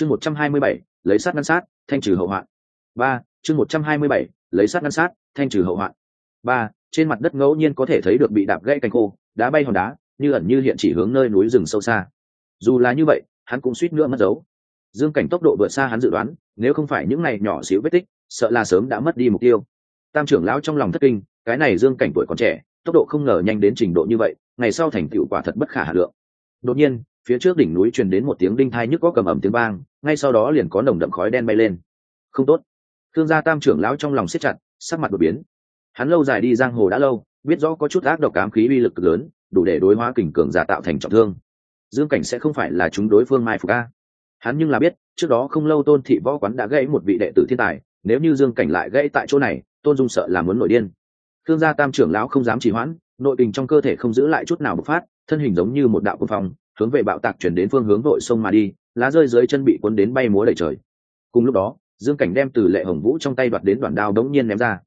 chương một trăm hai mươi bảy, lấy sát ngăn sát, thanh trừ hậu hoạn. Ba, chương một trăm hai mươi bảy, lấy sát ngăn sát, thanh trừ hậu hoạn. Ba, trên mặt đất ngẫu nhiên có thể thấy được bị đạp gãy cành khô, đá bay hòn đá, như ẩn như hiện chỉ hướng nơi núi rừng sâu xa. Dù là như vậy, hắn cũng suýt nữa mất dấu. Dương cảnh tốc độ vượt xa hắn dự đoán, nếu không phải những này nhỏ xíu vết tích, sợ là sớm đã mất đi mục tiêu. Tam trưởng lão trong lòng thất kinh, cái này dương cảnh tuổi còn trẻ, tốc độ không ngờ nhanh đến trình độ như vậy, ngày sau thành tựu quả thật bất khả hà lượng đột nhiên, phía trước đỉnh núi truyền đến một tiếng đinh thai nhức có cầm ẩm tiếng vang, ngay sau đó liền có nồng đậm khói đen bay lên. Không tốt. Thương gia tam trưởng lão trong lòng siết chặt, sắc mặt đột biến. Hắn lâu dài đi giang hồ đã lâu, biết rõ có chút ác độc ám khí uy lực lớn, đủ để đối hóa kình cường giả tạo thành trọng thương. Dương cảnh sẽ không phải là chúng đối phương mai phục a. Hắn nhưng là biết, trước đó không lâu tôn thị võ quán đã gãy một vị đệ tử thiên tài, nếu như dương cảnh lại gãy tại chỗ này, tôn dung sợ là muốn nổi điên. Thương gia tam trưởng lão không dám trì hoãn, nội tình trong cơ thể không giữ lại chút nào bộc phát, thân hình giống như một đạo quân phòng hướng về bạo tạc chuyển đến phương hướng vội sông mà đi, lá rơi dưới chân bị cuốn đến bay múa đầy trời. Cùng lúc đó, dương cảnh đem từ lệ hồng vũ trong tay đoạt đến đoạn đao đống nhiên ném ra.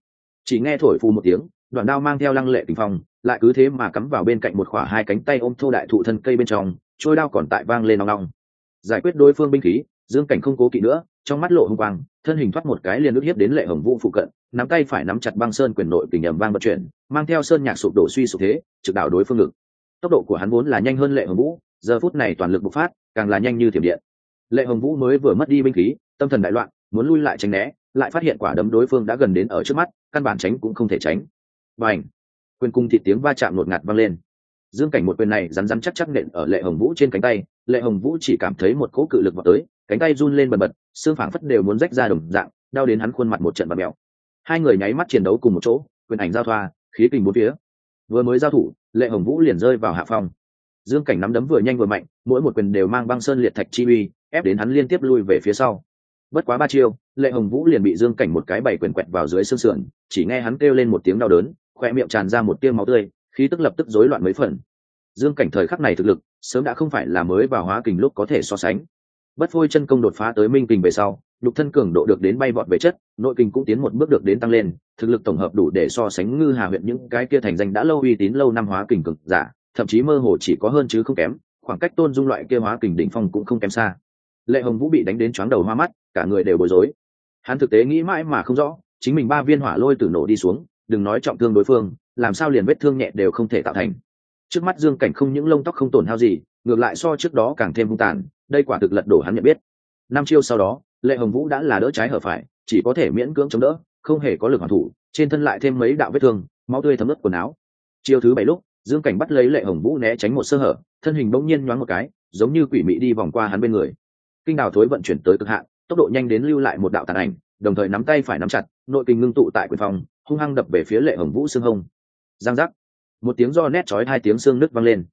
Chỉ nghe thổi phù một tiếng, đoạn đao mang theo lăng lệ tình phong, lại cứ thế mà cắm vào bên cạnh một khỏa hai cánh tay ôm thô đại thụ thân cây bên trong, trôi đao còn tại vang lên nong nong giải quyết đối phương binh khí, dương cảnh không cố kỵ nữa, trong mắt lộ hung quang, thân hình thoát một cái liền ước hiếp đến lệ hồng vũ phụ cận, nắm tay phải nắm chặt băng sơn quyền nội kình nhầm vang vận chuyển, mang theo sơn nhạc sụp đổ suy sụp thế, trực đảo đối phương ngực. Tốc độ của hắn vốn là nhanh hơn lệ hồng vũ giờ phút này toàn lực bộc phát, càng là nhanh như thiểm điện. Lệ hồng vũ mới vừa mất đi binh khí, tâm thần đại loạn, muốn lui lại tránh né, lại phát hiện quả đấm đối phương đã gần đến ở trước mắt, căn bản tránh cũng không thể tránh. Và ảnh quyền cung thị tiếng va chạm ngột ngạt vang lên. Dương cảnh một quyền này rắn rắn chắc chắc nện ở lệ hồng vũ trên cánh tay, lệ hồng vũ chỉ cảm thấy một cỗ cự lực vào tới, cánh tay run lên bần bật, xương phảng phất đều muốn rách ra đồng dạng, đau đến hắn khuôn mặt một trận bạt mèo. Hai người nháy mắt chiến đấu cùng một chỗ, quyền ảnh giao thoa, khí kình bốn phía. Vừa mới giao thủ, lệ hồng vũ liền rơi vào hạ phong dương cảnh nắm đấm vừa nhanh vừa mạnh, mỗi một quyền đều mang băng sơn liệt thạch chi uy, ép đến hắn liên tiếp lui về phía sau. Bất quá ba chiêu, lệ hồng vũ liền bị dương cảnh một cái bảy quyền quẹt vào dưới xương sườn, chỉ nghe hắn kêu lên một tiếng đau đớn khoe miệng tràn ra một tiêu máu tươi, khí tức lập tức rối loạn mấy phần. Dương cảnh thời khắc này thực lực, sớm đã không phải là mới vào hóa kình lúc có thể so sánh. Bất phôi chân công đột phá tới minh kình về sau lục thân cường độ được đến bay vọt về chất, nội kình cũng tiến một bước được đến tăng lên, thực lực tổng hợp đủ để so sánh ngư hà huyện những cái kia thành danh đã lâu uy tín lâu năm hóa kình cực giả thậm chí mơ hồ chỉ có hơn chứ không kém, khoảng cách tôn dung loại kia hóa kình đỉnh phong cũng không kém xa. Lệ hồng vũ bị đánh đến chóng đầu hoa mắt, cả người đều bối rối. Hắn thực tế nghĩ mãi mà không rõ, chính mình ba viên hỏa lôi từ nổ đi xuống, đừng nói trọng thương đối phương, làm sao liền vết thương nhẹ đều không thể tạo thành. Trước mắt dương cảnh không những lông tóc không tổn hao gì, ngược lại so trước đó càng thêm hung tàn, đây quả thực lật đổ hắn nhận biết. Năm chiêu sau đó, lệ hồng vũ đã là đỡ trái hở phải, chỉ có thể miễn cưỡng chống đỡ, không hề có lực hoàn thủ, trên thân lại thêm mấy đạo vết thương, máu tươi thấm ướt quần áo. Chiêu thứ bảy lúc dương cảnh bắt lấy lệ hồng vũ né tránh một sơ hở, thân hình bỗng nhiên nhoáng một cái, giống như quỷ mị đi vòng qua hắn bên người. Kinh đào thối vận chuyển tới cực hạn, tốc độ nhanh đến lưu lại một đạo tàn ảnh, đồng thời nắm tay phải nắm chặt, nội kinh ngưng tụ tại quyền phòng, hung hăng đập về phía lệ hồng vũ xương hông. Giang giác. Một tiếng do nét chói hai tiếng xương nứt vang lên.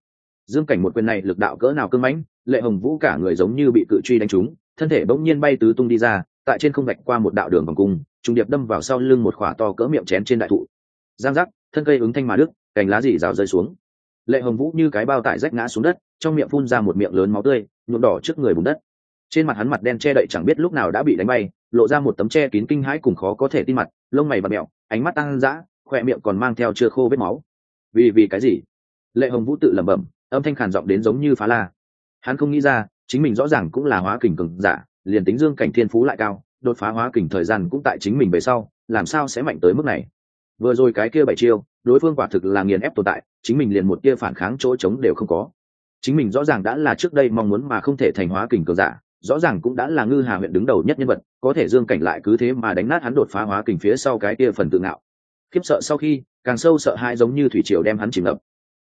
Dương cảnh một quyền này lực đạo cỡ nào cưng mãnh, lệ hồng vũ cả người giống như bị cự truy đánh trúng, thân thể bỗng nhiên bay tứ tung đi ra, tại trên không gạch qua một đạo đường vòng cung trùng điệp đâm vào sau lưng một khỏa to cỡ miệng chén trên đại thụ. Giang giác, thân cây ứng thanh mà đức cành lá dì rào rơi xuống. Lệ hồng vũ như cái bao tải rách ngã xuống đất, trong miệng phun ra một miệng lớn máu tươi, nhuộm đỏ trước người bùn đất. Trên mặt hắn mặt đen che đậy chẳng biết lúc nào đã bị đánh bay, lộ ra một tấm che kín kinh hãi cùng khó có thể tin mặt, lông mày và mẹo, ánh mắt tăng dã, khỏe miệng còn mang theo chưa khô vết máu. Vì vì cái gì? Lệ hồng vũ tự lẩm bẩm, âm thanh khàn giọng đến giống như phá la. Hắn không nghĩ ra, chính mình rõ ràng cũng là hóa kình cường giả, liền tính dương cảnh thiên phú lại cao, đột phá hóa kình thời gian cũng tại chính mình về sau, làm sao sẽ mạnh tới mức này? Vừa rồi cái kia bảy chiêu đối phương quả thực là nghiền ép tồn tại, chính mình liền một tia phản kháng chỗ trống đều không có. Chính mình rõ ràng đã là trước đây mong muốn mà không thể thành hóa kình cường giả, rõ ràng cũng đã là ngư hà huyện đứng đầu nhất nhân vật, có thể dương cảnh lại cứ thế mà đánh nát hắn đột phá hóa kình phía sau cái kia phần tự ngạo. Khiếp sợ sau khi, càng sâu sợ hãi giống như thủy triều đem hắn chìm ngập.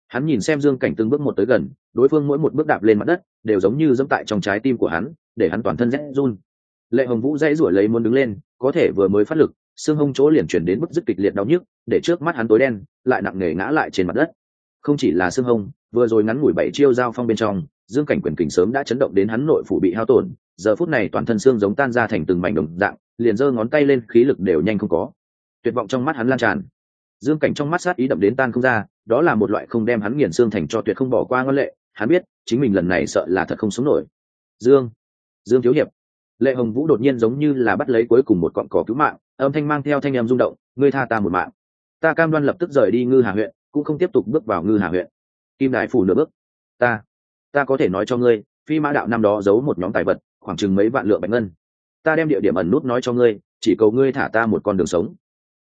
Hắn nhìn xem dương cảnh từng bước một tới gần, đối phương mỗi một bước đạp lên mặt đất, đều giống như dẫm tại trong trái tim của hắn, để hắn toàn thân rét run. Lệ hồng vũ dãy rủi lấy muốn đứng lên, có thể vừa mới phát lực xương hông chỗ liền chuyển đến bức dứt kịch liệt đau nhức, để trước mắt hắn tối đen, lại nặng nề ngã lại trên mặt đất. Không chỉ là xương hông, vừa rồi ngắn ngủi bảy chiêu giao phong bên trong, dương cảnh quyền kình sớm đã chấn động đến hắn nội phủ bị hao tổn, giờ phút này toàn thân xương giống tan ra thành từng mảnh đồng dạng, liền giơ ngón tay lên, khí lực đều nhanh không có. Tuyệt vọng trong mắt hắn lan tràn. Dương cảnh trong mắt sát ý đậm đến tan không ra, đó là một loại không đem hắn nghiền xương thành cho tuyệt không bỏ qua ngân lệ. Hắn biết, chính mình lần này sợ là thật không sống nổi. Dương dương thiếu hiệp lệ hồng vũ đột nhiên giống như là bắt lấy cuối cùng một cọn cỏ cứu mạng, âm thanh mang theo thanh em rung động, ngươi tha ta một mạng. Ta cam đoan lập tức rời đi ngư hà huyện, cũng không tiếp tục bước vào ngư hà huyện. Kim đại phủ nửa bước. Ta ta có thể nói cho ngươi, phi mã đạo năm đó giấu một nhóm tài vật, khoảng chừng mấy vạn lượng bạch ngân. Ta đem địa điểm ẩn nút nói cho ngươi, chỉ cầu ngươi thả ta một con đường sống.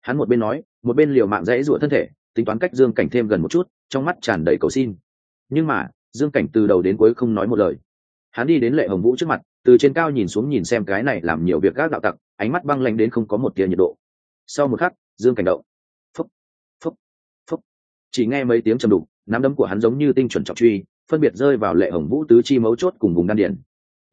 Hắn một bên nói, một bên liều mạng rẽ rủa thân thể, tính toán cách dương cảnh thêm gần một chút, trong mắt tràn đầy cầu xin. Nhưng mà, dương cảnh từ đầu đến cuối không nói một lời. Hắn đi đến lệ hồng vũ trước mặt từ trên cao nhìn xuống nhìn xem cái này làm nhiều việc gác đạo tặc, ánh mắt băng lanh đến không có một tia nhiệt độ. Sau một khắc, dương cảnh động. Phúc phúc phúc. Chỉ nghe mấy tiếng trầm đục, nắm đấm của hắn giống như tinh chuẩn trọng truy, phân biệt rơi vào lệ hồng vũ tứ chi mấu chốt cùng vùng đan điển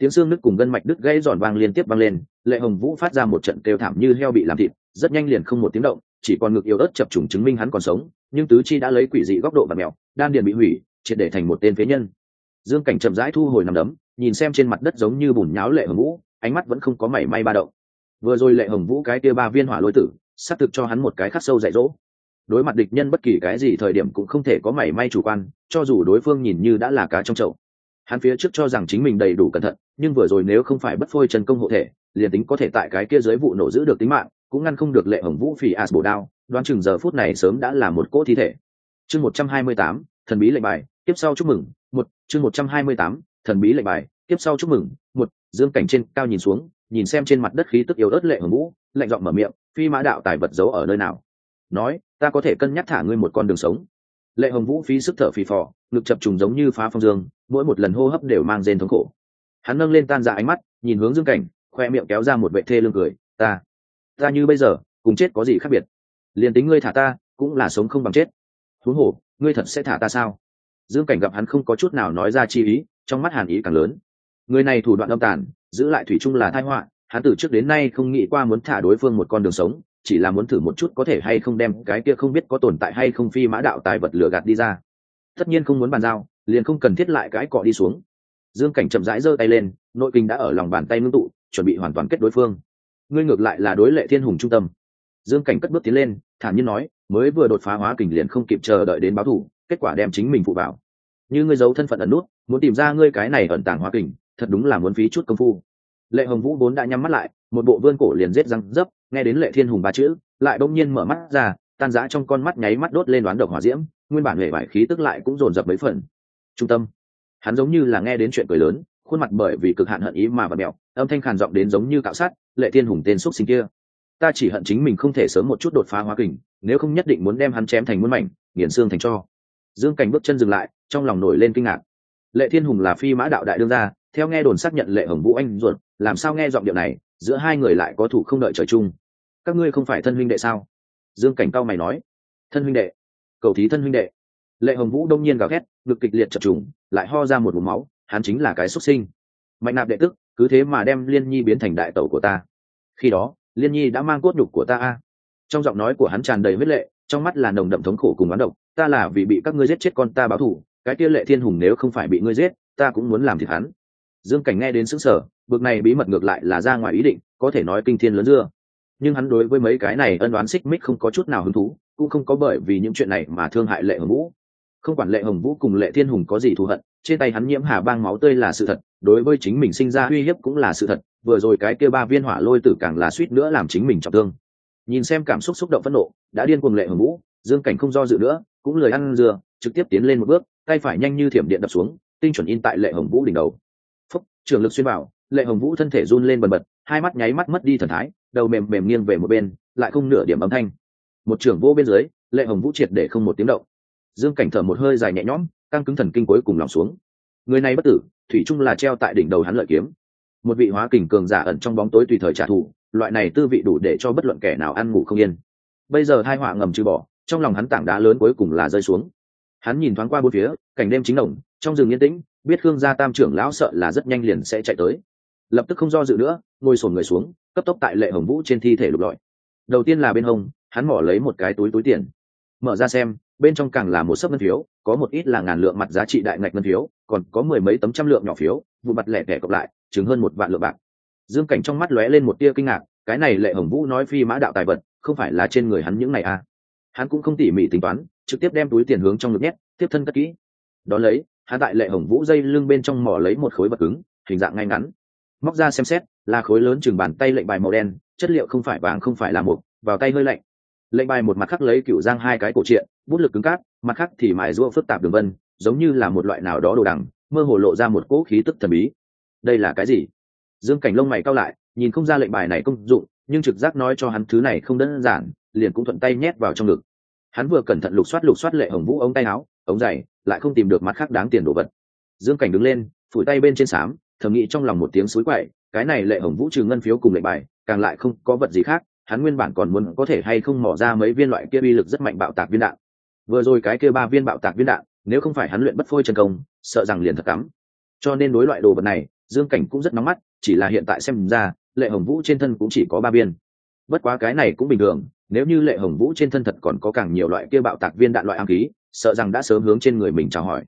tiếng xương nứt cùng gân mạch đứt gãy giòn vang liên tiếp vang lên, lệ hồng vũ phát ra một trận kêu thảm như heo bị làm thịt, rất nhanh liền không một tiếng động, chỉ còn ngực yếu ớt chập trùng chứng minh hắn còn sống, nhưng tứ chi đã lấy quỷ dị góc độ và mèo đan điền bị hủy, triệt để thành một tên phế nhân. Dương cảnh chậm rãi thu hồi nằm đấm nhìn xem trên mặt đất giống như bùn nháo lệ hồng vũ, ánh mắt vẫn không có mảy may ba động. Vừa rồi lệ hồng vũ cái kia ba viên hỏa lôi tử, xác thực cho hắn một cái khắc sâu dạy dỗ. Đối mặt địch nhân bất kỳ cái gì thời điểm cũng không thể có mảy may chủ quan, cho dù đối phương nhìn như đã là cá trong chậu. Hắn phía trước cho rằng chính mình đầy đủ cẩn thận, nhưng vừa rồi nếu không phải bất phôi chân công hộ thể, liền tính có thể tại cái kia dưới vụ nổ giữ được tính mạng, cũng ngăn không được lệ hồng vũ phì as bổ đao, đoán chừng giờ phút này sớm đã là một cỗ thi thể. Chương một trăm hai mươi tám, thần bí lệnh bài, tiếp sau chúc mừng, một, chương một trăm hai mươi tám thần bí lệnh bài, tiếp sau chúc mừng, một, dương cảnh trên cao nhìn xuống, nhìn xem trên mặt đất khí tức yếu ớt lệ hồng vũ, lạnh giọng mở miệng, phi mã đạo tài vật giấu ở nơi nào? Nói, ta có thể cân nhắc thả ngươi một con đường sống. Lệ hồng vũ phí sức thở phì phò, ngực chập trùng giống như phá phong dương, mỗi một lần hô hấp đều mang rên thống khổ. Hắn nâng lên tan ra ánh mắt, nhìn hướng dương cảnh, khoe miệng kéo ra một vệ thê lương cười, ta ta như bây giờ, cùng chết có gì khác biệt? Liền tính ngươi thả ta, cũng là sống không bằng chết. Thú hổ ngươi thật sẽ thả ta sao? Dương cảnh gặp hắn không có chút nào nói ra chi ý trong mắt hàn ý càng lớn. Người này thủ đoạn âm tàn, giữ lại thủy chung là thái họa, hắn từ trước đến nay không nghĩ qua muốn thả đối phương một con đường sống, chỉ là muốn thử một chút có thể hay không đem cái kia không biết có tồn tại hay không phi mã đạo tài vật lửa gạt đi ra. Tất nhiên không muốn bàn giao, liền không cần thiết lại cái cọ đi xuống. Dương cảnh chậm rãi giơ tay lên, nội kinh đã ở lòng bàn tay ngưng tụ, chuẩn bị hoàn toàn kết đối phương. Ngươi ngược lại là đối lệ thiên hùng trung tâm. Dương cảnh cất bước tiến lên, thản nhiên nói, mới vừa đột phá hóa kình liền không kịp chờ đợi đến báo thủ, kết quả đem chính mình phụ vào như ngươi giấu thân phận ẩn nút muốn tìm ra ngươi cái này ẩn tàng hóa kình, thật đúng là muốn phí chút công phu. Lệ hồng vũ vốn đã nhắm mắt lại, một bộ vươn cổ liền rết răng dấp, nghe đến lệ thiên hùng ba chữ, lại bỗng nhiên mở mắt ra, tan rã trong con mắt nháy mắt đốt lên đoán độc hỏa diễm, nguyên bản hệ vải khí tức lại cũng dồn dập mấy phần. Trung tâm. Hắn giống như là nghe đến chuyện cười lớn, khuôn mặt bởi vì cực hạn hận ý mà bật mẹo, âm thanh khàn giọng đến giống như cạo sát lệ thiên hùng tên xúc sinh kia, ta chỉ hận chính mình không thể sớm một chút đột phá hóa kình, nếu không nhất định muốn đem hắn chém thành muôn mảnh, nghiền xương thành cho. Dương cảnh bước chân dừng lại, trong lòng nổi lên kinh ngạc lệ thiên hùng là phi mã đạo đại đương gia, theo nghe đồn xác nhận lệ hồng vũ anh ruột, làm sao nghe giọng điệu này, giữa hai người lại có thủ không đợi trời chung. Các ngươi không phải thân huynh đệ sao? Dương cảnh cao mày nói. Thân huynh đệ. Cầu thí thân huynh đệ. Lệ hồng vũ đông nhiên gào ghét ngực kịch liệt chập trùng, lại ho ra một vùng máu, hắn chính là cái xuất sinh. Mạnh nạp đệ tức, cứ thế mà đem liên nhi biến thành đại tẩu của ta. Khi đó, liên nhi đã mang cốt nhục của ta a. Trong giọng nói của hắn tràn đầy huyết lệ, trong mắt là nồng đậm thống khổ cùng oán độc, ta là vì bị các ngươi giết chết con ta báo thù cái kia lệ thiên hùng nếu không phải bị ngươi giết, ta cũng muốn làm thịt hắn. Dương cảnh nghe đến xứng sở bực này bí mật ngược lại là ra ngoài ý định, có thể nói kinh thiên lớn dưa. Nhưng hắn đối với mấy cái này ân đoán xích mích không có chút nào hứng thú, cũng không có bởi vì những chuyện này mà thương hại lệ hồng vũ. Không quản lệ hồng vũ cùng lệ thiên hùng có gì thù hận, trên tay hắn nhiễm hà bang máu tươi là sự thật, đối với chính mình sinh ra uy hiếp cũng là sự thật, vừa rồi cái kia ba viên hỏa lôi tử càng là suýt nữa làm chính mình trọng thương. Nhìn xem cảm xúc xúc động phẫn nộ, đã điên cuồng lệ hồng vũ, dương cảnh không do dự nữa, cũng lời ăn dừa trực tiếp tiến lên một bước tay phải nhanh như thiểm điện đập xuống, tinh chuẩn in tại lệ hồng vũ đỉnh đầu. Phúc, trường lực xuyên bảo lệ hồng vũ thân thể run lên bần bật, hai mắt nháy mắt mất đi thần thái, đầu mềm mềm nghiêng về một bên, lại không nửa điểm âm thanh. Một trưởng vô bên dưới, lệ hồng vũ triệt để không một tiếng động. Dương cảnh thở một hơi dài nhẹ nhõm, căng cứng thần kinh cuối cùng lòng xuống. Người này bất tử, thủy chung là treo tại đỉnh đầu hắn lợi kiếm. Một vị hóa kình cường giả ẩn trong bóng tối tùy thời trả thù, loại này tư vị đủ để cho bất luận kẻ nào ăn ngủ không yên. Bây giờ hai họa ngầm trừ bỏ, trong lòng hắn tảng đá lớn cuối cùng là rơi xuống hắn nhìn thoáng qua bốn phía, cảnh đêm chính đồng trong rừng yên tĩnh, biết khương gia tam trưởng lão sợ là rất nhanh liền sẽ chạy tới. Lập tức không do dự nữa, ngồi sổn người xuống, cấp tốc tại lệ hồng vũ trên thi thể lục lọi. Đầu tiên là bên hông, hắn mỏ lấy một cái túi túi tiền. Mở ra xem, bên trong càng là một sấp ngân phiếu, có một ít là ngàn lượng mặt giá trị đại ngạch ngân phiếu, còn có mười mấy tấm trăm lượng nhỏ phiếu, vụ mặt lẻ tẻ cộng lại chứng hơn một vạn lượng bạc. Dương cảnh trong mắt lóe lên một tia kinh ngạc, cái này lệ hồng vũ nói phi mã đạo tài vật, không phải là trên người hắn những này à? Hắn cũng không tỉ mỉ tính toán trực tiếp đem túi tiền hướng trong ngực nhét, tiếp thân cất kỹ. Đ ó lấy, hắn tại lệ hồng vũ dây lưng bên trong mỏ lấy một khối vật cứng, hình dạng ngay ngắn. Móc ra xem xét, là khối lớn chừng bàn tay lệnh bài màu đen, chất liệu không phải vàng, không phải là mục, vào tay hơi lạnh. Lệnh bài một mặt khắc lấy cựu giang hai cái cổ truyện, bút lực cứng cát mặt khác thì mài rua phức tạp đường vân, giống như là một loại nào đó đồ đằng, mơ hồ lộ ra một cỗ khí tức thần bí. Đây là cái gì? Dương cảnh lông mày cao lại, nhìn không ra lệnh bài này công dụng, nhưng trực giác nói cho hắn thứ này không đơn giản, liền cũng thuận tay nhét vào trong ngực hắn vừa cẩn thận lục soát lục soát lệ hồng vũ ống tay áo, ống dày lại không tìm được mặt khác đáng tiền đồ vật. Dương cảnh đứng lên, phủi tay bên trên xám thầm nghĩ trong lòng một tiếng suối quậy, cái này lệ hồng vũ trừ ngân phiếu cùng lệnh bài, càng lại không có vật gì khác, hắn nguyên bản còn muốn có thể hay không mỏ ra mấy viên loại kia uy lực rất mạnh bạo tạc viên đạn. Vừa rồi cái kia ba viên bạo tạc viên đạn, nếu không phải hắn luyện bất phôi chân công, sợ rằng liền thật cắm. Cho nên đối loại đồ vật này, dương cảnh cũng rất nóng mắt, chỉ là hiện tại xem ra, lệ hồng vũ trên thân cũng chỉ có ba viên. Bất quá cái này cũng bình thường nếu như lệ hồng vũ trên thân thật còn có càng nhiều loại kia bạo tạc viên đạn loại ám khí, sợ rằng đã sớm hướng trên người mình chào hỏi.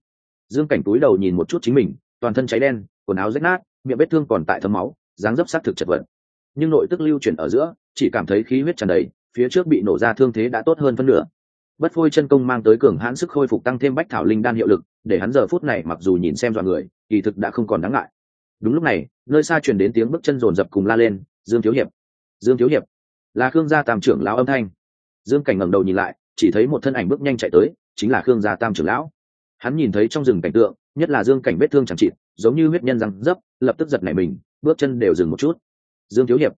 Dương cảnh túi đầu nhìn một chút chính mình, toàn thân cháy đen, quần áo rách nát, miệng vết thương còn tại thấm máu, dáng dấp sát thực chật vật. Nhưng nội tức lưu chuyển ở giữa, chỉ cảm thấy khí huyết tràn đầy, phía trước bị nổ ra thương thế đã tốt hơn phân nửa. Bất phôi chân công mang tới cường hãn sức khôi phục tăng thêm bách thảo linh đan hiệu lực, để hắn giờ phút này mặc dù nhìn xem dọn người, kỳ thực đã không còn đáng ngại. Đúng lúc này, nơi xa truyền đến tiếng bước chân rồn rập cùng la lên, dương thiếu hiệp! Dương thiếu hiệp! Là khương gia tam trưởng lão âm thanh. Dương cảnh ngẩng đầu nhìn lại, chỉ thấy một thân ảnh bước nhanh chạy tới, chính là khương gia tam trưởng lão. Hắn nhìn thấy trong rừng cảnh tượng, nhất là dương cảnh vết thương chẳng chịt, giống như huyết nhân răng dấp, lập tức giật nảy mình, bước chân đều dừng một chút. Dương thiếu hiệp,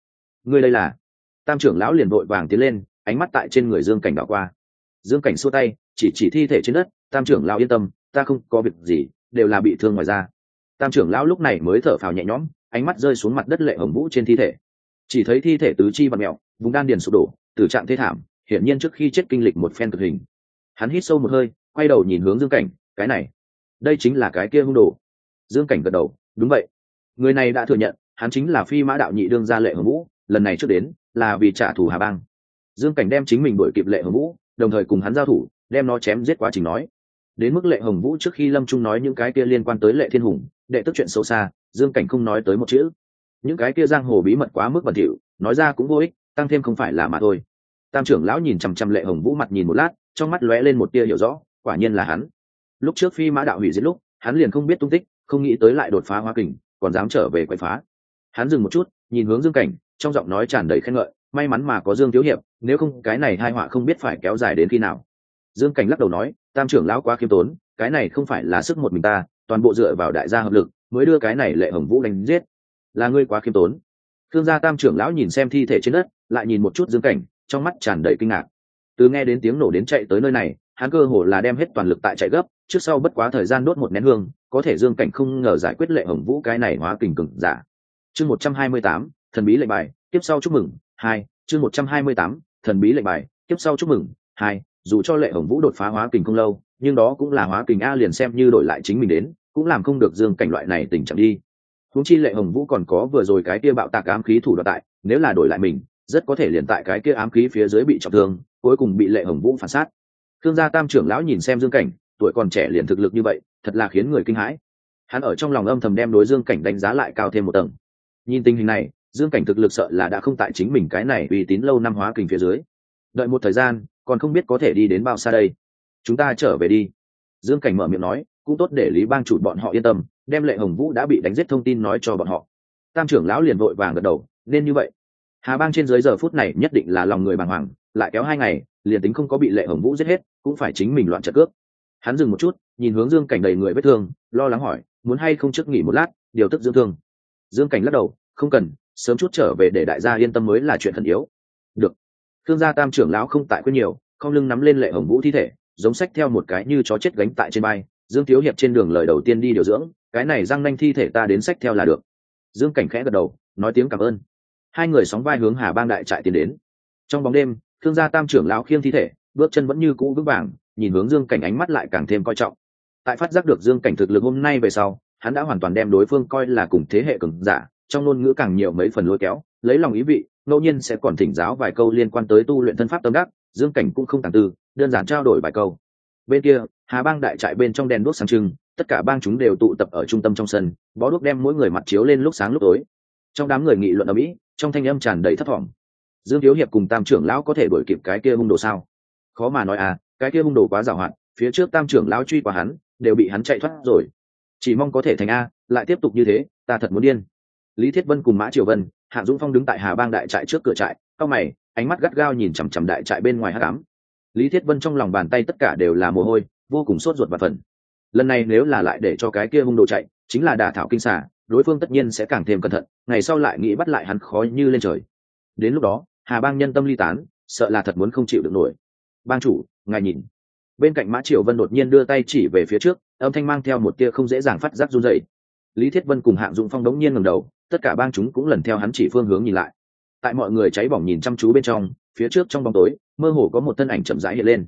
ngươi đây là? Tam trưởng lão liền vội vàng tiến lên, ánh mắt tại trên người dương cảnh đảo qua. Dương cảnh xua tay, chỉ chỉ thi thể trên đất, tam trưởng lão yên tâm, ta không có việc gì, đều là bị thương ngoài ra tam trưởng lão lúc này mới thở phào nhẹ nhõm, ánh mắt rơi xuống mặt đất lệ hồng vũ trên thi thể. Chỉ thấy thi thể tứ chi và mẹo vùng đan điền sụp đổ, tử trạng thế thảm, hiển nhiên trước khi chết kinh lịch một phen cực hình. Hắn hít sâu một hơi, quay đầu nhìn hướng dương cảnh, cái này, đây chính là cái kia hung đồ. Dương cảnh gật đầu, đúng vậy. Người này đã thừa nhận, hắn chính là phi mã đạo nhị đương gia lệ hồng vũ, lần này trước đến, là vì trả thù hà bang. Dương cảnh đem chính mình đuổi kịp lệ hồng vũ, đồng thời cùng hắn giao thủ, đem nó chém giết quá trình nói. Đến mức lệ hồng vũ trước khi lâm trung nói những cái kia liên quan tới lệ thiên hùng, đệ tức chuyện xấu xa, dương cảnh không nói tới một chữ. Những cái kia giang hồ bí mật quá mức bẩn thỉu, nói ra cũng vô ích tăng thêm không phải là mà thôi. Tam trưởng lão nhìn chằm chằm lệ hồng vũ mặt nhìn một lát, trong mắt lóe lên một tia hiểu rõ, quả nhiên là hắn. Lúc trước phi mã đạo hủy diệt lúc, hắn liền không biết tung tích, không nghĩ tới lại đột phá hoa kình, còn dám trở về quậy phá. Hắn dừng một chút, nhìn hướng dương cảnh, trong giọng nói tràn đầy khen ngợi, may mắn mà có dương thiếu hiệp, nếu không cái này hai họa không biết phải kéo dài đến khi nào. Dương cảnh lắc đầu nói, tam trưởng lão quá khiêm tốn, cái này không phải là sức một mình ta, toàn bộ dựa vào đại gia hợp lực, mới đưa cái này lệ hồng vũ đánh giết. Là ngươi quá khiêm tốn thương gia tam trưởng lão nhìn xem thi thể trên đất, lại nhìn một chút dương cảnh, trong mắt tràn đầy kinh ngạc. Từ nghe đến tiếng nổ đến chạy tới nơi này, hắn cơ hồ là đem hết toàn lực tại chạy gấp, trước sau bất quá thời gian đốt một nén hương, có thể dương cảnh không ngờ giải quyết lệ hồng vũ cái này hóa kình cừng giả. Chương một trăm hai mươi tám, thần bí lệnh bài, tiếp sau chúc mừng, hai, chương một trăm hai mươi tám, thần bí lệnh bài, tiếp sau chúc mừng, hai, dù cho lệ hồng vũ đột phá hóa kình không lâu, nhưng đó cũng là hóa kình a liền xem như đổi lại chính mình đến, cũng làm không được dương cảnh loại này tình trạng đi húng chi lệ hồng vũ còn có vừa rồi cái kia bạo tạc ám khí thủ đoạn tại, nếu là đổi lại mình, rất có thể liền tại cái kia ám khí phía dưới bị trọng thương, cuối cùng bị lệ hồng vũ phản sát. Thương gia tam trưởng lão nhìn xem dương cảnh, tuổi còn trẻ liền thực lực như vậy, thật là khiến người kinh hãi. Hắn ở trong lòng âm thầm đem đối dương cảnh đánh giá lại cao thêm một tầng. Nhìn tình hình này, dương cảnh thực lực sợ là đã không tại chính mình cái này uy tín lâu năm hóa kình phía dưới. Đợi một thời gian, còn không biết có thể đi đến bao xa đây. Chúng ta trở về đi. Dương cảnh mở miệng nói, cũng tốt để lý bang chủ bọn họ yên tâm đem lệ hồng vũ đã bị đánh giết thông tin nói cho bọn họ. Tam trưởng lão liền vội vàng gật đầu, nên như vậy. Hà bang trên dưới giờ phút này nhất định là lòng người bàng hoàng, lại kéo hai ngày, liền tính không có bị lệ hồng vũ giết hết, cũng phải chính mình loạn trợ cướp. Hắn dừng một chút, nhìn hướng dương cảnh đầy người vết thương, lo lắng hỏi, muốn hay không trước nghỉ một lát, điều tức dưỡng thương? Dương cảnh lắc đầu, không cần, sớm chút trở về để đại gia yên tâm mới là chuyện thần yếu. Được. Thương gia tam trưởng lão không tại quyết nhiều, không lưng nắm lên lệ hồng vũ thi thể, giống sách theo một cái như chó chết gánh tại trên bay dương thiếu hiệp trên đường lời đầu tiên đi điều dưỡng, cái này răng nanh thi thể ta đến sách theo là được. Dương cảnh khẽ gật đầu, nói tiếng cảm ơn. Hai người sóng vai hướng hà bang đại trại tiến đến. Trong bóng đêm thương gia tam trưởng lão khiêng thi thể, bước chân vẫn như cũ vững vàng, nhìn hướng dương cảnh ánh mắt lại càng thêm coi trọng. Tại phát giác được dương cảnh thực lực hôm nay về sau, hắn đã hoàn toàn đem đối phương coi là cùng thế hệ cường giả, trong ngôn ngữ càng nhiều mấy phần lôi kéo, lấy lòng ý vị, ngẫu nhiên sẽ còn thỉnh giáo vài câu liên quan tới tu luyện thân pháp tâm đắc, dương cảnh cũng không tàng tư, đơn giản trao đổi vài câu bên kia, hà bang đại trại bên trong đèn đuốc sáng trưng, tất cả bang chúng đều tụ tập ở trung tâm trong sân, bó đuốc đem mỗi người mặt chiếu lên lúc sáng lúc tối. Trong đám người nghị luận ở mỹ, trong thanh âm tràn đầy thất vọng dương thiếu hiệp cùng tam trưởng lão có thể đuổi kịp cái kia hung đồ sao? Khó mà nói à cái kia hung đồ quá giàu hạn, phía trước tam trưởng lão truy qua hắn, đều bị hắn chạy thoát rồi. Chỉ mong có thể thành a, lại tiếp tục như thế, ta thật muốn điên. Lý thiết vân cùng mã triều vân, hạ dũng phong đứng tại hà bang đại trại trước cửa trại, cao mày, ánh mắt gắt gao nhìn chằm chằm đại trại bên ngoài hát cám lý thiết vân trong lòng bàn tay tất cả đều là mồ hôi, vô cùng sốt ruột và phần lần này nếu là lại để cho cái kia hung đồ chạy, chính là đả thảo kinh xả, đối phương tất nhiên sẽ càng thêm cẩn thận, ngày sau lại nghĩ bắt lại hắn khó như lên trời. Đến lúc đó, hà bang nhân tâm ly tán, sợ là thật muốn không chịu được nổi. Bang chủ, ngài nhìn. Bên cạnh mã Triệu vân đột nhiên đưa tay chỉ về phía trước, âm thanh mang theo một tia không dễ dàng phát giác run dậy lý thiết vân cùng hạng dụng phong đống nhiên ngầm đầu, tất cả bang chúng cũng lần theo hắn chỉ phương hướng nhìn lại. Tại mọi người cháy bỏng nhìn chăm chú bên trong, phía trước trong bóng tối mơ hồ có một thân ảnh chậm rãi hiện lên.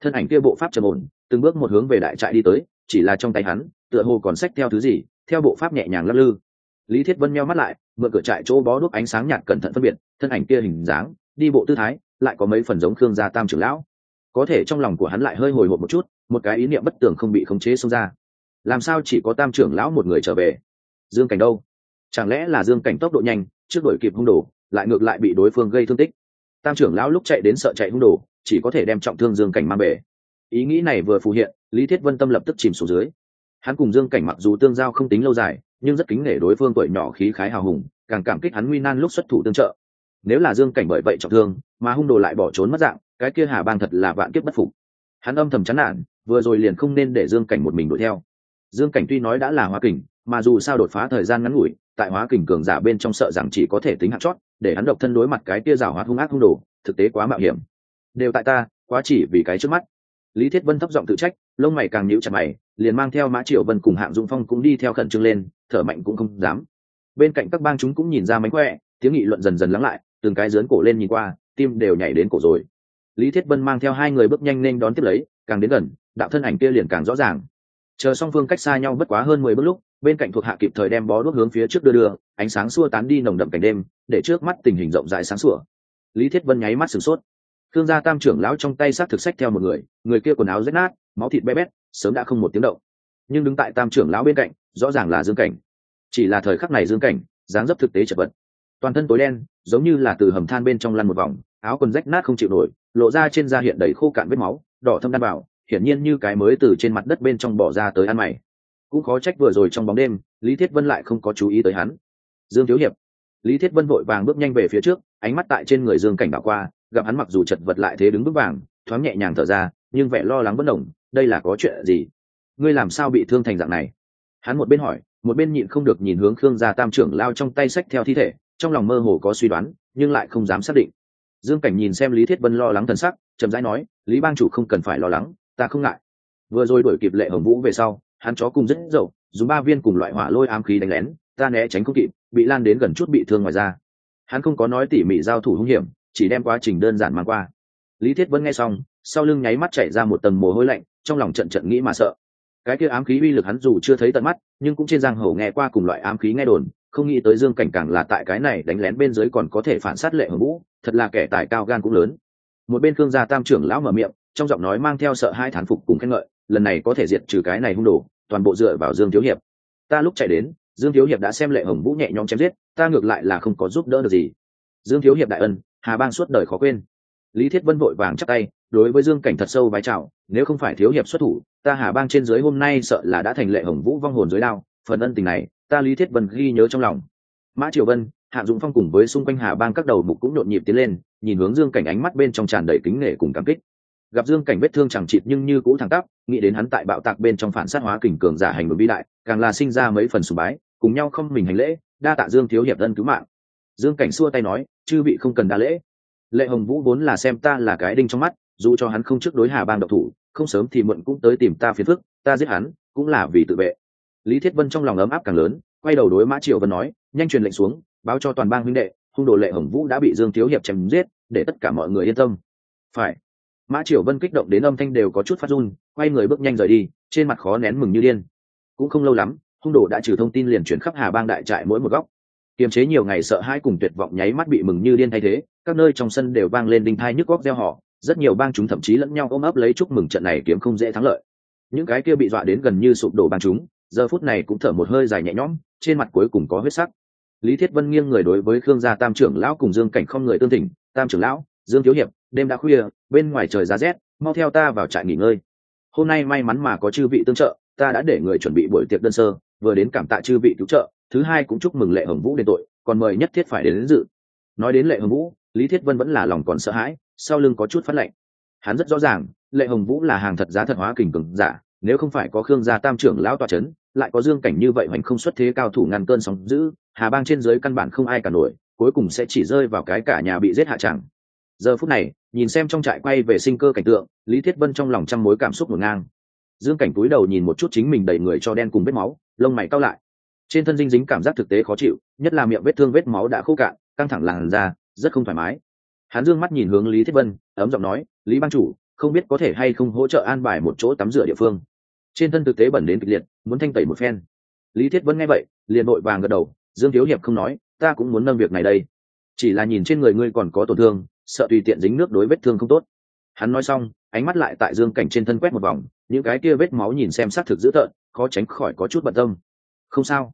Thân ảnh kia bộ pháp trầm ổn, từng bước một hướng về đại trại đi tới, chỉ là trong tay hắn, tựa hồ còn sách theo thứ gì, theo bộ pháp nhẹ nhàng lắc lư. Lý thiết vân meo mắt lại mượn cửa trại chỗ bó đuốc ánh sáng nhạt cẩn thận phân biệt, thân ảnh kia hình dáng, đi bộ tư thái, lại có mấy phần giống khương gia tam trưởng lão. Có thể trong lòng của hắn lại hơi hồi hộp một chút, một cái ý niệm bất tường không bị khống chế xông ra. Làm sao chỉ có tam trưởng lão một người trở về? Dương cảnh đâu? Chẳng lẽ là dương cảnh tốc độ nhanh, trước đổi kịp hung đồ, lại ngược lại bị đối phương gây thương tích? Tam trưởng lão lúc chạy đến sợ chạy hung đồ, chỉ có thể đem trọng thương dương cảnh mang về. Ý nghĩ này vừa phù hiện, lý thiết vân tâm lập tức chìm xuống dưới. Hắn cùng dương cảnh mặc dù tương giao không tính lâu dài, nhưng rất kính nể đối phương tuổi nhỏ khí khái hào hùng, càng cảm kích hắn nguy nan lúc xuất thủ tương trợ. Nếu là dương cảnh bởi vậy trọng thương, mà hung đồ lại bỏ trốn mất dạng, cái kia hà bang thật là vạn kiếp bất phục. Hắn âm thầm chán nản, vừa rồi liền không nên để dương cảnh một mình đuổi theo. Dương cảnh tuy nói đã là hóa kình, mà dù sao đột phá thời gian ngắn ngủi, tại hóa kình cường giả bên trong sợ rằng chỉ có thể tính hạt chót để hắn độc thân đối mặt cái kia rào hoạt hung ác hung đồ, thực tế quá mạo hiểm. Đều tại ta, quá chỉ vì cái trước mắt. Lý thiết vân thấp giọng tự trách, lông mày càng nhíu chặt mày, liền mang theo mã triệu vân cùng hạng dung phong cũng đi theo khẩn trương lên, thở mạnh cũng không dám. Bên cạnh các bang chúng cũng nhìn ra mánh khỏe, tiếng nghị luận dần dần lắng lại, từng cái dớn cổ lên nhìn qua, tim đều nhảy đến cổ rồi. Lý thiết vân mang theo hai người bước nhanh nên đón tiếp lấy, càng đến gần, đạo thân ảnh kia liền càng rõ ràng. Chờ song phương cách xa nhau bất quá hơn mười bước lúc bên cạnh thuộc hạ kịp thời đem bó đuốc hướng phía trước đưa đưa, ánh sáng xua tán đi nồng đậm cảnh đêm, để trước mắt tình hình rộng rãi sáng sủa. Lý thiết vân nháy mắt sửng sốt. Thương gia tam trưởng lão trong tay sát thực sách theo một người người kia quần áo rách nát, máu thịt bé bét, sớm đã không một tiếng động. Nhưng đứng tại tam trưởng lão bên cạnh, rõ ràng là dương cảnh. Chỉ là thời khắc này dương cảnh, dáng dấp thực tế chật vật. Toàn thân tối đen, giống như là từ hầm than bên trong lăn một vòng, áo quần rách nát không chịu nổi, lộ ra trên da hiện đầy khô cạn vết máu, đỏ thâm đan bảo, hiển nhiên như cái mới từ trên mặt đất bên trong bỏ ra tới ăn mày cũng khó trách vừa rồi trong bóng đêm, lý thiết vân lại không có chú ý tới hắn. Dương thiếu hiệp. Lý thiết vân vội vàng bước nhanh về phía trước, ánh mắt tại trên người dương cảnh đảo qua, gặp hắn mặc dù chật vật lại thế đứng bước vàng, thoáng nhẹ nhàng thở ra, nhưng vẻ lo lắng bất đồng đây là có chuyện gì? Ngươi làm sao bị thương thành dạng này? Hắn một bên hỏi, một bên nhịn không được nhìn hướng khương gia tam trưởng lao trong tay sách theo thi thể, trong lòng mơ hồ có suy đoán, nhưng lại không dám xác định. Dương cảnh nhìn xem lý thiết vân lo lắng thần sắc, chậm rãi nói, lý bang chủ không cần phải lo lắng, ta không ngại. Vừa rồi đuổi kịp lệ hồng vũ về sau hắn chó cùng rất dậu, dùng ba viên cùng loại hỏa lôi ám khí đánh lén, ta né tránh không kịp, bị lan đến gần chút bị thương ngoài ra hắn không có nói tỉ mỉ giao thủ hung hiểm, chỉ đem quá trình đơn giản mang qua. Lý thiết vẫn nghe xong, sau lưng nháy mắt chảy ra một tầng mồ hôi lạnh, trong lòng trận trận nghĩ mà sợ. Cái kia ám khí uy lực hắn dù chưa thấy tận mắt, nhưng cũng trên giang hầu nghe qua cùng loại ám khí nghe đồn, không nghĩ tới dương cảnh càng là tại cái này đánh lén bên dưới còn có thể phản sát lệ hồng vũ, thật là kẻ tài cao gan cũng lớn. Một bên khương gia tam trưởng lão mở miệng, trong giọng nói mang theo sợ hai thán phục cùng khen ngợi, lần này có thể diệt trừ cái này hung đồ toàn bộ dựa vào dương thiếu hiệp. Ta lúc chạy đến, dương thiếu hiệp đã xem lệ hồng vũ nhẹ nhõm chém giết, ta ngược lại là không có giúp đỡ được gì. Dương thiếu hiệp đại ân, hà bang suốt đời khó quên. Lý thiết vân vội vàng chắc tay, đối với dương cảnh thật sâu vái chào, nếu không phải thiếu hiệp xuất thủ, ta hà bang trên dưới hôm nay sợ là đã thành lệ hồng vũ vong hồn dưới đao, phần ân tình này, ta lý thiết vân ghi nhớ trong lòng. Mã triều vân, hạ dũng phong cùng với xung quanh hà bang các đầu mục cũng nhộn nhịp tiến lên, nhìn hướng dương cảnh ánh mắt bên trong tràn đầy kính nể cùng cảm kích gặp dương cảnh vết thương chẳng chịt nhưng như cũ thẳng tắp, nghĩ đến hắn tại bạo tạc bên trong phản sát hóa kình cường giả hành động vĩ đại, càng là sinh ra mấy phần sùng bái, cùng nhau không mình hành lễ, đa tạ dương thiếu hiệp thân cứu mạng. Dương cảnh xua tay nói, chư vị không cần đa lễ. Lệ hồng vũ vốn là xem ta là cái đinh trong mắt, dù cho hắn không trước đối hà bang độc thủ, không sớm thì muộn cũng tới tìm ta phiền phức, ta giết hắn cũng là vì tự vệ. Lý thiết vân trong lòng ấm áp càng lớn, quay đầu đối mã triệu vân nói, nhanh truyền lệnh xuống, báo cho toàn bang huynh đệ, hung đồ lệ hồng vũ đã bị dương thiếu hiệp chém giết, để tất cả mọi người yên tâm. Phải mã triều vân kích động đến âm thanh đều có chút phát run quay người bước nhanh rời đi trên mặt khó nén mừng như điên. Cũng không lâu lắm hung đồ đã trừ thông tin liền chuyển khắp hà bang đại trại mỗi một góc. Kiềm chế nhiều ngày sợ hãi cùng tuyệt vọng nháy mắt bị mừng như điên thay thế các nơi trong sân đều vang lên đinh thai nhức góc gieo họ rất nhiều bang chúng thậm chí lẫn nhau ôm ấp lấy chúc mừng trận này kiếm không dễ thắng lợi. Những cái kia bị dọa đến gần như sụp đổ bang chúng giờ phút này cũng thở một hơi dài nhẹ nhõm trên mặt cuối cùng có huyết sắc. Lý thiết vân nghiêng người đối với khương gia tam trưởng lão cùng dương cảnh không người tương tình, tam trưởng lão dương thiếu hiệp đêm đã khuya bên ngoài trời giá rét mau theo ta vào trại nghỉ ngơi. Hôm nay may mắn mà có chư vị tương trợ ta đã để người chuẩn bị buổi tiệc đơn sơ vừa đến cảm tạ chư vị cứu trợ thứ hai cũng chúc mừng lệ hồng vũ đền tội còn mời nhất thiết phải đến, đến dự. Nói đến lệ hồng vũ lý thiết vân vẫn là lòng còn sợ hãi sau lưng có chút phát lệnh. Hắn rất rõ ràng lệ hồng vũ là hàng thật giá thật hóa kình cường giả nếu không phải có khương gia tam trưởng lão tòa c h ấ n lại có dương cảnh như vậy hoành không xuất thế cao thủ ngăn cơn sóng giữ hà bang trên dưới căn bản không ai cả nổi cuối cùng sẽ chỉ rơi vào cái cả nhà bị giết hạ chẳng giờ phút này, nhìn xem trong trại quay về sinh cơ cảnh tượng, lý thiết vân trong lòng trăm mối cảm xúc ngổn ngang. Dương cảnh túi đầu nhìn một chút chính mình đầy người cho đen cùng vết máu, lông mày cao lại. Trên thân dinh dính cảm giác thực tế khó chịu, nhất là miệng vết thương vết máu đã khô cạn, căng thẳng làn ra rất không thoải mái. Hắn dương mắt nhìn hướng lý thiết vân, ấm giọng nói, lý ban chủ, không biết có thể hay không hỗ trợ an bài một chỗ tắm rửa địa phương? Trên thân thực tế bẩn đến kịch liệt, muốn thanh tẩy một phen. Lý thiết vân nghe vậy, liền vội vàng gật đầu, dương thiếu hiệp không nói, ta cũng muốn nâng việc này đây. Chỉ là nhìn trên người ngươi còn có tổn thương sợ tùy tiện dính nước đối vết thương không tốt. Hắn nói xong, ánh mắt lại tại dương cảnh trên thân quét một vòng, những cái kia vết máu nhìn xem xác thực dữ tợn, khó tránh khỏi có chút bận tâm. Không sao.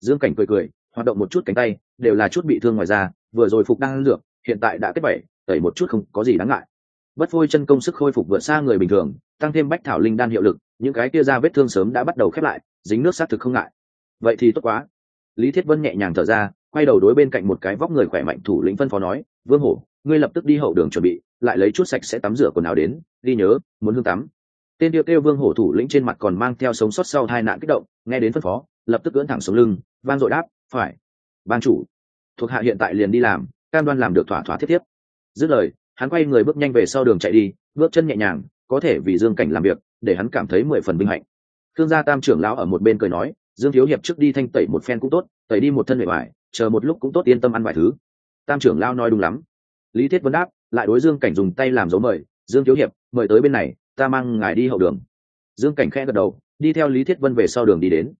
Dương cảnh cười cười, hoạt động một chút cánh tay, đều là chút bị thương ngoài da, vừa rồi phục đang lược hiện tại đã kết bảy, tẩy một chút không có gì đáng ngại. Bất phôi chân công sức khôi phục vượt xa người bình thường, tăng thêm bách thảo linh đan hiệu lực, những cái kia ra vết thương sớm đã bắt đầu khép lại, dính nước xác thực không ngại. Vậy thì tốt quá. Lý thiết vân nhẹ nhàng thở ra, quay đầu đối bên cạnh một cái vóc người khỏe mạnh thủ lĩnh phân phó nói, vương hổ ngươi lập tức đi hậu đường chuẩn bị, lại lấy chút sạch sẽ tắm rửa quần áo đến đi nhớ, muốn hương tắm. Tên điệu kêu vương hổ thủ lĩnh trên mặt còn mang theo sống sót sau hai nạn kích động, nghe đến phân phó, lập tức cưỡn thẳng xuống lưng van dội đáp, phải. Ban chủ. Thuộc hạ hiện tại liền đi làm, cam đoan làm được thỏa thỏa thiết tiếp dứt lời, hắn quay người bước nhanh về sau đường chạy đi, bước chân nhẹ nhàng, có thể vì dương cảnh làm việc, để hắn cảm thấy mười phần vinh hạnh. Thương gia tam trưởng lão ở một bên cười nói, dương thiếu hiệp trước đi thanh tẩy một phen cũng tốt, tẩy đi một thân vệ vải chờ một lúc cũng tốt yên tâm ăn vài thứ. Tam trưởng lão nói đúng lắm lý thiết vấn đáp, lại đối dương cảnh dùng tay làm dấu mời, dương thiếu hiệp, mời tới bên này, ta mang ngài đi hậu đường. Dương cảnh khẽ gật đầu, đi theo lý thiết vân về sau đường đi đến.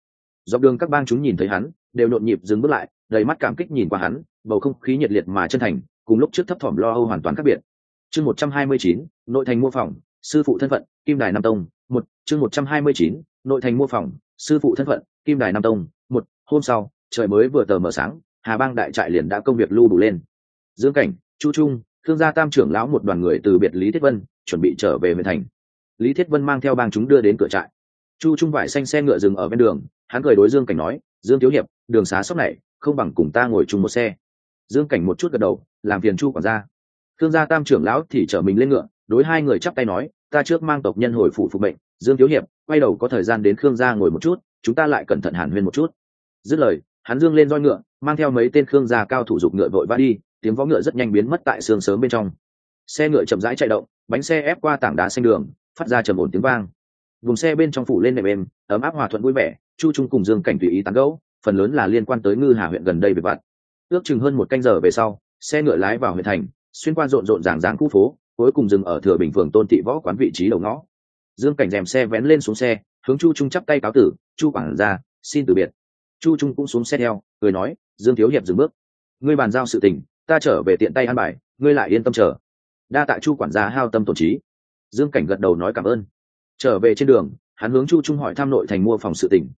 Dọc đường các bang chúng nhìn thấy hắn, đều nhộn nhịp dừng bước lại, đầy mắt cảm kích nhìn qua hắn, bầu không khí nhiệt liệt mà chân thành, cùng lúc trước thấp thỏm lo âu hoàn toàn khác biệt. Chương một trăm hai mươi chín, nội thành mua phòng sư phụ thân phận, kim đài nam tông, một, chương một trăm hai mươi chín, nội thành mua phòng sư phụ thân phận, kim đài nam tông, một, hôm sau, trời mới vừa tờ mờ sáng, hà bang đại trại liền đã công việc lưu đủ lên. Dương cảnh chu trung, thương gia tam trưởng lão một đoàn người từ biệt lý thiết vân, chuẩn bị trở về huyện thành. Lý thiết vân mang theo bang chúng đưa đến cửa trại. Chu trung vải xanh xe ngựa dừng ở bên đường, hắn cười đối dương cảnh nói, dương thiếu hiệp, đường xá sóc này, không bằng cùng ta ngồi chung một xe. Dương cảnh một chút gật đầu, làm phiền chu quản gia. Thương gia tam trưởng lão thì chở mình lên ngựa, đối hai người chắp tay nói, ta trước mang tộc nhân hồi phủ phục bệnh dương thiếu hiệp, quay đầu có thời gian đến khương gia ngồi một chút, chúng ta lại cẩn thận hàn huyên một chút. Dứt lời, hắn dương lên roi ngựa, mang theo mấy tên khương gia cao thủ dục ngựa vội va đi tiếng vó ngựa rất nhanh biến mất tại sương sớm bên trong. Xe ngựa chậm rãi chạy động, bánh xe ép qua tảng đá xanh đường, phát ra trầm ổn tiếng vang. Vùng xe bên trong phủ lên nệm êm, ấm áp hòa thuận vui vẻ, chu trung cùng dương cảnh tùy ý tán gẫu, phần lớn là liên quan tới ngư hà huyện gần đây về vặt. Ước chừng hơn một canh giờ về sau, xe ngựa lái vào huyện thành, xuyên qua rộn rộn ràng ràng khu phố, cuối cùng dừng ở thừa bình phường tôn thị võ quán vị trí đầu ngõ. Dương cảnh rèm xe vén lên xuống xe, hướng chu trung chắp tay cáo tử, chu quản ra xin từ biệt. Chu trung cũng xuống xe theo, cười nói, dương thiếu hiệp dừng bước. Ngươi bàn giao sự tình ta trở về tiện tay ăn bài, ngươi lại yên tâm chờ. Đa tạ chu quản gia hao tâm tổn trí. Dương cảnh gật đầu nói cảm ơn. Trở về trên đường, hắn hướng chu trung hỏi thăm nội thành mua phòng sự tỉnh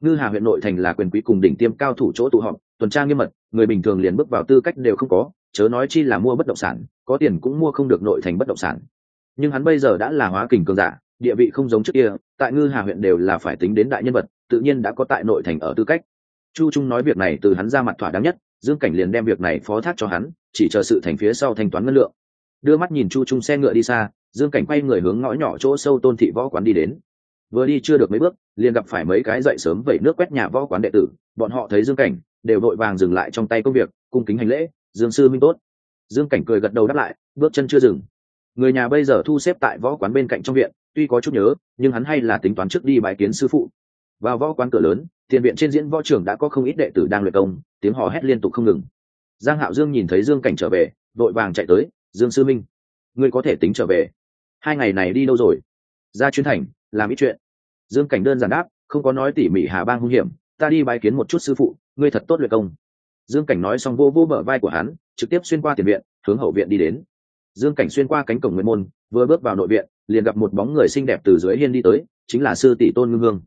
ngư hà huyện nội thành là quyền quý cùng đỉnh tiêm cao thủ chỗ tụ họp, tuần tra nghiêm mật, người bình thường liền bước vào tư cách đều không có, chớ nói chi là mua bất động sản, có tiền cũng mua không được nội thành bất động sản. Nhưng hắn bây giờ đã là hóa kình cường giả, địa vị không giống trước kia, tại ngư hà huyện đều là phải tính đến đại nhân vật, tự nhiên đã có tại nội thành ở tư cách. Chu trung nói việc này từ hắn ra mặt thỏa đáng nhất dương cảnh liền đem việc này phó thác cho hắn, chỉ chờ sự thành phía sau thanh toán ngân lượng. Đưa mắt nhìn chu trung xe ngựa đi xa, dương cảnh quay người hướng ngõ nhỏ chỗ sâu tôn thị võ quán đi đến. Vừa đi chưa được mấy bước, liền gặp phải mấy cái dậy sớm vẩy nước quét nhà võ quán đệ tử, bọn họ thấy dương cảnh, đều vội vàng dừng lại trong tay công việc, cung kính hành lễ, dương sư minh tốt. Dương cảnh cười gật đầu đáp lại, bước chân chưa dừng. Người nhà bây giờ thu xếp tại võ quán bên cạnh trong viện, tuy có chút nhớ, nhưng hắn hay là tính toán trước đi bài kiến sư phụ vào võ quán cửa lớn, tiền viện trên diễn võ trường đã có không ít đệ tử đang luyện công, tiếng hò hét liên tục không ngừng. Giang hạo dương nhìn thấy dương cảnh trở về, vội vàng chạy tới, dương sư minh, ngươi có thể tính trở về. Hai ngày này đi đâu rồi? Ra chuyến thành, làm ít chuyện. Dương cảnh đơn giản đáp, không có nói tỉ mỉ hà bang hung hiểm, ta đi bài kiến một chút sư phụ, ngươi thật tốt luyện công. Dương cảnh nói xong vô vô bờ vai của hắn, trực tiếp xuyên qua tiền viện, hướng hậu viện đi đến. Dương cảnh xuyên qua cánh cổng nguyên môn, vừa bước vào nội viện, liền gặp một bóng người xinh đẹp từ dưới hiên đi tới, chính là sư tỷ tôn ngưng hương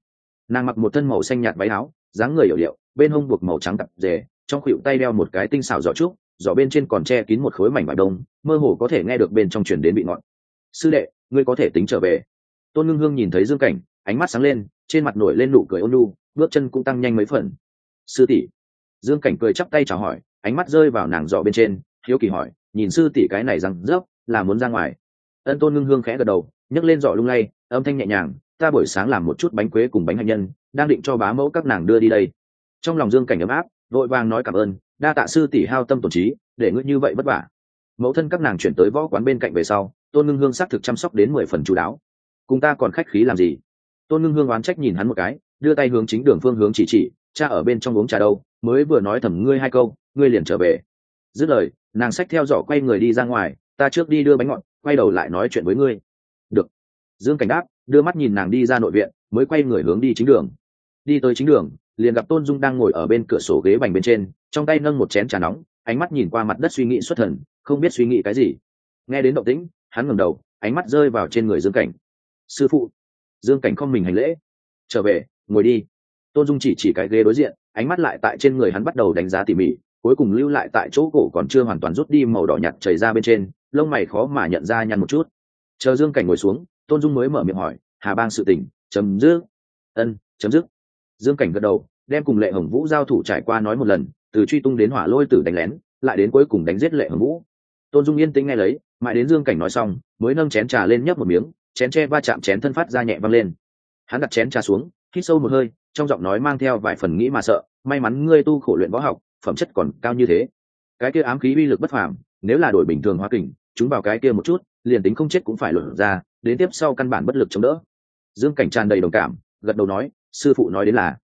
nàng mặc một thân màu xanh nhạt váy áo dáng người hiểu điệu bên hông buộc màu trắng tập dề, trong khuỷu tay đeo một cái tinh xảo giỏ trúc giỏ bên trên còn che kín một khối mảnh vải đông mơ hồ có thể nghe được bên trong chuyển đến bị ngọn sư đệ ngươi có thể tính trở về. Tôn ngưng hương nhìn thấy dương cảnh ánh mắt sáng lên trên mặt nổi lên nụ cười ôn lu bước chân cũng tăng nhanh mấy phần. Sư tỷ. Dương cảnh cười chắp tay chào hỏi ánh mắt rơi vào nàng giỏ bên trên hiếu kỳ hỏi nhìn sư tỷ cái này rằng rớp là muốn ra ngoài? Ân tôn ngưng hương khẽ gật đầu nhấc lên giỏ lung lay âm thanh nhẹ nhàng ta buổi sáng làm một chút bánh quế cùng bánh hạnh nhân, đang định cho bá mẫu các nàng đưa đi đây. Trong lòng dương cảnh ấm áp, vội vàng nói cảm ơn, đa tạ sư tỷ hao tâm tổn trí, để ngươi như vậy vất vả. Mẫu thân các nàng chuyển tới võ quán bên cạnh về sau, tôn ngưng hương xác thực chăm sóc đến mười phần chú đáo. Cùng ta còn khách khí làm gì? Tôn ngưng hương oán trách nhìn hắn một cái, đưa tay hướng chính đường phương hướng chỉ chỉ, cha ở bên trong uống trà đâu, mới vừa nói thầm ngươi hai câu, ngươi liền trở về. Dứt lời, nàng sách theo dõi quay người đi ra ngoài, ta trước đi đưa bánh ngọt, quay đầu lại nói chuyện với ngươi. Được. Dương cảnh đáp đưa mắt nhìn nàng đi ra nội viện, mới quay người hướng đi chính đường. Đi tới chính đường, liền gặp tôn dung đang ngồi ở bên cửa sổ ghế bành bên trên, trong tay nâng một chén trà nóng, ánh mắt nhìn qua mặt đất suy nghĩ xuất thần, không biết suy nghĩ cái gì. Nghe đến động tĩnh, hắn ngẩng đầu, ánh mắt rơi vào trên người dương cảnh. Sư phụ. Dương cảnh không mình hành lễ. Trở về, ngồi đi. Tôn dung chỉ chỉ cái ghế đối diện, ánh mắt lại tại trên người hắn bắt đầu đánh giá tỉ mỉ, cuối cùng lưu lại tại chỗ cổ còn chưa hoàn toàn rút đi màu đỏ nhạt chảy ra bên trên, lông mày khó mà nhận ra nhăn một chút. Chờ dương cảnh ngồi xuống tôn dung mới mở miệng hỏi, hà bang sự tình, chấm dứt. Ân, chấm dứt. Dương cảnh gật đầu, đem cùng lệ hồng vũ giao thủ trải qua nói một lần, từ truy tung đến hỏa lôi tử đánh lén, lại đến cuối cùng đánh giết lệ hồng vũ. Tôn dung yên tĩnh nghe lấy, mãi đến dương cảnh nói xong, mới nâng chén trà lên nhấp một miếng, chén tre va chạm chén thân phát ra nhẹ văng lên. Hắn đặt chén trà xuống, hít sâu một hơi, trong giọng nói mang theo vài phần nghĩ mà sợ, may mắn ngươi tu khổ luyện võ học, phẩm chất còn cao như thế. Cái kia ám khí uy lực bất phàm, nếu là đổi bình thường hóa kình, chúng vào cái kia một chút, liền tính không chết cũng phải luận ra đến tiếp sau căn bản bất lực chống đỡ. Dương cảnh tràn đầy đồng cảm, gật đầu nói, sư phụ nói đến là,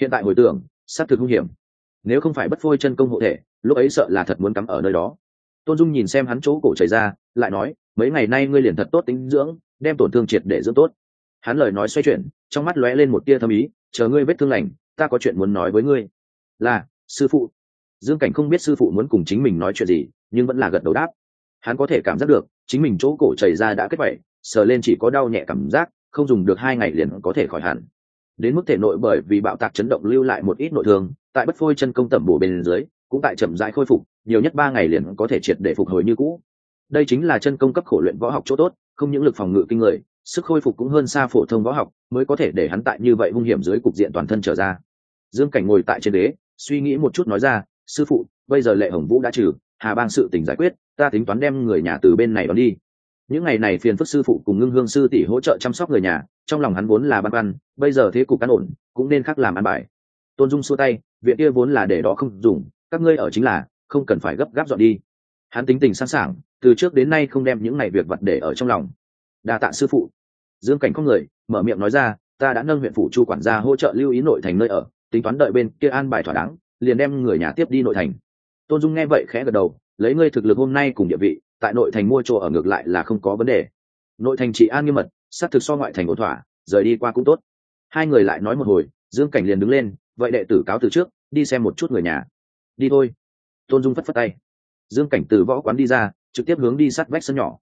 hiện tại hồi tưởng s á t thực hung hiểm. Nếu không phải bất phôi chân công hộ thể, lúc ấy sợ là thật muốn cắm ở nơi đó. Tôn dung nhìn xem hắn chỗ cổ chảy ra, lại nói, mấy ngày nay ngươi liền thật tốt tính dưỡng, đem tổn thương triệt để dưỡng tốt. Hắn lời nói xoay chuyển, trong mắt lóe lên một tia thâm ý, chờ ngươi vết thương lành, ta có chuyện muốn nói với ngươi. Là, sư phụ. Dương cảnh không biết sư phụ muốn cùng chính mình nói chuyện gì, nhưng vẫn là gật đầu đáp. Hắn có thể cảm giác được, chính mình chỗ cổ chảy ra đã kết vậy sờ lên chỉ có đau nhẹ cảm giác, không dùng được hai ngày liền có thể khỏi hẳn. Đến mức thể nội bởi vì bạo tạc chấn động lưu lại một ít nội thương, tại bất phôi chân công tẩm bổ bên dưới, cũng tại chậm rãi khôi phục, nhiều nhất ba ngày liền có thể triệt để phục hồi như cũ. Đây chính là chân công cấp khổ luyện võ học chỗ tốt, không những lực phòng ngự kinh người, sức khôi phục cũng hơn xa phổ thông võ học, mới có thể để hắn tại như vậy hung hiểm dưới cục diện toàn thân trở ra. Dương cảnh ngồi tại trên đế suy nghĩ một chút nói ra, sư phụ, bây giờ lệ hồng vũ đã trừ, hà bang sự tình giải quyết, ta tính toán đem người nhà từ bên này đón đi những ngày này phiền phức sư phụ cùng ngưng hương sư tỷ hỗ trợ chăm sóc người nhà, trong lòng hắn vốn là băn khoăn, bây giờ thế cục căn ổn, cũng nên khác làm ăn bài. Tôn dung xua tay, viện kia vốn là để đó không dùng, các ngươi ở chính là, không cần phải gấp gáp dọn đi. Hắn tính tình sẵn sàng, từ trước đến nay không đem những ngày việc vật để ở trong lòng. Đa tạ sư phụ. Dương cảnh không người, mở miệng nói ra, ta đã nâng huyện phủ chu quản gia hỗ trợ lưu ý nội thành nơi ở, tính toán đợi bên kia an bài thỏa đáng, liền đem người nhà tiếp đi nội thành. Tôn dung nghe vậy khẽ gật đầu, lấy ngươi thực lực hôm nay cùng địa vị tại nội thành mua chỗ ở ngược lại là không có vấn đề. Nội thành trị an nghiêm mật, xác thực so ngoại thành ổn thỏa, rời đi qua cũng tốt. Hai người lại nói một hồi, dương cảnh liền đứng lên, vậy đệ tử cáo từ trước, đi xem một chút người nhà. Đi thôi. Tôn dung phất phất tay. Dương cảnh từ võ quán đi ra, trực tiếp hướng đi sát vách sân nhỏ.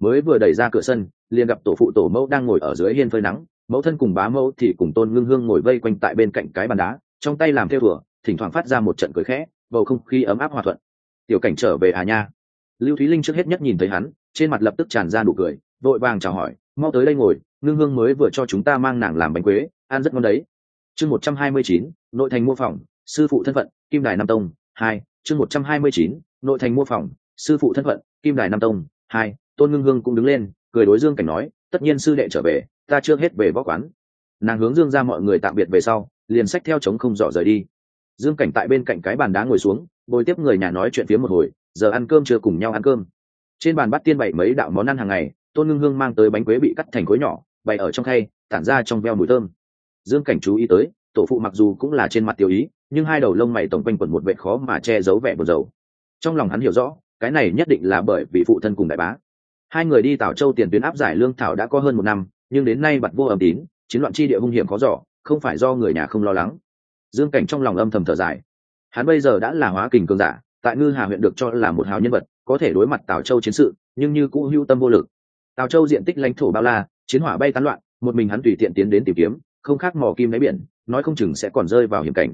Mới vừa đẩy ra cửa sân, liền gặp tổ phụ tổ mẫu đang ngồi ở dưới hiên phơi nắng, mẫu thân cùng bá mẫu thì cùng tôn ngưng hương ngồi vây quanh tại bên cạnh cái bàn đá, trong tay làm theo thùa thỉnh thoảng phát ra một trận cười khẽ, bầu không khí ấm áp hòa thuận. Tiểu cảnh trở về à nha? Lưu thúy linh trước hết nhất nhìn thấy hắn, trên mặt lập tức tràn ra nụ cười, vội vàng chào hỏi, mau tới đây ngồi, ngưng hương mới vừa cho chúng ta mang nàng làm bánh quế, ăn rất ngon đấy. Chương một trăm hai mươi chín, nội thành mua phòng, sư phụ thân phận, kim đài nam tông, hai, chương một trăm hai mươi chín, nội thành mua phòng, sư phụ thân phận, kim đài nam tông, hai, tôn ngưng hương cũng đứng lên, cười đối dương cảnh nói, tất nhiên sư đệ trở về, ta chưa hết về võ quán. Nàng hướng dương ra mọi người tạm biệt về sau, liền sách theo chống không dọ rời đi. Dương cảnh tại bên cạnh cái bàn đá ngồi xuống, bồi tiếp người nhà nói chuyện phía một hồi giờ ăn cơm chưa cùng nhau ăn cơm. Trên bàn bắt tiên bày mấy đạo món ăn hàng ngày, tôn ngưng hương mang tới bánh quế bị cắt thành khối nhỏ, bày ở trong khay, tản ra trong veo mùi thơm. Dương cảnh chú ý tới, tổ phụ mặc dù cũng là trên mặt tiêu ý, nhưng hai đầu lông mày tổng quanh quẩn một vệ khó mà che giấu vẻ buồn rầu. Trong lòng hắn hiểu rõ, cái này nhất định là bởi vì phụ thân cùng đại bá. Hai người đi tảo châu tiền tuyến áp giải lương thảo đã có hơn một năm, nhưng đến nay bặt vô âm tín, chiến loạn chi địa hung hiểm khó giỏ không phải do người nhà không lo lắng. Dương cảnh trong lòng âm thầm thở dài. Hắn bây giờ đã là hóa kình cường giả tại ngư hà huyện được cho là một hào nhân vật, có thể đối mặt tào châu chiến sự, nhưng như cũ hưu tâm vô lực. Tào châu diện tích lãnh thổ bao la, chiến hỏa bay tán loạn, một mình hắn tùy tiện tiến đến tìm kiếm, không khác mò kim đáy biển, nói không chừng sẽ còn rơi vào hiểm cảnh.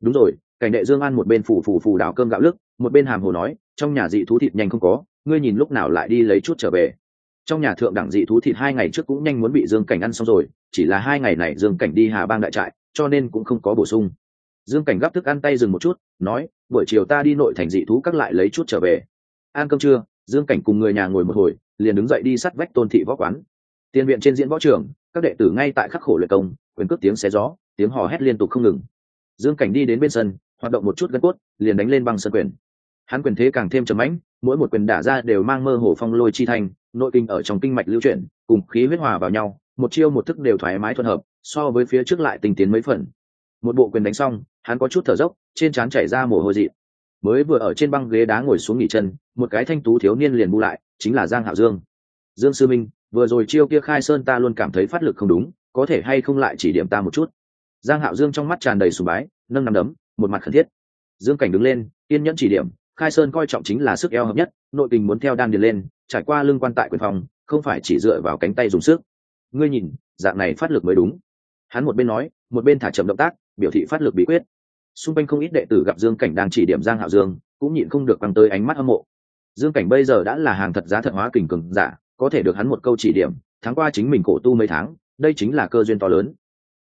Đúng rồi, cảnh đệ dương an một bên phủ phủ phủ đào cơm gạo lức, một bên hàm hồ nói, trong nhà dị thú thịt nhanh không có, ngươi nhìn lúc nào lại đi lấy chút trở về. Trong nhà thượng đẳng dị thú thịt hai ngày trước cũng nhanh muốn bị dương cảnh ăn xong rồi, chỉ là hai ngày này dương cảnh đi hà bang đại trại, cho nên cũng không có bổ sung. Dương cảnh gắp thức ăn tay dừng một chút, nói buổi chiều ta đi nội thành dị thú các lại lấy chút trở về. Ăn cơm trưa, dương cảnh cùng người nhà ngồi một hồi, liền đứng dậy đi sát vách tôn thị võ quán. Tiền viện trên diễn võ trường, các đệ tử ngay tại khắc khổ luyện công, quyền cước tiếng xé gió, tiếng hò hét liên tục không ngừng. Dương cảnh đi đến bên sân, hoạt động một chút gân cốt, liền đánh lên băng sân quyền. Hắn quyền thế càng thêm trầm mãnh, mỗi một quyền đả ra đều mang mơ hồ phong lôi chi thành nội kinh ở trong kinh mạch lưu chuyển, cùng khí huyết hòa vào nhau, một chiêu một thức đều thoải mái thuận hợp, so với phía trước lại tinh tiến mấy phần một bộ quyền đánh xong, hắn có chút thở dốc, trên trán chảy ra mồ hôi dị. Mới vừa ở trên băng ghế đá ngồi xuống nghỉ chân, một cái thanh tú thiếu niên liền bu lại, chính là giang hạo dương. Dương sư minh, vừa rồi chiêu kia khai sơn ta luôn cảm thấy phát lực không đúng, có thể hay không lại chỉ điểm ta một chút? Giang hạo dương trong mắt tràn đầy sùng bái, nâng nằm đấm, một mặt khẩn thiết. Dương cảnh đứng lên, kiên nhẫn chỉ điểm, khai sơn coi trọng chính là sức eo hợp nhất, nội tình muốn theo đan điền lên, trải qua lưng quan tại quyền phòng, không phải chỉ dựa vào cánh tay dùng sức. Ngươi nhìn, dạng này phát lực mới đúng. Hắn một bên nói, một bên thả chậm động tác biểu thị phát lực bí quyết. Xung quanh không ít đệ tử gặp dương cảnh đang chỉ điểm giang hạo dương, cũng nhịn không được băng tới ánh mắt hâm mộ. Dương cảnh bây giờ đã là hàng thật giá thật hóa kình cường giả, có thể được hắn một câu chỉ điểm tháng qua chính mình cổ tu mấy tháng, đây chính là cơ duyên to lớn.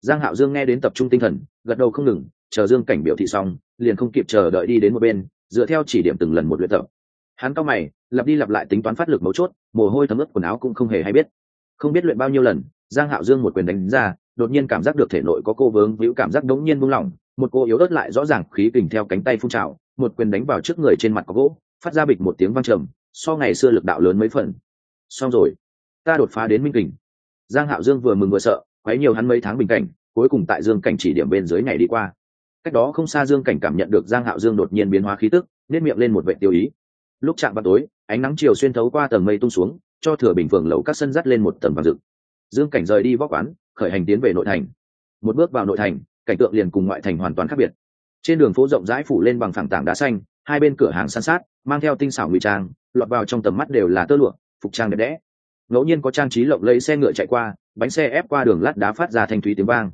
Giang hạo dương nghe đến tập trung tinh thần, gật đầu không ngừng, chờ dương cảnh biểu thị xong, liền không kịp chờ đợi đi đến một bên, dựa theo chỉ điểm từng lần một luyện tập. Hắn cao mày, lặp đi lặp lại tính toán phát lực mấu chốt, mồ hôi thấm ướt quần áo cũng không hề hay biết. Không biết luyện bao nhiêu lần, giang hạo dương một quyền đánh ra đột nhiên cảm giác được thể nội có cô vướng víu, cảm giác đống nhiên buông lỏng, một cô yếu ớt lại rõ ràng khí kình theo cánh tay phun trào, một quyền đánh vào trước người trên mặt có gỗ, phát ra bịch một tiếng vang trầm, so ngày xưa lực đạo lớn mấy phần. Xong rồi, ta đột phá đến minh kình. Giang hạo dương vừa mừng vừa sợ, quấy nhiều hắn mấy tháng bình cảnh, cuối cùng tại dương cảnh chỉ điểm bên dưới ngày đi qua. Cách đó không xa dương cảnh cảm nhận được giang hạo dương đột nhiên biến hóa khí tức, nét miệng lên một vệ tiêu ý. Lúc chạm vào tối, ánh nắng chiều xuyên thấu qua tầng mây tung xuống, cho thừa bình phường lầu các sân dắt lên một tầng vàng rực. Dương cảnh rời đi vóc quán khởi hành tiến về nội thành. Một bước vào nội thành, cảnh tượng liền cùng ngoại thành hoàn toàn khác biệt. Trên đường phố rộng rãi phủ lên bằng phẳng tảng đá xanh, hai bên cửa hàng san sát, mang theo tinh xảo ngụy trang, lọt vào trong tầm mắt đều là tơ lụa, phục trang đẹp đẽ. Ngẫu nhiên có trang trí lộng lẫy xe ngựa chạy qua, bánh xe ép qua đường lát đá phát ra thanh thúy tiếng vang.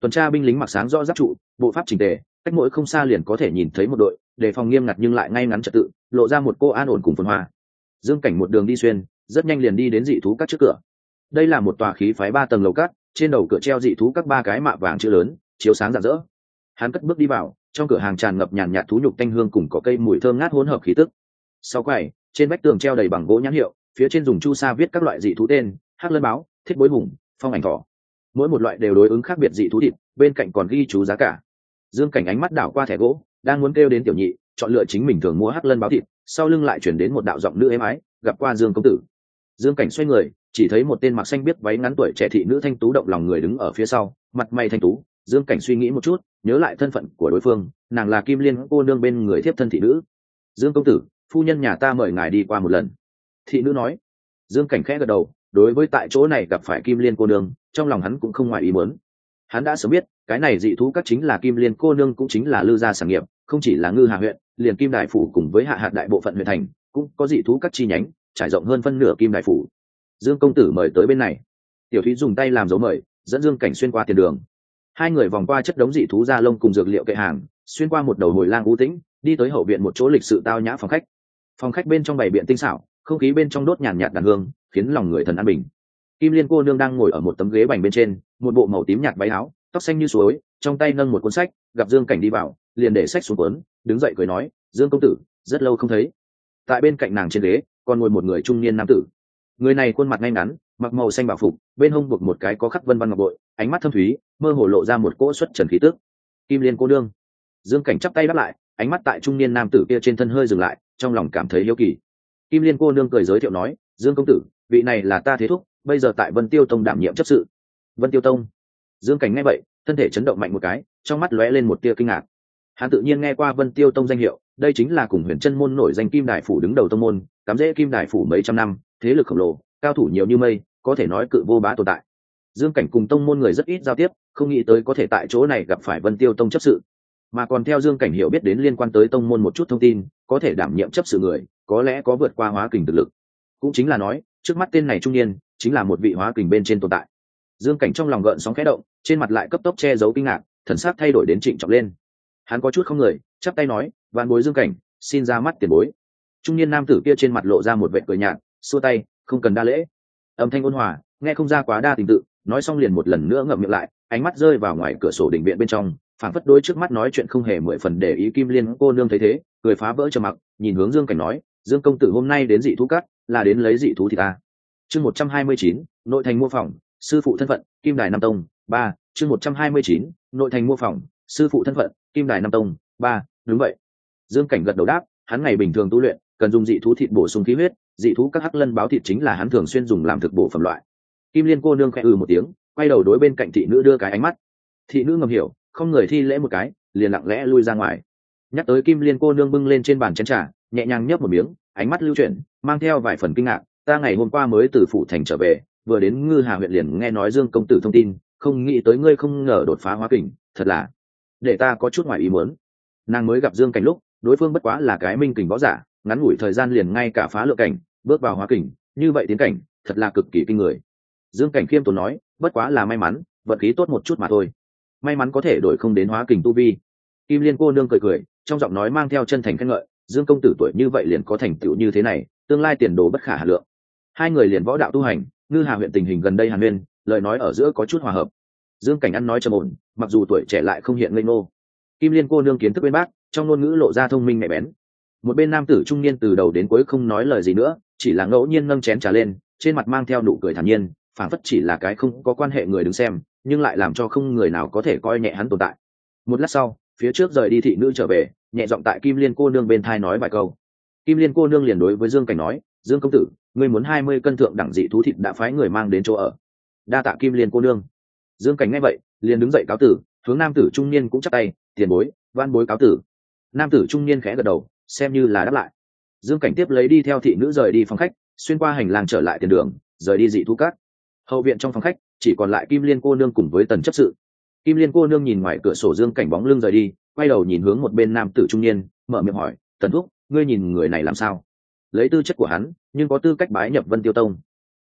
Tuần tra binh lính mặc sáng rõ giáp trụ, bộ pháp trình tề, cách mỗi không xa liền có thể nhìn thấy một đội, đề phòng nghiêm ngặt nhưng lại ngay ngắn trật tự, lộ ra một cô an ổn cùng phân hoa. Dương cảnh một đường đi xuyên, rất nhanh liền đi đến dị thú các trước cửa. Đây là một tòa khí phái ba tầng lầu cát trên đầu cửa treo dị thú các ba cái mạ vàng chữ lớn, chiếu sáng rạng rỡ. Hắn cất bước đi vào, trong cửa hàng tràn ngập nhàn nhạt thú nhục tanh hương cùng có cây mùi thơm ngát hỗn hợp khí tức. Sau quầy, trên vách tường treo đầy bằng gỗ nhãn hiệu, phía trên dùng chu sa viết các loại dị thú tên hắc lân báo, thiết bối hùng, phong ảnh thỏ mỗi một loại đều đối ứng khác biệt dị thú thịt, bên cạnh còn ghi chú giá cả. Dương cảnh ánh mắt đảo qua thẻ gỗ, đang muốn kêu đến tiểu nhị, chọn lựa chính mình thường mua hắc lân báo thịt, sau lưng lại chuyển đến một đạo giọng nữ êm ái, gặp qua dương công tử. Dương cảnh xoay người chỉ thấy một tên mặc xanh biết váy ngắn tuổi trẻ thị nữ thanh tú động lòng người đứng ở phía sau, mặt mày thanh tú, dương cảnh suy nghĩ một chút, nhớ lại thân phận của đối phương, nàng là kim liên cô nương bên người thiếp thân thị nữ. Dương công tử, phu nhân nhà ta mời ngài đi qua một lần. Thị nữ nói. Dương cảnh khẽ gật đầu, đối với tại chỗ này gặp phải kim liên cô nương, trong lòng hắn cũng không ngoài ý muốn. Hắn đã sớm biết, cái này dị thú các chính là kim liên cô nương cũng chính là lư gia sản nghiệp, không chỉ là ngư hà huyện, liền kim đại phủ cùng với hạ hạt đại bộ phận huyện thành, cũng có dị thú các chi nhánh, trải rộng hơn phân nửa kim đại phủ dương công tử mời tới bên này. Tiểu thúy dùng tay làm dấu mời, dẫn dương cảnh xuyên qua tiền đường. Hai người vòng qua chất đống dị thú da lông cùng dược liệu kệ hàng, xuyên qua một đầu hồi lang u tĩnh, đi tới hậu viện một chỗ lịch sự tao nhã phòng khách. Phòng khách bên trong bày biện tinh xảo, không khí bên trong đốt nhàn nhạt đàn hương, khiến lòng người thần an bình. Kim liên cô nương đang ngồi ở một tấm ghế bành bên trên, một bộ màu tím nhạt váy áo, tóc xanh như suối, trong tay nâng một cuốn sách, gặp dương cảnh đi vào, liền để sách xuống cuốn, đứng dậy cười nói, dương công tử, rất lâu không thấy. Tại bên cạnh nàng trên ghế, còn ngồi một người trung niên nam tử người này khuôn mặt ngay ngắn, mặc màu xanh bảo phục, bên hông buộc một cái có khắc vân văn ngọc bội, ánh mắt thâm thúy, mơ hồ lộ ra một cỗ xuất trần khí tước kim liên cô đương dương cảnh chắp tay đáp lại, ánh mắt tại trung niên nam tử kia trên thân hơi dừng lại, trong lòng cảm thấy hiếu kỳ. Kim liên cô nương cười giới thiệu nói, dương công tử, vị này là ta thế thúc, bây giờ tại vân tiêu tông đảm nhiệm chấp sự. Vân tiêu tông? Dương cảnh nghe vậy, thân thể chấn động mạnh một cái, trong mắt lóe lên một tia kinh ngạc. Hắn tự nhiên nghe qua vân tiêu tông danh hiệu, đây chính là cùng huyền chân môn nổi danh kim đại phủ đứng đầu tông môn, cắm rễ kim đại phủ mấy trăm năm thế lực khổng lồ, cao thủ nhiều như mây, có thể nói cự vô bá tồn tại. Dương cảnh cùng tông môn người rất ít giao tiếp, không nghĩ tới có thể tại chỗ này gặp phải vân tiêu tông chấp sự. Mà còn theo dương cảnh hiểu biết đến liên quan tới tông môn một chút thông tin, có thể đảm nhiệm chấp sự người, có lẽ có vượt qua hóa kình thực lực. Cũng chính là nói, trước mắt tên này trung niên, chính là một vị hóa kình bên trên tồn tại. Dương cảnh trong lòng gợn sóng khẽ động, trên mặt lại cấp tốc che giấu kinh ngạc, thần sắc thay đổi đến trịnh trọng lên. Hắn có chút không người, chắp tay nói, vạn bối dương cảnh, xin ra mắt tiền bối. Trung niên nam tử kia trên mặt lộ ra một vệ cười nhạt xua tay, không cần đa lễ. Âm thanh ôn hòa, nghe không ra quá đa tình tự, nói xong liền một lần nữa ngậm miệng lại, ánh mắt rơi vào ngoài cửa sổ đỉnh viện bên trong, phảng phất đôi trước mắt nói chuyện không hề mười phần để ý kim liên cô nương thấy thế, cười phá vỡ trầm mặc, nhìn hướng dương cảnh nói, dương công tử hôm nay đến dị thú cắt là đến lấy dị thú thì ta. Chương một trăm hai mươi chín, nội thành mua phòng sư phụ thân phận, kim đài nam tông, ba, chương một trăm hai mươi chín, nội thành mua phòng sư phụ thân phận, kim đài nam tông, ba, đúng vậy. Dương cảnh gật đầu đáp, hắn ngày bình thường tu luyện, cần dùng dị thú thịt bổ sung khí huyết dị thú các hắc lân báo thịt chính là hắn thường xuyên dùng làm thực bổ phẩm loại. Kim liên cô nương khẽ ừ một tiếng, quay đầu đối bên cạnh thị nữ đưa cái ánh mắt. Thị nữ ngầm hiểu, không người thi lễ một cái, liền lặng lẽ lui ra ngoài. Nhắc tới kim liên cô nương bưng lên trên bàn chén trà, nhẹ nhàng nhấp một miếng, ánh mắt lưu chuyển, mang theo vài phần kinh ngạc, ta ngày hôm qua mới từ phủ thành trở về, vừa đến ngư hà huyện liền nghe nói dương công tử thông tin, không nghĩ tới ngươi không ngờ đột phá hóa kình, thật là để ta có chút ngoài ý muốn. Nàng mới gặp dương cảnh lúc, đối phương bất quá là cái minh kình võ giả ngắn ngủi thời gian liền ngay cả phá lượng cảnh, bước vào hóa kình, như vậy tiến cảnh, thật là cực kỳ kinh người. Dương cảnh khiêm tốn nói, bất quá là may mắn, vận khí tốt một chút mà thôi. May mắn có thể đổi không đến hóa kình tu vi. Kim liên cô nương cười cười, trong giọng nói mang theo chân thành khen ngợi, dương công tử tuổi như vậy liền có thành tựu như thế này, tương lai tiền đồ bất khả hà lượng. Hai người liền võ đạo tu hành, ngư hà huyện tình hình gần đây hàn huyên, lời nói ở giữa có chút hòa hợp. Dương cảnh ăn nói trầm ổn, mặc dù tuổi trẻ lại không hiện ngây ngô. Kim liên cô nương kiến thức bên bác, trong ngôn ngữ lộ ra thông minh mẹ bén một bên nam tử trung niên từ đầu đến cuối không nói lời gì nữa, chỉ là ngẫu nhiên nâng chén trà lên, trên mặt mang theo nụ cười thản nhiên phản phất chỉ là cái không có quan hệ người đứng xem, nhưng lại làm cho không người nào có thể coi nhẹ hắn tồn tại. Một lát sau, phía trước rời đi thị nữ trở về, nhẹ giọng tại kim liên cô nương bên thai nói vài câu. Kim liên cô nương liền đối với dương cảnh nói, dương công tử, ngươi muốn hai mươi cân thượng đẳng dị thú thịt đã phái người mang đến chỗ ở. Đa tạ kim liên cô nương. Dương cảnh nghe vậy, liền đứng dậy cáo tử, hướng nam tử trung niên cũng chắc tay, tiền bối, van bối cáo tử. Nam tử trung niên khẽ gật đầu xem như là đáp lại. Dương cảnh tiếp lấy đi theo thị nữ rời đi phòng khách, xuyên qua hành lang trở lại tiền đường, rời đi dị thu cát. Hậu viện trong phòng khách, chỉ còn lại kim liên cô nương cùng với tần chấp sự. Kim liên cô nương nhìn ngoài cửa sổ dương cảnh bóng lưng rời đi, quay đầu nhìn hướng một bên nam tử trung niên, mở miệng hỏi, tần thúc, ngươi nhìn người này làm sao? Lấy tư chất của hắn, nhưng có tư cách bái nhập vân tiêu tông.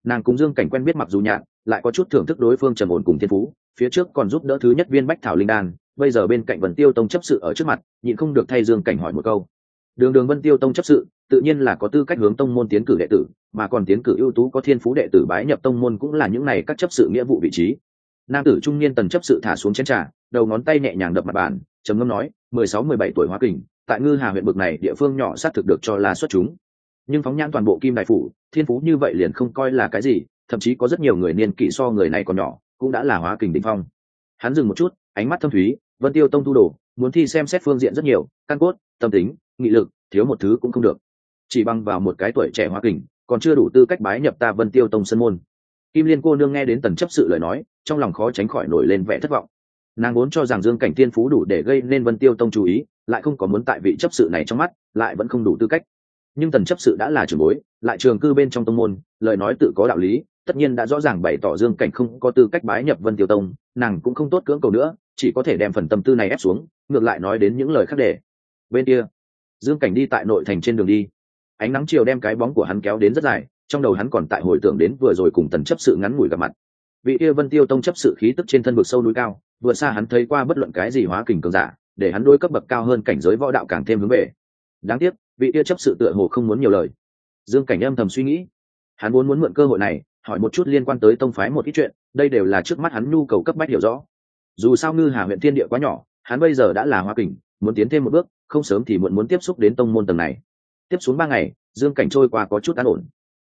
Nàng cùng dương cảnh quen biết mặc dù nhạn lại có chút thưởng thức đối phương trầm ổn cùng thiên phú, phía trước còn giúp đỡ thứ nhất viên bách thảo linh đan, bây giờ bên cạnh vân tiêu tông chấp sự ở trước mặt, nhịn không được thay dương cảnh hỏi một câu đường đường vân tiêu tông chấp sự, tự nhiên là có tư cách hướng tông môn tiến cử đệ tử, mà còn tiến cử ưu tú có thiên phú đệ tử bái nhập tông môn cũng là những này các chấp sự nghĩa vụ vị trí. Nam tử trung niên tần chấp sự thả xuống chén trà, đầu ngón tay nhẹ nhàng đập mặt bàn, trầm ngâm nói, mười sáu mười bảy tuổi hóa kình, tại ngư hà huyện bực này địa phương nhỏ xác thực được cho là xuất chúng. Nhưng phóng nhãn toàn bộ kim đại phủ, thiên phú như vậy liền không coi là cái gì, thậm chí có rất nhiều người niên kỷ so người này còn nhỏ, cũng đã là hóa kình đ phong. Hắn dừng một chút, ánh mắt thâm thúy, vân tiêu tông thu đồ, muốn thi xem xét phương diện rất nhiều, căn cốt, tâm tính nghị lực, thiếu một thứ cũng không được. Chỉ bằng vào một cái tuổi trẻ hoa kình, còn chưa đủ tư cách bái nhập ta vân tiêu tông sân môn. Kim liên cô nương nghe đến tần chấp sự lời nói, trong lòng khó tránh khỏi nổi lên vẻ thất vọng. Nàng vốn cho rằng dương cảnh tiên phú đủ để gây nên vân tiêu tông chú ý, lại không có muốn tại vị chấp sự này trong mắt, lại vẫn không đủ tư cách. Nhưng tần chấp sự đã là trường bối, lại trường cư bên trong tông môn, lời nói tự có đạo lý, tất nhiên đã rõ ràng bày tỏ dương cảnh không có tư cách bái nhập vân tiêu tông, nàng cũng không tốt cưỡng cầu nữa, chỉ có thể đem phần tâm tư này ép xuống, ngược lại nói đến những lời khác để. Bên kia dương cảnh đi tại nội thành trên đường đi. Ánh nắng chiều đem cái bóng của hắn kéo đến rất dài, trong đầu hắn còn tại hồi tưởng đến vừa rồi cùng tần chấp sự ngắn ngủi gặp mặt. Vị kia vân tiêu tông chấp sự khí tức trên thân vực sâu núi cao, vừa xa hắn thấy qua bất luận cái gì hóa kình cường giả, để hắn đôi cấp bậc cao hơn cảnh giới võ đạo càng thêm hướng về. Đáng tiếc, vị kia chấp sự tựa hồ không muốn nhiều lời. Dương cảnh âm thầm suy nghĩ. Hắn muốn muốn mượn cơ hội này, hỏi một chút liên quan tới tông phái một ít chuyện, đây đều là trước mắt hắn nhu cầu cấp bách hiểu rõ. Dù sao ngư hà huyện thiên địa quá nhỏ, hắn bây giờ đã là hoa kình, muốn tiến thêm một bước không sớm thì muộn muốn tiếp xúc đến tông môn tầng này. Tiếp xuống ba ngày, dương cảnh trôi qua có chút an ổn.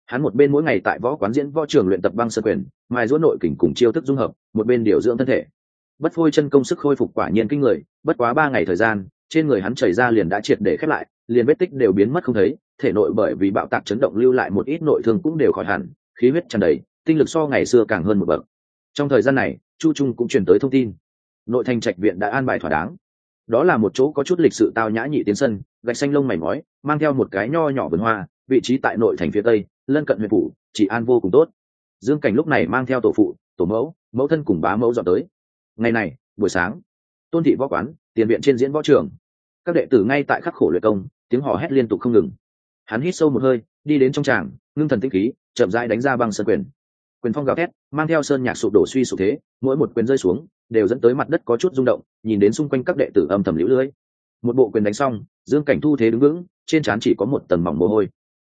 Hắn một bên mỗi ngày tại võ quán diễn võ trường luyện tập băng sơ quyền mai giũa nội kình cùng chiêu thức dung hợp, một bên điều dưỡng thân thể. Bất phôi chân công sức khôi phục quả nhiên kinh người, bất quá ba ngày thời gian, trên người hắn chảy ra liền đã triệt để khép lại, liền vết tích đều biến mất không thấy, thể nội bởi vì bạo tạc chấn động lưu lại một ít nội thương cũng đều khỏi hẳn, khí huyết tràn đầy, tinh lực so ngày xưa càng hơn một bậc. Trong thời gian này, chu trung cũng truyền tới thông tin. Nội thành trạch viện đã an bài thỏa đáng đó là một chỗ có chút lịch sự tao nhã nhị tiến sân, gạch xanh lông mày mói, mang theo một cái nho nhỏ vườn hoa, vị trí tại nội thành phía tây, lân cận huyện phủ, chỉ an vô cùng tốt. Dương cảnh lúc này mang theo tổ phụ, tổ mẫu mẫu thân cùng bá mẫu dọn tới. Ngày này, buổi sáng, tôn thị võ quán, tiền viện trên diễn võ trường. Các đệ tử ngay tại khắc khổ luyện công, tiếng hò hét liên tục không ngừng. Hắn hít sâu một hơi, đi đến trong tràng, ngưng thần tinh khí, chậm rãi đánh ra băng sơn quyền. Quyền phong gào thét, mang theo sơn nhạc sụp đổ suy sụp thế, mỗi một quyền rơi xuống đều dẫn tới mặt đất có chút rung động, nhìn đến xung quanh các đệ tử âm thầm liễu lưới. Một bộ quyền đánh xong, dương cảnh thu thế đứng vững, trên trán chỉ có một tầng mỏng mồ hôi.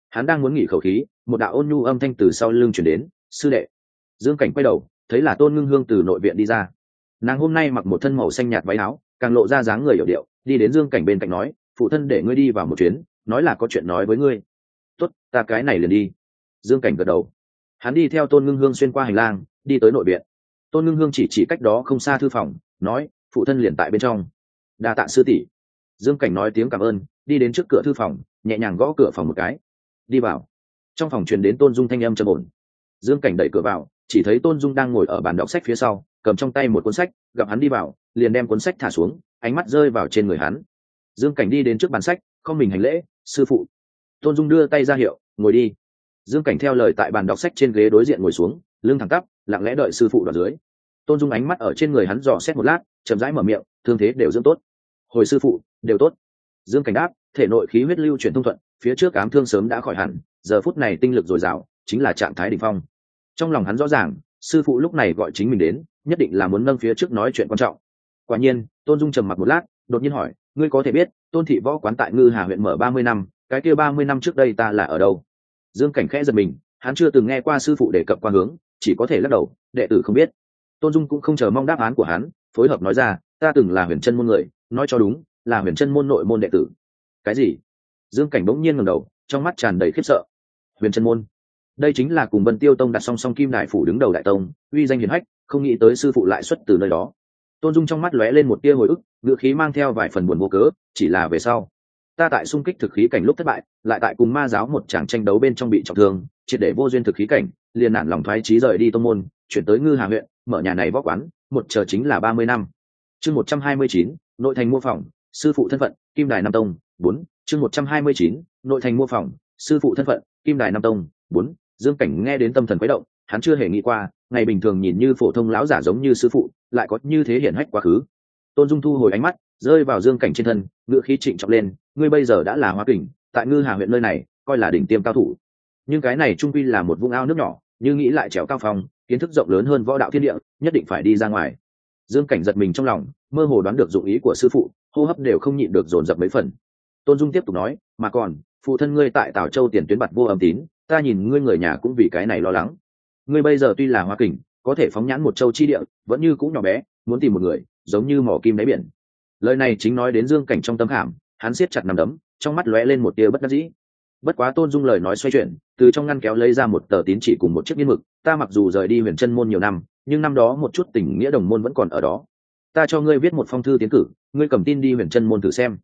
Hắn đang muốn nghỉ khẩu khí, một đạo ôn nhu âm thanh từ sau lưng chuyển đến, sư đệ. Dương cảnh quay đầu, thấy là tôn ngưng hương từ nội viện đi ra. Nàng hôm nay mặc một thân màu xanh nhạt váy áo, càng lộ ra dáng người hiểu điệu, đi đến dương cảnh bên cạnh nói, phụ thân để ngươi đi vào một chuyến, nói là có chuyện nói với ngươi. Tốt, ta cái này liền đi. Dương cảnh gật đầu. Hắn đi theo tôn ngưng hương xuyên qua hành lang, đi tới nội viện tôn ngưng hương chỉ chỉ cách đó không xa thư phòng, nói, phụ thân liền tại bên trong. Đa tạ sư tỷ. Dương cảnh nói tiếng cảm ơn, đi đến trước cửa thư phòng, nhẹ nhàng gõ cửa phòng một cái. Đi vào. Trong phòng truyền đến tôn dung thanh âm trầm ổn. Dương cảnh đẩy cửa vào, chỉ thấy tôn dung đang ngồi ở bàn đọc sách phía sau, cầm trong tay một cuốn sách, gặp hắn đi vào, liền đem cuốn sách thả xuống, ánh mắt rơi vào trên người hắn. Dương cảnh đi đến trước bàn sách, không mình hành lễ, sư phụ. Tôn dung đưa tay ra hiệu, ngồi đi. Dương cảnh theo lời tại bàn đọc sách trên ghế đối diện ngồi xuống lưng thẳng tắp, lặng lẽ đợi sư phụ đoạt dưới. Tôn dung ánh mắt ở trên người hắn dò xét một lát, chậm rãi mở miệng, thương thế đều dưỡng tốt. Hồi sư phụ, đều tốt. Dương cảnh đáp, thể nội khí huyết lưu chuyển thông thuận, phía trước ám thương sớm đã khỏi hẳn, giờ phút này tinh lực dồi dào, chính là trạng thái đ ỉ n h phong. Trong lòng hắn rõ ràng, sư phụ lúc này gọi chính mình đến, nhất định là muốn nâng phía trước nói chuyện quan trọng. Quả nhiên, tôn dung trầm mặc một lát, đột nhiên hỏi, ngươi có thể biết, tôn thị võ quán tại ngư hà huyện mở ba mươi năm, cái kia ba mươi năm trước đây ta là ở đâu? Dương cảnh khẽ giật mình, hắn chưa từng nghe qua sư phụ đề cập qua hướng chỉ có thể lắc đầu, đệ tử không biết. Tôn dung cũng không chờ mong đáp án của hắn, phối hợp nói ra, ta từng là huyền chân môn người, nói cho đúng, là huyền chân môn nội môn đệ tử. Cái gì? Dương cảnh bỗng nhiên ngầm đầu, trong mắt tràn đầy khiếp sợ. Huyền chân môn? Đây chính là cùng vân tiêu tông đặt song song kim đại phủ đứng đầu đại tông, uy danh hiền hách, không nghĩ tới sư phụ lại xuất từ nơi đó. Tôn dung trong mắt lóe lên một tia hồi ức, ngựa khí mang theo vài phần buồn vô cớ, chỉ là về sau, ta tại xung kích thực khí cảnh lúc thất bại, lại tại cùng ma giáo một tràng tranh đấu bên trong bị trọng thương, triệt để vô duyên thực khí cảnh liền nản lòng thoái trí rời đi tông môn, chuyển tới ngư hà huyện, mở nhà này võ quán, một chờ chính là ba mươi năm. Chương một trăm hai mươi chín, nội thành mua phòng sư phụ thân phận, kim đài nam tông, bốn. Chương một trăm hai mươi chín, nội thành mua phòng sư phụ thân phận, kim đài nam tông, bốn. Dương cảnh nghe đến tâm thần quấy động, hắn chưa hề nghĩ qua, ngày bình thường nhìn như phổ thông lão giả giống như sư phụ, lại có như thế hiển hách quá khứ. Tôn dung thu hồi ánh mắt, rơi vào dương cảnh trên thân ngựa khí trịnh trọng lên, ngươi bây giờ đã là hoa kình, tại ngư hà huyện nơi này, coi là đỉnh tiêm cao thủ nhưng cái này trung quy là một vũng ao nước nhỏ, như nghĩ lại trèo cao phong kiến thức rộng lớn hơn võ đạo thiên địa, nhất định phải đi ra ngoài. Dương cảnh giật mình trong lòng, mơ hồ đoán được dụng ý của sư phụ, hô hấp đều không nhịn được dồn dập mấy phần. Tôn dung tiếp tục nói, mà còn, phụ thân ngươi tại tào châu tiền tuyến bặt vô âm tín, ta nhìn ngươi người nhà cũng vì cái này lo lắng. Ngươi bây giờ tuy là hoa kình, có thể phóng nhãn một châu chi địa, vẫn như cũng nhỏ bé, muốn tìm một người, giống như mỏ kim đáy biển. Lời này chính nói đến dương cảnh trong tâm khảm, hắn siết chặt nằm đấm, trong mắt lóe lên một tia bất đắc dĩ bất quá tôn dung lời nói xoay chuyển, từ trong ngăn kéo lấy ra một tờ tín chỉ cùng một chiếc nghiên mực, ta mặc dù rời đi huyền chân môn nhiều năm, nhưng năm đó một chút tình nghĩa đồng môn vẫn còn ở đó. Ta cho ngươi viết một phong thư tiến cử, ngươi cầm tin đi huyền chân môn thử xem.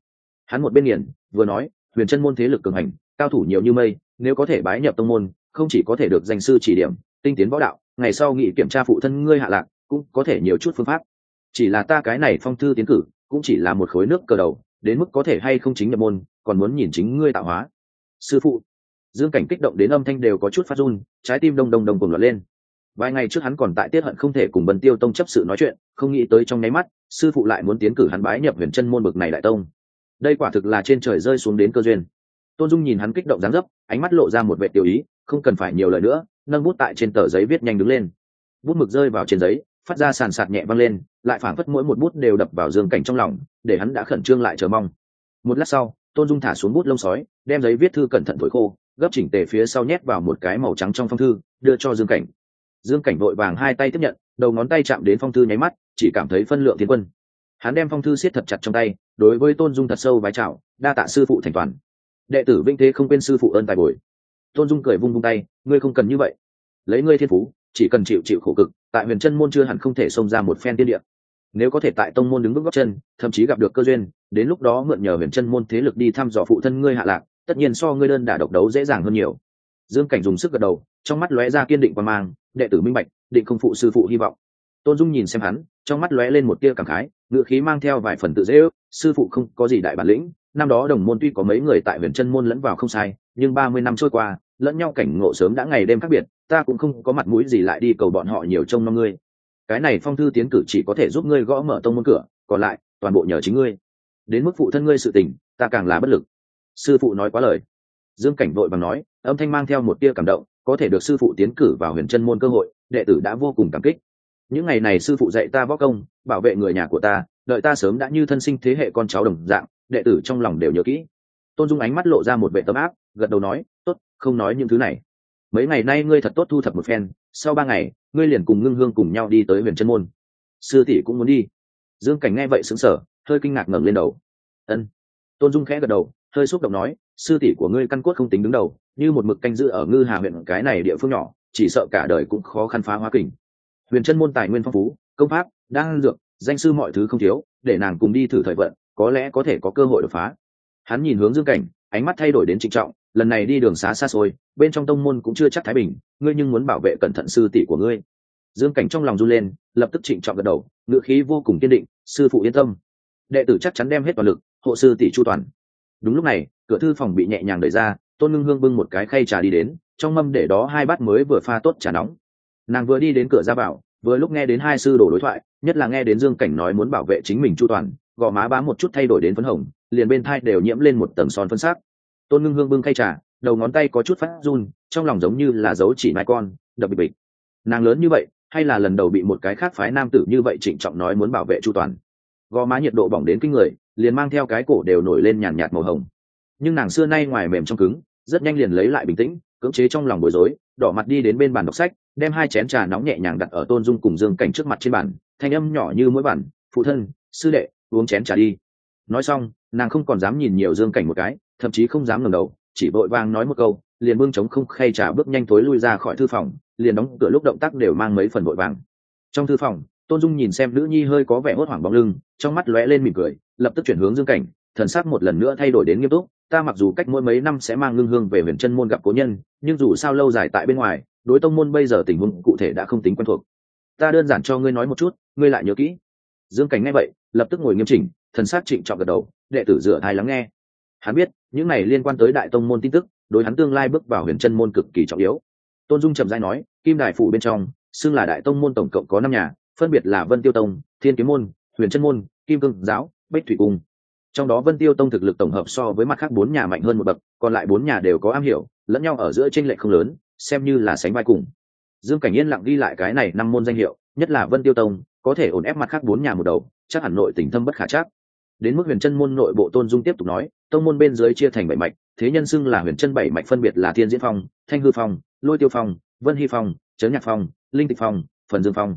Hắn một bên nghiền, vừa nói, huyền chân môn thế lực cường hành, cao thủ nhiều như mây, nếu có thể bái nhập tông môn, không chỉ có thể được danh sư chỉ điểm, tinh tiến võ đạo, ngày sau nghị kiểm tra phụ thân ngươi hạ lạc, cũng có thể nhiều chút phương pháp. Chỉ là ta cái này phong thư tiến cử, cũng chỉ là một khối nước cờ đầu, đến mức có thể hay không chính nhập môn, còn muốn nhìn chính ngươi tạo hóa sư phụ. Dương cảnh kích động đến âm thanh đều có chút phát run, trái tim đông đông đông cùng loạt lên. Vài ngày trước hắn còn tại tiết hận không thể cùng bần tiêu tông chấp sự nói chuyện, không nghĩ tới trong nháy mắt, sư phụ lại muốn tiến cử hắn bái nhập huyền chân môn bực này đại tông. Đây quả thực là trên trời rơi xuống đến cơ duyên. Tôn dung nhìn hắn kích động dáng dấp, ánh mắt lộ ra một vệ tiểu ý, không cần phải nhiều lời nữa, nâng bút tại trên tờ giấy viết nhanh đứng lên. Bút mực rơi vào trên giấy, phát ra sàn sạt nhẹ văng lên, lại phảng phất mỗi một bút đều đập vào dương cảnh trong lòng, để hắn đã khẩn trương lại chờ mong. Một lát sau tôn dung thả xuống bút lông sói, đem giấy viết thư cẩn thận thổi khô, gấp chỉnh tề phía sau nhét vào một cái màu trắng trong phong thư, đưa cho dương cảnh. Dương cảnh vội vàng hai tay tiếp nhận, đầu ngón tay chạm đến phong thư nháy mắt, chỉ cảm thấy phân lượng thiên quân. Hắn đem phong thư siết thật chặt trong tay, đối với tôn dung thật sâu vái chào, đa tạ sư phụ thành toàn. Đệ tử vinh thế không quên sư phụ ơn tài bồi. Tôn dung cười vung vung tay, ngươi không cần như vậy. Lấy ngươi thiên phú, chỉ cần chịu chịu khổ cực, tại huyền chân môn chưa hẳn không thể xông ra một phen tiên địa nếu có thể tại tông môn đứng vững góc chân, thậm chí gặp được cơ duyên, đến lúc đó mượn nhờ huyền chân môn thế lực đi thăm dò phụ thân ngươi hạ lạc, tất nhiên so ngươi đơn đả độc đấu dễ dàng hơn nhiều. Dương cảnh dùng sức gật đầu, trong mắt lóe ra kiên định và mang, đệ tử minh bạch, định không phụ sư phụ hy vọng. Tôn dung nhìn xem hắn, trong mắt lóe lên một tia cảm khái, ngựa khí mang theo vài phần tự dễ ước, sư phụ không có gì đại bản lĩnh, năm đó đồng môn tuy có mấy người tại huyền chân môn lẫn vào không sai, nhưng ba mươi năm trôi qua, lẫn nhau cảnh ngộ sớm đã ngày đêm khác biệt, ta cũng không có mặt mũi gì lại đi cầu bọn họ nhiều trông năm ngươi cái này phong thư tiến cử chỉ có thể giúp ngươi gõ mở tông môn cửa, còn lại, toàn bộ nhờ chính ngươi. Đến mức phụ thân ngươi sự tình, ta càng là bất lực. Sư phụ nói quá lời. Dương cảnh vội bằng nói, âm thanh mang theo một tia cảm động, có thể được sư phụ tiến cử vào huyền chân môn cơ hội, đệ tử đã vô cùng cảm kích. Những ngày này sư phụ dạy ta võ công, bảo vệ người nhà của ta, đợi ta sớm đã như thân sinh thế hệ con cháu đồng dạng, đệ tử trong lòng đều nhớ kỹ. Tôn dung ánh mắt lộ ra một vệ tấm áp, gật đầu nói, tốt, không nói những thứ này. Mấy ngày nay ngươi thật tốt thu thập một phen, sau ba ngày ngươi liền cùng ngưng hương cùng nhau đi tới huyền chân môn. Sư tỷ cũng muốn đi. Dương cảnh nghe vậy xứng sở hơi kinh ngạc ngẩng lên đầu. Ân. Tôn dung khẽ gật đầu, hơi xúc động nói, sư tỷ của ngươi căn cốt không tính đứng đầu, như một mực canh giữ ở ngư hà huyện cái này địa phương nhỏ, chỉ sợ cả đời cũng khó khăn phá hóa kình. Huyền chân môn tài nguyên phong phú, công pháp đang dược, danh sư mọi thứ không thiếu, để nàng cùng đi thử thời vận, có lẽ có thể có cơ hội đột phá. Hắn nhìn hướng dương cảnh ánh mắt thay đổi đến trịnh trọng, lần này đi đường xá xa xôi, bên trong tông môn cũng chưa chắc thái bình, ngươi nhưng muốn bảo vệ cẩn thận sư tỷ của ngươi. Dương cảnh trong lòng run lên, lập tức trịnh trọng gật đầu ngự khí vô cùng kiên định, sư phụ yên tâm. Đệ tử chắc chắn đem hết toàn lực, hộ sư tỷ chu toàn. Đúng lúc này, cửa thư phòng bị nhẹ nhàng đẩy ra, tôn ngưng hương bưng một cái khay trà đi đến, trong mâm để đó hai bát mới vừa pha tốt trà nóng. Nàng vừa đi đến cửa ra vào, vừa lúc nghe đến hai sư đổ đối thoại, nhất là nghe đến dương cảnh nói muốn bảo vệ chính mình chu toàn, gò má bám một chút thay đổi đến phấn hồng liền bên thai đều nhiễm lên một tầng son phân sắc tôn ngưng hương bưng khay trà, đầu ngón tay có chút phát run, trong lòng giống như là dấu chỉ mai con, đập bịch bịch. Nàng lớn như vậy, hay là lần đầu bị một cái khác phái nam tử như vậy trịnh trọng nói muốn bảo vệ chu toàn? Gò má nhiệt độ bỏng đến kinh người, liền mang theo cái cổ đều nổi lên nhàn nhạt màu hồng. Nhưng nàng xưa nay ngoài mềm trong cứng, rất nhanh liền lấy lại bình tĩnh, cưỡng chế trong lòng bối rối, đỏ mặt đi đến bên bàn đọc sách, đem hai chén trà nóng nhẹ nhàng đặt ở tôn dung cùng dương cảnh trước mặt trên bàn, thanh âm nhỏ như mỗi bản, phụ thân, sư đệ, uống chén trà đi. Nói xong nàng không còn dám nhìn nhiều dương cảnh một cái, thậm chí không dám ngẩng đầu, chỉ vội vang nói một câu, liền bưng trống không khay trà bước nhanh thối lui ra khỏi thư phòng, liền đóng cửa lúc động tác đều mang mấy phần vội vàng. Trong thư phòng, tôn dung nhìn xem nữ nhi hơi có vẻ hốt hoảng bóng lưng, trong mắt lóe lên mỉm cười, lập tức chuyển hướng dương cảnh, thần sắc một lần nữa thay đổi đến nghiêm túc, ta mặc dù cách mỗi mấy năm sẽ mang ngưng hương về huyền chân môn gặp cố nhân, nhưng dù sao lâu dài tại bên ngoài, đối tông môn bây giờ tình huống cụ thể đã không tính quen thuộc. Ta đơn giản cho ngươi nói một chút, ngươi lại nhớ kỹ. Dương cảnh nghe vậy, lập tức ngồi nghiêm chỉnh, thần sắc trịnh trọng gật đầu đệ tử dựa thai lắng nghe. Hắn biết, những này liên quan tới đại tông môn tin tức, đối hắn tương lai bước vào huyền chân môn cực kỳ trọng yếu. Tôn dung trầm giai nói, kim đại phủ bên trong, xưng là đại tông môn tổng cộng có năm nhà, phân biệt là vân tiêu tông, thiên kiếm môn, huyền chân môn, kim cương giáo bách thủy cung. Trong đó vân tiêu tông thực lực tổng hợp so với mặt khác bốn nhà mạnh hơn một bậc, còn lại bốn nhà đều có am hiểu, lẫn nhau ở giữa tranh lệch không lớn, xem như là sánh vai cùng. Dương cảnh yên lặng ghi lại cái này năm môn danh hiệu, nhất là vân tiêu tông, có thể ổn ép mặt khác bốn nhà một đầu, chắc hẳn nội tình thâm bất khả chắc đến mức huyền chân môn nội bộ tôn dung tiếp tục nói, tông môn bên dưới chia thành bảy mạch, thế nhân xưng là huyền chân bảy mạch phân biệt là thiên diễn phong, thanh hư phong, lôi tiêu phong, vân hy phong trấn nhạc phong, linh tịch phong, phần dương phong.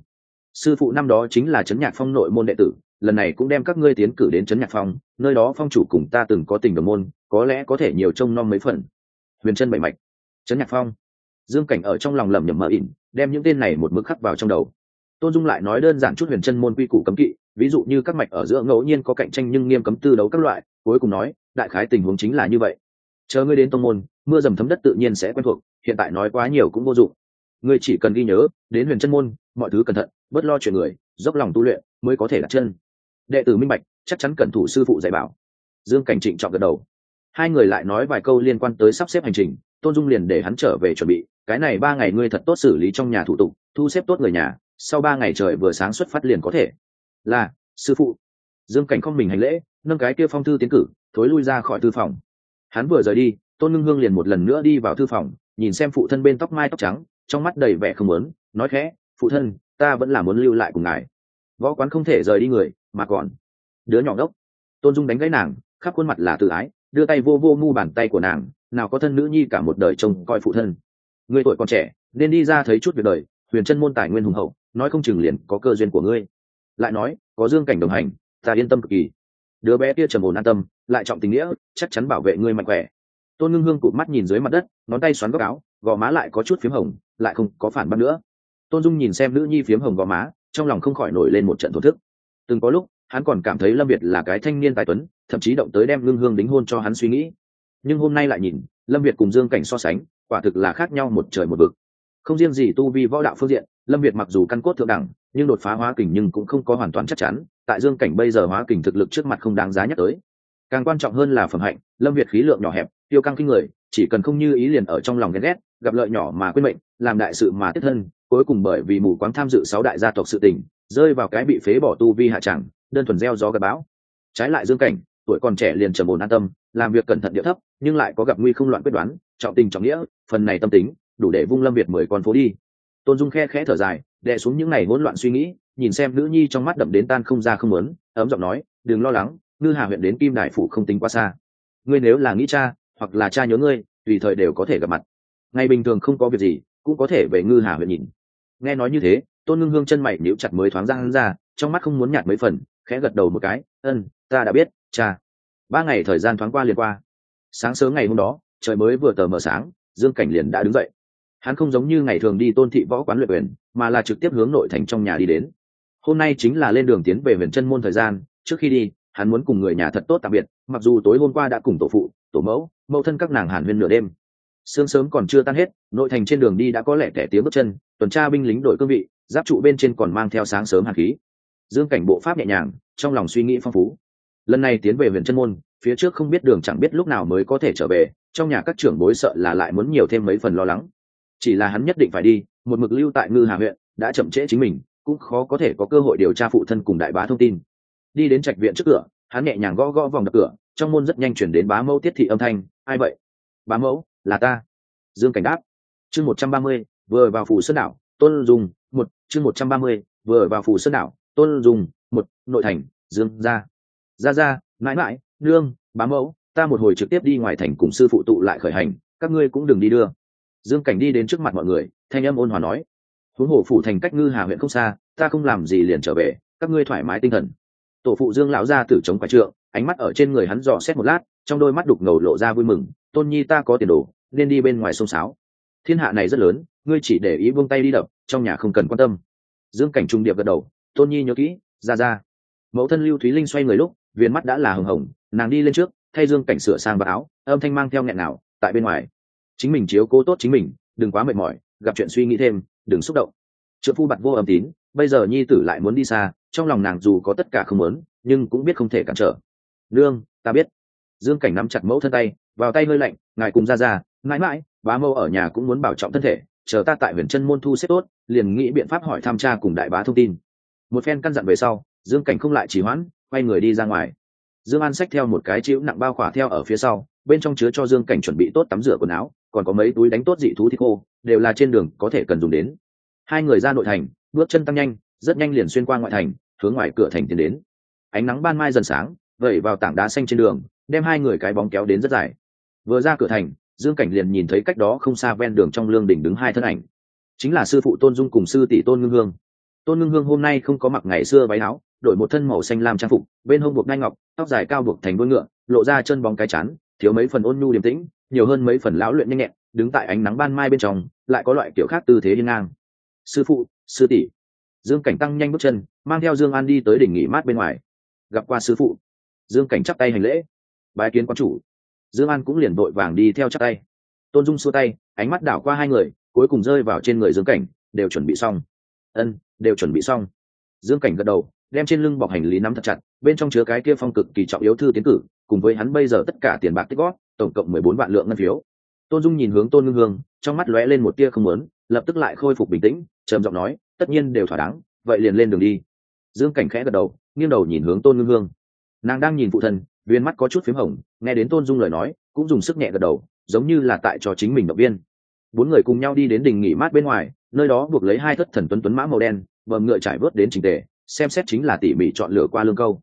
Sư phụ năm đó chính là trấn nhạc phong nội môn đệ tử, lần này cũng đem các ngươi tiến cử đến trấn nhạc phong, nơi đó phong chủ cùng ta từng có tình đồng môn, có lẽ có thể nhiều trông nom mấy phần. Huyền chân bảy mạch trấn nhạc phong. Dương cảnh ở trong lòng lầm nhầm mờ ỉn, đem những tên này một mức khắc vào trong đầu tôn dung lại nói đơn giản chút huyền chân môn quy củ cấm kỵ, ví dụ như các mạch ở giữa ngẫu nhiên có cạnh tranh nhưng nghiêm cấm tư đấu các loại, cuối cùng nói, đại khái tình huống chính là như vậy. Chờ ngươi đến tông môn, mưa dầm thấm đất tự nhiên sẽ quen thuộc, hiện tại nói quá nhiều cũng vô dụng. Ngươi chỉ cần ghi nhớ, đến huyền chân môn, mọi thứ cẩn thận, bớt lo chuyện người, dốc lòng tu luyện mới có thể đặt chân. Đệ tử minh bạch, chắc chắn cẩn thủ sư phụ dạy bảo. Dương cảnh trịnh chọn gật đầu. Hai người lại nói vài câu liên quan tới sắp xếp hành trình, tôn dung liền để hắn trở về chuẩn bị, cái này ba ngày ngươi thật tốt xử lý trong nhà thủ tục, thu xếp tốt người nhà sau ba ngày trời vừa sáng xuất phát liền có thể. Là, sư phụ. Dương cảnh không mình hành lễ, nâng cái kia phong thư tiến cử, thối lui ra khỏi thư phòng. Hắn vừa rời đi, tôn ngưng hương liền một lần nữa đi vào thư phòng, nhìn xem phụ thân bên tóc mai tóc trắng, trong mắt đầy vẻ không muốn, nói khẽ, phụ thân, ta vẫn là muốn lưu lại cùng ngài. Võ quán không thể rời đi người, mà còn. Đứa nhỏ đốc tôn dung đánh gãy nàng, khắp khuôn mặt là tự ái, đưa tay vô vô mu bàn tay của nàng, nào có thân nữ nhi cả một đời trông coi phụ thân. Người tuổi còn trẻ, nên đi ra thấy chút việc đời, huyền chân môn tài nguyên hùng hậu nói không chừng liền có cơ duyên của ngươi. Lại nói, có dương cảnh đồng hành, ta yên tâm cực kỳ. Đứa bé kia trầm ổn an tâm, lại trọng tình nghĩa, chắc chắn bảo vệ ngươi mạnh khỏe. Tôn ngưng hương cụt mắt nhìn dưới mặt đất, ngón tay xoắn góc áo, gò má lại có chút p h í m hồng, lại không có phản bác nữa. Tôn dung nhìn xem nữ nhi p h í m hồng gò má, trong lòng không khỏi nổi lên một trận thổ thức. Từng có lúc, hắn còn cảm thấy lâm việt là cái thanh niên tài tuấn, thậm chí động tới đem ngưng hương đính hôn cho hắn suy nghĩ. Nhưng hôm nay lại nhìn, lâm việt cùng dương cảnh so sánh, quả thực là khác nhau một trời một vực không riêng gì tu vi võ đạo phương diện, lâm việt mặc dù căn cốt thượng đẳng, nhưng đột phá hóa kình nhưng cũng không có hoàn toàn chắc chắn, tại dương cảnh bây giờ hóa kình thực lực trước mặt không đáng giá nhắc tới. Càng quan trọng hơn là phẩm hạnh, lâm việt khí lượng nhỏ hẹp, tiêu căng kinh người, chỉ cần không như ý liền ở trong lòng ghen ghét, gặp lợi nhỏ mà quên mệnh, làm đại sự mà tiết thân, cuối cùng bởi vì mù quáng tham dự sáu đại gia tộc sự tình, rơi vào cái bị phế bỏ tu vi hạ chẳng, đơn thuần gieo gió gặp bão. Trái lại dương cảnh, tuổi còn trẻ liền trầm ổn an tâm, làm việc cẩn thận địa thấp, nhưng lại có gặp nguy không loạn quyết đoán, trọng tình trọng nghĩa, phần này tâm tính đủ để vung lâm việt mười con phố đi. Tôn dung khe khẽ thở dài, đè xuống những ngày hỗn loạn suy nghĩ, nhìn xem nữ nhi trong mắt đậm đến tan không ra không lớn ấm giọng nói, đừng lo lắng, ngư hà huyện đến kim đại phủ không tính quá xa. Ngươi nếu là nghĩ cha, hoặc là cha nhớ ngươi, tùy thời đều có thể gặp mặt. Ngày bình thường không có việc gì, cũng có thể về ngư hà huyện nhìn. Nghe nói như thế, tôn ngưng hương chân mày níu chặt mới thoáng ra hắn ra, trong mắt không muốn nhạt mấy phần, khẽ gật đầu một cái ân ta đã biết, cha. Ba ngày thời gian thoáng qua liền qua. Sáng sớm ngày hôm đó, trời mới vừa tờ mờ sáng, dương cảnh liền đã đứng dậy hắn không giống như ngày thường đi tôn thị võ quán luyện quyền, mà là trực tiếp hướng nội thành trong nhà đi đến. Hôm nay chính là lên đường tiến về huyền chân môn thời gian, trước khi đi, hắn muốn cùng người nhà thật tốt tạm biệt, mặc dù tối hôm qua đã cùng tổ phụ, tổ mẫu mẫu thân các nàng hàn huyên nửa đêm. Sương sớm còn chưa tan hết, nội thành trên đường đi đã có lẽ kẻ tiếng bước chân, tuần tra binh lính đội cương vị, giáp trụ bên trên còn mang theo sáng sớm hạt khí. Dương cảnh bộ pháp nhẹ nhàng, trong lòng suy nghĩ phong phú. Lần này tiến về huyện chân môn, phía trước không biết đường chẳng biết lúc nào mới có thể trở về, trong nhà các trưởng bối sợ là lại muốn nhiều thêm mấy phần lo lắng chỉ là hắn nhất định phải đi, một mực lưu tại ngư hà huyện, đã chậm trễ chính mình, cũng khó có thể có cơ hội điều tra phụ thân cùng đại bá thông tin. Đi đến trạch viện trước cửa, hắn nhẹ nhàng gõ gõ vòng đập cửa, trong môn rất nhanh chuyển đến bá mẫu tiết thị âm thanh, ai vậy? Bá mẫu, là ta. Dương cảnh đáp, chương một trăm ba mươi, vừa vào phủ sơn đảo, tôn dùng một, chương một trăm ba mươi, vừa vào phủ sơn đảo, tôn dùng một, nội thành, dương ra ra ra mãi mãi, nương, bá mẫu, ta một hồi trực tiếp đi ngoài thành cùng sư phụ tụ lại khởi hành, các ngươi cũng đừng đi đưa dương cảnh đi đến trước mặt mọi người, thanh âm ôn hòa nói, huống hồ phủ thành cách ngư hà huyện không xa, ta không làm gì liền trở về, các ngươi thoải mái tinh thần. Tổ phụ dương lão ra từ chống quả trượng, ánh mắt ở trên người hắn dò xét một lát, trong đôi mắt đục ngầu lộ ra vui mừng, tôn nhi ta có tiền đồ, nên đi bên ngoài sông sáo. Thiên hạ này rất lớn, ngươi chỉ để ý buông tay đi đập, trong nhà không cần quan tâm. Dương cảnh trung điệp gật đầu, tôn nhi nhớ kỹ, ra ra. Mẫu thân lưu thúy linh xoay người lúc viên mắt đã là hồng hồng, nàng đi lên trước, thay dương cảnh sửa sang vào áo, âm thanh mang theo nghẹn nào tại bên ngoài chính mình chiếu cố tốt chính mình, đừng quá mệt mỏi, gặp chuyện suy nghĩ thêm, đừng xúc động. Trợ phu bặt vô âm tín, bây giờ nhi tử lại muốn đi xa, trong lòng nàng dù có tất cả không muốn, nhưng cũng biết không thể cản trở. Nương, ta biết. Dương cảnh nắm chặt mẫu thân tay, vào tay hơi lạnh, ngài cùng ra ra, mãi mãi, bá mâu ở nhà cũng muốn bảo trọng thân thể, chờ ta tại huyền chân môn thu xếp tốt, liền nghĩ biện pháp hỏi tham tra cùng đại bá thông tin. Một phen căn dặn về sau, dương cảnh không lại chỉ hoãn, quay người đi ra ngoài. Dương an xách theo một cái chịu nặng bao khỏa theo ở phía sau, bên trong chứa cho dương cảnh chuẩn bị tốt tắm rửa quần áo còn có mấy túi đánh tốt dị thú thịt khô, đều là trên đường có thể cần dùng đến. Hai người ra nội thành, bước chân tăng nhanh, rất nhanh liền xuyên qua ngoại thành, hướng ngoài cửa thành tiến đến. Ánh nắng ban mai dần sáng, vẩy vào tảng đá xanh trên đường, đem hai người cái bóng kéo đến rất dài. Vừa ra cửa thành, dương cảnh liền nhìn thấy cách đó không xa ven đường trong lương đỉnh đứng hai thân ảnh. Chính là sư phụ tôn dung cùng sư tỷ tôn ngưng hương. Tôn ngưng hương hôm nay không có mặc ngày xưa váy áo, đổi một thân màu xanh lam trang phục, bên hông buộc ngai ngọc, tóc dài cao buộc thành đuôi ngựa, lộ ra chân bóng cái chán, thiếu mấy phần ôn nhu điềm tĩnh nhiều hơn mấy phần lão luyện nhanh nhẹn, đứng tại ánh nắng ban mai bên trong, lại có loại kiểu khác tư thế hiên ngang. Sư phụ, sư tỷ. Dương cảnh tăng nhanh bước chân, mang theo dương an đi tới đỉnh nghỉ mát bên ngoài. Gặp qua sư phụ. Dương cảnh chắp tay hành lễ. Bài kiến quan chủ. Dương an cũng liền vội vàng đi theo chắp tay. Tôn dung xua tay, ánh mắt đảo qua hai người, cuối cùng rơi vào trên người dương cảnh, đều chuẩn bị xong. Ân, đều chuẩn bị xong. Dương cảnh gật đầu, đem trên lưng bọc hành lý nắm thật chặt, bên trong chứa cái kia phong cực kỳ trọng yếu thư tiến cử, cùng với hắn bây giờ tất cả tiền bạc tích góp tổng cộng mười bốn vạn lượng ngân phiếu. Tôn dung nhìn hướng tôn ngưng hương, trong mắt lóe lên một tia không lớn lập tức lại khôi phục bình tĩnh, trầm giọng nói, tất nhiên đều thỏa đáng, vậy liền lên đường đi. Dương cảnh khẽ gật đầu, nghiêng đầu nhìn hướng tôn ngưng hương. Nàng đang nhìn phụ thân, viên mắt có chút p h í m hồng, nghe đến tôn dung lời nói, cũng dùng sức nhẹ gật đầu, giống như là tại cho chính mình động viên. Bốn người cùng nhau đi đến đình nghỉ mát bên ngoài, nơi đó buộc lấy hai thất thần tuấn tuấn mã màu đen bờm ngựa trải vớt đến trình tề, xem xét chính là tỉ mỉ chọn lựa qua lương câu.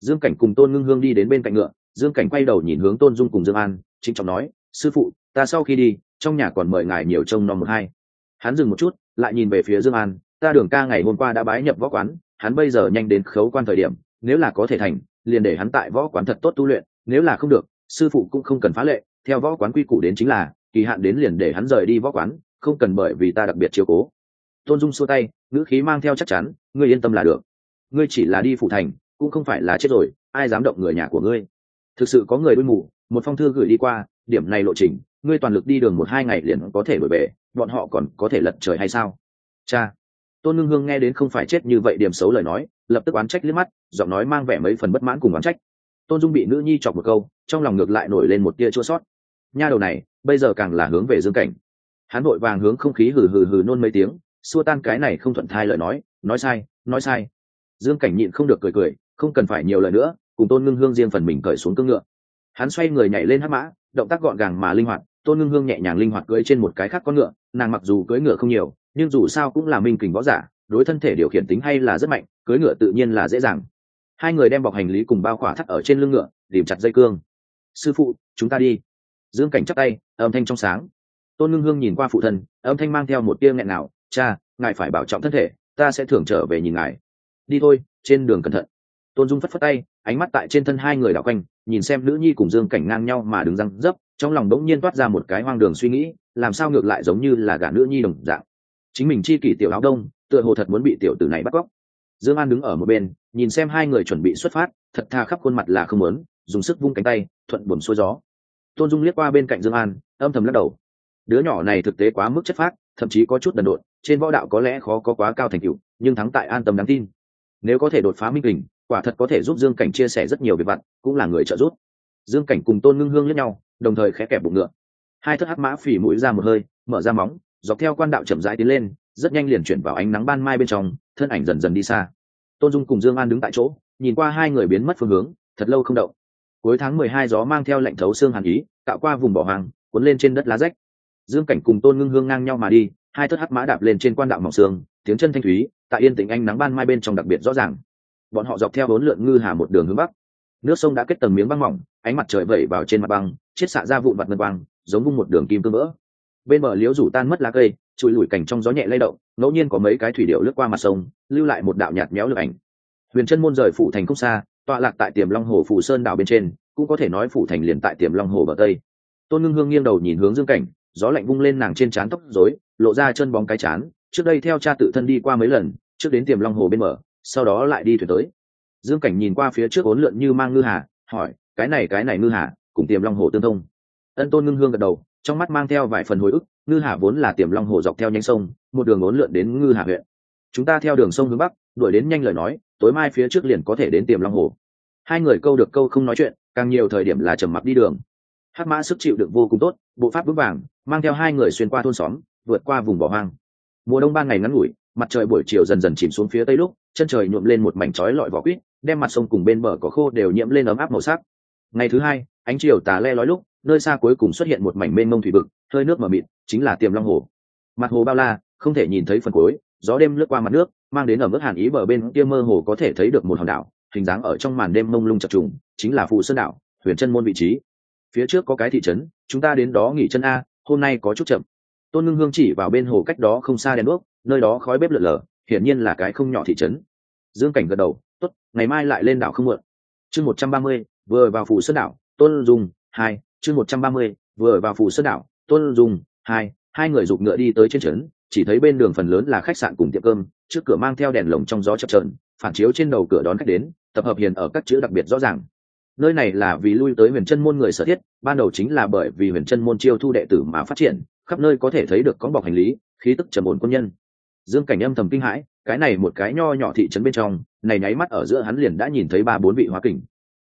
Dương cảnh cùng tôn ngưng hương đi đến bên cạnh ngựa dương cảnh quay đầu nhìn hướng tôn dung cùng dương an chính trọng nói, sư phụ, ta sau khi đi, trong nhà còn mời ngài nhiều trông nom một hai. Hắn dừng một chút, lại nhìn về phía dương an, ta đường ca ngày hôm qua đã bái nhập võ quán, hắn bây giờ nhanh đến khấu quan thời điểm, nếu là có thể thành, liền để hắn tại võ quán thật tốt tu luyện, nếu là không được, sư phụ cũng không cần phá lệ, theo võ quán quy củ đến chính là, kỳ hạn đến liền để hắn rời đi võ quán, không cần bởi vì ta đặc biệt chiếu cố. Tôn dung xua tay, ngữ khí mang theo chắc chắn, ngươi yên tâm là được. Ngươi chỉ là đi phụ thành, cũng không phải là chết rồi, ai dám động người nhà của ngươi? Thực sự có người đuôi mù, một phong thư gửi đi qua, điểm này lộ trình, ngươi toàn lực đi đường một hai ngày liền có thể đổi về, bọn họ còn có thể lật trời hay sao? Cha, tôn ngưng hương nghe đến không phải chết như vậy điểm xấu lời nói, lập tức oán trách liếc mắt, giọng nói mang vẻ mấy phần bất mãn cùng oán trách. Tôn dung bị nữ nhi chọc một câu, trong lòng ngược lại nổi lên một tia chua sót. Nha đầu này, bây giờ càng là hướng về dương cảnh. Hắn vội vàng hướng không khí hừ hừ hừ nôn mấy tiếng, xua tan cái này không thuận thai lời nói nói sai nói sai. Dương cảnh nhịn không được cười cười, không cần phải nhiều lời nữa cùng tôn ngưng hương riêng phần mình cởi xuống cưỡng ngựa. Hắn xoay người nhảy lên hắc mã, động tác gọn gàng mà linh hoạt, tôn ngưng hương nhẹ nhàng linh hoạt cưỡi trên một cái khác con ngựa, nàng mặc dù cưỡi ngựa không nhiều, nhưng dù sao cũng là minh kình võ giả, đối thân thể điều khiển tính hay là rất mạnh, cưỡi ngựa tự nhiên là dễ dàng. Hai người đem bọc hành lý cùng bao khỏa thắt ở trên lưng ngựa tìm chặt dây cương. Sư phụ, chúng ta đi. Dương cảnh chắc tay, âm thanh trong sáng. Tôn ngưng hương nhìn qua phụ thân, âm thanh mang theo một tia nghẹn nào, cha, ngài phải bảo trọng thân thể, ta sẽ thưởng trở về nhìn ngài. Đi thôi, trên đường cẩn thận. Tôn dung phất phất tay ánh mắt tại trên thân hai người đảo quanh, nhìn xem nữ nhi cùng dương cảnh ngang nhau mà đứng răng dấp, trong lòng đống nhiên toát ra một cái hoang đường suy nghĩ, làm sao ngược lại giống như là gả nữ nhi đồng dạng. Chính mình chi kỷ tiểu áo đông, tựa hồ thật muốn bị tiểu tử này bắt cóc. Dương an đứng ở một bên, nhìn xem hai người chuẩn bị xuất phát, thật tha khắp khuôn mặt là không muốn, dùng sức vung cánh tay, thuận buồm xuôi gió. Tôn dung liếc qua bên cạnh dương an, âm thầm lắc đầu. Đứa nhỏ này thực tế quá mức chất phác, thậm chí có chút đần độn, trên võ đạo có lẽ khó có quá cao thành tựu, nhưng thắng tại an tâm đáng tin. Nếu có thể đột phá minh kình quả thật có thể giúp dương cảnh chia sẻ rất nhiều việc vặt, cũng là người trợ giúp. Dương cảnh cùng tôn ngưng hương lẫn nhau, đồng thời khẽ kẹp bụng ngựa. Hai thất hắc mã phỉ mũi ra một hơi, mở ra móng, dọc theo quan đạo chậm rãi tiến lên, rất nhanh liền chuyển vào ánh nắng ban mai bên trong, thân ảnh dần dần đi xa. Tôn dung cùng dương an đứng tại chỗ, nhìn qua hai người biến mất phương hướng, thật lâu không động. Cuối tháng mười hai gió mang theo lệnh thấu xương hàn ý tạo qua vùng bỏ hoàng cuốn lên trên đất lá rách. Dương cảnh cùng tôn ngưng hương ngang nhau mà đi, hai thất hắc mã đạp lên trên quan đạo mỏng xương, tiếng chân thanh thúy, tại yên tĩnh ánh nắng ban mai bên trong đặc biệt rõ ràng bọn họ dọc theo bốn lượn ngư hà một đường hướng bắc. Nước sông đã kết tầng miếng băng mỏng, ánh mặt trời vẩy vào trên mặt băng, chiết xạ ra vụn vặt ngân băng giống vung một đường kim cương vỡ. Bên bờ liếu rủ tan mất lá cây trụi lủi cảnh trong gió nhẹ lay động, ngẫu nhiên có mấy cái thủy điệu lướt qua mặt sông, lưu lại một đạo nhạt méo lực ảnh. Huyền chân môn rời phủ thành không xa, tọa lạc tại tiềm long hồ phủ sơn đảo bên trên, cũng có thể nói phủ thành liền tại tiềm long hồ bờ tây. Tôn ngưng hương nghiêng đầu nhìn hướng dương cảnh, gió lạnh vung lên nàng trên trán tóc rối, lộ ra chân bóng cái chán, trước đây theo cha tự thân đi qua mấy lần, trước đến tiềm long hồ bên bờ sau đó lại đi thuyền tới. Dương cảnh nhìn qua phía trước ốn lượn như mang ngư hà, hỏi, cái này cái này ngư hà, cùng tiềm long hồ tương thông? Ân tôn ngưng hương gật đầu, trong mắt mang theo vài phần hồi ức, ngư hà vốn là tiềm long hồ dọc theo nhánh sông, một đường ốn lượn đến ngư hà huyện. Chúng ta theo đường sông hướng bắc, đuổi đến nhanh lời nói, tối mai phía trước liền có thể đến tiềm long hồ. Hai người câu được câu không nói chuyện, càng nhiều thời điểm là trầm mặc đi đường. Hắc mã sức chịu đựng vô cùng tốt, bộ pháp vững vàng, mang theo hai người xuyên qua thôn xóm, vượt qua vùng bỏ hoang. Mùa đông ba ngày ngắn ngủi mặt trời buổi chiều dần dần chìm xuống phía tây lúc, chân trời nhuộm lên một mảnh trói lọi vỏ quýt, đem mặt sông cùng bên bờ có khô đều nhiễm lên ấm áp màu sắc. Ngày thứ hai, ánh chiều tà le lói lúc, nơi xa cuối cùng xuất hiện một mảnh mênh mông thủy vực, hơi nước mờ mịt, chính là tiềm long hồ. Mặt hồ bao la, không thể nhìn thấy phần cuối, gió đêm lướt qua mặt nước, mang đến ở mức hàn ý bờ bên kia mơ hồ có thể thấy được một hòn đảo, hình dáng ở trong màn đêm mông lung chập trùng, chính là phù sơn đảo, huyền chân môn vị trí. Phía trước có cái thị trấn, chúng ta đến đó nghỉ chân a, hôm nay có chút chậm. Tôn ngưng hương chỉ vào bên hồ cách đó không xa đèn đuốc nơi đó khói bếp lượn lờ, hiển nhiên là cái không nhỏ thị trấn. Dương cảnh gật đầu, tốt, ngày mai lại lên đảo không muộn chương một trăm ba mươi, vừa vào phủ sơn đảo, tôn dùng hai, chương một trăm ba mươi, vừa vào phủ sơn đảo, tôn dùng hai hai người giục ngựa đi tới trên trấn, chỉ thấy bên đường phần lớn là khách sạn cùng tiệm cơm, trước cửa mang theo đèn lồng trong gió chập trờn phản chiếu trên đầu cửa đón khách đến, tập hợp hiền ở các chữ đặc biệt rõ ràng. Nơi này là vì lui tới huyền chân môn người sở thiết, ban đầu chính là bởi vì huyền chân môn chiêu thu đệ tử mà phát triển, khắp nơi có thể thấy được có bọc hành lý, khí tức trầm ổn quân nhân dương cảnh âm thầm kinh hãi, cái này một cái nho nhỏ thị trấn bên trong, này nháy mắt ở giữa hắn liền đã nhìn thấy ba bốn vị hóa kình.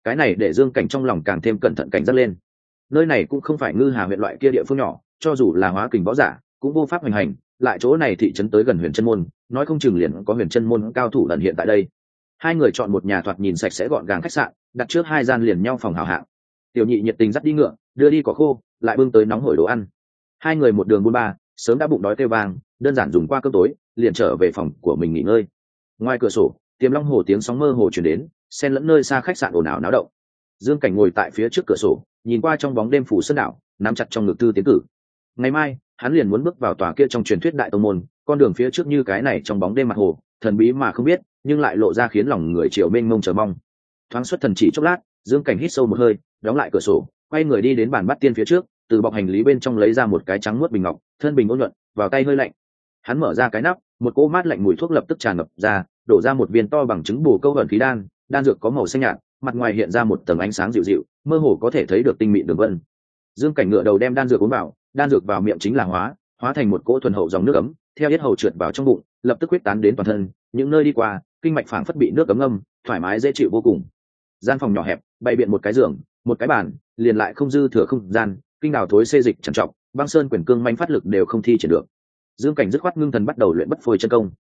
Cái này để dương cảnh trong lòng càng thêm cẩn thận cảnh giác lên. Nơi này cũng không phải ngư hà huyện loại kia địa phương nhỏ, cho dù là hóa kình võ giả, cũng vô pháp hoành hành, lại chỗ này thị trấn tới gần huyền chân môn, nói không chừng liền có huyền chân môn cao thủ lần hiện tại đây. Hai người chọn một nhà thoạt nhìn sạch sẽ gọn gàng khách sạn, đặt trước hai gian liền nhau phòng hào hạng. Tiểu nhị nhiệt tình dắt đi ngựa, đưa đi cỏ khô, lại bưng tới nóng hổi đồ ăn. Hai người một đường buôn ba, sớm đã bụng đói kêu vang đơn giản dùng qua cơm tối, liền trở về phòng của mình nghỉ ngơi. Ngoài cửa sổ, tiềm long hồ tiếng sóng mơ hồ chuyển đến, xen lẫn nơi xa khách sạn ồn ào náo động. Dương cảnh ngồi tại phía trước cửa sổ, nhìn qua trong bóng đêm phủ sơn đảo, nắm chặt trong ngực tư tiến cử. Ngày mai, hắn liền muốn bước vào tòa kia trong truyền thuyết đại tông môn, con đường phía trước như cái này trong bóng đêm mặt hồ, thần bí mà không biết, nhưng lại lộ ra khiến lòng người triều mênh mông chờ mong. Thoáng xuất thần chỉ chốc lát, dương cảnh hít sâu một hơi, đóng lại cửa sổ, quay người đi đến bàn bắt tiên phía trước, từ bọc hành lý bên trong lấy ra một cái trắng muốt bình ngọc, thân bình ôn nhuận, vào tay hơi lạnh hắn mở ra cái nắp, một cỗ mát lạnh mùi thuốc lập tức tràn ngập ra, đổ ra một viên to bằng trứng bù câu ẩn khí đan đan dược có màu xanh nhạt, mặt ngoài hiện ra một tầng ánh sáng dịu dịu, mơ hồ có thể thấy được tinh mịn đường vân. Dương cảnh ngựa đầu đem đan dược uống vào, đan dược vào miệng chính là hóa hóa thành một cỗ thuần hậu dòng nước ấm, theo yết hầu trượt vào trong bụng, lập tức quyết tán đến toàn thân, những nơi đi qua, kinh mạch phảng phất bị nước ấm ngâm, thoải mái dễ chịu vô cùng. Gian phòng nhỏ hẹp, bày biện một cái giường, một cái bàn, liền lại không dư thừa không gian, kinh đào thối xê dịch trằn trọc, băng sơn quyền cương manh phát lực đều không thi triển được dương cảnh dứt khoát ngưng thần bắt đầu luyện bất phôi chân công.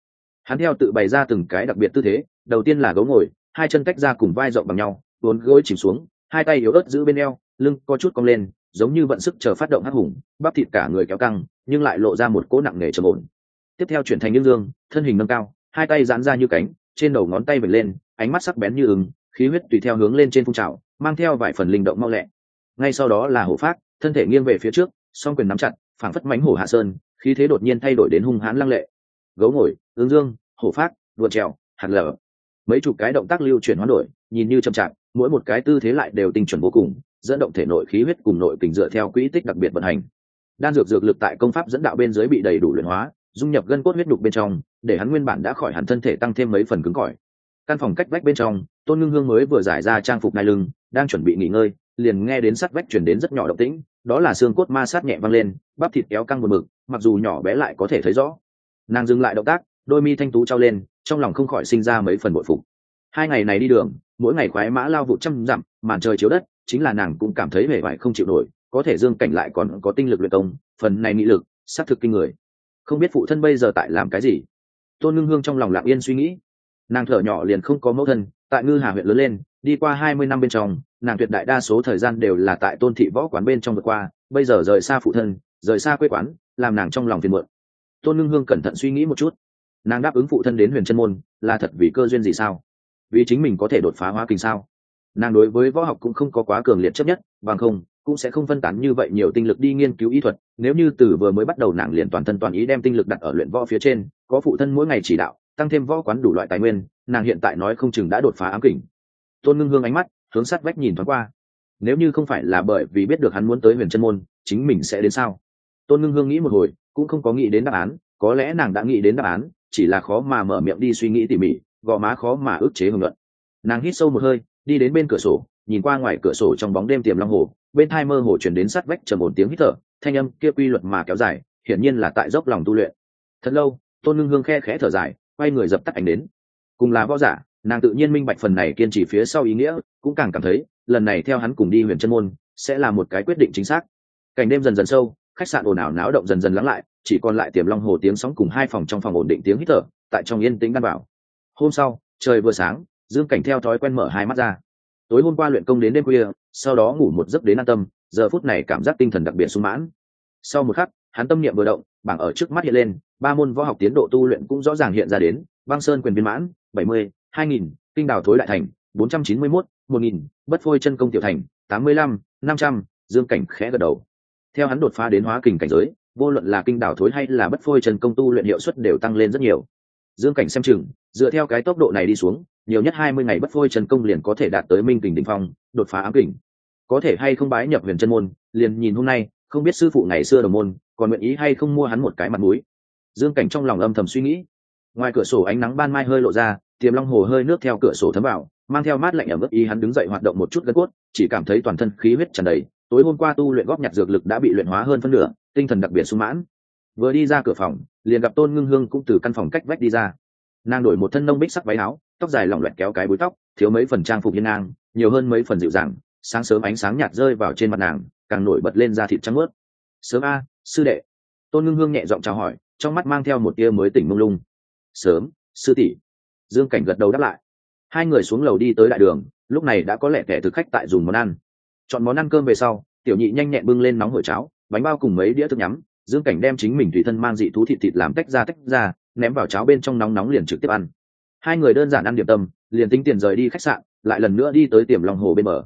Hắn theo tự bày ra từng cái đặc biệt tư thế, đầu tiên là gấu ngồi, hai chân tách ra cùng vai rộng bằng nhau bốn gối chìm xuống, hai tay yếu ớt giữ bên eo, lưng có chút cong lên, giống như vận sức chờ phát động hắc hùng, bắp thịt cả người kéo căng, nhưng lại lộ ra một cỗ nặng nề trầm ổn. Tiếp theo chuyển thành những dương, thân hình nâng cao, hai tay giãn ra như cánh, trên đầu ngón tay vẩy lên, ánh mắt sắc bén như ứng khí huyết tùy theo hướng lên trên phun trào, mang theo vài phần linh động mau lẹ. Ngay sau đó là hổ phát thân thể nghiêng về phía trước, song quyền nắm chặt, phảng phất mánh hổ hạ sơn khí thế đột nhiên thay đổi đến hung hãn lăng lệ. Gấu ngồi ứng dương, hổ phát vượt trèo, hạt lở. Mấy chục cái động tác lưu chuyển hoán đổi, nhìn như chậm chạp, mỗi một cái tư thế lại đều tinh chuẩn vô cùng, dẫn động thể nội khí huyết cùng nội kình dựa theo quỹ tích đặc biệt vận hành. Đan dược dược lực tại công pháp dẫn đạo bên dưới bị đầy đủ luyện hóa, dung nhập gân cốt huyết đục bên trong, để hắn nguyên bản đã khỏi hẳn thân thể tăng thêm mấy phần cứng cỏi. Căn phòng cách vách bên trong, tôn ngưng hương mới vừa giải ra trang phục nai lưng, đang chuẩn bị nghỉ ngơi, liền nghe đến sắt vách chuyển đến rất nhỏ động tĩnh đó là xương cốt ma sát nhẹ văng lên, bắp thịt kéo căng một mực mặc dù nhỏ bé lại có thể thấy rõ. Nàng dừng lại động tác, đôi mi thanh tú trao lên, trong lòng không khỏi sinh ra mấy phần bội phục. Hai ngày này đi đường, mỗi ngày khoái mã lao vụ trăm dặm, màn trời chiếu đất, chính là nàng cũng cảm thấy vẻ vải không chịu nổi, có thể dương cảnh lại còn có tinh lực luyện công, phần này nghị lực, xác thực kinh người. Không biết phụ thân bây giờ tại làm cái gì? Tôn ngưng hương trong lòng lặng yên suy nghĩ. Nàng thở nhỏ liền không có mẫu thân, tại ngư hà huyện lớn lên, đi qua hai mươi năm bên trong nàng tuyệt đại đa số thời gian đều là tại tôn thị võ quán bên trong vượt qua, bây giờ rời xa phụ thân, rời xa quê quán, làm nàng trong lòng phiền muộn. Tôn ngưng hương cẩn thận suy nghĩ một chút. Nàng đáp ứng phụ thân đến huyền chân môn, là thật vì cơ duyên gì sao? Vì chính mình có thể đột phá hóa kinh sao? Nàng đối với võ học cũng không có quá cường liệt chấp nhất, bằng không, cũng sẽ không phân tán như vậy nhiều tinh lực đi nghiên cứu y thuật, nếu như từ vừa mới bắt đầu nàng liền toàn thân toàn ý đem tinh lực đặt ở luyện võ phía trên, có phụ thân mỗi ngày chỉ đạo, tăng thêm võ quán đủ loại tài nguyên, nàng hiện tại nói không chừng đã đột phá ám kỉnh tôn ngưng hương ánh mắt hướng sát vách nhìn thoáng qua. Nếu như không phải là bởi vì biết được hắn muốn tới huyền chân môn, chính mình sẽ đến sao? Tôn ngưng hương nghĩ một hồi, cũng không có nghĩ đến đáp án, có lẽ nàng đã nghĩ đến đáp án, chỉ là khó mà mở miệng đi suy nghĩ tỉ mỉ, gò má khó mà ức chế hưởng luận. Nàng hít sâu một hơi, đi đến bên cửa sổ, nhìn qua ngoài cửa sổ trong bóng đêm tiềm long hồ, bên thai mơ hồ chuyển đến sát vách trầm ổn tiếng hít thở, thanh âm kia quy luật mà kéo dài, hiển nhiên là tại dốc lòng tu luyện. Thật lâu, tôn ngưng hương khe khẽ thở dài, quay người dập tắt ảnh đến. Cùng là võ giả nàng tự nhiên minh bạch phần này kiên trì phía sau ý nghĩa, cũng càng cảm thấy, lần này theo hắn cùng đi huyền chân môn, sẽ là một cái quyết định chính xác. Cảnh đêm dần dần sâu, khách sạn ồn ào náo động dần dần lắng lại, chỉ còn lại tiềm long hồ tiếng sóng cùng hai phòng trong phòng ổn định tiếng hít thở, tại trong yên tĩnh đan bảo. Hôm sau, trời vừa sáng, dương cảnh theo thói quen mở hai mắt ra. Tối hôm qua luyện công đến đêm khuya, sau đó ngủ một giấc đến an tâm, giờ phút này cảm giác tinh thần đặc biệt sung mãn. Sau một khắc, hắn tâm niệm vừa động, bảng ở trước mắt hiện lên, ba môn võ học tiến độ tu luyện cũng rõ ràng hiện ra đến, băng sơn quyền viên mãn, bảy mươi hai nghìn, kinh đào thối đại thành, bốn trăm chín mươi mốt, một nghìn, bất phôi chân công tiểu thành, tám mươi lăm, năm trăm, dương cảnh khẽ gật đầu. Theo hắn đột phá đến hóa kình cảnh giới, vô luận là kinh đào thối hay là bất phôi chân công tu luyện hiệu suất đều tăng lên rất nhiều. Dương cảnh xem chừng, dựa theo cái tốc độ này đi xuống, nhiều nhất hai mươi ngày bất phôi chân công liền có thể đạt tới minh kình đ ỉ n h phong, đột phá ám kình. Có thể hay không bái nhập huyền chân môn, liền nhìn hôm nay, không biết sư phụ ngày xưa đồng môn, còn nguyện ý hay không mua hắn một cái mặt mũi. Dương cảnh trong lòng âm thầm suy nghĩ. Ngoài cửa sổ ánh nắng ban mai hơi lộ ra tiềm long hồ hơi nước theo cửa sổ thấm vào, mang theo mát lạnh ở mức y hắn đứng dậy hoạt động một chút gân cốt, chỉ cảm thấy toàn thân khí huyết tràn đầy, tối hôm qua tu luyện góp nhặt dược lực đã bị luyện hóa hơn phân nửa, tinh thần đặc biệt sung mãn. Vừa đi ra cửa phòng, liền gặp tôn ngưng hương cũng từ căn phòng cách vách đi ra. Nàng đổi một thân nông bích sắc váy áo, tóc dài lỏng loẹt kéo cái búi tóc, thiếu mấy phần trang phục hiên ngang, nhiều hơn mấy phần dịu dàng, sáng sớm ánh sáng nhạt rơi vào trên mặt nàng, càng nổi bật lên da thịt trắng ướt sớm a, sư đệ. Tôn ngưng hương nhẹ giọng chào hỏi, trong mắt mang theo một tia mới tỉnh mông lung. Sớm, sư tỷ dương cảnh gật đầu đáp lại. Hai người xuống lầu đi tới đại đường, lúc này đã có lẽ kẻ thực khách tại dùng món ăn. Chọn món ăn cơm về sau, tiểu nhị nhanh nhẹn bưng lên nóng hổi cháo, bánh bao cùng mấy đĩa thức nhắm. Dương cảnh đem chính mình tùy thân mang dị thú thịt thịt làm tách ra tách ra, ném vào cháo bên trong nóng nóng liền trực tiếp ăn. Hai người đơn giản ăn điểm tâm, liền tính tiền rời đi khách sạn, lại lần nữa đi tới tiềm lòng hồ bên bờ.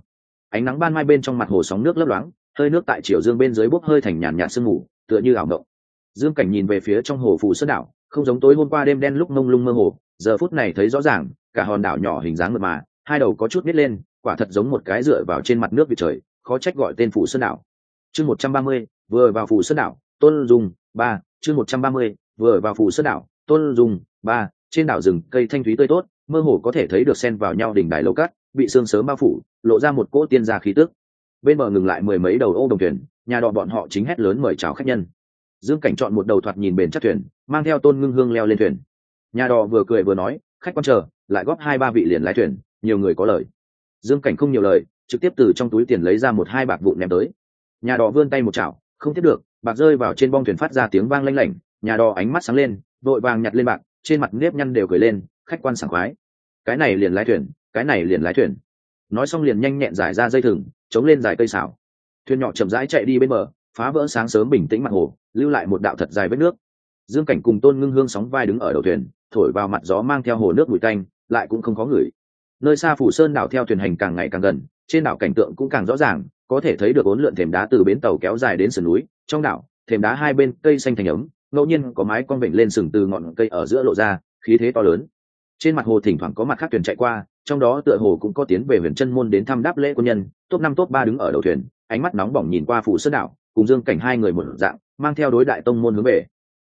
Ánh nắng ban mai bên trong mặt hồ sóng nước lấp loáng, hơi nước tại chiều dương bên dưới bốc hơi thành nhàn nhạt sương mù, tựa như ảo mộng. dương cảnh nhìn về phía trong hồ phù sơn đảo, không giống tối hôm qua đêm đen lúc mông lung mơ hồ giờ phút này thấy rõ ràng, cả hòn đảo nhỏ hình dáng mượt mà, hai đầu có chút biết lên, quả thật giống một cái dựa vào trên mặt nước vị trời, khó trách gọi tên phủ sơn đảo. Chương một trăm ba mươi, vừa vào phủ sơn đảo, tôn dùng ba, chương một trăm ba mươi, vừa vào phủ sơn đảo, tôn dùng ba, trên đảo rừng, cây thanh thúy tươi tốt, mơ hồ có thể thấy được sen vào nhau đỉnh đài lâu cát, bị sương sớm bao phủ, lộ ra một cỗ tiên gia khí tức. Bên bờ ngừng lại mười mấy đầu ô đồng thuyền, nhà đò bọn họ chính hét lớn mời chào khách nhân. Dương cảnh chọn một đầu thoạt nhìn bền chắc thuyền, mang theo tôn ngưng hương leo lên thuyền nhà đò vừa cười vừa nói, khách quan chờ, lại góp hai ba vị liền lái thuyền, nhiều người có lời. Dương cảnh không nhiều lời, trực tiếp từ trong túi tiền lấy ra một hai bạc vụn ném tới. Nhà đò vươn tay một chảo, không tiếp được, bạc rơi vào trên bong thuyền phát ra tiếng vang lanh lảnh, nhà đò ánh mắt sáng lên, vội vàng nhặt lên bạc, trên mặt nếp nhăn đều cười lên, khách quan sảng khoái. Cái này liền lái thuyền, cái này liền lái thuyền. Nói xong liền nhanh nhẹn giải ra dây thừng, chống lên dài cây xảo thuyền nhỏ chậm rãi chạy đi bên bờ, phá vỡ sáng sớm bình tĩnh mặt hồ, lưu lại một đạo thật dài vết nước. Dương cảnh cùng tôn ngưng hương sóng vai đứng ở đầu thuyền thổi vào mặt gió mang theo hồ nước bụi tanh, lại cũng không có người nơi xa phủ sơn đảo theo thuyền hành càng ngày càng gần, trên đảo cảnh tượng cũng càng rõ ràng, có thể thấy được bốn lượn thềm đá từ bến tàu kéo dài đến sườn núi, trong đảo, thềm đá hai bên cây xanh thành ấm, ngẫu nhiên có mái con vịnh lên sừng từ ngọn cây ở giữa lộ ra, khí thế to lớn. Trên mặt hồ thỉnh thoảng có mặt khác thuyền chạy qua, trong đó tựa hồ cũng có tiến về huyền chân môn đến thăm đáp lễ quân nhân. Top năm, top ba đứng ở đầu thuyền, ánh mắt nóng bỏng nhìn qua phủ sơn đảo, cùng dương cảnh hai người một dạng, mang theo đối đại tông môn hướng về.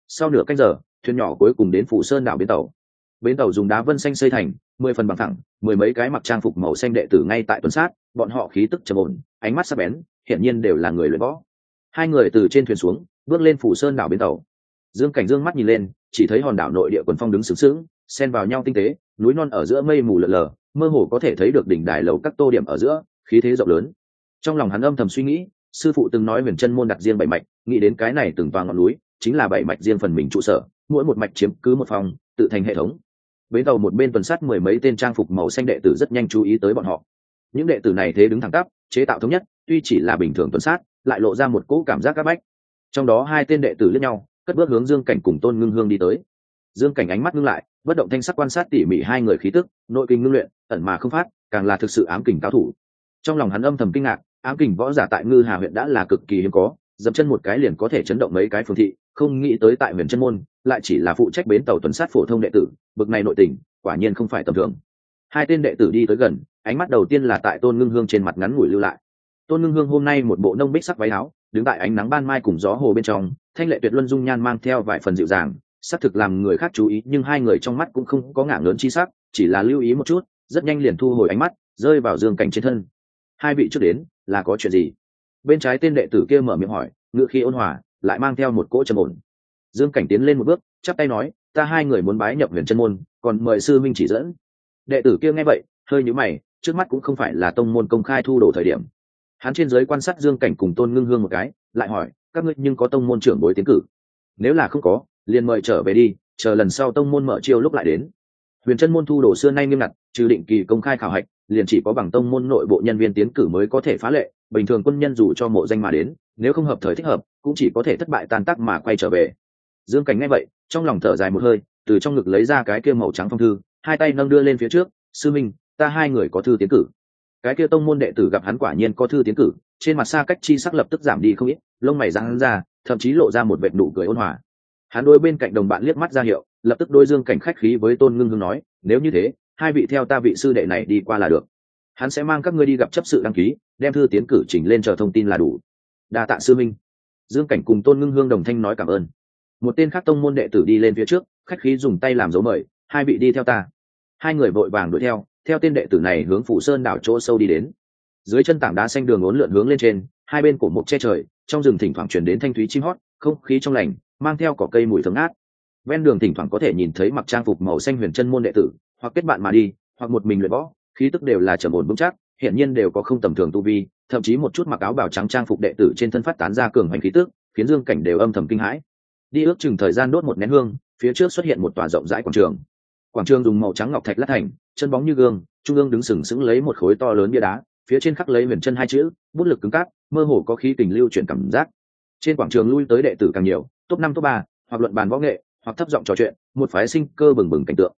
Sau nửa canh giờ thuyền nhỏ cuối cùng đến phủ sơn đảo bến tàu. Bến tàu dùng đá vân xanh xây thành, mười phần bằng thẳng mười mấy cái mặc trang phục màu xanh đệ tử ngay tại tuần sát, bọn họ khí tức trầm ổn, ánh mắt sắc bén, hiển nhiên đều là người luyện võ. Hai người từ trên thuyền xuống, bước lên phủ sơn đảo bến tàu. Dương cảnh dương mắt nhìn lên, chỉ thấy hòn đảo nội địa quần phong đứng sướng sướng xen vào nhau tinh tế, núi non ở giữa mây mù lờ lờ mơ hồ có thể thấy được đỉnh đài lầu các tô điểm ở giữa, khí thế rộng lớn. Trong lòng hắn âm thầm suy nghĩ, sư phụ từng nói huyền chân môn đặt riêng bảy mạch, nghĩ đến cái này từng vào ngọn núi, chính là bảy mạch riêng phần mình trụ sở mỗi một mạch chiếm cứ một phòng, tự thành hệ thống. Bến tàu một bên tuần sát mười mấy tên trang phục màu xanh đệ tử rất nhanh chú ý tới bọn họ. Những đệ tử này thế đứng thẳng tắp, chế tạo thống nhất, tuy chỉ là bình thường tuần sát, lại lộ ra một cỗ cảm giác các bách. Trong đó hai tên đệ tử lẫn nhau, cất bước hướng dương cảnh cùng tôn ngưng hương đi tới. Dương cảnh ánh mắt ngưng lại, bất động thanh sắc quan sát tỉ mỉ hai người khí tức, nội kinh ngưng luyện, ẩn mà không phát, càng là thực sự ám kình cao thủ. Trong lòng hắn âm thầm kinh ngạc, ám kình võ giả tại ngư hà huyện đã là cực kỳ hiếm có, dậm chân một cái liền có thể chấn động mấy cái phương thị, không nghĩ tới tại huyện chân môn lại chỉ là phụ trách bến tàu tuần sát phổ thông đệ tử, bực này nội tình, quả nhiên không phải tầm thường. Hai tên đệ tử đi tới gần, ánh mắt đầu tiên là tại tôn ngưng hương trên mặt ngắn ngủi lưu lại. Tôn ngưng hương hôm nay một bộ nông bích sắc váy áo, đứng tại ánh nắng ban mai cùng gió hồ bên trong, thanh lệ tuyệt luân dung nhan mang theo vài phần dịu dàng xác thực làm người khác chú ý, nhưng hai người trong mắt cũng không có ngả lớn chi sắc, chỉ là lưu ý một chút, rất nhanh liền thu hồi ánh mắt, rơi vào dương cảnh trên thân. Hai vị trước đến, là có chuyện gì? Bên trái tên đệ tử kia mở miệng hỏi ngựa khi ôn hòa, lại mang theo một cỗ trầm ổn dương cảnh tiến lên một bước, chắp tay nói, ta hai người muốn bái nhập huyền chân môn, còn mời sư minh chỉ dẫn. Đệ tử kia nghe vậy, hơi nhíu mày, trước mắt cũng không phải là tông môn công khai thu đồ thời điểm. Hắn trên giới quan sát dương cảnh cùng tôn ngưng hương một cái, lại hỏi, các ngươi nhưng có tông môn trưởng bối tiến cử? Nếu là không có, liền mời trở về đi, chờ lần sau tông môn mở chiêu lúc lại đến. Huyền chân môn thu đồ xưa nay nghiêm ngặt, trừ định kỳ công khai khảo hạch, liền chỉ có bằng tông môn nội bộ nhân viên tiến cử mới có thể phá lệ, bình thường quân nhân dù cho mộ danh mà đến, nếu không hợp thời thích hợp, cũng chỉ có thể thất bại tan tác mà quay trở về dương cảnh nghe vậy, trong lòng thở dài một hơi, từ trong ngực lấy ra cái kia màu trắng phong thư, hai tay nâng đưa lên phía trước, sư minh, ta hai người có thư tiến cử. Cái kia tông môn đệ tử gặp hắn quả nhiên có thư tiến cử, trên mặt xa cách chi sắc lập tức giảm đi không ít, lông mày răng ra, thậm chí lộ ra một vệt nụ cười ôn hòa. Hắn đôi bên cạnh đồng bạn liếc mắt ra hiệu, lập tức đôi dương cảnh khách khí với tôn ngưng hương nói, nếu như thế, hai vị theo ta vị sư đệ này đi qua là được. Hắn sẽ mang các ngươi đi gặp chấp sự đăng ký, đem thư tiến cử chỉnh lên chờ thông tin là đủ. Đa tạ sư minh. Dương cảnh cùng tôn ngưng hương đồng thanh nói cảm ơn một tên khác tông môn đệ tử đi lên phía trước, khách khí dùng tay làm dấu mời, hai vị đi theo ta. Hai người vội vàng đuổi theo theo tên đệ tử này hướng phủ sơn đảo chỗ sâu đi đến. Dưới chân tảng đá xanh đường uốn lượn hướng lên trên, hai bên cổ mộc che trời, trong rừng thỉnh thoảng chuyển đến thanh thúy chim hót, không khí trong lành, mang theo cỏ cây mùi thơm ngát. Ven đường thỉnh thoảng có thể nhìn thấy mặc trang phục màu xanh huyền chân môn đệ tử, hoặc kết bạn mà đi, hoặc một mình luyện võ, khí tức đều là trầm ổn vững chắc hiện nhiên đều có không tầm thường tu vi, thậm chí một chút mặc áo bào trắng trang phục đệ tử trên thân phát tán ra cường hành khí tức, khiến dương cảnh đều âm thầm kinh hãi đi ước chừng thời gian đốt một nén hương, phía trước xuất hiện một tòa rộng rãi quảng trường. Quảng trường dùng màu trắng ngọc thạch lát thành, chân bóng như gương, trung ương đứng sừng sững lấy một khối to lớn bia đá, phía trên khắc lấy huyền chân hai chữ, bút lực cứng cáp, mơ hồ có khí tình lưu chuyển cảm giác. Trên quảng trường lui tới đệ tử càng nhiều, top năm, top ba, hoặc luận bàn võ nghệ, hoặc thấp giọng trò chuyện, một phái sinh cơ bừng bừng cảnh tượng.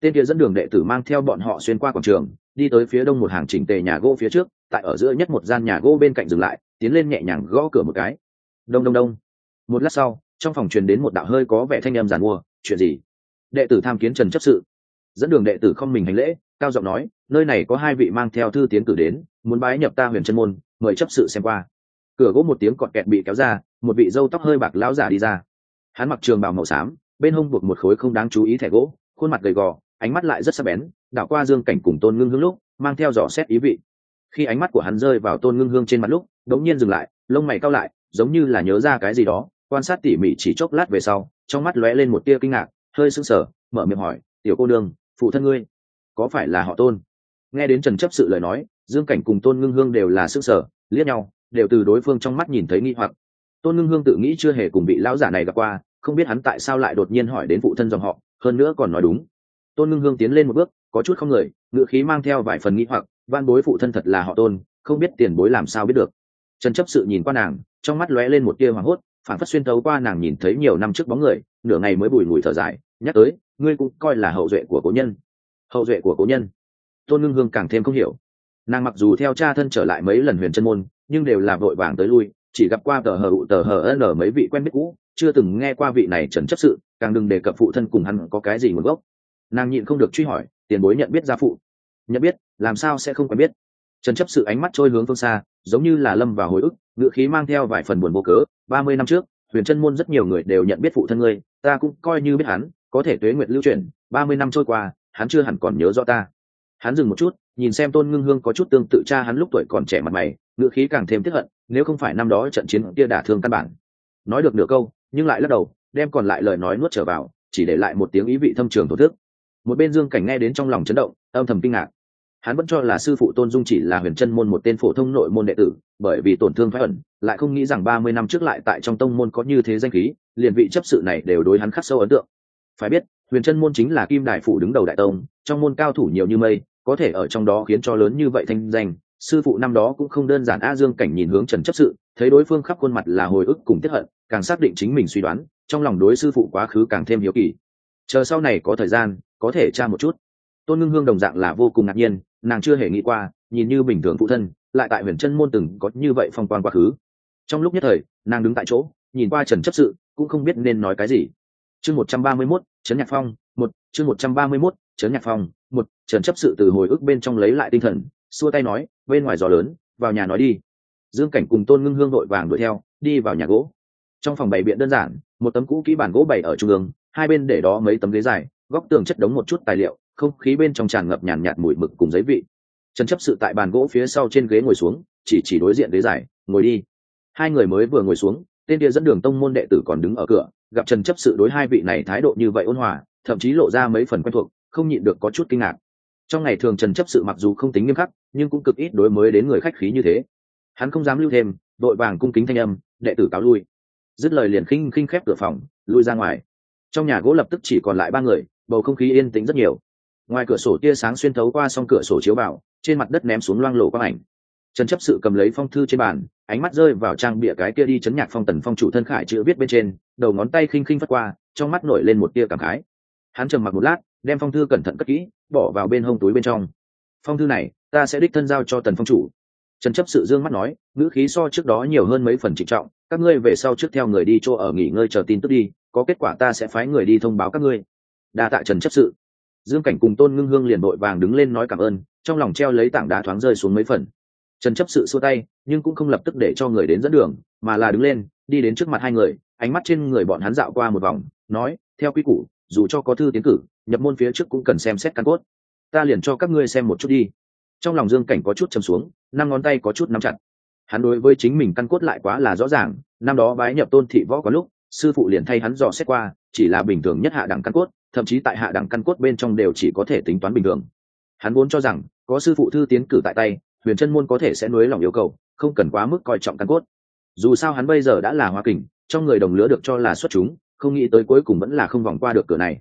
Tên kia dẫn đường đệ tử mang theo bọn họ xuyên qua quảng trường, đi tới phía đông một hàng chỉnh tề nhà gỗ phía trước, tại ở giữa nhất một gian nhà gỗ bên cạnh dừng lại, tiến lên nhẹ nhàng gõ cửa một cái. Đông đông đông. Một lát sau trong phòng truyền đến một đạo hơi có vẻ thanh âm giàn mua, chuyện gì? Đệ tử tham kiến trần chấp sự. Dẫn đường đệ tử không mình hành lễ, cao giọng nói, nơi này có hai vị mang theo thư tiến cử đến, muốn bái nhập ta huyền chân môn, mời chấp sự xem qua. Cửa gỗ một tiếng cọt kẹt bị kéo ra, một vị dâu tóc hơi bạc lão giả đi ra. Hắn mặc trường bào màu xám, bên hông buộc một khối không đáng chú ý thẻ gỗ, khuôn mặt gầy gò, ánh mắt lại rất sắc bén, đảo qua dương cảnh cùng tôn ngưng hương lúc, mang theo dò xét ý vị. Khi ánh mắt của hắn rơi vào tôn ngưng hương trên mặt lúc, đống nhiên dừng lại, lông mày cao lại, giống như là nhớ ra cái gì đó quan sát tỉ mỉ chỉ chốc lát về sau, trong mắt lóe lên một tia kinh ngạc, hơi sưng sở mở miệng hỏi, tiểu cô đương phụ thân ngươi, có phải là họ tôn? Nghe đến trần chấp sự lời nói, dương cảnh cùng tôn ngưng hương đều là sưng sở liếc nhau, đều từ đối phương trong mắt nhìn thấy nghi hoặc. Tôn ngưng hương tự nghĩ chưa hề cùng bị lão giả này gặp qua, không biết hắn tại sao lại đột nhiên hỏi đến phụ thân dòng họ, hơn nữa còn nói đúng. Tôn ngưng hương tiến lên một bước, có chút không người, ngựa khí mang theo vài phần nghi hoặc van bối phụ thân thật là họ tôn, không biết tiền bối làm sao biết được. Trần chấp sự nhìn qua nàng, trong mắt lóe lên một tia hoảng hốt phản phất xuyên tấu qua nàng nhìn thấy nhiều năm trước bóng người, nửa ngày mới bùi ngùi thở dài, nhắc tới, ngươi cũng coi là hậu duệ của cố nhân. Hậu duệ của cố nhân. Tôn ngưng hương càng thêm không hiểu. Nàng mặc dù theo cha thân trở lại mấy lần huyền chân môn, nhưng đều là vội vàng tới lui, chỉ gặp qua tờ hờ ụ tờ hờ n mấy vị quen biết cũ, chưa từng nghe qua vị này trần chấp sự, càng đừng đề cập phụ thân cùng hắn có cái gì nguồn gốc. Nàng nhịn không được truy hỏi, tiền bối nhận biết gia phụ? Nhận biết, làm sao sẽ không quen biết? Trần chấp sự ánh mắt trôi hướng phương xa, giống như là lâm vào hồi ức ngự khí mang theo vài phần buồn vô cớ, ba mươi năm trước, huyền chân môn rất nhiều người đều nhận biết phụ thân ngươi, ta cũng coi như biết hắn, có thể tuế nguyệt lưu truyền ba mươi năm trôi qua, hắn chưa hẳn còn nhớ rõ ta. Hắn dừng một chút, nhìn xem tôn ngưng hương có chút tương tự cha hắn lúc tuổi còn trẻ mặt mày, ngự khí càng thêm tiếp hận, nếu không phải năm đó trận chiến kia đả thương căn bản. Nói được nửa câu, nhưng lại lắc đầu, đem còn lại lời nói nuốt trở vào, chỉ để lại một tiếng ý vị thâm trường thổ thức. Một bên dương cảnh nghe đến trong lòng chấn động, âm thầm kinh ngạc hắn vẫn cho là sư phụ tôn dung chỉ là huyền chân môn một tên phổ thông nội môn đệ tử, bởi vì tổn thương thoái ẩn, lại không nghĩ rằng ba mươi năm trước lại tại trong tông môn có như thế danh khí, liền vị chấp sự này đều đối hắn khắc sâu ấn tượng. Phải biết, huyền chân môn chính là kim đại phụ đứng đầu đại tông, trong môn cao thủ nhiều như mây, có thể ở trong đó khiến cho lớn như vậy thanh danh, sư phụ năm đó cũng không đơn giản a dương cảnh nhìn hướng trần chấp sự, thấy đối phương khắp khuôn mặt là hồi ức cùng tiếp hận, càng xác định chính mình suy đoán, trong lòng đối sư phụ quá khứ càng thêm hiếu kỳ. Chờ sau này có thời gian, có thể tra một chút. Tôn ngưng hương đồng dạng là vô cùng ngạc nhiên nàng chưa hề nghĩ qua, nhìn như bình thường phụ thân, lại tại huyền chân môn từng có như vậy phong quan quá khứ. Trong lúc nhất thời, nàng đứng tại chỗ, nhìn qua trần chấp sự, cũng không biết nên nói cái gì. Chương một trăm ba mươi mốt, trấn nhạc phong, một, chương một trăm ba mươi mốt, trấn nhạc phong, một, trần chấp sự từ hồi ức bên trong lấy lại tinh thần, xua tay nói, bên ngoài gió lớn, vào nhà nói đi. Dương cảnh cùng tôn ngưng hương đội vàng đuổi theo, đi vào nhà gỗ. Trong phòng bày biện đơn giản, một tấm cũ kỹ bản gỗ bày ở trung ương, hai bên để đó mấy tấm ghế dài, góc tường chất đống một chút tài liệu không khí bên trong tràn ngập nhàn nhạt mùi mực cùng giấy vị. Trần chấp sự tại bàn gỗ phía sau trên ghế ngồi xuống, chỉ chỉ đối diện ghế dài, ngồi đi. Hai người mới vừa ngồi xuống, tên địa dẫn đường tông môn đệ tử còn đứng ở cửa, gặp trần chấp sự đối hai vị này thái độ như vậy ôn hòa, thậm chí lộ ra mấy phần quen thuộc, không nhịn được có chút kinh ngạc. Trong ngày thường trần chấp sự mặc dù không tính nghiêm khắc, nhưng cũng cực ít đối mới đến người khách khí như thế. Hắn không dám lưu thêm, đội vàng cung kính thanh âm, đệ tử cáo lui. Dứt lời liền khinh khinh khép cửa phòng, lui ra ngoài. Trong nhà gỗ lập tức chỉ còn lại ba người, bầu không khí yên tĩnh rất nhiều ngoài cửa sổ tia sáng xuyên thấu qua s cửa sổ chiếu vào, trên mặt đất ném xuống loang lộ quang ảnh. Trần chấp sự cầm lấy phong thư trên bàn, ánh mắt rơi vào trang bịa cái kia đi chấn nhạc phong tần phong chủ thân khải chữ viết bên trên, đầu ngón tay khinh khinh phất qua, trong mắt nổi lên một tia cảm khái. Hắn trầm mặc một lát, đem phong thư cẩn thận cất kỹ, bỏ vào bên hông túi bên trong. Phong thư này, ta sẽ đích thân giao cho tần phong chủ. Trần chấp sự dương mắt nói, ngữ khí so trước đó nhiều hơn mấy phần trịnh trọng, các ngươi về sau trước theo người đi chỗ ở nghỉ ngơi chờ tin tức đi, có kết quả ta sẽ phái người đi thông báo các ngươi. Đa tạ trần chấp sự dương cảnh cùng tôn ngưng hương liền đội vàng đứng lên nói cảm ơn, trong lòng treo lấy tảng đá thoáng rơi xuống mấy phần. Trần chấp sự xua tay, nhưng cũng không lập tức để cho người đến dẫn đường, mà là đứng lên, đi đến trước mặt hai người, ánh mắt trên người bọn hắn dạo qua một vòng, nói, theo quy củ, dù cho có thư tiến cử, nhập môn phía trước cũng cần xem xét căn cốt. Ta liền cho các ngươi xem một chút đi. Trong lòng dương cảnh có chút chầm xuống, năm ngón tay có chút nắm chặt. Hắn đối với chính mình căn cốt lại quá là rõ ràng, năm đó bái nhập tôn thị võ có lúc sư phụ liền thay hắn dò xét qua, chỉ là bình thường nhất hạ đẳng căn cốt, thậm chí tại hạ đẳng căn cốt bên trong đều chỉ có thể tính toán bình thường. Hắn vốn cho rằng, có sư phụ thư tiến cử tại tay, huyền chân môn có thể sẽ nuối lòng yêu cầu, không cần quá mức coi trọng căn cốt. Dù sao hắn bây giờ đã là hoa kình, trong người đồng lứa được cho là xuất chúng, không nghĩ tới cuối cùng vẫn là không vòng qua được cửa này.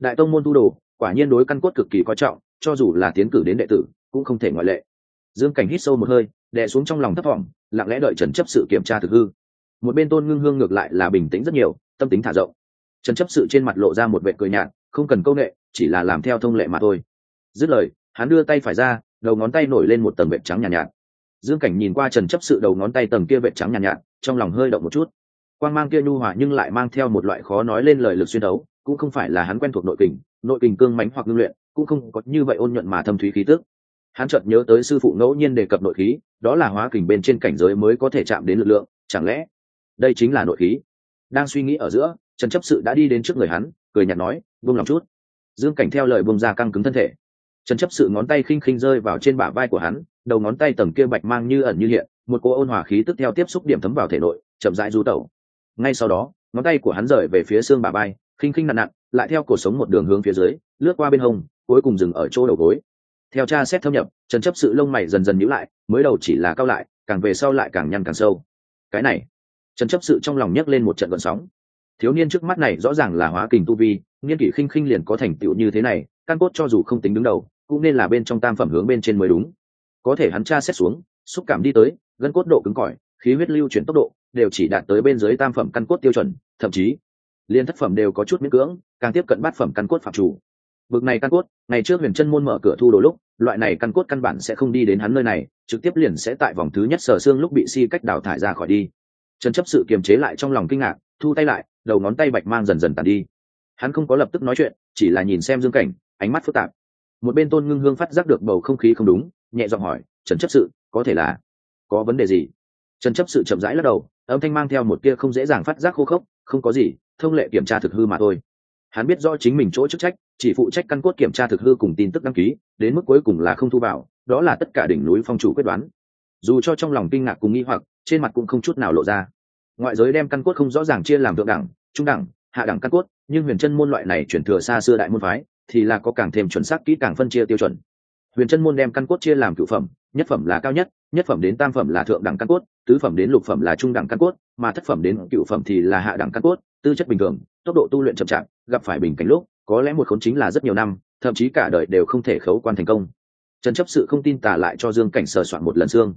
Đại tông môn tu đồ, quả nhiên đối căn cốt cực kỳ coi trọng, cho dù là tiến cử đến đệ tử, cũng không thể ngoại lệ. Dương cảnh hít sâu một hơi, đè xuống trong lòng thấp thỏm, lặng lẽ đợi trần chấp sự kiểm tra thực hư một bên tôn ngưng hương ngược lại là bình tĩnh rất nhiều tâm tính thả rộng. Trần chấp sự trên mặt lộ ra một vệ cười nhạt không cần công nghệ chỉ là làm theo thông lệ mà thôi. Dứt lời hắn đưa tay phải ra đầu ngón tay nổi lên một tầng vệt trắng nhàn nhạt, nhạt. Dương cảnh nhìn qua trần chấp sự đầu ngón tay tầng kia vệt trắng nhàn nhạt, nhạt trong lòng hơi động một chút. Quan g mang kia nhu hòa nhưng lại mang theo một loại khó nói lên lời lực xuyên đấu cũng không phải là hắn quen thuộc nội kình nội kình cương mánh hoặc ngưng luyện cũng không có như vậy ôn nhuận mà thâm thúy khí tức. Hắn chợt nhớ tới sư phụ ngẫu nhiên đề cập nội khí đó là hóa kình bên trên cảnh giới mới có thể chạm đến lực lượng chẳng lẽ đây chính là nội khí. Đang suy nghĩ ở giữa, trần chấp sự đã đi đến trước người hắn, cười nhạt nói, buông lòng chút. Dương cảnh theo lời buông ra căng cứng thân thể. Trần chấp sự ngón tay khinh khinh rơi vào trên bả vai của hắn, đầu ngón tay tầng kia bạch mang như ẩn như hiện, một cô ôn hòa khí tức theo tiếp xúc điểm thấm vào thể nội, chậm rãi du tẩu. Ngay sau đó, ngón tay của hắn rời về phía xương bả vai, khinh khinh nặn nặn lại theo cổ sống một đường hướng phía dưới, lướt qua bên hông, cuối cùng dừng ở chỗ đầu gối. Theo cha xét thâm nhập, trần chấp sự lông mày dần dần nhữ lại, mới đầu chỉ là cao lại, càng về sau lại càng nhăn càng sâu. Cái này trần chấp sự trong lòng nhấc lên một trận gọn sóng. Thiếu niên trước mắt này rõ ràng là hóa kình tu vi, nghiên kỷ khinh khinh liền có thành tựu như thế này, căn cốt cho dù không tính đứng đầu, cũng nên là bên trong tam phẩm hướng bên trên mới đúng. Có thể hắn tra xét xuống, xúc cảm đi tới, gân cốt độ cứng cỏi, khí huyết lưu chuyển tốc độ, đều chỉ đạt tới bên dưới tam phẩm căn cốt tiêu chuẩn, thậm chí, liên thất phẩm đều có chút miễn cưỡng, càng tiếp cận bát phẩm căn cốt phạm chủ. Vực này căn cốt, ngày trước huyền chân môn mở cửa thu đồ lúc, loại này căn cốt căn bản sẽ không đi đến hắn nơi này, trực tiếp liền sẽ tại vòng thứ nhất sở xương lúc bị si cách đào thải ra khỏi đi trần chấp sự kiềm chế lại trong lòng kinh ngạc, thu tay lại, đầu ngón tay bạch mang dần dần tàn đi. Hắn không có lập tức nói chuyện, chỉ là nhìn xem dương cảnh, ánh mắt phức tạp. Một bên tôn ngưng hương phát giác được bầu không khí không đúng, nhẹ giọng hỏi, trần chấp sự, có thể là, có vấn đề gì? Trần chấp sự chậm rãi lắc đầu, âm thanh mang theo một kia không dễ dàng phát giác khô khốc, không có gì, thông lệ kiểm tra thực hư mà thôi. Hắn biết do chính mình chỗ chức trách, chỉ phụ trách căn cốt kiểm tra thực hư cùng tin tức đăng ký, đến mức cuối cùng là không thu vào, đó là tất cả đỉnh núi phong chủ quyết đoán. Dù cho trong lòng kinh ngạc cùng nghi hoặc trên mặt cũng không chút nào lộ ra. Ngoại giới đem căn cốt không rõ ràng chia làm thượng đẳng, trung đẳng, hạ đẳng căn cốt, nhưng huyền chân môn loại này chuyển thừa xa xưa đại môn phái thì là có càng thêm chuẩn xác kỹ càng phân chia tiêu chuẩn. Huyền chân môn đem căn cốt chia làm cựu phẩm, nhất phẩm là cao nhất nhất phẩm đến tam phẩm là thượng đẳng căn cốt, tứ phẩm đến lục phẩm là trung đẳng căn cốt, mà thất phẩm đến cựu phẩm thì là hạ đẳng căn cốt, tư chất bình thường, tốc độ tu luyện chậm chạp, gặp phải bình cảnh lúc, có lẽ một khốn chính là rất nhiều năm, thậm chí cả đời đều không thể khấu quan thành công. Trần chấp sự không tin tả lại cho dương cảnh sờ soạn một lần xương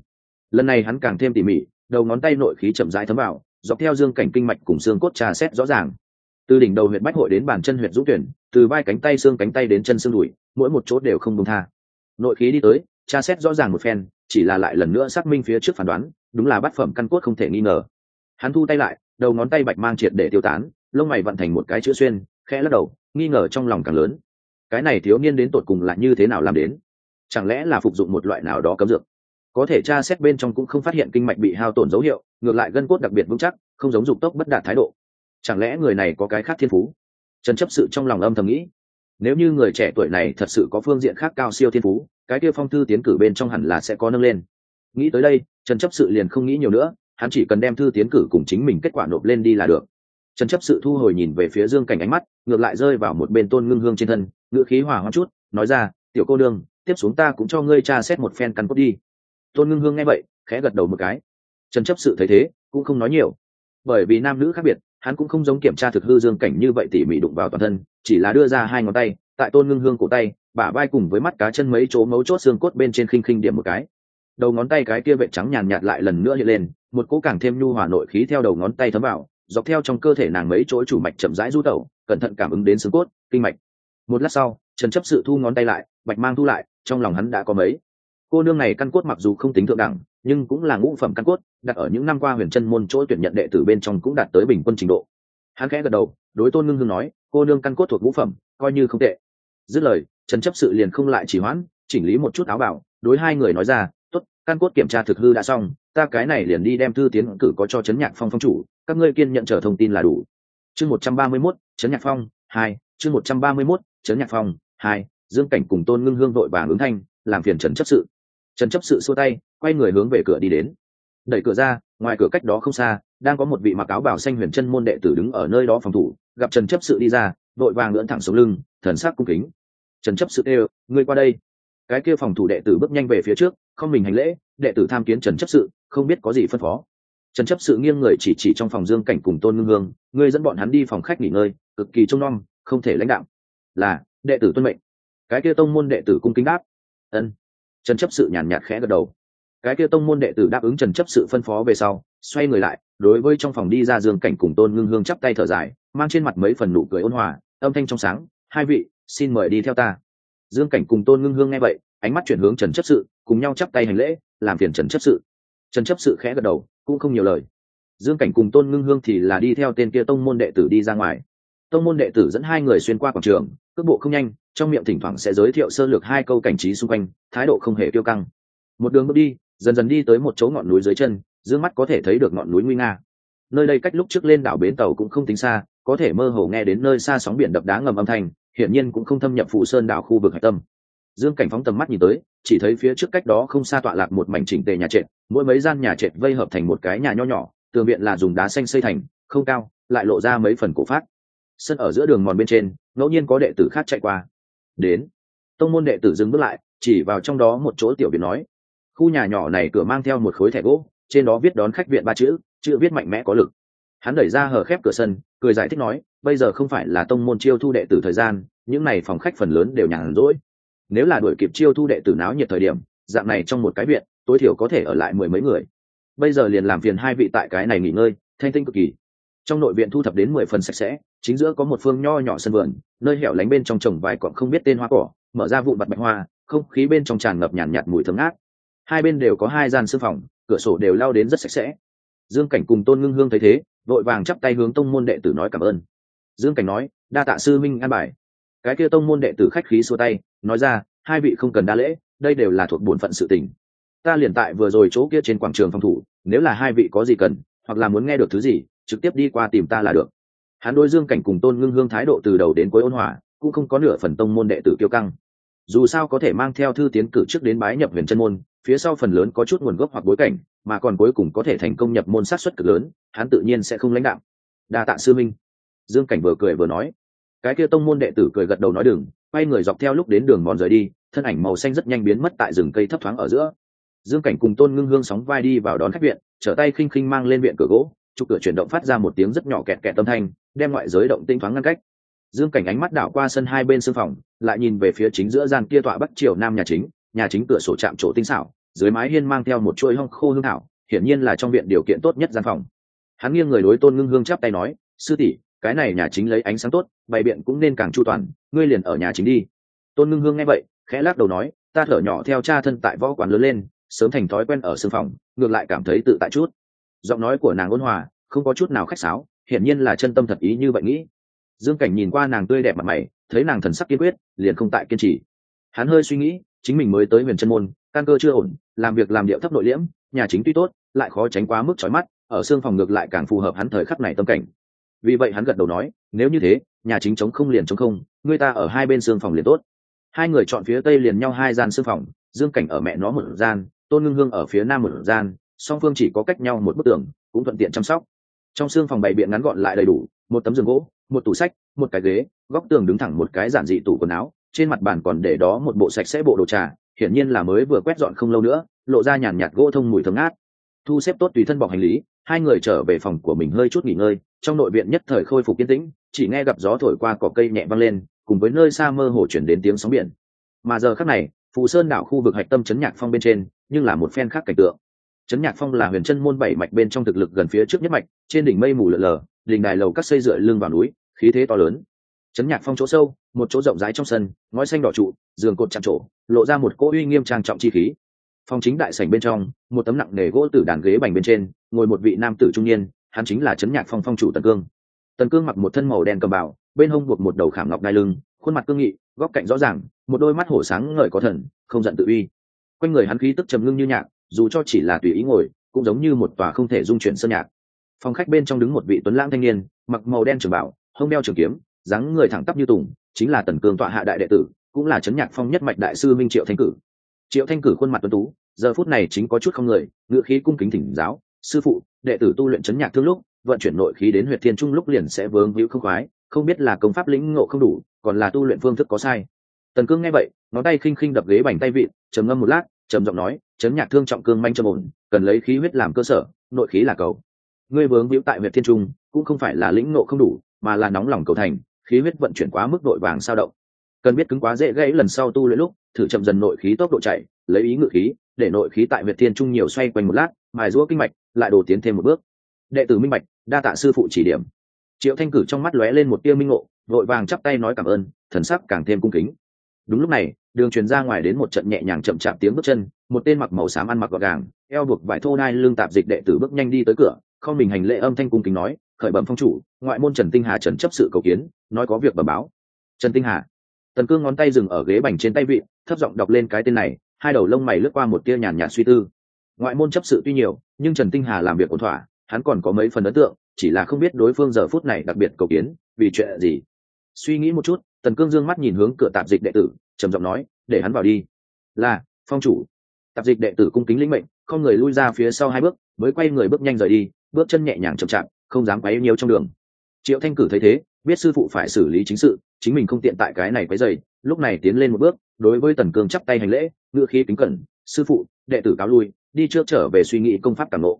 lần này hắn càng thêm tỉ mỉ, đầu ngón tay nội khí chậm rãi thấm vào, dọc theo dương cảnh kinh mạch cùng xương cốt trà xét rõ ràng. Từ đỉnh đầu huyện bách hội đến bàn chân huyện dũng tuyển, từ vai cánh tay xương cánh tay đến chân xương đùi, mỗi một chỗ đều không đông tha. Nội khí đi tới, tra xét rõ ràng một phen, chỉ là lại lần nữa xác minh phía trước phán đoán, đúng là bát phẩm căn cốt không thể nghi ngờ. Hắn thu tay lại, đầu ngón tay bạch mang triệt để tiêu tán, lông mày vận thành một cái chữ xuyên, khẽ lắc đầu, nghi ngờ trong lòng càng lớn. Cái này thiếu niên đến tột cùng là như thế nào làm đến? Chẳng lẽ là phục dụng một loại nào đó cấm dược? Có thể tra xét bên trong cũng không phát hiện kinh mạch bị hao tổn dấu hiệu, ngược lại gân cốt đặc biệt vững chắc, không giống dục tốc bất đạt thái độ. Chẳng lẽ người này có cái khác thiên phú? Trần chấp sự trong lòng âm thầm nghĩ. Nếu như người trẻ tuổi này thật sự có phương diện khác cao siêu thiên phú, cái kia phong thư tiến cử bên trong hẳn là sẽ có nâng lên. Nghĩ tới đây, trần chấp sự liền không nghĩ nhiều nữa, hắn chỉ cần đem thư tiến cử cùng chính mình kết quả nộp lên đi là được. Trần chấp sự thu hồi nhìn về phía dương cảnh ánh mắt, ngược lại rơi vào một bên tôn ngưng hương trên thân, ngữ khí hỏa hoang chút, nói ra, tiểu cô đương tiếp xuống ta cũng cho ngươi tra xét một phen căn cốt đi tôn ngưng hương nghe vậy, khẽ gật đầu một cái. Trần chấp sự thấy thế, cũng không nói nhiều. Bởi vì nam nữ khác biệt, hắn cũng không giống kiểm tra thực hư dương cảnh như vậy tỉ mỉ đụng vào toàn thân, chỉ là đưa ra hai ngón tay, tại tôn ngưng hương cổ tay, bả vai cùng với mắt cá chân mấy chỗ mấu chốt xương cốt bên trên khinh khinh điểm một cái. Đầu ngón tay cái kia vệ trắng nhàn nhạt lại lần nữa hiện lên, một cỗ càng thêm nhu hòa nội khí theo đầu ngón tay thấm vào, dọc theo trong cơ thể nàng mấy chỗ chủ mạch chậm rãi du tẩu, cẩn thận cảm ứng đến xương cốt, kinh mạch. Một lát sau, trần chấp sự thu ngón tay lại bạch mang thu lại, trong lòng hắn đã có mấy cô nương này căn cốt mặc dù không tính thượng đẳng, nhưng cũng là ngũ phẩm căn cốt, đặt ở những năm qua huyền chân môn chỗ tuyển nhận đệ tử bên trong cũng đạt tới bình quân trình độ. Hắn khẽ gật đầu, đối tôn ngưng hương nói, cô nương căn cốt thuộc ngũ phẩm, coi như không tệ. Dứt lời, trần chấp sự liền không lại chỉ hoãn, chỉnh lý một chút áo bảo, đối hai người nói ra, tốt, căn cốt kiểm tra thực hư đã xong, ta cái này liền đi đem thư tiến cử có cho trấn nhạc phong phong chủ, các ngươi kiên nhận trở thông tin là đủ. Chương một trăm ba mươi mốt, trấn nhạc phong, hai, chương một trăm ba mươi mốt, trấn nhạc phong, hai, dương cảnh cùng tôn ngưng hương vội vàng ứng thanh, làm phiền trần chấp sự trần chấp sự xua tay, quay người hướng về cửa đi đến. Đẩy cửa ra, ngoài cửa cách đó không xa, đang có một vị mặc áo bảo xanh huyền chân môn đệ tử đứng ở nơi đó phòng thủ, gặp trần chấp sự đi ra, vội vàng lưỡn thẳng xuống lưng, thần sắc cung kính. Trần chấp sự kêu, ngươi qua đây. Cái kia phòng thủ đệ tử bước nhanh về phía trước, không mình hành lễ, đệ tử tham kiến trần chấp sự, không biết có gì phân phó. Trần chấp sự nghiêng người chỉ chỉ trong phòng dương cảnh cùng tôn ngưng hương, ngươi dẫn bọn hắn đi phòng khách nghỉ ngơi, cực kỳ trông nom, không thể lãnh đạo. Là, đệ tử tuân mệnh. Cái kia tông môn đệ tử cung kính đáp, ân trần chấp sự nhàn nhạt khẽ gật đầu. Cái kia tông môn đệ tử đáp ứng trần chấp sự phân phó về sau, xoay người lại, đối với trong phòng đi ra dương cảnh cùng tôn ngưng hương chắp tay thở dài, mang trên mặt mấy phần nụ cười ôn hòa, âm thanh trong sáng, hai vị, xin mời đi theo ta. Dương cảnh cùng tôn ngưng hương nghe vậy, ánh mắt chuyển hướng trần chấp sự, cùng nhau chắp tay hành lễ, làm phiền trần chấp sự. Trần chấp sự khẽ gật đầu, cũng không nhiều lời. Dương cảnh cùng tôn ngưng hương thì là đi theo tên kia tông môn đệ tử đi ra ngoài tông môn đệ tử dẫn hai người xuyên qua quảng trường, cước bộ không nhanh, trong miệng thỉnh thoảng sẽ giới thiệu sơ lược hai câu cảnh trí xung quanh, thái độ không hề kiêu căng. Một đường bước đi, dần dần đi tới một chỗ ngọn núi dưới chân d mắt có thể thấy được ngọn núi nguy nga. Nơi đây cách lúc trước lên đảo bến tàu cũng không tính xa, có thể mơ hồ nghe đến nơi xa sóng biển đập đá ngầm âm thanh, hiển nhiên cũng không thâm nhập phụ sơn đảo khu vực hạch tâm. Dương cảnh phóng tầm mắt nhìn tới, chỉ thấy phía trước cách đó không xa tọa lạc một mảnh chỉnh tề nhà trệt, mỗi mấy gian nhà trệt vây hợp thành một cái nhà nho nhỏ, tường viện là dùng đá xanh xây thành, không cao, lại lộ ra mấy phần cổ phát sân ở giữa đường mòn bên trên, ngẫu nhiên có đệ tử khác chạy qua. Đến. Tông môn đệ tử dừng bước lại, chỉ vào trong đó một chỗ tiểu viện nói. Khu nhà nhỏ này cửa mang theo một khối thẻ gỗ, trên đó viết đón khách viện ba chữ chữ viết mạnh mẽ có lực. Hắn đẩy ra hở khép cửa sân, cười giải thích nói, bây giờ không phải là tông môn chiêu thu đệ tử thời gian, những này phòng khách phần lớn đều nhàn rỗi. Nếu là đuổi kịp chiêu thu đệ tử náo nhiệt thời điểm, dạng này trong một cái viện, tối thiểu có thể ở lại mười mấy người. Bây giờ liền làm phiền hai vị tại cái này nghỉ ngơi, thanh tinh cực kỳ. Trong nội viện thu thập đến mười phần sạch sẽ chính giữa có một phương nho nhỏ sân vườn nơi hẻo lánh bên trong trồng vài cọng không biết tên hoa cỏ mở ra vụn bặt bạch hoa không khí bên trong tràn ngập nhàn nhạt, nhạt mùi thơm ngát. Hai bên đều có hai gian sư phòng cửa sổ đều lao đến rất sạch sẽ. Dương cảnh cùng tôn ngưng hương thấy thế vội vàng chắp tay hướng tông môn đệ tử nói cảm ơn. Dương cảnh nói đa tạ sư minh an bài. Cái kia tông môn đệ tử khách khí xua tay nói ra hai vị không cần đa lễ đây đều là thuộc bổn phận sự tình. Ta liền tại vừa rồi chỗ kia trên quảng trường phòng thủ nếu là hai vị có gì cần hoặc là muốn nghe được thứ gì trực tiếp đi qua tìm ta là được hắn đối dương cảnh cùng tôn ngưng hương thái độ từ đầu đến cuối ôn hòa, cũng không có nửa phần tông môn đệ tử kiêu căng. Dù sao có thể mang theo thư tiến cử trước đến bái nhập huyền chân môn, phía sau phần lớn có chút nguồn gốc hoặc bối cảnh, mà còn cuối cùng có thể thành công nhập môn sát xuất cực lớn, hắn tự nhiên sẽ không lãnh đạo. Đa tạ sư minh. Dương cảnh vừa cười vừa nói. Cái kia tông môn đệ tử cười gật đầu nói đừng, quay người dọc theo lúc đến đường mòn rời đi, thân ảnh màu xanh rất nhanh biến mất tại rừng cây thấp thoáng ở giữa. Dương cảnh cùng tôn ngưng hương sóng vai đi vào đón khách viện, trở tay khinh khinh mang lên viện cửa gỗ, chụp cửa chuyển động phát ra một tiếng rất nhỏ kẹt kẹt tâm thanh đem ngoại giới động tinh thoáng ngăn cách. Dương cảnh ánh mắt đảo qua sân hai bên sương phòng, lại nhìn về phía chính giữa gian kia tọa bắc triều nam nhà chính nhà chính cửa sổ chạm chỗ tinh xảo, dưới mái hiên mang theo một chuỗi hong khô hương thảo, hiển nhiên là trong viện điều kiện tốt nhất gian phòng. Hắn nghiêng người đối tôn ngưng hương chắp tay nói, sư tỷ, cái này nhà chính lấy ánh sáng tốt, bày biện cũng nên càng chu toàn, ngươi liền ở nhà chính đi. Tôn ngưng hương nghe vậy, khẽ lắc đầu nói, ta thở nhỏ theo cha thân tại võ quán lớn lên, sớm thành thói quen ở sương phòng, ngược lại cảm thấy tự tại chút. Giọng nói của nàng ôn hòa, không có chút nào khách sáo hiển nhiên là chân tâm thật ý như vậy nghĩ. Dương cảnh nhìn qua nàng tươi đẹp mặt mày, thấy nàng thần sắc kiên quyết, liền không tại kiên trì. Hắn hơi suy nghĩ, chính mình mới tới huyền chân môn, căn cơ chưa ổn, làm việc làm điệu thấp nội liễm, nhà chính tuy tốt, lại khó tránh quá mức trói mắt, ở xương phòng ngược lại càng phù hợp hắn thời khắc này tâm cảnh. Vì vậy hắn gật đầu nói, nếu như thế, nhà chính chống không liền chống không, người ta ở hai bên xương phòng liền tốt. Hai người chọn phía tây liền nhau hai gian xương phòng, dương cảnh ở mẹ nó một gian, tôn ngưng hương ở phía nam một gian, song phương chỉ có cách nhau một bức tường, cũng thuận tiện chăm sóc trong xương phòng bày biện ngắn gọn lại đầy đủ, một tấm giường gỗ, một tủ sách, một cái ghế, góc tường đứng thẳng một cái giản dị tủ quần áo, trên mặt bàn còn để đó một bộ sạch sẽ bộ đồ trà, hiển nhiên là mới vừa quét dọn không lâu nữa, lộ ra nhàn nhạt gỗ thông mùi thơm ngát. Thu xếp tốt tùy thân bọc hành lý, hai người trở về phòng của mình hơi chút nghỉ ngơi, trong nội viện nhất thời khôi phục yên tĩnh, chỉ nghe gặp gió thổi qua cỏ cây nhẹ văng lên, cùng với nơi xa mơ hồ chuyển đến tiếng sóng biển. Mà giờ khác này, phù sơn đảo khu vực hạch tâm chấn nhạc phong bên trên, nhưng là một phen khác cảnh tượng trấn nhạc phong là huyền chân môn bảy mạch bên trong thực lực gần phía trước nhất mạch, trên đỉnh mây mù lờ lờ, đỉnh đài lầu các xây dựa lưng vào núi, khí thế to lớn. Trấn nhạc phong chỗ sâu, một chỗ rộng rãi trong sân, ngói xanh đỏ trụ, giường cột chạm trổ, lộ ra một cỗ uy nghiêm trang trọng chi khí. Phong chính đại sảnh bên trong, một tấm nặng nề gỗ tử đàn ghế bành bên trên, ngồi một vị nam tử trung niên, hắn chính là trấn nhạc phong phong chủ tần cương. Tần cương mặc một thân màu đen cầm bảo bên hông buộc một đầu khảm ngọc đai lưng, khuôn mặt cương nghị, góc cạnh rõ ràng, một đôi mắt hổ sáng ngời có thần, không giận tự uy. Quanh người hắn khí tức trầm ngưng như nhạc dù cho chỉ là tùy ý ngồi, cũng giống như một tòa không thể dung chuyển sơn nhạc. Phòng khách bên trong đứng một vị tuấn lãng thanh niên, mặc màu đen trường bảo, hông đeo trường kiếm, dáng người thẳng tắp như tùng, chính là tần cường tọa hạ đại đệ tử, cũng là trấn nhạc phong nhất mạch đại sư minh triệu thanh cử. Triệu thanh cử khuôn mặt tuấn tú, giờ phút này chính có chút không người ngựa khí cung kính thỉnh giáo, sư phụ, đệ tử tu luyện chấn nhạc thương lúc, vận chuyển nội khí đến huyệt thiên trung lúc liền sẽ vướng hữu không khoái, không biết là công pháp lĩnh ngộ không đủ, còn là tu luyện phương thức có sai. Tần cương nghe vậy, ngón tay khinh khinh đập ghế bành tay vịn, trầm ngâm một lát trầm giọng nói, chấn nhạc thương trọng cương manh trầm ổn, cần lấy khí huyết làm cơ sở, nội khí là cầu. Ngươi vướng hữu tại việt thiên trung, cũng không phải là lĩnh ngộ không đủ, mà là nóng lòng cầu thành, khí huyết vận chuyển quá mức đội vàng sao động. Cần biết cứng quá dễ gãy lần sau tu luyện lúc, thử chậm dần nội khí tốc độ chạy, lấy ý ngự khí, để nội khí tại việt thiên trung nhiều xoay quanh một lát, mài rũa kinh mạch, lại đổ tiến thêm một bước. Đệ tử minh mạch đa tạ sư phụ chỉ điểm. Triệu thanh cử trong mắt lóe lên một tia minh ngộ, vội vàng chắp tay nói cảm ơn, thần sắc càng thêm cung kính đúng lúc này, đường truyền ra ngoài đến một trận nhẹ nhàng chậm chạp tiếng bước chân, một tên mặc màu xám ăn mặc gọn gàng, eo buộc vải thô nai lương tạp dịch đệ tử bước nhanh đi tới cửa, không mình hành lễ âm thanh cung kính nói, khởi bẩm phong chủ, ngoại môn trần tinh hà trần chấp sự cầu kiến, nói có việc bẩm báo. Trần tinh hà? Tần cương ngón tay dừng ở ghế bành trên tay vị, thấp giọng đọc lên cái tên này, hai đầu lông mày lướt qua một tia nhàn nhạt suy tư. Ngoại môn chấp sự tuy nhiều, nhưng trần tinh hà làm việc ổn thỏa, hắn còn có mấy phần ấn tượng, chỉ là không biết đối phương giờ phút này đặc biệt cầu kiến, vì chuyện gì. Suy nghĩ một chút tần cương dương mắt nhìn hướng cửa tạp dịch đệ tử, trầm giọng nói, để hắn vào đi. Là, phong chủ. Tạp dịch đệ tử cung kính lĩnh mệnh, không người lui ra phía sau hai bước, mới quay người bước nhanh rời đi, bước chân nhẹ nhàng chậm chạp, không dám quấy nhiều trong đường. Triệu thanh cử thấy thế, biết sư phụ phải xử lý chính sự, chính mình không tiện tại cái này quấy dày lúc này tiến lên một bước, đối với tần cương chắp tay hành lễ, ngựa khí kính cẩn, sư phụ, đệ tử cáo lui, đi trước trở về suy nghĩ công pháp cảm ngộ.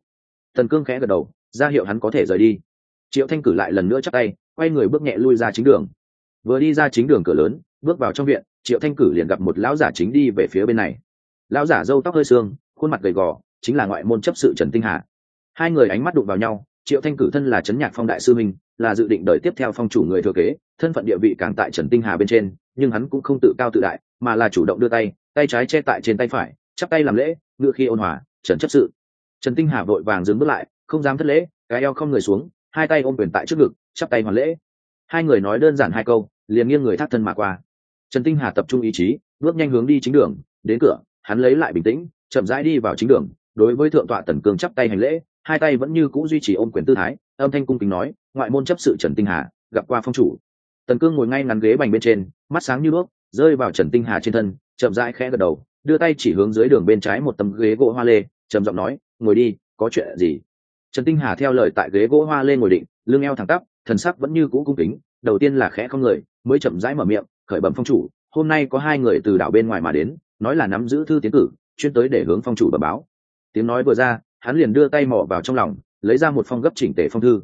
Tần cương khẽ gật đầu, ra hiệu hắn có thể rời đi. Triệu thanh cử lại lần nữa chắp tay, quay người bước nhẹ lui ra chính đường vừa đi ra chính đường cửa lớn, bước vào trong viện, triệu thanh cử liền gặp một lão giả chính đi về phía bên này. Lão giả râu tóc hơi xương, khuôn mặt gầy gò, chính là ngoại môn chấp sự trần tinh hà. Hai người ánh mắt đụng vào nhau, triệu thanh cử thân là trấn nhạc phong đại sư minh là dự định đợi tiếp theo phong chủ người thừa kế, thân phận địa vị càng tại trần tinh hà bên trên, nhưng hắn cũng không tự cao tự đại, mà là chủ động đưa tay tay trái che tại trên tay phải, chắp tay làm lễ ngựa khi ôn hòa, trần chấp sự. Trần tinh hà vội vàng dừng bước lại, không dám thất lễ, cái eo không người xuống, hai tay ôm quyền tại trước ngực, chắp tay hoàn lễ hai người nói đơn giản hai câu, liền nghiêng người thắt thân mà qua. Trần tinh hà tập trung ý chí, bước nhanh hướng đi chính đường, đến cửa, hắn lấy lại bình tĩnh, chậm rãi đi vào chính đường, đối với thượng tọa tần cương chắp tay hành lễ, hai tay vẫn như cũ duy trì ôm quyền tư thái, âm thanh cung kính nói, ngoại môn chấp sự trần tinh hà, gặp qua phong chủ. Tần cương ngồi ngay ngắn ghế bành bên trên, mắt sáng như đuốc rơi vào trần tinh hà trên thân, chậm rãi khẽ gật đầu, đưa tay chỉ hướng dưới đường bên trái một tấm ghế gỗ hoa lê, trầm giọng nói, ngồi đi, có chuyện gì? Trần tinh hà theo lời tại ghế gỗ hoa lê ngồi định, lưng eo thẳng tắp thần sắc vẫn như cũ cung kính, đầu tiên là khẽ không người, mới chậm rãi mở miệng, khởi bẩm phong chủ, hôm nay có hai người từ đảo bên ngoài mà đến, nói là nắm giữ thư tiến cử, chuyên tới để hướng phong chủ bẩm báo. Tiếng nói vừa ra, hắn liền đưa tay mò vào trong lòng, lấy ra một phong gấp chỉnh tề phong thư.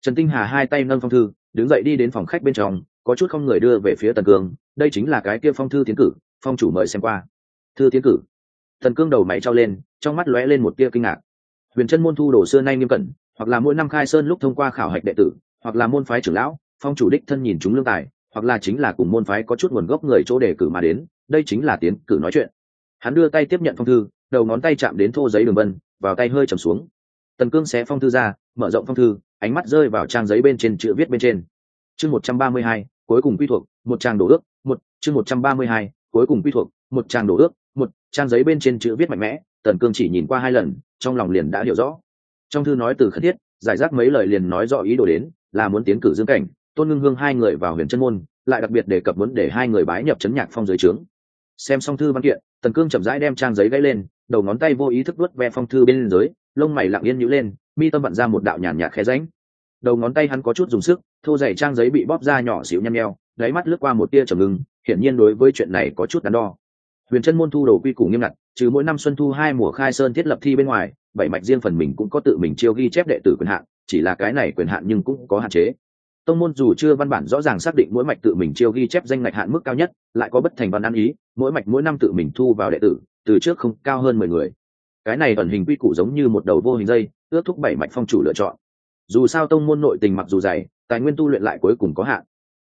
Trần tinh hà hai tay nâng phong thư, đứng dậy đi đến phòng khách bên trong, có chút không người đưa về phía tần cương, đây chính là cái kia phong thư tiến cử, phong chủ mời xem qua. Thư tiến cử? Tần cương đầu mày trao lên, trong mắt lóe lên một tia kinh ngạc. Huyền chân môn thu đồ xưa nay nghiêm cẩn, hoặc là mỗi năm khai sơn lúc thông qua khảo hạch đệ tử hoặc là môn phái trưởng lão, phong chủ đích thân nhìn chúng lương tài, hoặc là chính là cùng môn phái có chút nguồn gốc người chỗ đề cử mà đến, đây chính là tiến cử nói chuyện. Hắn đưa tay tiếp nhận phong thư, đầu ngón tay chạm đến thô giấy đường vân, vào tay hơi trầm xuống. Tần cương xé phong thư ra, mở rộng phong thư, ánh mắt rơi vào trang giấy bên trên chữ viết bên trên. Chương một trăm ba mươi hai, cuối cùng quy thuộc, một trang đổ ước, một, chương một trăm ba mươi hai, cuối cùng quy thuộc, một trang đổ ước, một, trang giấy bên trên chữ viết mạnh mẽ, tần cương chỉ nhìn qua hai lần, trong lòng liền đã hiểu rõ. Trong thư nói từ khất thiết, giải rác mấy lời liền nói rõ ý đồ đến là muốn tiến cử dương cảnh, tôn ngưng hương hai người vào huyền chân môn, lại đặc biệt đề cập muốn để hai người bái nhập chấn nhạc phong dưới trướng. Xem xong thư văn kiện, tần cương chậm rãi đem trang giấy gãy lên, đầu ngón tay vô ý thức vớt ve phong thư bên dưới, lông mày lặng yên nhữ lên, mi tâm bận ra một đạo nhàn nhạt khe ránh đầu ngón tay hắn có chút dùng sức, thô dày trang giấy bị bóp ra nhỏ xíu nhăn nheo, đáy mắt lướt qua một tia trầm ngưng, hiển nhiên đối với chuyện này có chút đắn đo. Huyền chân môn thu đầu quy củ nghiêm ngặt, trừ mỗi năm xuân thu hai mùa khai sơn thiết lập thi bên ngoài, bảy mạch riêng phần mình cũng có tự mình chiêu ghi chép đệ tử quyền hạn chỉ là cái này quyền hạn nhưng cũng có hạn chế. Tông môn dù chưa văn bản rõ ràng xác định mỗi mạch tự mình chiêu ghi chép danh ngạch hạn mức cao nhất, lại có bất thành văn ăn ý, mỗi mạch mỗi năm tự mình thu vào đệ tử, từ trước không cao hơn mười người. Cái này ẩn hình quy củ giống như một đầu vô hình dây, ước thúc bảy mạch phong chủ lựa chọn. Dù sao tông môn nội tình mặc dù dày, tài nguyên tu luyện lại cuối cùng có hạn.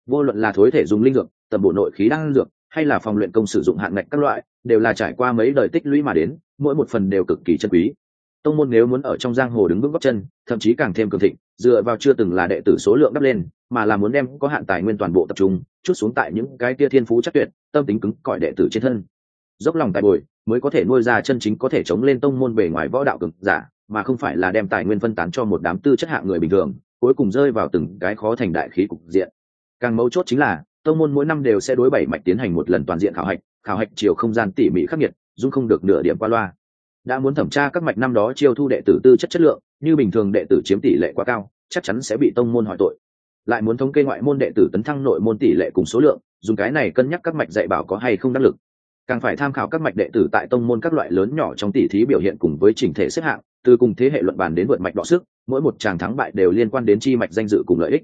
Vô luận là thối thể dùng linh dược, tầm bộ nội khí đang dược, hay là phòng luyện công sử dụng hạn ngạch các loại, đều là trải qua mấy đời tích lũy mà đến, mỗi một phần đều cực kỳ chân quý tông môn nếu muốn ở trong giang hồ đứng vững góc chân, thậm chí càng thêm cường thịnh, dựa vào chưa từng là đệ tử số lượng đắp lên, mà là muốn đem có hạn tài nguyên toàn bộ tập trung, chút xuống tại những cái tia thiên phú chắc tuyệt, tâm tính cứng cỏi đệ tử trên thân. Dốc lòng tài bồi, mới có thể nuôi ra chân chính có thể chống lên tông môn bề ngoài võ đạo cực giả, mà không phải là đem tài nguyên phân tán cho một đám tư chất hạng người bình thường, cuối cùng rơi vào từng cái khó thành đại khí cục diện. Càng mấu chốt chính là, tông môn mỗi năm đều sẽ đối bảy mạch tiến hành một lần toàn diện khảo hạch khảo hạch chiều không gian tỉ mỉ khắc nghiệt, dung không được nửa điểm qua loa đã muốn thẩm tra các mạch năm đó chiêu thu đệ tử tư chất chất lượng, như bình thường đệ tử chiếm tỷ lệ quá cao, chắc chắn sẽ bị tông môn hỏi tội. Lại muốn thống kê ngoại môn đệ tử tấn thăng nội môn tỷ lệ cùng số lượng, dùng cái này cân nhắc các mạch dạy bảo có hay không đắc lực. Càng phải tham khảo các mạch đệ tử tại tông môn các loại lớn nhỏ trong tỷ thí biểu hiện cùng với trình thể xếp hạng, từ cùng thế hệ luận bàn đến vượt mạch đọ sức, mỗi một tràng thắng bại đều liên quan đến chi mạch danh dự cùng lợi ích.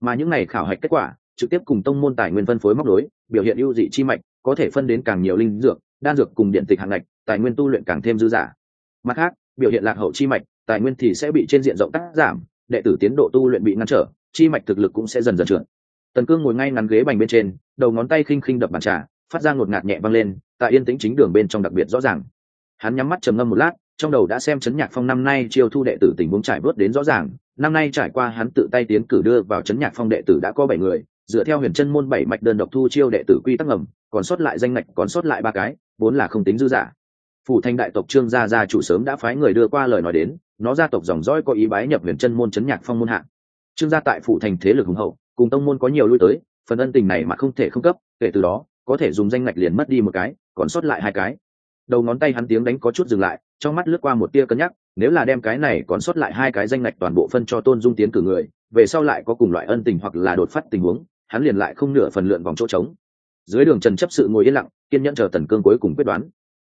Mà những này khảo hạch kết quả, trực tiếp cùng tông môn tài nguyên phân phối móc đối biểu hiện ưu dị chi mạch, có thể phân đến càng nhiều linh dược, đan dược cùng điện tịch hạng ngạch tài nguyên tu luyện càng thêm dư giả mặt khác, biểu hiện lạc hậu chi mạch, tài nguyên thì sẽ bị trên diện rộng cắt giảm, đệ tử tiến độ tu luyện bị ngăn trở, chi mạch thực lực cũng sẽ dần dần trượt. Tần cương ngồi ngay ngắn ghế bành bên trên, đầu ngón tay khinh khinh đập bàn trà, phát ra ngột ngạt nhẹ vang lên, tại yên tĩnh chính đường bên trong đặc biệt rõ ràng. Hắn nhắm mắt trầm ngâm một lát, trong đầu đã xem chấn nhạc phong năm nay chiêu thu đệ tử tình huống trải bớt đến rõ ràng. Năm nay trải qua hắn tự tay tiến cử đưa vào chấn nhạc phong đệ tử đã có bảy người, dựa theo huyền chân môn bảy mạch đơn độc thu chiêu đệ tử quy tắc ngầm, còn sót lại danh ngạch còn sót lại ba cái, vốn là không tính dư giả phủ thanh đại tộc trương gia gia chủ sớm đã phái người đưa qua lời nói đến, nó gia tộc dòng dõi có ý bái nhập huyền chân môn chấn nhạc phong môn hạng trương gia tại phủ thành thế lực hùng hậu, cùng tông môn có nhiều lui tới, phần ân tình này mà không thể không cấp, kể từ đó, có thể dùng danh ngạch liền mất đi một cái, còn sót lại hai cái. Đầu ngón tay hắn tiếng đánh có chút dừng lại, trong mắt lướt qua một tia cân nhắc, nếu là đem cái này còn sót lại hai cái danh ngạch toàn bộ phân cho tôn dung tiến cử người, về sau lại có cùng loại ân tình hoặc là đột phát tình huống, hắn liền lại không nửa phần lượn vòng chỗ trống. Dưới đường trần chấp sự ngồi yên lặng, kiên nhẫn chờ tần cương cuối cùng quyết đoán.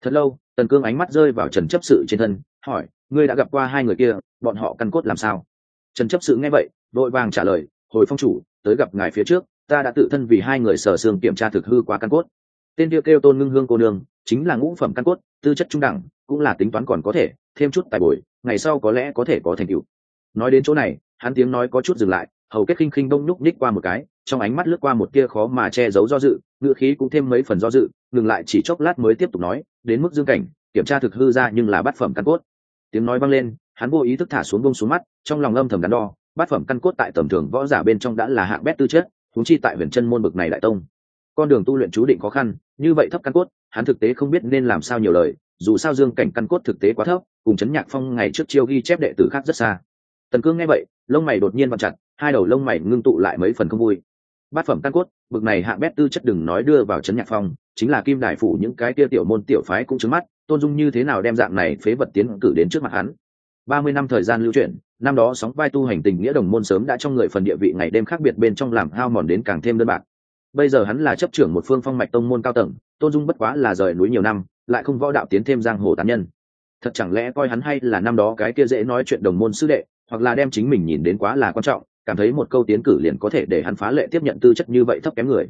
Thật lâu tần cương ánh mắt rơi vào trần chấp sự trên thân, hỏi, ngươi đã gặp qua hai người kia, bọn họ căn cốt làm sao? Trần chấp sự nghe vậy đội vàng trả lời, hồi phong chủ, tới gặp ngài phía trước, ta đã tự thân vì hai người sở xương kiểm tra thực hư qua căn cốt. Tên kia kêu tôn ngưng hương cô nương, chính là ngũ phẩm căn cốt, tư chất trung đẳng, cũng là tính toán còn có thể, thêm chút tài bồi, ngày sau có lẽ có thể có thành tựu. Nói đến chỗ này, hắn tiếng nói có chút dừng lại, hầu kết khinh khinh đông nhúc nhích qua một cái, trong ánh mắt lướt qua một tia khó mà che giấu do dự ngựa khí cũng thêm mấy phần do dự, ngừng lại chỉ chốc lát mới tiếp tục nói, đến mức dương cảnh, kiểm tra thực hư ra nhưng là bát phẩm căn cốt. Tiếng nói vang lên, hắn vô ý thức thả xuống bông xuống mắt, trong lòng âm thầm đắn đo, bát phẩm căn cốt tại tầm thường võ giả bên trong đã là hạng bét tư chất thúng chi tại huyền chân môn bực này đại tông. Con đường tu luyện chú định khó khăn, như vậy thấp căn cốt, hắn thực tế không biết nên làm sao nhiều lời, dù sao dương cảnh căn cốt thực tế quá thấp, cùng chấn nhạc phong ngày trước chiêu ghi chép đệ tử khác rất xa. Tần cương nghe vậy, lông mày đột nhiên vặn chặt, hai đầu lông mày ngưng tụ lại mấy phần không vui bát phẩm căn cốt, bực này hạng bét tư chất đừng nói đưa vào trấn nhạc phong, chính là kim đại phủ những cái kia tiểu môn tiểu phái cũng trứng mắt, tôn dung như thế nào đem dạng này phế vật tiến cử đến trước mặt hắn? Ba mươi năm thời gian lưu chuyển, năm đó sóng vai tu hành tình nghĩa đồng môn sớm đã trong người phần địa vị ngày đêm khác biệt bên trong làm hao mòn đến càng thêm đơn bạc. Bây giờ hắn là chấp trưởng một phương phong mạch tông môn cao tầng, tôn dung bất quá là rời núi nhiều năm, lại không võ đạo tiến thêm giang hồ tán nhân. Thật chẳng lẽ coi hắn hay là năm đó cái kia dễ nói chuyện đồng môn sư đệ, hoặc là đem chính mình nhìn đến quá là quan trọng? Cảm thấy một câu tiến cử liền có thể để hắn phá lệ tiếp nhận tư chất như vậy thấp kém người.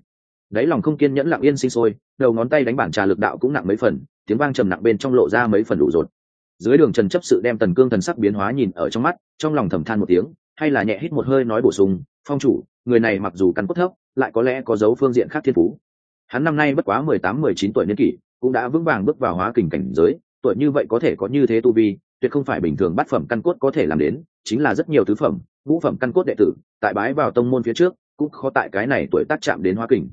Đáy lòng không kiên nhẫn lặng yên sinh sôi, đầu ngón tay đánh bản trà lực đạo cũng nặng mấy phần, tiếng vang trầm nặng bên trong lộ ra mấy phần đủ rột. Dưới đường trần chấp sự đem tần cương thần sắc biến hóa nhìn ở trong mắt, trong lòng thầm than một tiếng, hay là nhẹ hít một hơi nói bổ sung, phong chủ, người này mặc dù cắn cốt thấp, lại có lẽ có dấu phương diện khác thiên phú. Hắn năm nay bất quá mười tám, mười chín tuổi niên kỷ, cũng đã vững vàng bước vào hóa kình cảnh giới, tuổi như vậy có thể có như thế tu vi, tuyệt không phải bình thường bát phẩm căn cốt có thể làm đến chính là rất nhiều thứ phẩm, ngũ phẩm căn cốt đệ tử, tại bái vào tông môn phía trước, cũng khó tại cái này tuổi tác chạm đến hoa kình.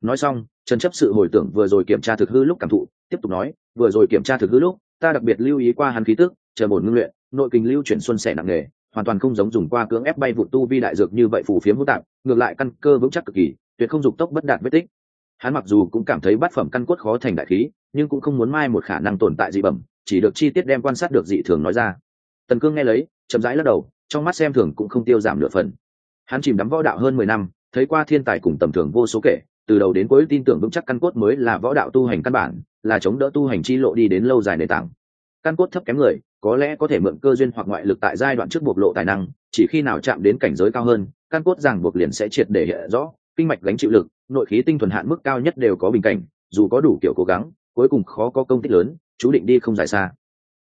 Nói xong, trần chấp sự hồi tưởng vừa rồi kiểm tra thực hư lúc cảm thụ, tiếp tục nói, vừa rồi kiểm tra thực hư lúc, ta đặc biệt lưu ý qua hắn khí tức, chờ bổn ngưng luyện, nội kinh lưu chuyển xuân sẻ nặng nề, hoàn toàn không giống dùng qua cưỡng ép bay vụ tu vi đại dược như vậy phù phiếm hỗn tạp, ngược lại căn cơ vững chắc cực kỳ, tuyệt không dục tốc bất đạt vết tích. Hắn mặc dù cũng cảm thấy bát phẩm căn cốt khó thành đại khí, nhưng cũng không muốn mai một khả năng tồn tại dị bẩm, chỉ được chi tiết đem quan sát được dị thường nói ra. Tần cương nghe lấy chậm rãi lắc đầu, trong mắt xem thường cũng không tiêu giảm nửa phần. Hắn chìm đắm võ đạo hơn mười năm, thấy qua thiên tài cùng tầm thường vô số kể, từ đầu đến cuối tin tưởng vững chắc căn cốt mới là võ đạo tu hành căn bản, là chống đỡ tu hành chi lộ đi đến lâu dài nền tảng. Căn cốt thấp kém người, có lẽ có thể mượn cơ duyên hoặc ngoại lực tại giai đoạn trước bộc lộ tài năng, chỉ khi nào chạm đến cảnh giới cao hơn, căn cốt ràng buộc liền sẽ triệt để hiện rõ, kinh mạch gánh chịu lực, nội khí tinh thuần hạn mức cao nhất đều có bình cảnh, dù có đủ kiểu cố gắng, cuối cùng khó có công tích lớn, chú định đi không dài xa.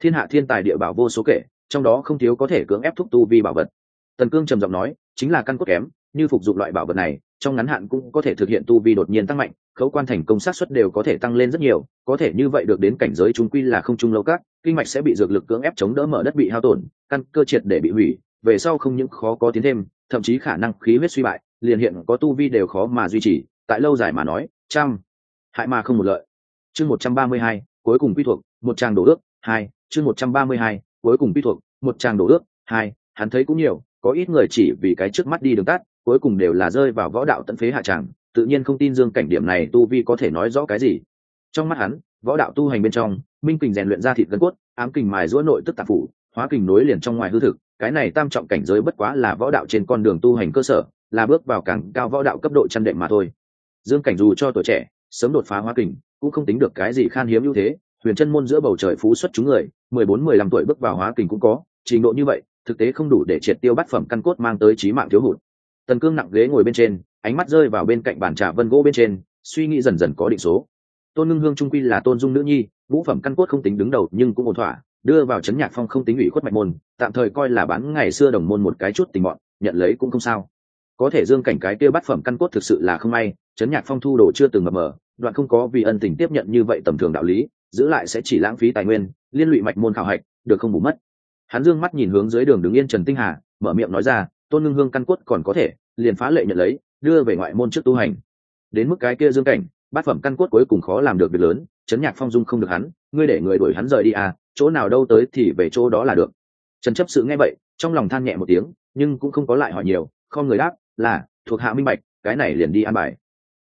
Thiên hạ thiên tài địa bảo vô số kể trong đó không thiếu có thể cưỡng ép thúc tu vi bảo vật. Tần cương trầm giọng nói, chính là căn cốt kém, như phục dụng loại bảo vật này, trong ngắn hạn cũng có thể thực hiện tu vi đột nhiên tăng mạnh, khấu quan thành công sát suất đều có thể tăng lên rất nhiều, có thể như vậy được đến cảnh giới chúng quy là không trung lâu các, kinh mạch sẽ bị dược lực cưỡng ép chống đỡ mở đất bị hao tổn, căn cơ triệt để bị hủy, về sau không những khó có tiến thêm, thậm chí khả năng khí huyết suy bại, liền hiện có tu vi đều khó mà duy trì, tại lâu dài mà nói, trăm, hại mà không một lợi. Chương một trăm ba mươi hai, cuối cùng quy thuộc, một trang đổ ước, hai, chương một trăm ba mươi hai cuối cùng quy thuộc, một trang đổ ước, hai, hắn thấy cũng nhiều, có ít người chỉ vì cái trước mắt đi đường tắt, cuối cùng đều là rơi vào võ đạo tận phế hạ tràng, tự nhiên không tin dương cảnh điểm này tu vi có thể nói rõ cái gì. Trong mắt hắn, võ đạo tu hành bên trong, minh kình rèn luyện ra thịt gân cốt, ám kình mài giũa nội tức tạp phủ, hóa kình nối liền trong ngoài hư thực, cái này tam trọng cảnh giới bất quá là võ đạo trên con đường tu hành cơ sở, là bước vào càng cao võ đạo cấp độ chăn đệm mà thôi. Dương cảnh dù cho tuổi trẻ, sớm đột phá hóa kình, cũng không tính được cái gì khan hiếm ưu thế huyền chân môn giữa bầu trời phú xuất chúng người, mười bốn, mười lăm tuổi bước vào hóa kình cũng có, trình độ như vậy, thực tế không đủ để triệt tiêu bát phẩm căn cốt mang tới trí mạng thiếu hụt. Tần cương nặng ghế ngồi bên trên, ánh mắt rơi vào bên cạnh bàn trà vân gỗ bên trên, suy nghĩ dần dần có định số. Tôn ngưng hương trung quy là tôn dung nữ nhi, ngũ phẩm căn cốt không tính đứng đầu, nhưng cũng ổn thỏa, đưa vào chấn nhạc phong không tính ủy khuất mạch môn, tạm thời coi là bán ngày xưa đồng môn một cái chút tình bọn, nhận lấy cũng không sao. Có thể dương cảnh cái kia bát phẩm căn cốt thực sự là không may, chấn nhạc phong thu đồ chưa từng mập mờ, đoạn không có vì ân tình tiếp nhận như vậy tầm thường đạo lý giữ lại sẽ chỉ lãng phí tài nguyên, liên lụy mạch môn khảo hạch, được không bù mất. Hắn dương mắt nhìn hướng dưới đường đứng yên trần tinh hà, mở miệng nói ra, tôn ngưng hương căn quất còn có thể, liền phá lệ nhận lấy, đưa về ngoại môn trước tu hành. Đến mức cái kia dương cảnh, bát phẩm căn cốt cuối cùng khó làm được việc lớn chấn nhạc phong dung không được hắn, ngươi để người đuổi hắn rời đi à chỗ nào đâu tới thì về chỗ đó là được. Trần chấp sự nghe vậy, trong lòng than nhẹ một tiếng, nhưng cũng không có lại hỏi nhiều, không người đáp, là, thuộc hạ minh bạch, cái này liền đi an bài.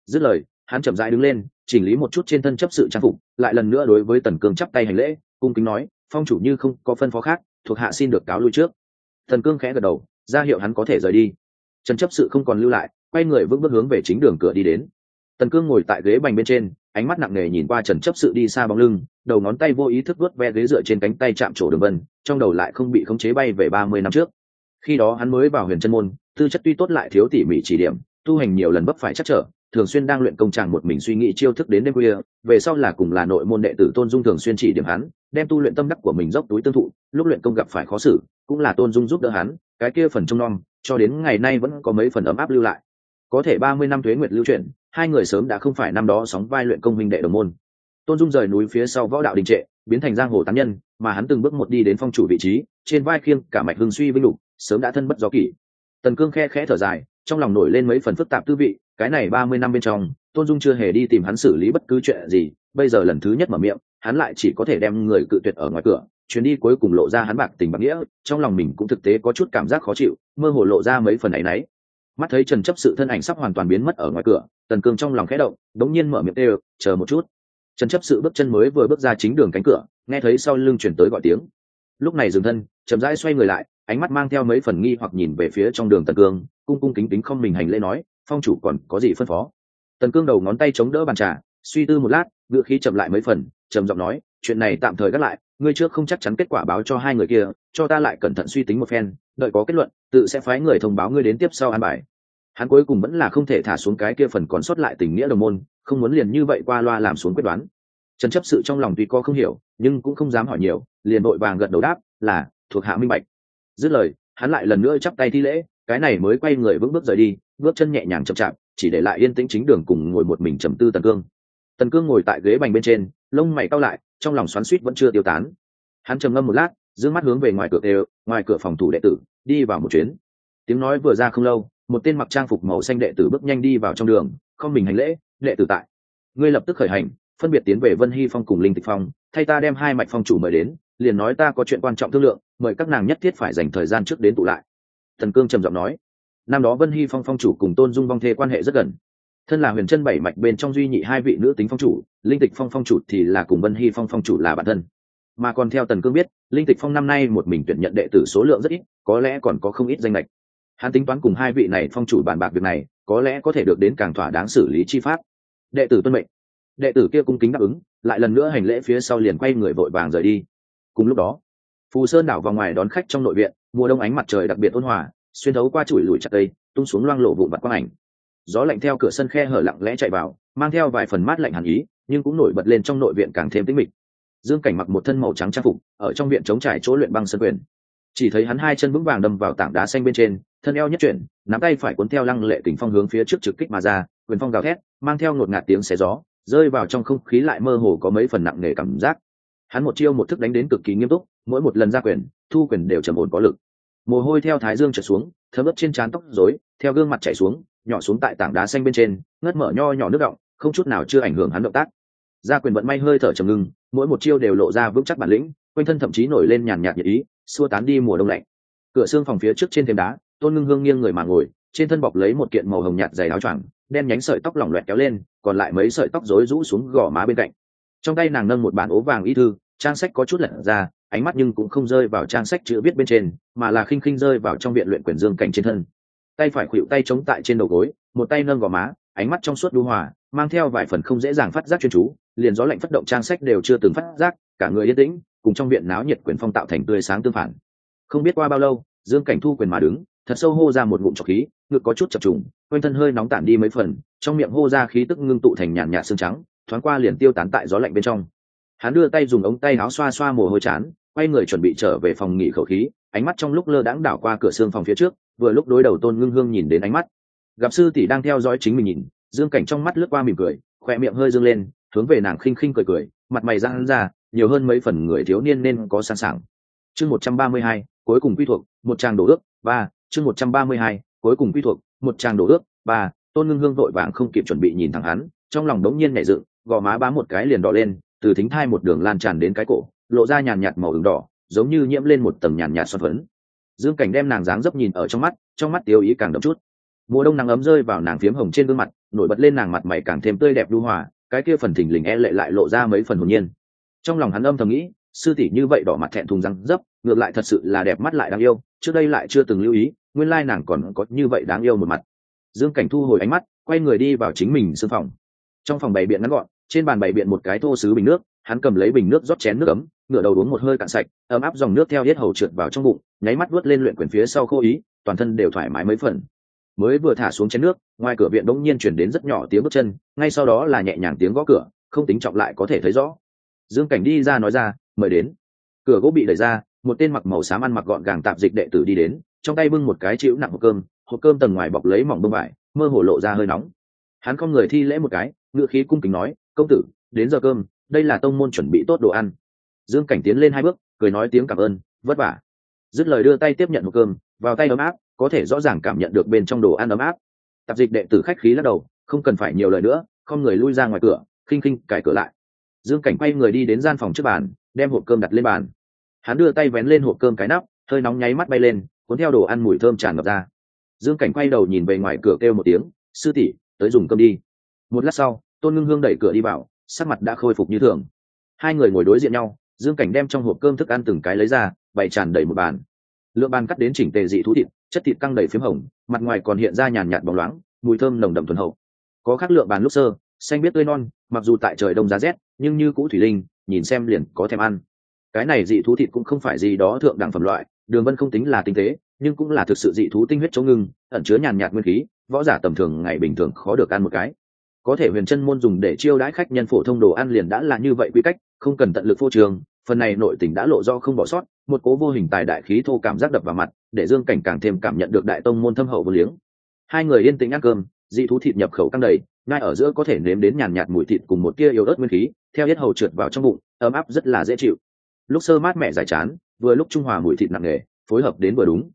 Dứt lời, hắn chậm rãi đứng lên chỉnh lý một chút trên thân chấp sự trang phục, lại lần nữa đối với tần cương chắp tay hành lễ, cung kính nói, phong chủ như không có phân phó khác, thuộc hạ xin được cáo lui trước. Thần cương khẽ gật đầu, ra hiệu hắn có thể rời đi. Trần chấp sự không còn lưu lại, quay người vững bước hướng về chính đường cửa đi đến. Tần cương ngồi tại ghế bành bên trên, ánh mắt nặng nề nhìn qua trần chấp sự đi xa bóng lưng, đầu ngón tay vô ý thức vớt ve ghế dựa trên cánh tay chạm trổ đường vân, trong đầu lại không bị khống chế bay về ba mươi năm trước. Khi đó hắn mới vào huyền chân môn, tư chất tuy tốt lại thiếu tỉ mỉ chỉ điểm, tu hành nhiều lần vấp phải chắc trở thường xuyên đang luyện công trạng một mình suy nghĩ chiêu thức đến đêm khuya về sau là cùng là nội môn đệ tử tôn dung thường xuyên chỉ điểm hắn đem tu luyện tâm đắc của mình dốc túi tương thụ lúc luyện công gặp phải khó xử cũng là tôn dung giúp đỡ hắn cái kia phần trông nom cho đến ngày nay vẫn có mấy phần ấm áp lưu lại. Có thể ba mươi năm thuế nguyệt lưu truyền, hai người sớm đã không phải năm đó sóng vai luyện công minh đệ đồng môn. Tôn dung rời núi phía sau võ đạo đình trệ biến thành giang hồ tán nhân mà hắn từng bước một đi đến phong chủ vị trí trên vai khiêng cả mạch hương suy vinh lục sớm đã thân bất gió kỷ. Tần cương khe khẽ thở dài trong lòng nổi lên mấy phần phức tạp tư vị cái này ba mươi năm bên trong tôn dung chưa hề đi tìm hắn xử lý bất cứ chuyện gì bây giờ lần thứ nhất mở miệng hắn lại chỉ có thể đem người cự tuyệt ở ngoài cửa chuyến đi cuối cùng lộ ra hắn bạc tình bạc nghĩa trong lòng mình cũng thực tế có chút cảm giác khó chịu mơ hồ lộ ra mấy phần ấ y n ấ y mắt thấy trần chấp sự thân ảnh sắp hoàn toàn biến mất ở ngoài cửa tần cương trong lòng khẽ động đống nhiên mở miệng kêu, chờ một chút. Trần chấp sự bước chân mới vừa bước ra chính đường cánh cửa nghe thấy sau lưng chuyển tới gọi tiếng. Lúc này dừng thân chậm rãi xoay người lại ánh mắt mang theo mấy phần nghi hoặc nhìn về phía trong đường tần cương cung cung kính kính không mình hành lễ nói phong chủ còn có gì phân phó? Tần cương đầu ngón tay chống đỡ bàn trà, suy tư một lát, ngựa khí chậm lại mấy phần, trầm giọng nói, chuyện này tạm thời gác lại, ngươi trước không chắc chắn kết quả báo cho hai người kia, cho ta lại cẩn thận suy tính một phen, đợi có kết luận, tự sẽ phái người thông báo ngươi đến tiếp sau an bài. Hắn cuối cùng vẫn là không thể thả xuống cái kia phần còn sót lại tình nghĩa đồng môn, không muốn liền như vậy qua loa làm xuống quyết đoán. Trần chấp sự trong lòng tuy có không hiểu, nhưng cũng không dám hỏi nhiều, liền vội vàng gật đầu đáp, là, thuộc hạ minh bạch. Dứt lời, hắn lại lần nữa chắp tay thi lễ cái này mới quay người vững bước rời đi, bước chân nhẹ nhàng chậm chạp, chỉ để lại yên tĩnh chính đường cùng ngồi một mình trầm tư tần cương. Tần cương ngồi tại ghế bành bên trên, lông mày cao lại, trong lòng xoắn suýt vẫn chưa tiêu tán. Hắn trầm ngâm một lát giữ mắt hướng về ngoài cửa đều ngoài cửa phòng thủ đệ tử, đi vào một chuyến. Tiếng nói vừa ra không lâu, một tên mặc trang phục màu xanh đệ tử bước nhanh đi vào trong đường, không mình hành lễ, đệ tử tại, ngươi lập tức khởi hành, phân biệt tiến về vân hy phong cùng linh tịch phong, thay ta đem hai mạch phong chủ mời đến, liền nói ta có chuyện quan trọng thương lượng, mời các nàng nhất thiết phải dành thời gian trước đến tụ lại thần cương trầm giọng nói, năm đó vân hy phong phong chủ cùng tôn dung vong thê quan hệ rất gần. Thân là huyền chân bảy mạch bên trong duy nhị hai vị nữ tính phong chủ, linh tịch phong phong chủ thì là cùng vân hy phong phong chủ là bản thân. Mà còn theo tần cương biết, linh tịch phong năm nay một mình tuyển nhận đệ tử số lượng rất ít, có lẽ còn có không ít danh lệch. Hắn tính toán cùng hai vị này phong chủ bàn bạc việc này, có lẽ có thể được đến càng thỏa đáng xử lý chi pháp. Đệ tử tuân mệnh. Đệ tử kia cung kính đáp ứng, lại lần nữa hành lễ phía sau liền quay người vội vàng rời đi. Cùng lúc đó, phù sơn đảo vào ngoài đón khách trong nội viện mùa đông ánh mặt trời đặc biệt ôn hòa, xuyên thấu qua chuỗi lùi chặt cây, tung xuống loang lộ vụn vặt quang ảnh. Gió lạnh theo cửa sân khe hở lặng lẽ chạy vào, mang theo vài phần mát lạnh hàn ý, nhưng cũng nổi bật lên trong nội viện càng thêm tĩnh mịch. Dương cảnh mặc một thân màu trắng trang phục, ở trong viện chống trải chỗ luyện băng sân quyền. Chỉ thấy hắn hai chân vững vàng đâm vào tảng đá xanh bên trên, thân eo nhất chuyển, nắm tay phải cuốn theo lăng lệ kình phong hướng phía trước trực kích mà ra, quyền phong gào thét, mang theo ngột ngạt tiếng xé gió, rơi vào trong không khí lại mơ hồ có mấy phần nặng nề cảm giác. Hắn một chiêu một thức đánh đến cực kỳ nghiêm túc, mỗi một lần ra quyền, thu quyền đều trầm ổn có lực mồ hôi theo thái dương trở xuống, thấm ướt trên trán tóc rối, theo gương mặt chảy xuống, nhỏ xuống tại tảng đá xanh bên trên, ngất mở nho nhỏ nước động, không chút nào chưa ảnh hưởng hắn động tác. Gia quyền vận may hơi thở trầm ngưng, mỗi một chiêu đều lộ ra vững chắc bản lĩnh, quanh thân thậm chí nổi lên nhàn nhạt nhiệt ý, xua tán đi mùa đông lạnh. Cửa xương phòng phía trước trên thềm đá, tôn ngưng hương nghiêng người mà ngồi, trên thân bọc lấy một kiện màu hồng nhạt dày áo choàng, đen nhánh sợi tóc lỏng loẹt kéo lên, còn lại mấy sợi tóc rối rũ xuống gò má bên cạnh. Trong tay nàng nâng một bản ố vàng y thư, trang sách có chút lật ra ánh mắt nhưng cũng không rơi vào trang sách chữ viết bên trên, mà là khinh khinh rơi vào trong viện luyện quyền dương cảnh trên thân. Tay phải khuỵu tay chống tại trên đầu gối, một tay nâng gò má, ánh mắt trong suốt đu hòa, mang theo vài phần không dễ dàng phát giác chuyên chú, liền gió lạnh phát động trang sách đều chưa từng phát giác, cả người yên tĩnh, cùng trong viện náo nhiệt quyền phong tạo thành tươi sáng tương phản. Không biết qua bao lâu, dương cảnh thu quyền mà đứng, thật sâu hô ra một ngụm trọc khí, ngực có chút chập trùng, quanh thân hơi nóng tản đi mấy phần, trong miệng hô ra khí tức ngưng tụ thành nhàn nhạt xương trắng, thoáng qua liền tiêu tán tại gió lạnh bên trong hắn đưa tay dùng ống tay áo xoa xoa mồ hôi chán, quay người chuẩn bị trở về phòng nghỉ khẩu khí, ánh mắt trong lúc lơ đãng đảo qua cửa xương phòng phía trước, vừa lúc đối đầu tôn ngưng hương nhìn đến ánh mắt. Gặp sư tỷ đang theo dõi chính mình nhìn, dương cảnh trong mắt lướt qua mỉm cười khoe miệng hơi dương lên, hướng về nàng khinh khinh cười cười, mặt mày ra hắn ra, nhiều hơn mấy phần người thiếu niên nên có sẵn sàng. Chương một trăm ba mươi hai, cuối cùng quy thuộc, một tràng đổ ước, ba, chương một trăm ba mươi hai, cuối cùng quy thuộc, một tràng đổ ước, ba, tôn ngưng hương vội vàng không kịp chuẩn bị nhìn thẳng hắn, trong lòng đống nhiên nhảy dựng, gò má bám một cái liền đỏ lên từ thính thai một đường lan tràn đến cái cổ, lộ ra nhàn nhạt màu ửng đỏ, giống như nhiễm lên một tầng nhàn nhạt xoắn phấn. Dương cảnh đem nàng dáng dấp nhìn ở trong mắt trong mắt tiêu ý càng đậm chút. Mùa đông nắng ấm rơi vào nàng phiếm hồng trên gương mặt, nổi bật lên nàng mặt mày càng thêm tươi đẹp đu hòa, cái kia phần thình lình e lệ lại lộ ra mấy phần hồn nhiên. Trong lòng hắn âm thầm nghĩ, sư tỷ như vậy đỏ mặt thẹn thùng răng dấp, ngược lại thật sự là đẹp mắt lại đáng yêu, trước đây lại chưa từng lưu ý, nguyên lai nàng còn có như vậy đáng yêu một mặt. Dương cảnh thu hồi ánh mắt, quay người đi vào chính mình sưng phòng. Trong phòng bày biện ngắn gọn trên bàn bày biện một cái thô sứ bình nước, hắn cầm lấy bình nước rót chén nước ấm, ngửa đầu uống một hơi cạn sạch, ấm áp dòng nước theo hết hầu trượt vào trong bụng, nháy mắt vuốt lên luyện quyền phía sau khô ý, toàn thân đều thoải mái mấy phần. Mới vừa thả xuống chén nước, ngoài cửa viện đông nhiên chuyển đến rất nhỏ tiếng bước chân, ngay sau đó là nhẹ nhàng tiếng gõ cửa, không tính trọng lại có thể thấy rõ. Dương cảnh đi ra nói ra, mời đến. Cửa gỗ bị đẩy ra, một tên mặc màu xám ăn mặc gọn gàng tạp dịch đệ tử đi đến, trong tay bưng một cái chịu nặng hộp cơm hộp cơm tầng ngoài bọc lấy mỏng bông vải, mơ hồ lộ ra hơi nóng. Hắn không người thi lễ một cái ngựa khí cung kính nói công tử, đến giờ cơm, đây là tông môn chuẩn bị tốt đồ ăn. Dương cảnh tiến lên hai bước, cười nói tiếng cảm ơn, vất vả. Dứt lời đưa tay tiếp nhận hộp cơm, vào tay ấm áp, có thể rõ ràng cảm nhận được bên trong đồ ăn ấm áp. Tạp dịch đệ tử khách khí lắc đầu, không cần phải nhiều lời nữa, không người lui ra ngoài cửa, khinh khinh, cài cửa lại. Dương cảnh quay người đi đến gian phòng trước bàn, đem hộp cơm đặt lên bàn. Hắn đưa tay vén lên hộp cơm cái nắp, hơi nóng nháy mắt bay lên, cuốn theo đồ ăn mùi thơm tràn ngập ra. Dương cảnh quay đầu nhìn về ngoài cửa kêu một tiếng, sư tỷ, tới dùng cơm đi. Một lát sau tôn ngưng hương đẩy cửa đi vào, sắc mặt đã khôi phục như thường. Hai người ngồi đối diện nhau, dương cảnh đem trong hộp cơm thức ăn từng cái lấy ra, bày tràn đầy một bàn. Lượng bàn cắt đến chỉnh tề dị thú thịt, chất thịt căng đầy p h í m hồng, mặt ngoài còn hiện ra nhàn nhạt bóng loáng, mùi thơm nồng đậm thuần hậu. Có khắc lượng bàn lúc sơ, xanh biết tươi non, mặc dù tại trời đông giá rét, nhưng như cũ thủy linh, nhìn xem liền có thèm ăn. Cái này dị thú thịt cũng không phải gì đó thượng đẳng phẩm loại, đường vân không tính là tinh tế, nhưng cũng là thực sự dị thú tinh huyết chống ngưng, ẩn chứa nhàn nhạt nguyên khí, võ giả tầm thường ngày bình thường khó được ăn một cái có thể huyền chân môn dùng để chiêu đãi khách nhân phổ thông đồ ăn liền đã là như vậy quy cách, không cần tận lực phô trường phần này nội tình đã lộ do không bỏ sót, một cố vô hình tài đại khí thô cảm giác đập vào mặt, để dương cảnh càng thêm cảm nhận được đại tông môn thâm hậu vô liếng. Hai người yên tĩnh ăn cơm, dị thú thịt nhập khẩu căng đầy, ngay ở giữa có thể nếm đến nhàn nhạt mùi thịt cùng một tia yếu ớt nguyên khí, theo hết hầu trượt vào trong bụng, ấm áp rất là dễ chịu. Lúc sơ mát mẹ giải chán, vừa lúc trung hòa mùi thịt nặng nề, phối hợp đến vừa đúng.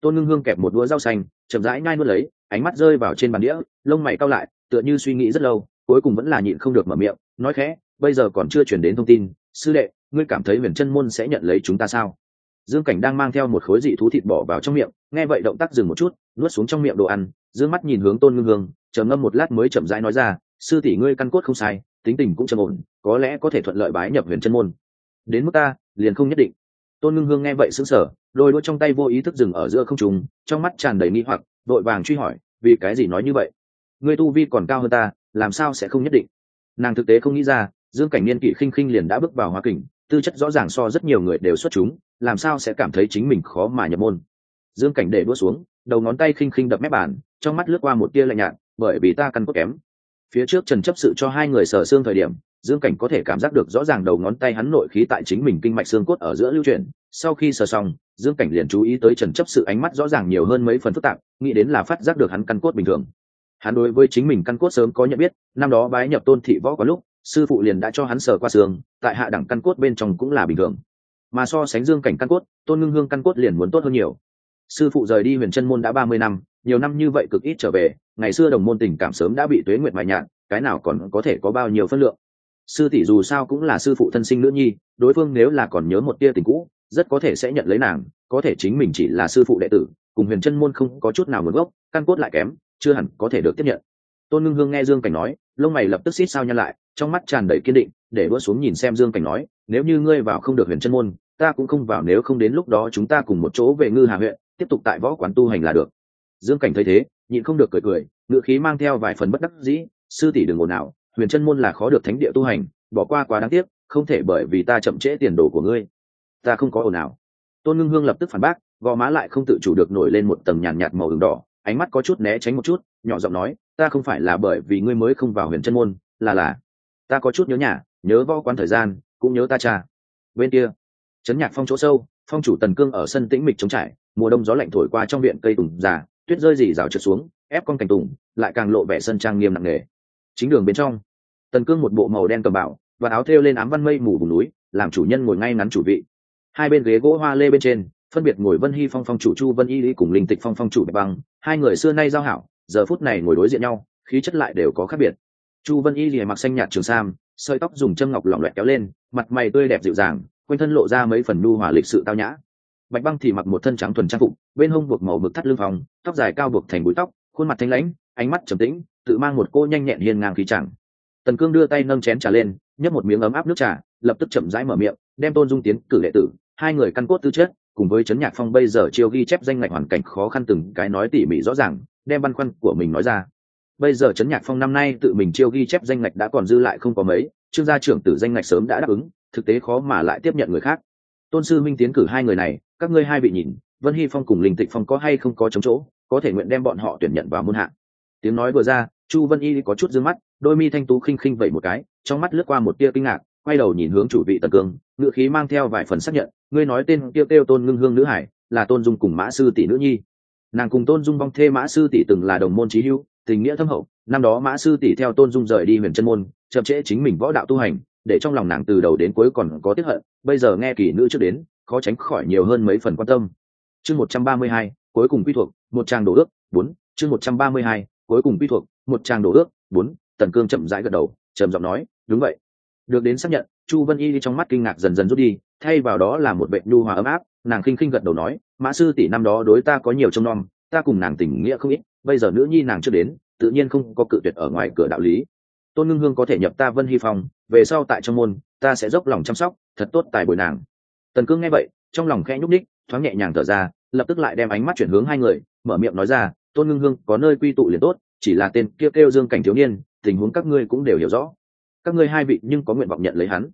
Tôn ngưng hương kẹp một đũa rau xanh, chậm rãi nhai nuốt lấy, ánh mắt rơi vào trên bàn đĩa, lông mày cao lại tựa như suy nghĩ rất lâu, cuối cùng vẫn là nhịn không được mở miệng, nói khẽ, bây giờ còn chưa chuyển đến thông tin, sư đệ, ngươi cảm thấy huyền chân môn sẽ nhận lấy chúng ta sao? Dương cảnh đang mang theo một khối dị thú thịt bỏ vào trong miệng, nghe vậy động tác dừng một chút, nuốt xuống trong miệng đồ ăn, dương mắt nhìn hướng tôn ngưng hương chờ ngâm một lát mới chậm rãi nói ra, sư tỷ ngươi căn cốt không sai, tính tình cũng trầm ổn, có lẽ có thể thuận lợi bái nhập huyền chân môn. Đến mức ta, liền không nhất định. Tôn ngưng hương nghe vậy sững sờ, đôi đũa trong tay vô ý thức dừng ở giữa không trùng trong mắt tràn đầy nghi hoặc, vội vàng truy hỏi, vì cái gì nói như vậy? Ngươi tu vi còn cao hơn ta, làm sao sẽ không nhất định? Nàng thực tế không nghĩ ra, dương cảnh niên kỷ khinh khinh liền đã bước vào hoa kình, tư chất rõ ràng so rất nhiều người đều xuất chúng, làm sao sẽ cảm thấy chính mình khó mà nhập môn? Dương cảnh để đua xuống, đầu ngón tay khinh khinh đập mép bàn, trong mắt lướt qua một tia lạnh nhạt, bởi vì ta căn cốt kém. Phía trước trần chấp sự cho hai người sở xương thời điểm, dương cảnh có thể cảm giác được rõ ràng đầu ngón tay hắn nội khí tại chính mình kinh mạch xương cốt ở giữa lưu chuyển. Sau khi sờ xong, dương cảnh liền chú ý tới trần chấp sự ánh mắt rõ ràng nhiều hơn mấy phần phức tạp, nghĩ đến là phát giác được hắn căn cốt bình thường hắn đối với chính mình căn cốt sớm có nhận biết, năm đó bái nhập tôn thị võ có lúc, sư phụ liền đã cho hắn sờ qua xương tại hạ đẳng căn cốt bên trong cũng là bình thường. Mà so sánh dương cảnh căn cốt, tôn ngưng hương căn cốt liền muốn tốt hơn nhiều. Sư phụ rời đi huyền chân môn đã ba mươi năm, nhiều năm như vậy cực ít trở về, ngày xưa đồng môn tình cảm sớm đã bị tuế nguyệt mài nhạn, cái nào còn có thể có bao nhiêu phân lượng. Sư tỷ dù sao cũng là sư phụ thân sinh nữ nhi, đối phương nếu là còn nhớ một tia tình cũ, rất có thể sẽ nhận lấy nàng, có thể chính mình chỉ là sư phụ đệ tử, cùng huyền chân môn không có chút nào nguồn gốc, căn cốt lại kém chưa hẳn có thể được tiếp nhận. Tôn ngưng hương nghe dương cảnh nói lông mày lập tức xít sao nhăn lại trong mắt tràn đầy kiên định để đua xuống nhìn xem dương cảnh nói nếu như ngươi vào không được huyền chân môn ta cũng không vào nếu không đến lúc đó chúng ta cùng một chỗ về ngư hà huyện tiếp tục tại võ quán tu hành là được. Dương cảnh thấy thế nhịn không được cười cười ngựa khí mang theo vài phần bất đắc dĩ sư tỷ đừng ồn nào huyền chân môn là khó được thánh địa tu hành bỏ qua quá đáng tiếc không thể bởi vì ta chậm trễ tiền đồ của ngươi. Ta không có ồn nào tôn ngưng hương lập tức phản bác gò má lại không tự chủ được nổi lên một tầng nhàn nhạt, nhạt màu ửng đỏ ánh mắt có chút né tránh một chút, nhỏ giọng nói, ta không phải là bởi vì ngươi mới không vào huyền chân môn, là là, ta có chút nhớ nhà, nhớ võ quán thời gian, cũng nhớ ta cha. Bên kia, trấn nhạc phong chỗ sâu, phong chủ tần cương ở sân tĩnh mịch trống trải, mùa đông gió lạnh thổi qua trong viện cây tùng già, tuyết rơi dì rào trượt xuống, ép con cành tùng, lại càng lộ vẻ sân trang nghiêm nặng nề. Chính đường bên trong, tần cương một bộ màu đen cầm bảo và áo thêu lên ám văn mây mù vùng núi, làm chủ nhân ngồi ngay ngắn chủ vị. Hai bên ghế gỗ hoa lê bên trên phân biệt ngồi vân hy phong phong chủ chu vân y lý cùng linh tịch phong phong chủ bạch băng, hai người xưa nay giao hảo, giờ phút này ngồi đối diện nhau, khí chất lại đều có khác biệt. Chu vân y lìa mặc xanh nhạt trường sam, sợi tóc dùng châm ngọc lỏng loẹt kéo lên, mặt mày tươi đẹp dịu dàng, quanh thân lộ ra mấy phần nu hòa lịch sự tao nhã. Bạch băng thì mặc một thân trắng thuần trang phục, bên hông buộc màu mực thắt lưng phòng, tóc dài cao buộc thành búi tóc, khuôn mặt thanh lãnh, ánh mắt trầm tĩnh, tự mang một cô nhanh nhẹn hiên ngang khí chẳng. Tần cương đưa tay nâng chén trà lên, nhấp một miếng ấm áp nước trà, lập tức chậm rãi mở miệng, đem tôn dung tiến cử đệ tử, hai người căn cốt tư chất cùng với chấn nhạc phong bây giờ chiêu ghi chép danh ngạch hoàn cảnh khó khăn từng cái nói tỉ mỉ rõ ràng, đem băn khoăn của mình nói ra. Bây giờ chấn nhạc phong năm nay tự mình chiêu ghi chép danh ngạch đã còn dư lại không có mấy, trương gia trưởng tử danh ngạch sớm đã đáp ứng, thực tế khó mà lại tiếp nhận người khác. Tôn sư minh tiến cử hai người này, các ngươi hai vị nhìn, vân hy phong cùng linh tịch phong có hay không có chống chỗ, có thể nguyện đem bọn họ tuyển nhận vào môn hạ. Tiếng nói vừa ra, chu vân y có chút d ư ơ n g mắt, đôi mi thanh tú khinh khinh vậy một cái, trong mắt lướt qua một tia kinh ngạc, quay đầu nhìn hướng chủ vị tần cương ngự khí mang theo vài phần xác nhận, ngươi nói tên tiêu tiêu tôn ngưng hương nữ hải là tôn dung cùng mã sư tỷ nữ nhi. Nàng cùng tôn dung bong thê mã sư tỷ từng là đồng môn trí hưu tình nghĩa thâm hậu, năm đó mã sư tỷ theo tôn dung rời đi huyền chân môn, chậm trễ chính mình võ đạo tu hành, để trong lòng nàng từ đầu đến cuối còn có tiếp hận, bây giờ nghe kỳ nữ trước đến, khó tránh khỏi nhiều hơn mấy phần quan tâm. Chương một trăm ba mươi hai, cuối cùng quy thuộc, một trang đổ ước, bốn, chương một trăm ba mươi hai, cuối cùng quy thuộc, một trang đổ ước, bốn, tần cương chậm rãi gật đầu, trầm giọng nói, đúng vậy được đến xác nhận, chu vân y đi trong mắt kinh ngạc dần dần rút đi, thay vào đó là một vệ nhu hòa ấm áp, nàng khinh khinh gật đầu nói, mã sư tỷ năm đó đối ta có nhiều trông nom, ta cùng nàng tình nghĩa không ít, bây giờ nữ nhi nàng chưa đến, tự nhiên không có cự tuyệt ở ngoài cửa đạo lý. Tôn ngưng hương có thể nhập ta vân hy phong về sau tại trong môn, ta sẽ dốc lòng chăm sóc, thật tốt tài bồi nàng. Tần cương nghe vậy, trong lòng khẽ nhúc ních thoáng nhẹ nhàng thở ra, lập tức lại đem ánh mắt chuyển hướng hai người, mở miệng nói ra, tôn ngưng hương có nơi quy tụ liền tốt, chỉ là tên kia kêu dương cảnh thiếu niên, tình huống các ngươi cũng đều hiểu rõ các ngươi hai vị nhưng có nguyện vọng nhận lấy hắn.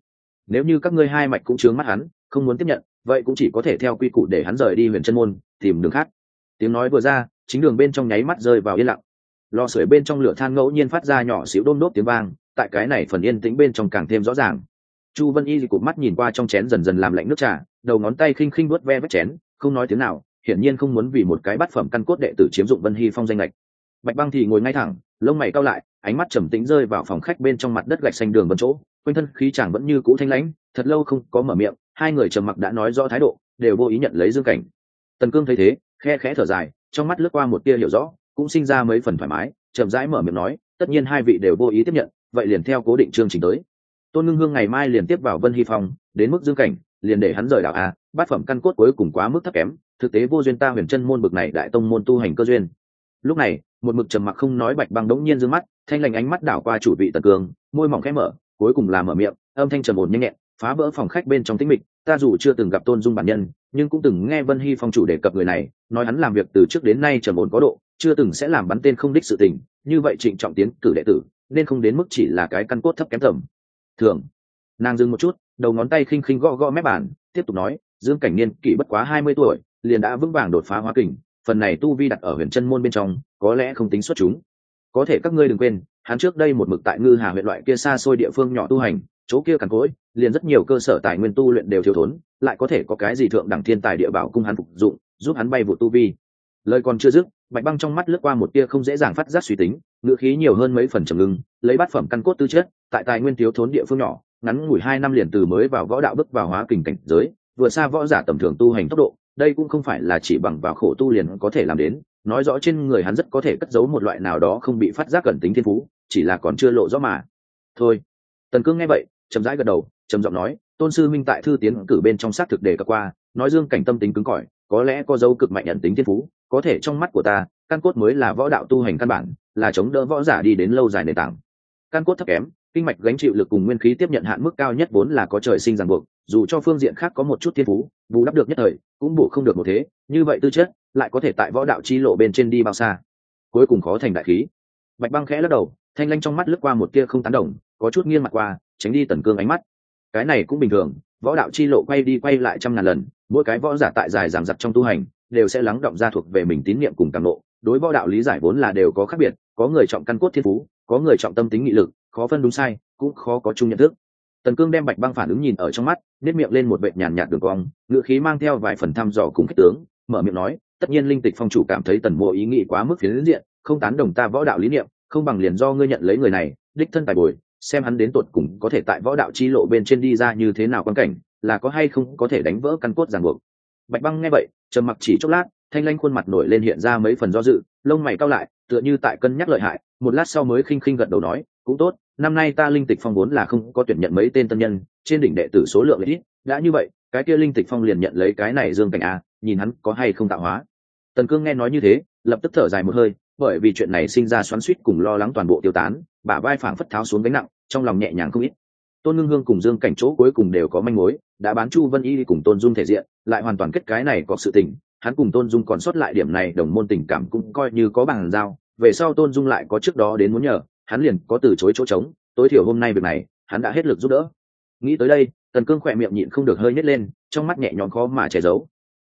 Nếu như các ngươi hai mạch cũng chướng mắt hắn, không muốn tiếp nhận, vậy cũng chỉ có thể theo quy củ để hắn rời đi huyền chân môn, tìm đường khác. Tiếng nói vừa ra, chính đường bên trong nháy mắt rơi vào yên lặng. Lò sưởi bên trong lửa than ngẫu nhiên phát ra nhỏ xíu đôm đốt tiếng vang, tại cái này phần yên tĩnh bên trong càng thêm rõ ràng. Chu vân y cụp mắt nhìn qua trong chén dần dần làm lạnh nước trà, đầu ngón tay khinh khinh vuốt ve vết chén, không nói tiếng nào, hiển nhiên không muốn vì một cái bát phẩm căn cốt đệ tử chiếm dụng vân hy phong danh lệch bạch băng thì ngồi ngay thẳng, lông mày cao lại, ánh mắt trầm tĩnh rơi vào phòng khách bên trong mặt đất gạch xanh đường vân chỗ. Quanh thân khí chàng vẫn như cũ thanh lãnh, thật lâu không có mở miệng, hai người trầm mặc đã nói rõ thái độ, đều vô ý nhận lấy dương cảnh. Tần cương thấy thế, khe khẽ thở dài, trong mắt lướt qua một tia hiểu rõ, cũng sinh ra mấy phần thoải mái, chậm rãi mở miệng nói, tất nhiên hai vị đều vô ý tiếp nhận, vậy liền theo cố định chương trình tới. Tôn ngưng hương ngày mai liền tiếp vào vân hy phong, đến mức dương cảnh, liền để hắn rời đảo a, bát phẩm căn cốt cuối cùng quá mức thấp kém, thực tế vô duyên ta huyền chân môn bực này đại tông môn tu hành cơ duyên. Lúc này một mực trầm mặc không nói bạch băng đống nhiên dương mắt, thanh lành ánh mắt đảo qua chủ vị tần cường môi mỏng khẽ mở, cuối cùng là mở miệng, âm thanh trầm ổn nhanh nhẹn, phá vỡ phòng khách bên trong tĩnh mịch, ta dù chưa từng gặp tôn dung bản nhân, nhưng cũng từng nghe vân hy phong chủ đề cập người này, nói hắn làm việc từ trước đến nay trầm ổn có độ, chưa từng sẽ làm bắn tên không đích sự tình, như vậy trịnh trọng tiến cử đệ tử, nên không đến mức chỉ là cái căn cốt thấp kém tầm. Thường, nàng dừng một chút, đầu ngón tay khinh khinh gõ gõ mép bàn, tiếp tục nói, dương cảnh niên, kỷ bất quá hai mươi tuổi, liền đã vững vàng đột phá hóa kình phần này tu vi đặt ở huyền chân môn bên trong, có lẽ không tính xuất chúng. Có thể các ngươi đừng quên, hắn trước đây một mực tại ngư hà huyện loại kia xa xôi địa phương nhỏ tu hành, chỗ kia cằn cỗi, liền rất nhiều cơ sở tài nguyên tu luyện đều thiếu thốn, lại có thể có cái gì thượng đẳng thiên tài địa bảo cung hắn phục dụng, giúp hắn bay vụ tu vi. Lời còn chưa dứt, bạch băng trong mắt lướt qua một tia không dễ dàng phát giác suy tính, ngữ khí nhiều hơn mấy phần trầm ngưng, lấy bát phẩm căn cốt tư chất, tại tài nguyên thiếu thốn địa phương nhỏ, ngắn ngủi hai năm liền từ mới vào võ đạo bước vào hóa kình cảnh giới, vừa xa võ giả tầm thường tu hành tốc độ đây cũng không phải là chỉ bằng vào khổ tu liền có thể làm đến, nói rõ trên người hắn rất có thể cất giấu một loại nào đó không bị phát giác gần tính thiên phú, chỉ là còn chưa lộ rõ mà. Thôi. Tần cương nghe vậy, chậm rãi gật đầu, trầm giọng nói, tôn sư minh tại thư tiến cử bên trong xác thực đề cập qua, nói dương cảnh tâm tính cứng cỏi, có lẽ có dấu cực mạnh nhận tính thiên phú, có thể trong mắt của ta, căn cốt mới là võ đạo tu hành căn bản, là chống đỡ võ giả đi đến lâu dài nền tảng. Căn cốt thấp kém kinh mạch gánh chịu lực cùng nguyên khí tiếp nhận hạn mức cao nhất vốn là có trời sinh ràng buộc, dù cho phương diện khác có một chút thiên phú, bù đắp được nhất thời, cũng bù không được một thế, như vậy tư chất, lại có thể tại võ đạo chi lộ bên trên đi bao xa. Cuối cùng khó thành đại khí. Bạch băng khẽ lắc đầu, thanh lanh trong mắt lướt qua một tia không tán đồng, có chút nghiêng mặt qua, tránh đi tần cương ánh mắt. Cái này cũng bình thường, võ đạo chi lộ quay đi quay lại trăm ngàn lần, mỗi cái võ giả tại dài giảng giặc trong tu hành, đều sẽ lắng động ra thuộc về mình tín niệm cùng càng lộ đối võ đạo lý giải vốn là đều có khác biệt, có người trọng căn cốt thiên phú có người trọng tâm tính nghị lực, khó phân đúng sai, cũng khó có chung nhận thức. Tần cương đem bạch băng phản ứng nhìn ở trong mắt nếp miệng lên một vệ nhàn nhạt đường cong ngựa khí mang theo vài phần thăm dò cùng khích tướng, mở miệng nói, tất nhiên linh tịch phong chủ cảm thấy tần mộ ý nghĩ quá mức phiến diện, không tán đồng ta võ đạo lý niệm, không bằng liền do ngươi nhận lấy người này, đích thân tài bồi, xem hắn đến tột cùng có thể tại võ đạo chi lộ bên trên đi ra như thế nào quan cảnh, là có hay không có thể đánh vỡ căn cốt ràng buộc. Bạch băng nghe vậy, trầm mặc chỉ chốc lát, thanh lanh khuôn mặt nổi lên hiện ra mấy phần do dự lông mày cao lại, tựa như tại cân nhắc lợi hại, một lát sau mới khinh khinh gật đầu nói, cũng tốt, năm nay ta linh tịch phong vốn là không có tuyển nhận mấy tên tân nhân, trên đỉnh đệ tử số lượng ít, đã như vậy, cái kia linh tịch phong liền nhận lấy cái này dương cảnh a, nhìn hắn có hay không tạo hóa. Tần cương nghe nói như thế, lập tức thở dài một hơi, bởi vì chuyện này sinh ra xoắn suýt cùng lo lắng toàn bộ tiêu tán, bả vai phảng phất tháo xuống gánh nặng, trong lòng nhẹ nhàng không ít. Tôn ngưng hương cùng dương cảnh chỗ cuối cùng đều có manh mối, đã bán chu vân y cùng tôn dung thể diện, lại hoàn toàn kết cái này có sự tình hắn cùng tôn dung còn sót lại điểm này, đồng môn tình cảm cũng coi như có bằng giao. Về sau tôn dung lại có trước đó đến muốn nhờ, hắn liền có từ chối chỗ trống. Tối thiểu hôm nay việc này, hắn đã hết lực giúp đỡ. Nghĩ tới đây, tần cương khỏe miệng nhịn không được hơi nhét lên, trong mắt nhẹ nhõm khó mà che giấu.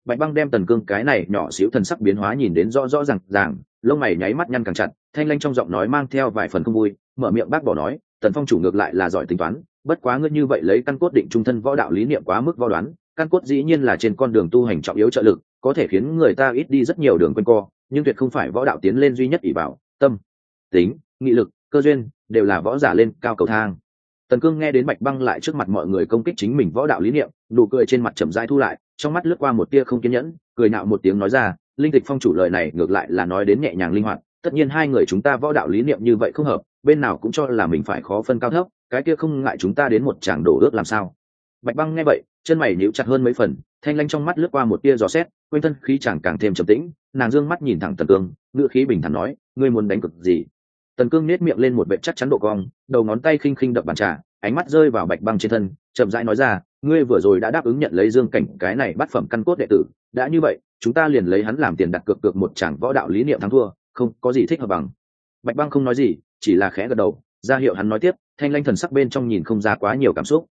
Bạch băng đem tần cương cái này nhỏ xíu thần sắc biến hóa nhìn đến rõ rõ r à n g ràng, lông mày nháy mắt nhăn càng chặt, thanh lanh trong giọng nói mang theo vài phần không vui, mở miệng bác bỏ nói, tần phong chủ ngược lại là giỏi tính toán, bất quá ngươi như vậy lấy căn cốt định trung thân võ đạo lý niệm quá mức võ đoán, căn cốt dĩ nhiên là trên con đường tu hành trọng yếu trợ lực có thể khiến người ta ít đi rất nhiều đường quanh co, nhưng tuyệt không phải võ đạo tiến lên duy nhất ỷ bảo tâm, tính, nghị lực, cơ duyên, đều là võ giả lên cao cầu thang. Tần cương nghe đến bạch băng lại trước mặt mọi người công kích chính mình võ đạo lý niệm, nụ cười trên mặt chậm rãi thu lại, trong mắt lướt qua một tia không kiên nhẫn, cười nạo một tiếng nói ra, linh tịch phong chủ lời này ngược lại là nói đến nhẹ nhàng linh hoạt, tất nhiên hai người chúng ta võ đạo lý niệm như vậy không hợp, bên nào cũng cho là mình phải khó phân cao thấp, cái kia không ngại chúng ta đến một tràng đổ ước làm sao. Bạch băng nghe vậy, chân mày nhíu chặt hơn mấy phần thanh lanh trong mắt lướt qua một tia gió xét quanh thân khí chẳng càng thêm trầm tĩnh, nàng dương mắt nhìn thẳng tần cương ngựa khí bình thản nói, ngươi muốn đánh cực gì? Tần cương nết miệng lên một vệ chắc chắn độ cong, đầu ngón tay khinh khinh đập bàn trà, ánh mắt rơi vào bạch băng trên thân, chậm rãi nói ra, ngươi vừa rồi đã đáp ứng nhận lấy dương cảnh cái này bắt phẩm căn cốt đệ tử, đã như vậy, chúng ta liền lấy hắn làm tiền đặt cược cược một chàng võ đạo lý niệm thắng thua, không có gì thích hợp bằng. Bạch băng không nói gì, chỉ là khẽ gật đầu, ra hiệu hắn nói tiếp, thanh lanh thần sắc bên trong nhìn không ra quá nhiều cảm xúc.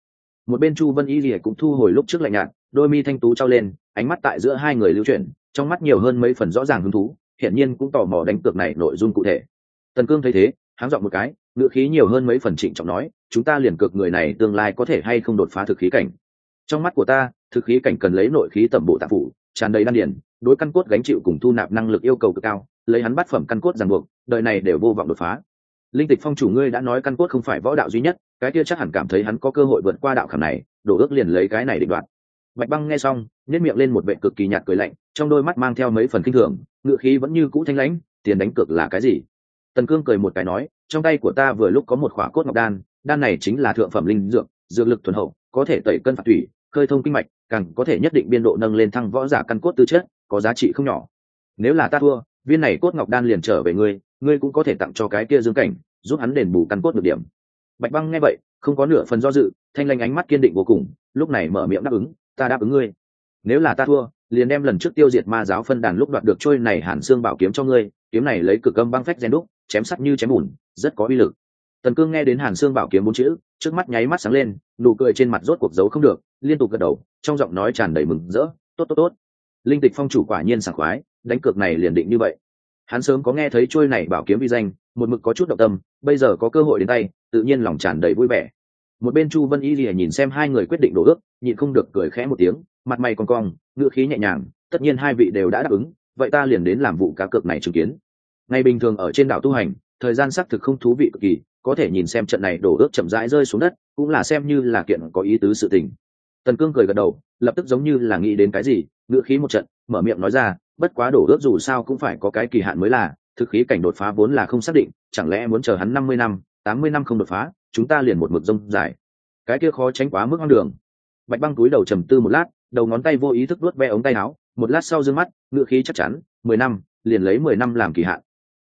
Một bên chu vân y lìa cũng thu hồi lúc trước lạnh nhạt đôi mi thanh tú trao lên, ánh mắt tại giữa hai người lưu chuyển, trong mắt nhiều hơn mấy phần rõ ràng hứng thú, hiển nhiên cũng tò mò đánh cược này nội dung cụ thể. Tần cương thấy thế, háng dọn một cái ngựa khí nhiều hơn mấy phần trịnh trọng nói, chúng ta liền cược người này tương lai có thể hay không đột phá thực khí cảnh? Trong mắt của ta, thực khí cảnh cần lấy nội khí tẩm bộ tạp phủ, tràn đầy đan điển đối căn cốt gánh chịu cùng thu nạp năng lực yêu cầu cực cao, lấy hắn bắt phẩm căn cốt ràng buộc, đời này đều vô vọng đột phá. Linh tịch phong chủ ngươi đã nói căn cốt không phải võ đạo duy nhất, cái kia chắc hẳn cảm thấy hắn có cơ hội vượt qua đạo khảm này, đổ ước liền lấy cái này định đoạt bạch băng nghe xong nhét miệng lên một vệ cực kỳ nhạt cười lạnh, trong đôi mắt mang theo mấy phần kinh thường, ngựa khí vẫn như cũ thanh lãnh, tiền đánh cược là cái gì? Tần cương cười một cái nói, trong tay của ta vừa lúc có một khỏa cốt ngọc đan đan này chính là thượng phẩm linh dược dược lực thuần hậu, có thể tẩy cân phạt thủy, khơi thông kinh mạch, càng có thể nhất định biên độ nâng lên thăng võ giả căn cốt tư chất, có giá trị không nhỏ. Nếu là ta thua, viên này cốt ngọc đan liền trở về ngươi ngươi cũng có thể tặng cho cái kia dương cảnh, giúp hắn đền bù căn cốt được điểm. Bạch băng nghe vậy, không có nửa phần do dự, thanh lanh ánh mắt kiên định vô cùng, lúc này mở miệng đáp ứng ta đáp ứng ngươi. Nếu là ta thua, liền đem lần trước tiêu diệt ma giáo phân đàn lúc đoạt được trôi này hàn xương bảo kiếm cho ngươi, kiếm này lấy cực âm băng phách rèn đúc, chém sắt như chém bùn, rất có uy lực. Tần cương nghe đến hàn xương bảo kiếm bốn chữ, trước mắt nháy mắt sáng lên, nụ cười trên mặt rốt cuộc giấu không được, liên tục gật đầu, trong giọng nói tràn đầy mừng rỡ, tốt tốt tốt. Linh tịch phong chủ quả nhiên sảng khoái, đánh cược này liền định như vậy. Hắn sớm có nghe thấy trôi này bảo kiếm vi danh, một mực có chút động tâm, bây giờ có cơ hội đến tay, tự nhiên lòng tràn đầy vui vẻ một bên chu vân y lìa nhìn xem hai người quyết định đổ ước, nhịn không được cười khẽ một tiếng, mặt mày con cong ngựa khí nhẹ nhàng, tất nhiên hai vị đều đã đáp ứng, vậy ta liền đến làm vụ cá cược này chứng kiến. Ngày bình thường ở trên đảo tu hành, thời gian xác thực không thú vị cực kỳ, có thể nhìn xem trận này đổ ước chậm rãi rơi xuống đất, cũng là xem như là kiện có ý tứ sự tình. Tần cương cười gật đầu, lập tức giống như là nghĩ đến cái gì ngựa khí một trận, mở miệng nói ra, bất quá đổ ước dù sao cũng phải có cái kỳ hạn mới là, thực khí cảnh đột phá vốn là không xác định, chẳng lẽ muốn chờ hắn năm mươi năm tám mươi năm không đột phá, chúng ta liền một mực rông dài. Cái kia khó tránh quá mức ngang đường. Bạch băng túi đầu trầm tư một lát, đầu ngón tay vô ý thức vuốt ve ống tay áo, một lát sau dương mắt ngựa khí chắc chắn, mười năm, liền lấy mười năm làm kỳ hạn.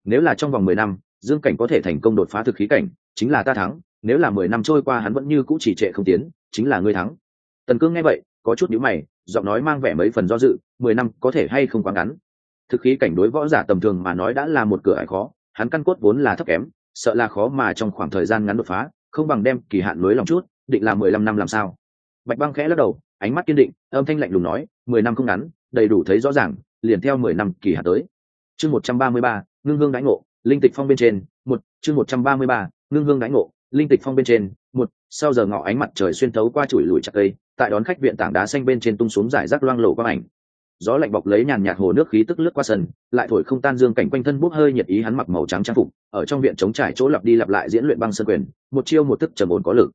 Nếu là trong vòng mười năm, dương cảnh có thể thành công đột phá thực khí cảnh, chính là ta thắng, nếu là mười năm trôi qua hắn vẫn như cũ chỉ trệ không tiến, chính là ngươi thắng. Tần cương nghe vậy, có chút nhíu mày, giọng nói mang vẻ mấy phần do dự, mười năm có thể hay không quá ngắn. Thực khí cảnh đối võ giả tầm thường mà nói đã là một cửa ải khó, hắn căn cốt vốn là thấp kém sợ là khó mà trong khoảng thời gian ngắn đột phá, không bằng đem kỳ hạn lưới lòng chút, định là mười lăm năm làm sao? Bạch băng khẽ lắc đầu, ánh mắt kiên định, âm thanh lạnh lùng nói, mười năm không ngắn, đầy đủ thấy rõ ràng, liền theo mười năm kỳ hạn tới. Chương một trăm ba mươi ba, ngưng hương đãi ngộ, linh tịch phong bên trên, một, chương một trăm ba mươi ba, ngưng hương đãi ngộ, linh tịch phong bên trên, một, sau giờ ngọ ánh mặt trời xuyên thấu qua chuỗi lùi chặt cây, tại đón khách viện tảng đá xanh bên trên tung xuống giải rác loang lổ quang ảnh gió lạnh bọc lấy nhàn nhạt hồ nước khí tức lướt qua sân, lại thổi không tan dương cảnh quanh thân bốc hơi nhiệt ý hắn mặc màu trắng trang phục, ở trong viện chống trải chỗ lặp đi lặp lại diễn luyện băng sơn quyền, một chiêu một tức trầm ổn có lực.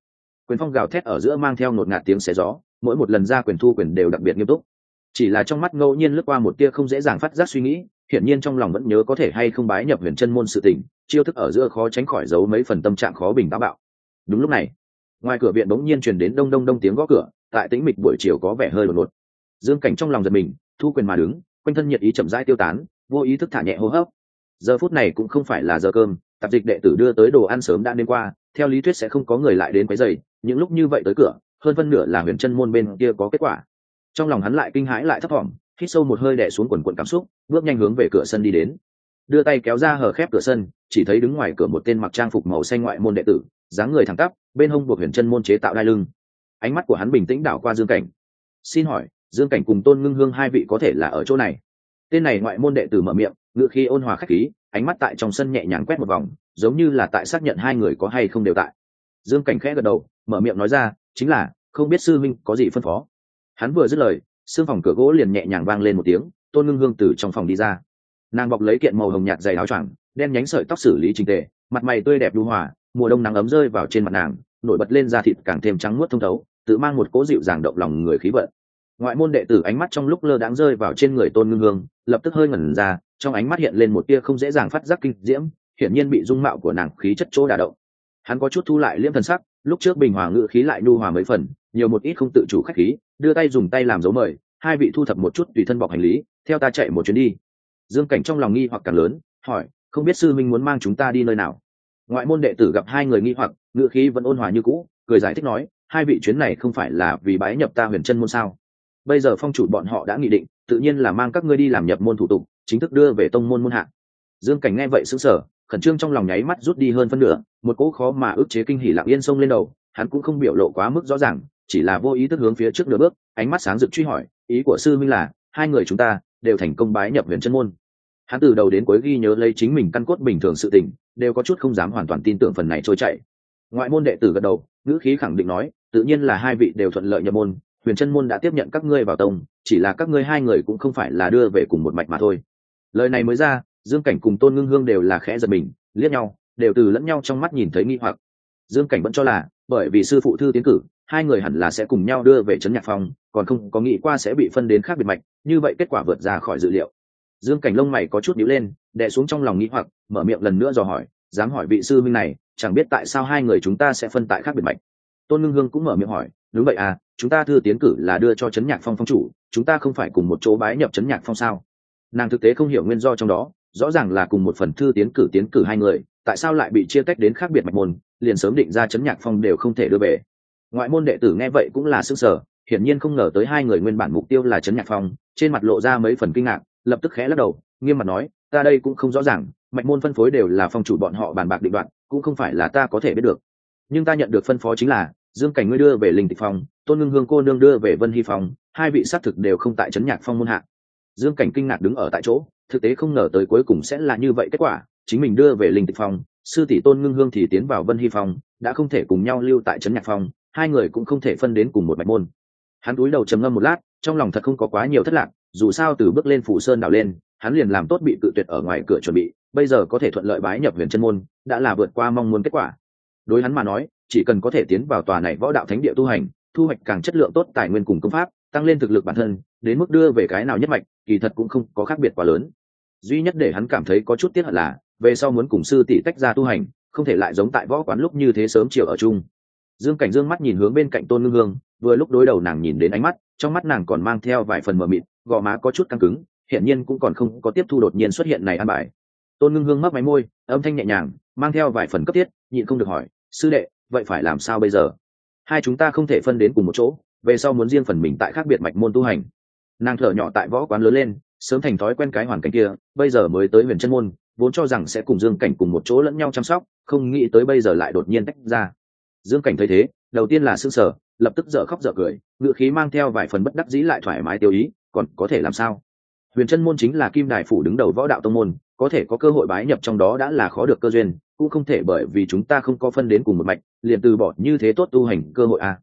Quyền phong gào thét ở giữa mang theo ngột ngạt tiếng xé gió, mỗi một lần ra quyền thu quyền đều đặc biệt nghiêm túc. Chỉ là trong mắt ngẫu nhiên lướt qua một tia không dễ dàng phát giác suy nghĩ, hiển nhiên trong lòng vẫn nhớ có thể hay không bái nhập huyền chân môn sự tình, chiêu thức ở giữa khó tránh khỏi giấu mấy phần tâm trạng khó bình táo bạo. Đúng lúc này, ngoài cửa viện bỗng nhiên truyền đến đông đông đông tiếng gõ cửa, tại tĩnh mịch buổi chiều có vẻ hơi đột ngột. Dương cảnh trong lòng giật mình thu quyền mà đứng, quanh thân nhiệt ý chậm rãi tiêu tán, vô ý thức thả nhẹ hô hấp. Giờ phút này cũng không phải là giờ cơm, tạp dịch đệ tử đưa tới đồ ăn sớm đã đêm qua, theo lý thuyết sẽ không có người lại đến quấy giày những lúc như vậy tới cửa, hơn phân nửa là huyền chân môn bên kia có kết quả. Trong lòng hắn lại kinh hãi lại thấp thỏm, hít sâu một hơi đẻ xuống quần quần cảm xúc, bước nhanh hướng về cửa sân đi đến. Đưa tay kéo ra hở khép cửa sân, chỉ thấy đứng ngoài cửa một tên mặc trang phục màu xanh ngoại môn đệ tử, dáng người thẳng tắp, bên hông buộc huyền chân môn chế tạo đai lưng. Ánh mắt của hắn bình tĩnh đảo qua dương cảnh. Xin hỏi dương cảnh cùng tôn ngưng hương hai vị có thể là ở chỗ này. Tên này ngoại môn đệ tử mở miệng ngự khi ôn hòa khách khí, ánh mắt tại trong sân nhẹ nhàng quét một vòng, giống như là tại xác nhận hai người có hay không đều tại. Dương cảnh khẽ gật đầu, mở miệng nói ra, chính là, không biết sư minh có gì phân phó. Hắn vừa dứt lời, xương phòng cửa gỗ liền nhẹ nhàng vang lên một tiếng, tôn ngưng hương từ trong phòng đi ra. Nàng bọc lấy kiện màu hồng nhạt dày áo choàng, đen nhánh sợi tóc xử lý trình tề, mặt mày tươi đẹp đu hòa, mùa đông nắng ấm rơi vào trên mặt nàng, nổi bật lên da thịt càng thêm trắng muốt thông thấu, tự mang một cố dịu dàng động lòng người khí vận ngoại môn đệ tử ánh mắt trong lúc lơ đáng rơi vào trên người tôn ngưng hương, lập tức hơi ngẩn ra, trong ánh mắt hiện lên một tia không dễ dàng phát giác kinh diễm, hiển nhiên bị dung mạo của nàng khí chất chỗ đả động. Hắn có chút thu lại liễm thần sắc, lúc trước bình hòa ngự khí lại nhu hòa mấy phần, nhiều một ít không tự chủ khách khí, đưa tay dùng tay làm dấu mời, hai vị thu thập một chút tùy thân bọc hành lý, theo ta chạy một chuyến đi. Dương cảnh trong lòng nghi hoặc càng lớn, hỏi, không biết sư minh muốn mang chúng ta đi nơi nào? Ngoại môn đệ tử gặp hai người nghi hoặc ngựa khí vẫn ôn hòa như cũ, cười giải thích nói, hai vị chuyến này không phải là vì bái nhập ta huyền chân môn sao? Bây giờ phong chủ bọn họ đã nghị định, tự nhiên là mang các ngươi đi làm nhập môn thủ tục, chính thức đưa về tông môn môn hạ. Dương cảnh nghe vậy xứng sở khẩn trương trong lòng nháy mắt rút đi hơn phân nửa, một cỗ khó mà ức chế kinh hỉ lặng yên sông lên đầu, hắn cũng không biểu lộ quá mức rõ ràng, chỉ là vô ý thức hướng phía trước nửa bước, ánh mắt sáng rực truy hỏi, ý của sư minh là, hai người chúng ta đều thành công bái nhập huyền chân môn. Hắn từ đầu đến cuối ghi nhớ lấy chính mình căn cốt bình thường sự tình, đều có chút không dám hoàn toàn tin tưởng phần này trôi chảy. Ngoại môn đệ tử gật đầu, ngữ khí khẳng định nói, tự nhiên là hai vị đều thuận lợi nhập môn huyền chân môn đã tiếp nhận các ngươi vào tông, chỉ là các ngươi hai người cũng không phải là đưa về cùng một mạch mà thôi. Lời này mới ra, dương cảnh cùng tôn ngưng hương đều là khẽ giật mình, liếc nhau, đều từ lẫn nhau trong mắt nhìn thấy nghi hoặc. Dương cảnh vẫn cho là, bởi vì sư phụ thư tiến cử, hai người hẳn là sẽ cùng nhau đưa về trấn nhạc phong, còn không có nghĩ qua sẽ bị phân đến khác biệt mạch, như vậy kết quả vượt ra khỏi dự liệu. Dương cảnh lông mày có chút nhíu lên, đè xuống trong lòng nghĩ hoặc, mở miệng lần nữa dò hỏi, dám hỏi vị sư minh này, chẳng biết tại sao hai người chúng ta sẽ phân tại khác biệt mạch? Tôn ngưng hương cũng mở miệng hỏi, đúng vậy à chúng ta thư tiến cử là đưa cho trấn nhạc phong phong chủ, chúng ta không phải cùng một chỗ bái nhập trấn nhạc phong sao? Nàng thực tế không hiểu nguyên do trong đó, rõ ràng là cùng một phần thư tiến cử tiến cử hai người, tại sao lại bị chia tách đến khác biệt mạch môn, liền sớm định ra chấn nhạc phong đều không thể đưa về. Ngoại môn đệ tử nghe vậy cũng là sức sở hiển nhiên không ngờ tới hai người nguyên bản mục tiêu là chấn nhạc phong, trên mặt lộ ra mấy phần kinh ngạc, lập tức khẽ lắc đầu, nghiêm mặt nói, ta đây cũng không rõ ràng, mạch môn phân phối đều là phong chủ bọn họ bàn bạc định đoạn, cũng không phải là ta có thể biết được. Nhưng ta nhận được phân phó chính là dương cảnh ngươi đưa về linh tịch phong, tôn ngưng hương cô nương đưa về vân hy phong, hai vị xác thực đều không tại trấn nhạc phong môn hạ. Dương cảnh kinh ngạc đứng ở tại chỗ, thực tế không ngờ tới cuối cùng sẽ là như vậy kết quả, chính mình đưa về linh tịch phong, sư tỷ tôn ngưng hương thì tiến vào vân hy phong, đã không thể cùng nhau lưu tại trấn nhạc phong, hai người cũng không thể phân đến cùng một mạch môn. Hắn cúi đầu trầm ngâm một lát, trong lòng thật không có quá nhiều thất lạc, dù sao từ bước lên phủ sơn đảo lên, hắn liền làm tốt bị cự tuyệt ở ngoài cửa chuẩn bị, bây giờ có thể thuận lợi bái nhập huyền chân môn, đã là vượt qua mong muốn kết quả đối hắn mà nói, chỉ cần có thể tiến vào tòa này võ đạo thánh địa tu hành, thu hoạch càng chất lượng tốt tài nguyên cùng công pháp, tăng lên thực lực bản thân, đến mức đưa về cái nào nhất mạch, kỳ thật cũng không có khác biệt quá lớn. Duy nhất để hắn cảm thấy có chút tiếc hận là, về sau muốn cùng sư tỷ tách ra tu hành, không thể lại giống tại võ quán lúc như thế sớm chiều ở chung. Dương cảnh dương mắt nhìn hướng bên cạnh tôn ngưng hương, vừa lúc đối đầu nàng nhìn đến ánh mắt, trong mắt nàng còn mang theo vài phần mờ mịt, gò má có chút căng cứng hiện nhiên cũng còn không có tiếp thu đột nhiên xuất hiện này ăn bài. Tôn ngưng hương mấp máy môi, âm thanh nhẹ nhàng, mang theo vài phần cấp thiết, nhịn không được hỏi sư đệ, vậy phải làm sao bây giờ? Hai chúng ta không thể phân đến cùng một chỗ, về sau muốn riêng phần mình tại khác biệt mạch môn tu hành. Nàng thở nhỏ tại võ quán lớn lên, sớm thành thói quen cái hoàn cảnh kia, bây giờ mới tới huyền chân môn, vốn cho rằng sẽ cùng dương cảnh cùng một chỗ lẫn nhau chăm sóc, không nghĩ tới bây giờ lại đột nhiên tách ra. Dương cảnh thấy thế, đầu tiên là s ư n g sở lập tức dở khóc dở cười ngự khí mang theo vài phần bất đắc dĩ lại thoải mái tiêu ý, còn có thể làm sao? Huyền chân môn chính là kim đài phủ đứng đầu võ đạo tông môn, có thể có cơ hội bái nhập trong đó đã là khó được cơ duyên cũng không thể bởi vì chúng ta không có phân đến cùng một mạch, liền từ bỏ như thế tốt tu hành cơ hội a à.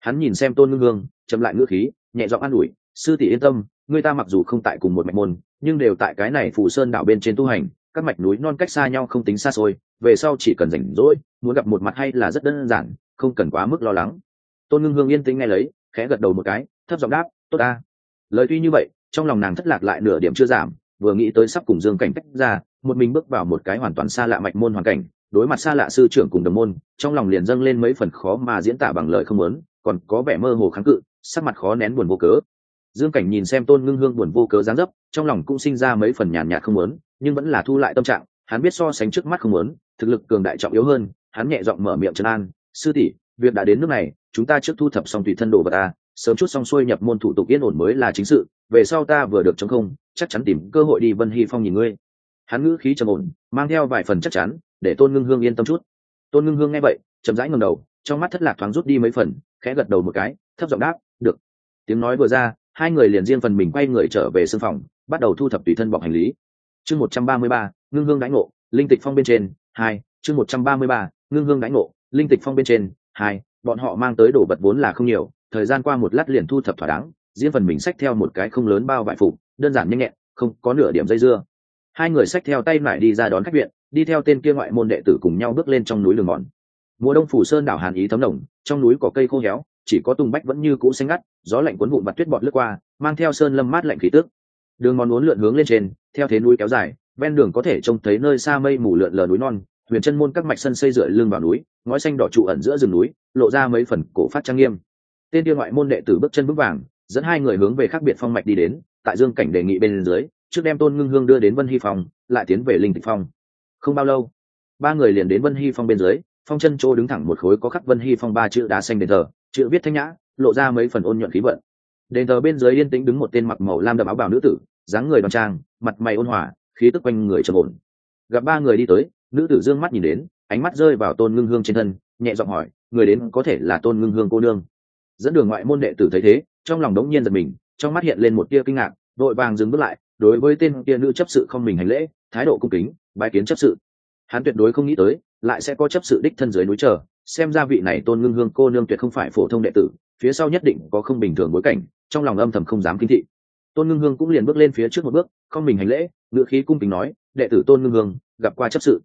hắn nhìn xem tôn ngưng hương, chậm lại ngữ khí, nhẹ giọng an ủi, sư tỷ yên tâm, người ta mặc dù không tại cùng một mạch môn, nhưng đều tại cái này phủ sơn đảo bên trên tu hành, các mạch núi non cách xa nhau không tính xa xôi, về sau chỉ cần rảnh rỗi, muốn gặp một mặt hay là rất đơn giản, không cần quá mức lo lắng tôn ngưng hương yên tĩnh nghe lấy, khẽ gật đầu một cái, thấp giọng đáp, tốt ta lời tuy như vậy, trong lòng nàng thất lạc lại nửa điểm chưa giảm vừa nghĩ tới sắp cùng dương cảnh tách ra, một mình bước vào một cái hoàn toàn xa lạ mạch môn hoàn cảnh, đối mặt xa lạ sư trưởng cùng đồng môn, trong lòng liền dâng lên mấy phần khó mà diễn tả bằng lời không muốn, còn có vẻ mơ hồ kháng cự, sắc mặt khó nén buồn vô cớ. Dương cảnh nhìn xem tôn ngưng hương buồn vô cớ gián dấp, trong lòng cũng sinh ra mấy phần nhàn nhạt không muốn, nhưng vẫn là thu lại tâm trạng, hắn biết so sánh trước mắt không muốn, thực lực cường đại trọng yếu hơn, hắn nhẹ giọng mở miệng trấn an, sư tỷ, việc đã đến nước này, chúng ta trước thu thập xong tùy thân đồ vật ta sớm chút xong xuôi nhập môn thủ tục yên ổn mới là chính sự, về sau ta vừa được chống không, chắc chắn tìm cơ hội đi vân hy phong nhìn ngươi. Hắn ngữ khí trầm ổn, mang theo vài phần chắc chắn, để tôn ngưng hương yên tâm chút. Tôn ngưng hương nghe vậy, chậm rãi ngầm đầu, trong mắt thất lạc thoáng rút đi mấy phần, khẽ gật đầu một cái, thấp giọng đáp, được. Tiếng nói vừa ra, hai người liền riêng phần mình quay người trở về sân phòng, bắt đầu thu thập tùy thân bọc hành lý. Chương một trăm ba mươi ba, ngưng hương đánh ngộ, linh tịch phong bên trên, hai, chương một trăm ba mươi ba, ngưng hương đánh ngộ, linh tịch phong bên trên, hai, bọn họ mang tới đồ vật vốn là không nhiều thời gian qua một lát liền thu thập thỏa đáng riêng phần mình xách theo một cái không lớn bao vải phục, đơn giản nhanh nhẹn, không có nửa điểm dây dưa. Hai người xách theo tay lại đi ra đón khách viện, đi theo tên kia ngoại môn đệ tử cùng nhau bước lên trong núi đường mòn. Mùa đông phủ sơn đảo hàn ý thấm đồng trong núi có cây khô héo, chỉ có tung bách vẫn như cũ xanh ngắt, gió lạnh cuốn vụn mặt tuyết bọt lướt qua, mang theo sơn lâm mát lạnh khí tước đường mòn uốn lượn hướng lên trên, theo thế núi kéo dài, ven đường có thể trông thấy nơi xa mây mù lượn lờ núi non, huyền chân môn các mạch sân xây dựa lưng vào núi, ngói xanh đỏ trụ ẩn giữa rừng núi, lộ ra mấy phần cổ phát trang nghiêm tên kia ngoại môn đệ tử bước chân bước vàng, dẫn hai người hướng về khác biệt phong mạch đi đến, tại dương cảnh đề nghị bên dưới, trước đem tôn ngưng hương đưa đến vân hy phong, lại tiến về linh tịch phong. Không bao lâu, ba người liền đến vân hy phong bên dưới, phong chân chỗ đứng thẳng một khối có khắc vân hy phong ba chữ đá xanh đền thờ, chữ viết thanh nhã, lộ ra mấy phần ôn nhuận khí vận. Đền thờ bên dưới yên tĩnh đứng một tên mặc màu lam đậm áo bào nữ tử, dáng người đoan trang, mặt mày ôn hòa, khí tức quanh người trầm ổn. Gặp ba người đi tới, nữ tử dương mắt nhìn đến, ánh mắt rơi vào tôn ngưng hương trên thân, nhẹ giọng hỏi, người đến có thể là tôn ngưng hương cô nương? Dẫn đường ngoại môn đệ tử thấy thế, trong lòng đống nhiên giật mình, trong mắt hiện lên một tia kinh ngạc vội vàng dừng bước lại, đối với tên kia nữ chấp sự không mình hành lễ, thái độ cung kính, bái kiến chấp sự. Hắn tuyệt đối không nghĩ tới, lại sẽ có chấp sự đích thân dưới núi chờ, xem ra vị này tôn ngưng hương cô nương tuyệt không phải phổ thông đệ tử, phía sau nhất định có không bình thường bối cảnh, trong lòng âm thầm không dám kinh thị. Tôn ngưng hương cũng liền bước lên phía trước một bước, không mình hành lễ, ngữ khí cung kính nói, đệ tử tôn ngưng hương, gặp qua chấp sự.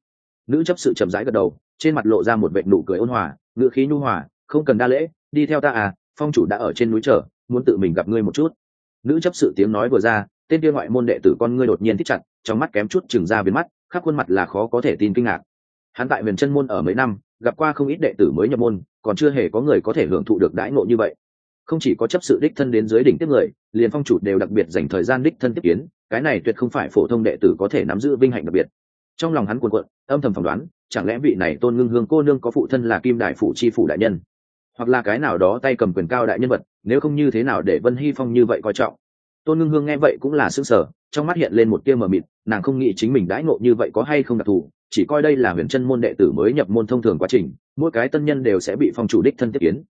Nữ chấp sự chậm rãi gật đầu, trên mặt lộ ra một vệ nụ cười ôn hòa, ngữ khí nhu hòa, không cần đa lễ, đi theo ta à phong chủ đã ở trên núi chờ, muốn tự mình gặp ngươi một chút. Nữ chấp sự tiếng nói vừa ra, tên kia ngoại môn đệ tử con ngươi đột nhiên thích chặt, trong mắt kém chút chừng ra biến mắt, khắp khuôn mặt là khó có thể tin kinh ngạc. Hắn tại huyền chân môn ở mấy năm, gặp qua không ít đệ tử mới nhập môn, còn chưa hề có người có thể hưởng thụ được đãi ngộ như vậy. Không chỉ có chấp sự đích thân đến dưới đỉnh tiếp người, liền phong chủ đều đặc biệt dành thời gian đích thân tiếp kiến, cái này tuyệt không phải phổ thông đệ tử có thể nắm giữ vinh hạnh đặc biệt. Trong lòng hắn cuồn cuộn, âm thầm phỏng đoán, chẳng lẽ vị này tôn ngưng hương cô nương có phụ thân là kim đại phụ chi phủ đại nhân? Hoặc là cái nào đó tay cầm quyền cao đại nhân vật, nếu không như thế nào để vân hy phong như vậy coi trọng. Tôn ngưng hương nghe vậy cũng là s ư ơ n g sở trong mắt hiện lên một tia mờ mịt, nàng không nghĩ chính mình đãi ngộ như vậy có hay không đặc thù, chỉ coi đây là huyền chân môn đệ tử mới nhập môn thông thường quá trình, mỗi cái tân nhân đều sẽ bị phong chủ đích thân tiếp kiến.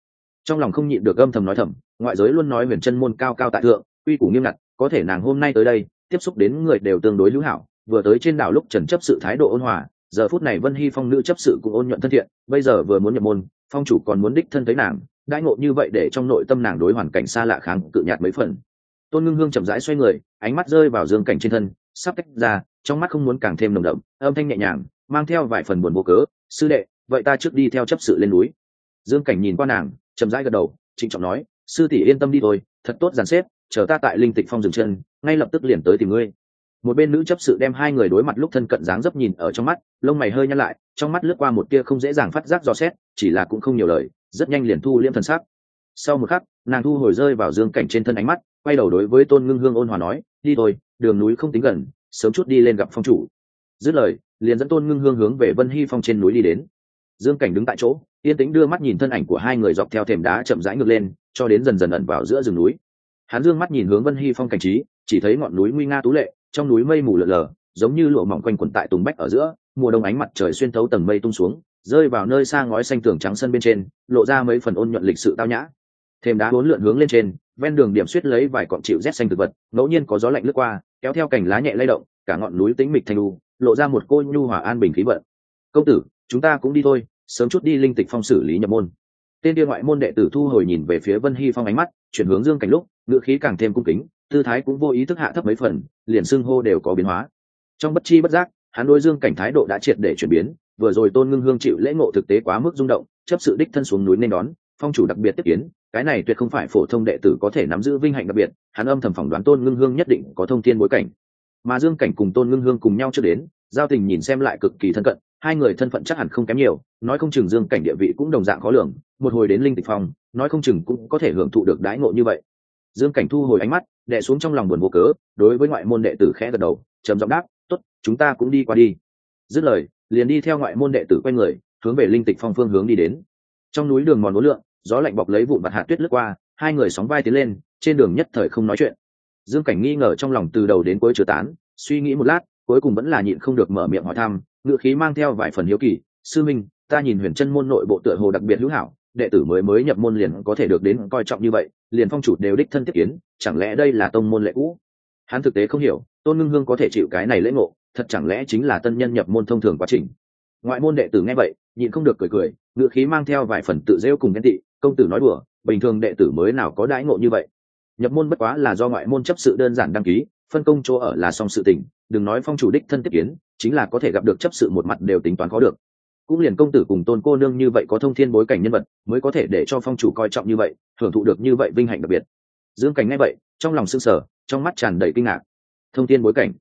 Trong lòng không nhịn được âm thầm nói thầm, ngoại giới luôn nói huyền chân môn cao cao tại thượng uy củ nghiêm ngặt, có thể nàng hôm nay tới đây, tiếp xúc đến người đều tương đối hữu hảo, vừa tới trên đảo lúc trần chấp sự thái độ ôn hòa, giờ phút này vân hy phong nữ chấp sự cũng ôn nhuận thân thiện, bây giờ vừa muốn nhập môn phong chủ còn muốn đích thân thấy nàng, đãi ngộ như vậy để trong nội tâm nàng đối hoàn cảnh xa lạ kháng cự nhạt mấy phần. Tôn ngưng hương chậm rãi xoay người, ánh mắt rơi vào dương cảnh trên thân, sắp tách ra, trong mắt không muốn càng thêm nồng đậm, âm thanh nhẹ nhàng, mang theo vài phần buồn vô cớ, sư đệ, vậy ta trước đi theo chấp sự lên núi. Dương cảnh nhìn qua nàng, chậm rãi gật đầu, trịnh trọng nói, sư tỷ yên tâm đi thôi, thật tốt dàn xếp, chờ ta tại linh tịch phong dừng chân, ngay lập tức liền tới tìm ngươi một bên nữ chấp sự đem hai người đối mặt lúc thân cận dáng dấp nhìn ở trong mắt, lông mày hơi nhăn lại, trong mắt lướt qua một tia không dễ dàng phát giác dò xét, chỉ là cũng không nhiều lời, rất nhanh liền thu liễm thần sắc. Sau một khắc, nàng thu hồi rơi vào dương cảnh trên thân ánh mắt, quay đầu đối với tôn ngưng hương ôn hòa nói, đi thôi, đường núi không tính gần, sớm chút đi lên gặp phong chủ. Dứt lời, liền dẫn tôn ngưng hương hướng về vân hy phong trên núi đi đến. Dương cảnh đứng tại chỗ, yên tĩnh đưa mắt nhìn thân ảnh của hai người dọc theo thềm đá chậm rãi ngược lên, cho đến dần dần ẩn vào giữa rừng núi. Hắn dương mắt nhìn hướng vân hy phong cảnh trí, chỉ thấy ngọn núi nguy nga tú lệ trong núi mây mù lờ lờ, giống như lụa mỏng quanh quần tại tùng bách ở giữa, mùa đông ánh mặt trời xuyên thấu tầng mây tung xuống, rơi vào nơi xa ngói xanh tường trắng sân bên trên, lộ ra mấy phần ôn nhuận lịch sự tao nhã. Thêm đá bốn lượn hướng lên trên, ven đường điểm suýt lấy vài cọng chịu rét xanh thực vật, ngẫu nhiên có gió lạnh lướt qua, kéo theo cành lá nhẹ lay động, cả ngọn núi tĩnh mịch thanh lu lộ ra một cô nhu hòa an bình khí vận. Công tử, chúng ta cũng đi thôi, sớm chút đi linh tịch phong xử lý nhập môn. Tên địa ngoại môn đệ tử thu hồi nhìn về phía vân hy phong ánh mắt, chuyển hướng dương cảnh lúc ngựa khí càng thêm cung kính, tư thái cũng vô ý thức hạ thấp mấy phần, liền xưng hô đều có biến hóa. Trong bất chi bất giác, hắn đôi dương cảnh thái độ đã triệt để chuyển biến, vừa rồi tôn ngưng hương chịu lễ ngộ thực tế quá mức rung động, chấp sự đích thân xuống núi nên đón, phong chủ đặc biệt tiếp kiến, cái này tuyệt không phải phổ thông đệ tử có thể nắm giữ vinh hạnh đặc biệt, hắn âm thầm phỏng đoán tôn ngưng hương nhất định có thông tin bối cảnh. Mà dương cảnh cùng tôn ngưng hương cùng nhau chưa đến, giao tình nhìn xem lại cực kỳ thân cận, hai người thân phận chắc hẳn không kém nhiều, nói không chừng dương cảnh địa vị cũng đồng dạng khó lường, một hồi đến linh tịch phong, nói không chừng cũng có thể hưởng thụ được đái ngộ như vậy dương cảnh thu hồi ánh mắt đệ xuống trong lòng buồn vô cớ, đối với ngoại môn đệ tử khẽ gật đầu, trầm giọng đáp, tốt, chúng ta cũng đi qua đi. Dứt lời, liền đi theo ngoại môn đệ tử quay người, hướng về linh tịch phong phương hướng đi đến. Trong núi đường mòn núi lượng, gió lạnh bọc lấy vụn mặt hạt tuyết lướt qua, hai người sóng vai tiến lên, trên đường nhất thời không nói chuyện. Dương cảnh nghi ngờ trong lòng từ đầu đến cuối trừ tán, suy nghĩ một lát, cuối cùng vẫn là nhịn không được mở miệng hỏi thăm ngựa khí mang theo vài phần hiếu kỳ, sư minh, ta nhìn huyền chân môn nội bộ tựa hồ đặc biệt hữu hảo đệ tử mới mới nhập môn liền có thể được đến coi trọng như vậy, liền phong chủ đều đích thân tiếp kiến, chẳng lẽ đây là tông môn lệ cũ? Hắn thực tế không hiểu, tôn ngưng hương có thể chịu cái này lễ ngộ, thật chẳng lẽ chính là tân nhân nhập môn thông thường quá trình? Ngoại môn đệ tử nghe vậy, nhịn không được cười cười ngự khí mang theo vài phần tự rêu cùng ghen tị, công tử nói đùa, bình thường đệ tử mới nào có đãi ngộ như vậy? Nhập môn bất quá là do ngoại môn chấp sự đơn giản đăng ký, phân công chỗ ở là xong sự tình, đừng nói phong chủ đích thân tiếp kiến, chính là có thể gặp được chấp sự một mặt đều tính toán có được cũng liền công tử cùng tôn cô nương như vậy có thông thiên bối cảnh nhân vật, mới có thể để cho phong chủ coi trọng như vậy hưởng thụ được như vậy vinh hạnh đặc biệt. Dương cảnh ngay vậy, trong lòng sưng sở trong mắt tràn đầy kinh ngạc. Thông thiên bối cảnh.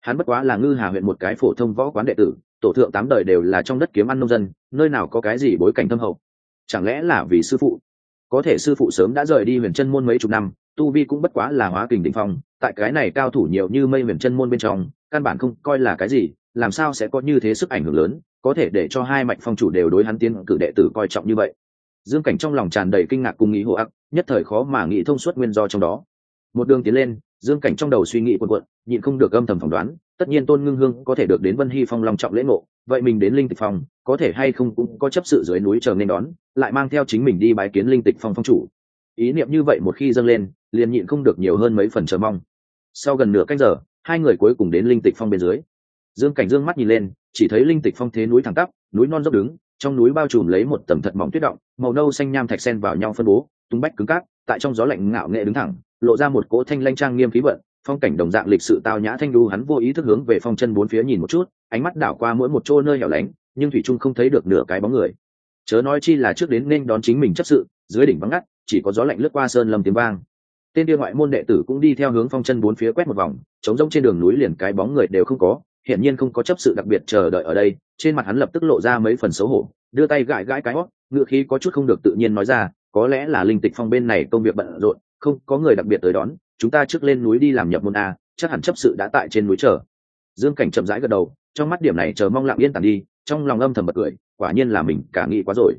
Hắn bất quá là ngư hà huyện một cái phổ thông võ quán đệ tử, tổ thượng tám đời đều là trong đất kiếm ăn nông dân, nơi nào có cái gì bối cảnh thâm hậu. Chẳng lẽ là vì sư phụ? Có thể sư phụ sớm đã rời đi huyền chân môn mấy chục năm, tu vi cũng bất quá là hóa kình đ ỉ n h phong, tại cái này cao thủ nhiều như mây huyền chân môn bên trong, căn bản không coi là cái gì, làm sao sẽ có như thế sức ảnh hưởng lớn? Có thể để cho hai mạch phong chủ đều đối hắn tiến cử đệ tử coi trọng như vậy. Dương cảnh trong lòng tràn đầy kinh ngạc cùng nghĩ hộ ác nhất thời khó mà nghĩ thông suốt nguyên do trong đó. Một đường tiến lên, dương cảnh trong đầu suy nghĩ quần quận nhịn không được âm thầm phỏng đoán, tất nhiên tôn ngưng hương có thể được đến vân hy phong long trọng lễ ngộ, vậy mình đến linh tịch phong, có thể hay không cũng có chấp sự dưới núi chờ nên đón, lại mang theo chính mình đi bái kiến linh tịch phong phong chủ. Ý niệm như vậy một khi dâng lên, liền nhịn không được nhiều hơn mấy phần chờ mong. Sau gần nửa canh giờ, hai người cuối cùng đến linh tịch phong bên dưới. Dương cảnh dương mắt nhìn lên chỉ thấy linh tịch phong thế núi thẳng tắp, núi non dốc đứng, trong núi bao trùm lấy một tầm thật mỏng tuyết động, màu nâu xanh nham thạch sen vào nhau phân bố, tung bách cứng cáp, tại trong gió lạnh ngạo nghệ đứng thẳng, lộ ra một cỗ thanh lanh trang nghiêm khí vận, phong cảnh đồng dạng lịch sự tao nhã thanh đu hắn vô ý thức hướng về phong chân bốn phía nhìn một chút, ánh mắt đảo qua mỗi một chỗ nơi hẻo lánh, nhưng thủy trung không thấy được nửa cái bóng người. Chớ nói chi là trước đến nên đón chính mình chấp sự, dưới đỉnh vắng ngắt, chỉ có gió lạnh lướt qua sơn lâm tiếng vang. Tên địa ngoại môn đệ tử cũng đi theo hướng phong chân bốn phía quét một vòng, trống rông trên đường núi liền cái bóng người đều không có hiển nhiên không có chấp sự đặc biệt chờ đợi ở đây, trên mặt hắn lập tức lộ ra mấy phần xấu hổ, đưa tay gãi gãi cái hót, ngựa khí có chút không được tự nhiên nói ra, có lẽ là linh tịch phong bên này công việc bận rộn, không có người đặc biệt tới đón, chúng ta trước lên núi đi làm nhập môn a, chắc hẳn chấp sự đã tại trên núi chờ. Dương cảnh chậm rãi gật đầu, trong mắt điểm này chờ mong lặng yên tàn đi, trong lòng âm thầm bật cười, quả nhiên là mình cả nghĩ quá rồi.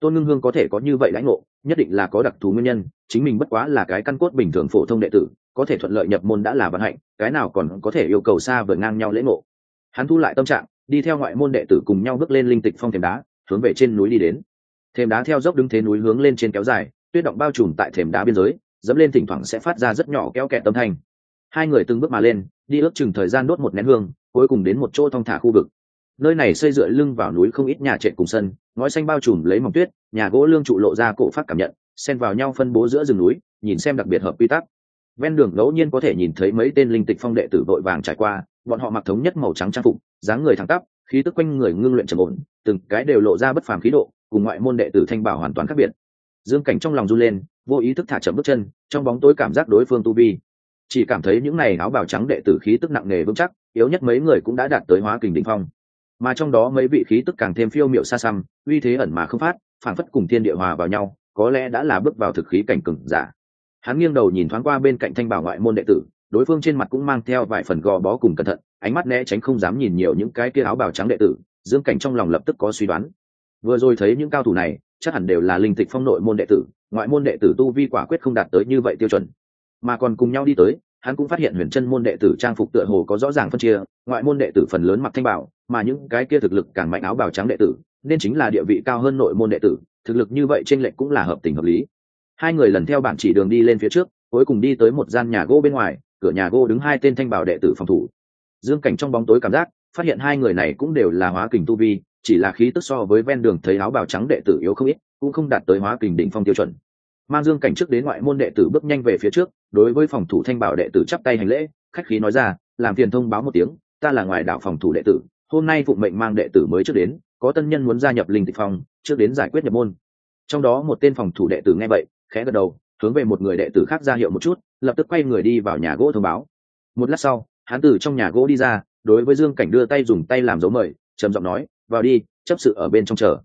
Tôn ngưng hương có thể có như vậy lãnh ngộ, nhất định là có đặc thù nguyên nhân, chính mình bất quá là cái căn cốt bình thường phổ thông đệ tử có thể thuận lợi nhập môn đã là vận hạnh, cái nào còn có thể yêu cầu xa vượt ngang nhau lễ ngộ. Hắn thu lại tâm trạng, đi theo ngoại môn đệ tử cùng nhau bước lên linh tịch phong thềm đá, hướng về trên núi đi đến. Thềm đá theo dốc đứng thế núi hướng lên trên kéo dài, tuyết động bao trùm tại thềm đá biên giới, dẫm lên thỉnh thoảng sẽ phát ra rất nhỏ kéo kẹt tâm thanh. Hai người từng bước mà lên, đi ước chừng thời gian đốt một nén hương, cuối cùng đến một chỗ thong thả khu vực. Nơi này xây dựa lưng vào núi không ít nhà trệt cùng sân, ngói xanh bao trùm lấy mỏng tuyết, nhà gỗ lương trụ lộ ra cổ phát cảm nhận, xen vào nhau phân bố giữa rừng núi, nhìn xem đặc biệt hợp quy tắc ven đường ngẫu nhiên có thể nhìn thấy mấy tên linh tịch phong đệ tử vội vàng trải qua, bọn họ mặc thống nhất màu trắng trang phục, dáng người thẳng tắp, khí tức quanh người ngưng luyện trầm ổn, từng cái đều lộ ra bất phàm khí độ, cùng ngoại môn đệ tử thanh bảo hoàn toàn khác biệt. Dương cảnh trong lòng run lên, vô ý thức thả chậm bước chân, trong bóng tối cảm giác đối phương tu vi. Chỉ cảm thấy những này áo bào trắng đệ tử khí tức nặng nề vững chắc, yếu nhất mấy người cũng đã đạt tới hóa kình đỉnh phong. Mà trong đó mấy vị khí tức càng thêm phiêu miệu xa xăm, uy thế ẩn mà không phát phản phất cùng thiên địa hòa vào nhau, có lẽ đã là bước vào thực khí cảnh cừng giả hắn nghiêng đầu nhìn thoáng qua bên cạnh thanh bảo ngoại môn đệ tử, đối phương trên mặt cũng mang theo vài phần gò bó cùng cẩn thận, ánh mắt né tránh không dám nhìn nhiều những cái kia áo bào trắng đệ tử, dương cảnh trong lòng lập tức có suy đoán. Vừa rồi thấy những cao thủ này, chắc hẳn đều là linh tịch phong nội môn đệ tử, ngoại môn đệ tử tu vi quả quyết không đạt tới như vậy tiêu chuẩn. Mà còn cùng nhau đi tới, hắn cũng phát hiện huyền chân môn đệ tử trang phục tựa hồ có rõ ràng phân chia, ngoại môn đệ tử phần lớn mặc thanh bảo, mà những cái kia thực lực càng mạnh áo bào trắng đệ tử, nên chính là địa vị cao hơn nội môn đệ tử, thực lực như vậy trên lệnh cũng là hợp tình hợp lý hai người lần theo bản chỉ đường đi lên phía trước, cuối cùng đi tới một gian nhà gỗ bên ngoài, cửa nhà gỗ đứng hai tên thanh bảo đệ tử phòng thủ. Dương cảnh trong bóng tối cảm giác, phát hiện hai người này cũng đều là hóa kình tu vi, chỉ là khí tức so với ven đường thấy áo bào trắng đệ tử yếu không ít, cũng không đạt tới hóa kình đỉnh phong tiêu chuẩn. Mang dương cảnh trước đến ngoại môn đệ tử bước nhanh về phía trước, đối với phòng thủ thanh bảo đệ tử chắp tay hành lễ, khách khí nói ra, làm phiền thông báo một tiếng, ta là ngoại đạo phòng thủ đệ tử, hôm nay phụ mệnh mang đệ tử mới trước đến, có tân nhân muốn gia nhập linh tịch phong trước đến giải quyết nhập môn. Trong đó một tên phòng thủ đệ tử nghe vậy khẽ gật đầu, hướng về một người đệ tử khác ra hiệu một chút, lập tức quay người đi vào nhà gỗ thông báo. Một lát sau hán tử trong nhà gỗ đi ra, đối với dương cảnh đưa tay dùng tay làm dấu mời, trầm giọng nói, vào đi, chấp sự ở bên trong chờ.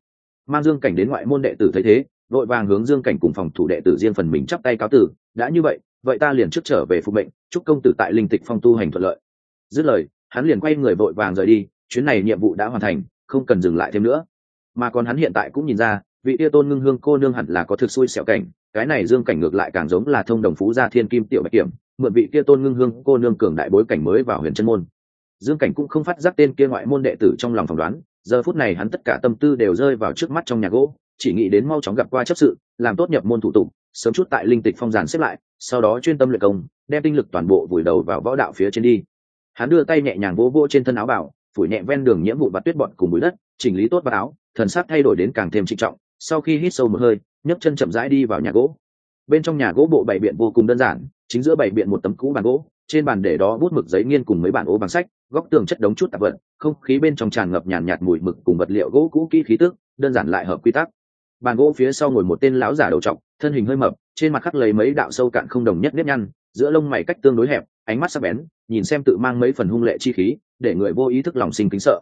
Mang dương cảnh đến ngoại môn đệ tử thấy thế, vội vàng hướng dương cảnh cùng phòng thủ đệ tử riêng phần mình chắp tay cáo tử, đã như vậy vậy ta liền trước trở về phục mệnh, chúc công tử tại linh tịch phong tu hành thuận lợi. Dứt lời, hắn liền quay người vội vàng rời đi, chuyến này nhiệm vụ đã hoàn thành, không cần dừng lại thêm nữa. Mà còn hắn hiện tại cũng nhìn ra vị Tia tôn ngưng hương cô nương hẳn là có thực xui xẻo cảnh, cái này dương cảnh ngược lại càng giống là thông đồng phú gia thiên kim tiểu bạch kiểm, mượn vị kia tôn ngưng hương cô nương cường đại bối cảnh mới vào huyền chân môn. Dương cảnh cũng không phát giác tên kia ngoại môn đệ tử trong lòng phỏng đoán, giờ phút này hắn tất cả tâm tư đều rơi vào trước mắt trong nhà gỗ, chỉ nghĩ đến mau chóng gặp qua chấp sự, làm tốt nhập môn thủ tục, sớm chút tại linh tịch phong giàn xếp lại, sau đó chuyên tâm luyện công, đem tinh lực toàn bộ vùi đầu vào võ đạo phía trên đi. Hắn đưa tay nhẹ nhàng vỗ vỗ trên thân áo bảo, phủi nhẹ ven đường nhiễm vụ và tuyết bọn cùng bụi đất, chỉnh lý tốt vào áo, thần sắc thay đổi đến càng thêm trịnh trọng sau khi hít sâu một hơi nhấc chân chậm rãi đi vào nhà gỗ. Bên trong nhà gỗ bộ bảy biện vô cùng đơn giản chính giữa bảy biện một tấm cũ bàn gỗ trên bàn để đó bút mực giấy nghiên cùng mấy bản ô bằng sách góc tường chất đống chút tạp vật không khí bên trong tràn ngập nhàn nhạt, mùi mực cùng vật liệu gỗ cũ kỹ khí tức đơn giản lại hợp quy tắc. Bàn gỗ phía sau ngồi một tên lão giả đầu trọc thân hình hơi mập trên mặt khắc lấy mấy đạo sâu cạn không đồng nhất nếp nhăn giữa lông mày cách tương đối hẹp ánh mắt sắc bén nhìn xem tự mang mấy phần hung lệ chi khí để người vô ý thức lòng sinh kính sợ.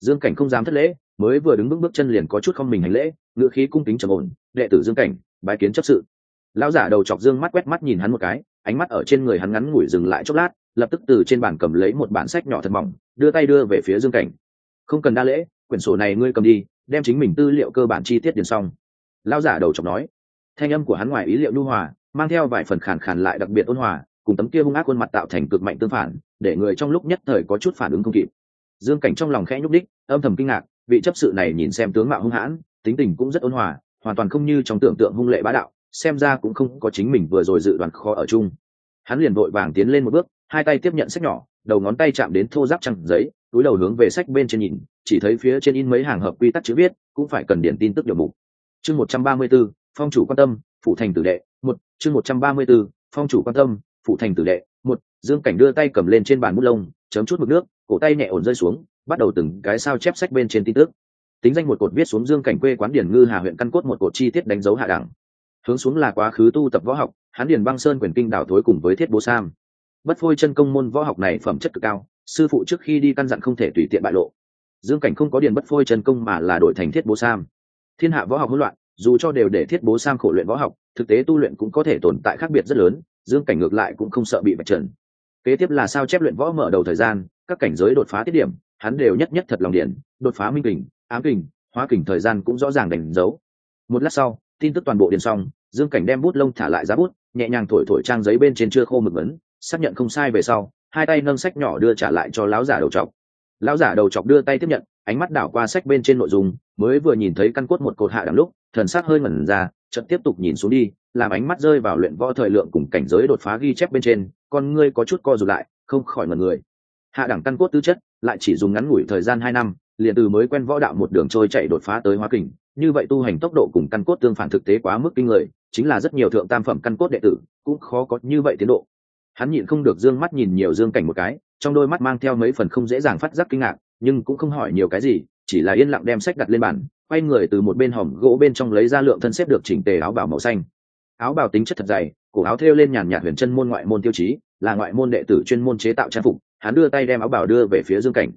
Dương cảnh không dám thất lễ mới vừa đứng bước bước chân liền có chút không mình hành lễ, ngựa khí cung kính trầm ổn, đệ tử dương cảnh, bái kiến chấp sự. Lão giả đầu chọc dương mắt quét mắt nhìn hắn một cái, ánh mắt ở trên người hắn ngắn ngủi dừng lại chốc lát, lập tức từ trên bàn cầm lấy một bản sách nhỏ thật mỏng, đưa tay đưa về phía dương cảnh. Không cần đa lễ, quyển sổ này ngươi cầm đi, đem chính mình tư liệu cơ bản chi tiết điền xong. Lão giả đầu chọc nói. Thanh âm của hắn ngoài ý liệu nhu hòa, mang theo vài phần khàn khàn lại đặc biệt ôn hòa, cùng tấm kia hung ác khuôn mặt tạo thành cực mạnh tương phản, để người trong lúc nhất thời có chút phản ứng không kịp. Dương cảnh trong lòng khẽ nhúc đích âm thầm kinh ngạc vị chấp sự này nhìn xem tướng mạo hung hãn, tính tình cũng rất ôn hòa, hoàn toàn không như trong tưởng tượng hung lệ bá đạo, xem ra cũng không có chính mình vừa rồi dự đoán khó ở chung. Hắn liền vội vàng tiến lên một bước, hai tay tiếp nhận sách nhỏ, đầu ngón tay chạm đến thô giáp trăng giấy, túi đầu hướng về sách bên trên nhìn, chỉ thấy phía trên in mấy hàng hợp quy tắc chữ viết, cũng phải cần điển tin tức điều mục. Chương một trăm ba mươi b ố phong chủ quan tâm phụ thành tử đệ, một, chương một trăm ba mươi b ố phong chủ quan tâm phụ thành tử đệ, một, dương cảnh đưa tay cầm lên trên bàn bút lông chấm chút mực nước, cổ tay nhẹ ổn rơi xuống bắt đầu từng cái sao chép sách bên trên tin tức. Tính danh một cột viết xuống dương cảnh quê quán điển ngư hà huyện căn cốt một cột chi tiết đánh dấu hạ đẳng. Hướng xuống là quá khứ tu tập võ học, hán điền băng sơn quyền kinh đảo thối cùng với thiết bố sam. Bất phôi chân công môn võ học này phẩm chất cực cao, sư phụ trước khi đi căn dặn không thể tùy tiện bại lộ. Dương cảnh không có điền bất phôi chân công mà là đổi thành thiết bố sam. Thiên hạ võ học hỗn loạn, dù cho đều để thiết bố sam khổ luyện võ học, thực tế tu luyện cũng có thể tồn tại khác biệt rất lớn, dương cảnh ngược lại cũng không sợ bị bạch trần. Kế tiếp là sao chép luyện võ mở đầu thời gian, các cảnh giới đột phá tiết điểm hắn đều nhất nhất thật lòng điển đột phá minh kình, ám kình, hóa kình thời gian cũng rõ ràng đánh dấu. Một lát sau, tin tức toàn bộ điền xong, dương cảnh đem bút lông thả lại giá bút, nhẹ nhàng thổi thổi trang giấy bên trên chưa khô mực ấn, xác nhận không sai về sau, hai tay nâng sách nhỏ đưa trả lại cho lão giả đầu chọc. Lão giả đầu chọc đưa tay tiếp nhận, ánh mắt đảo qua sách bên trên nội dung, mới vừa nhìn thấy căn cốt một cột hạ đằng lúc, thần sắc hơi ngẩn ra, chợt tiếp tục nhìn xuống đi, làm ánh mắt rơi vào luyện võ thời lượng cùng cảnh giới đột phá ghi chép bên trên, con ngươi có chút co rụt lại, không khỏi ngẩn người hạ đẳng căn cốt tứ chất, lại chỉ dùng ngắn ngủi thời gian hai năm, liền từ mới quen võ đạo một đường trôi chạy đột phá tới hóa kình. Như vậy tu hành tốc độ cùng căn cốt tương phản thực tế quá mức kinh người, chính là rất nhiều thượng tam phẩm căn cốt đệ tử cũng khó có như vậy tiến độ. Hắn nhịn không được dương mắt nhìn nhiều dương cảnh một cái, trong đôi mắt mang theo mấy phần không dễ dàng phát giác kinh ngạc, nhưng cũng không hỏi nhiều cái gì, chỉ là yên lặng đem sách đặt lên bàn, quay người từ một bên hòm gỗ bên trong lấy ra lượng thân xếp được chỉnh tề áo bảo màu xanh. Áo bào tính chất thật dày, cổ áo thêu lên nhàn nhạt huyền chân môn ngoại môn tiêu chí, là ngoại môn đệ tử chuyên môn chế tạo trang phục hắn đưa tay đem áo bảo đưa về phía dương cảnh.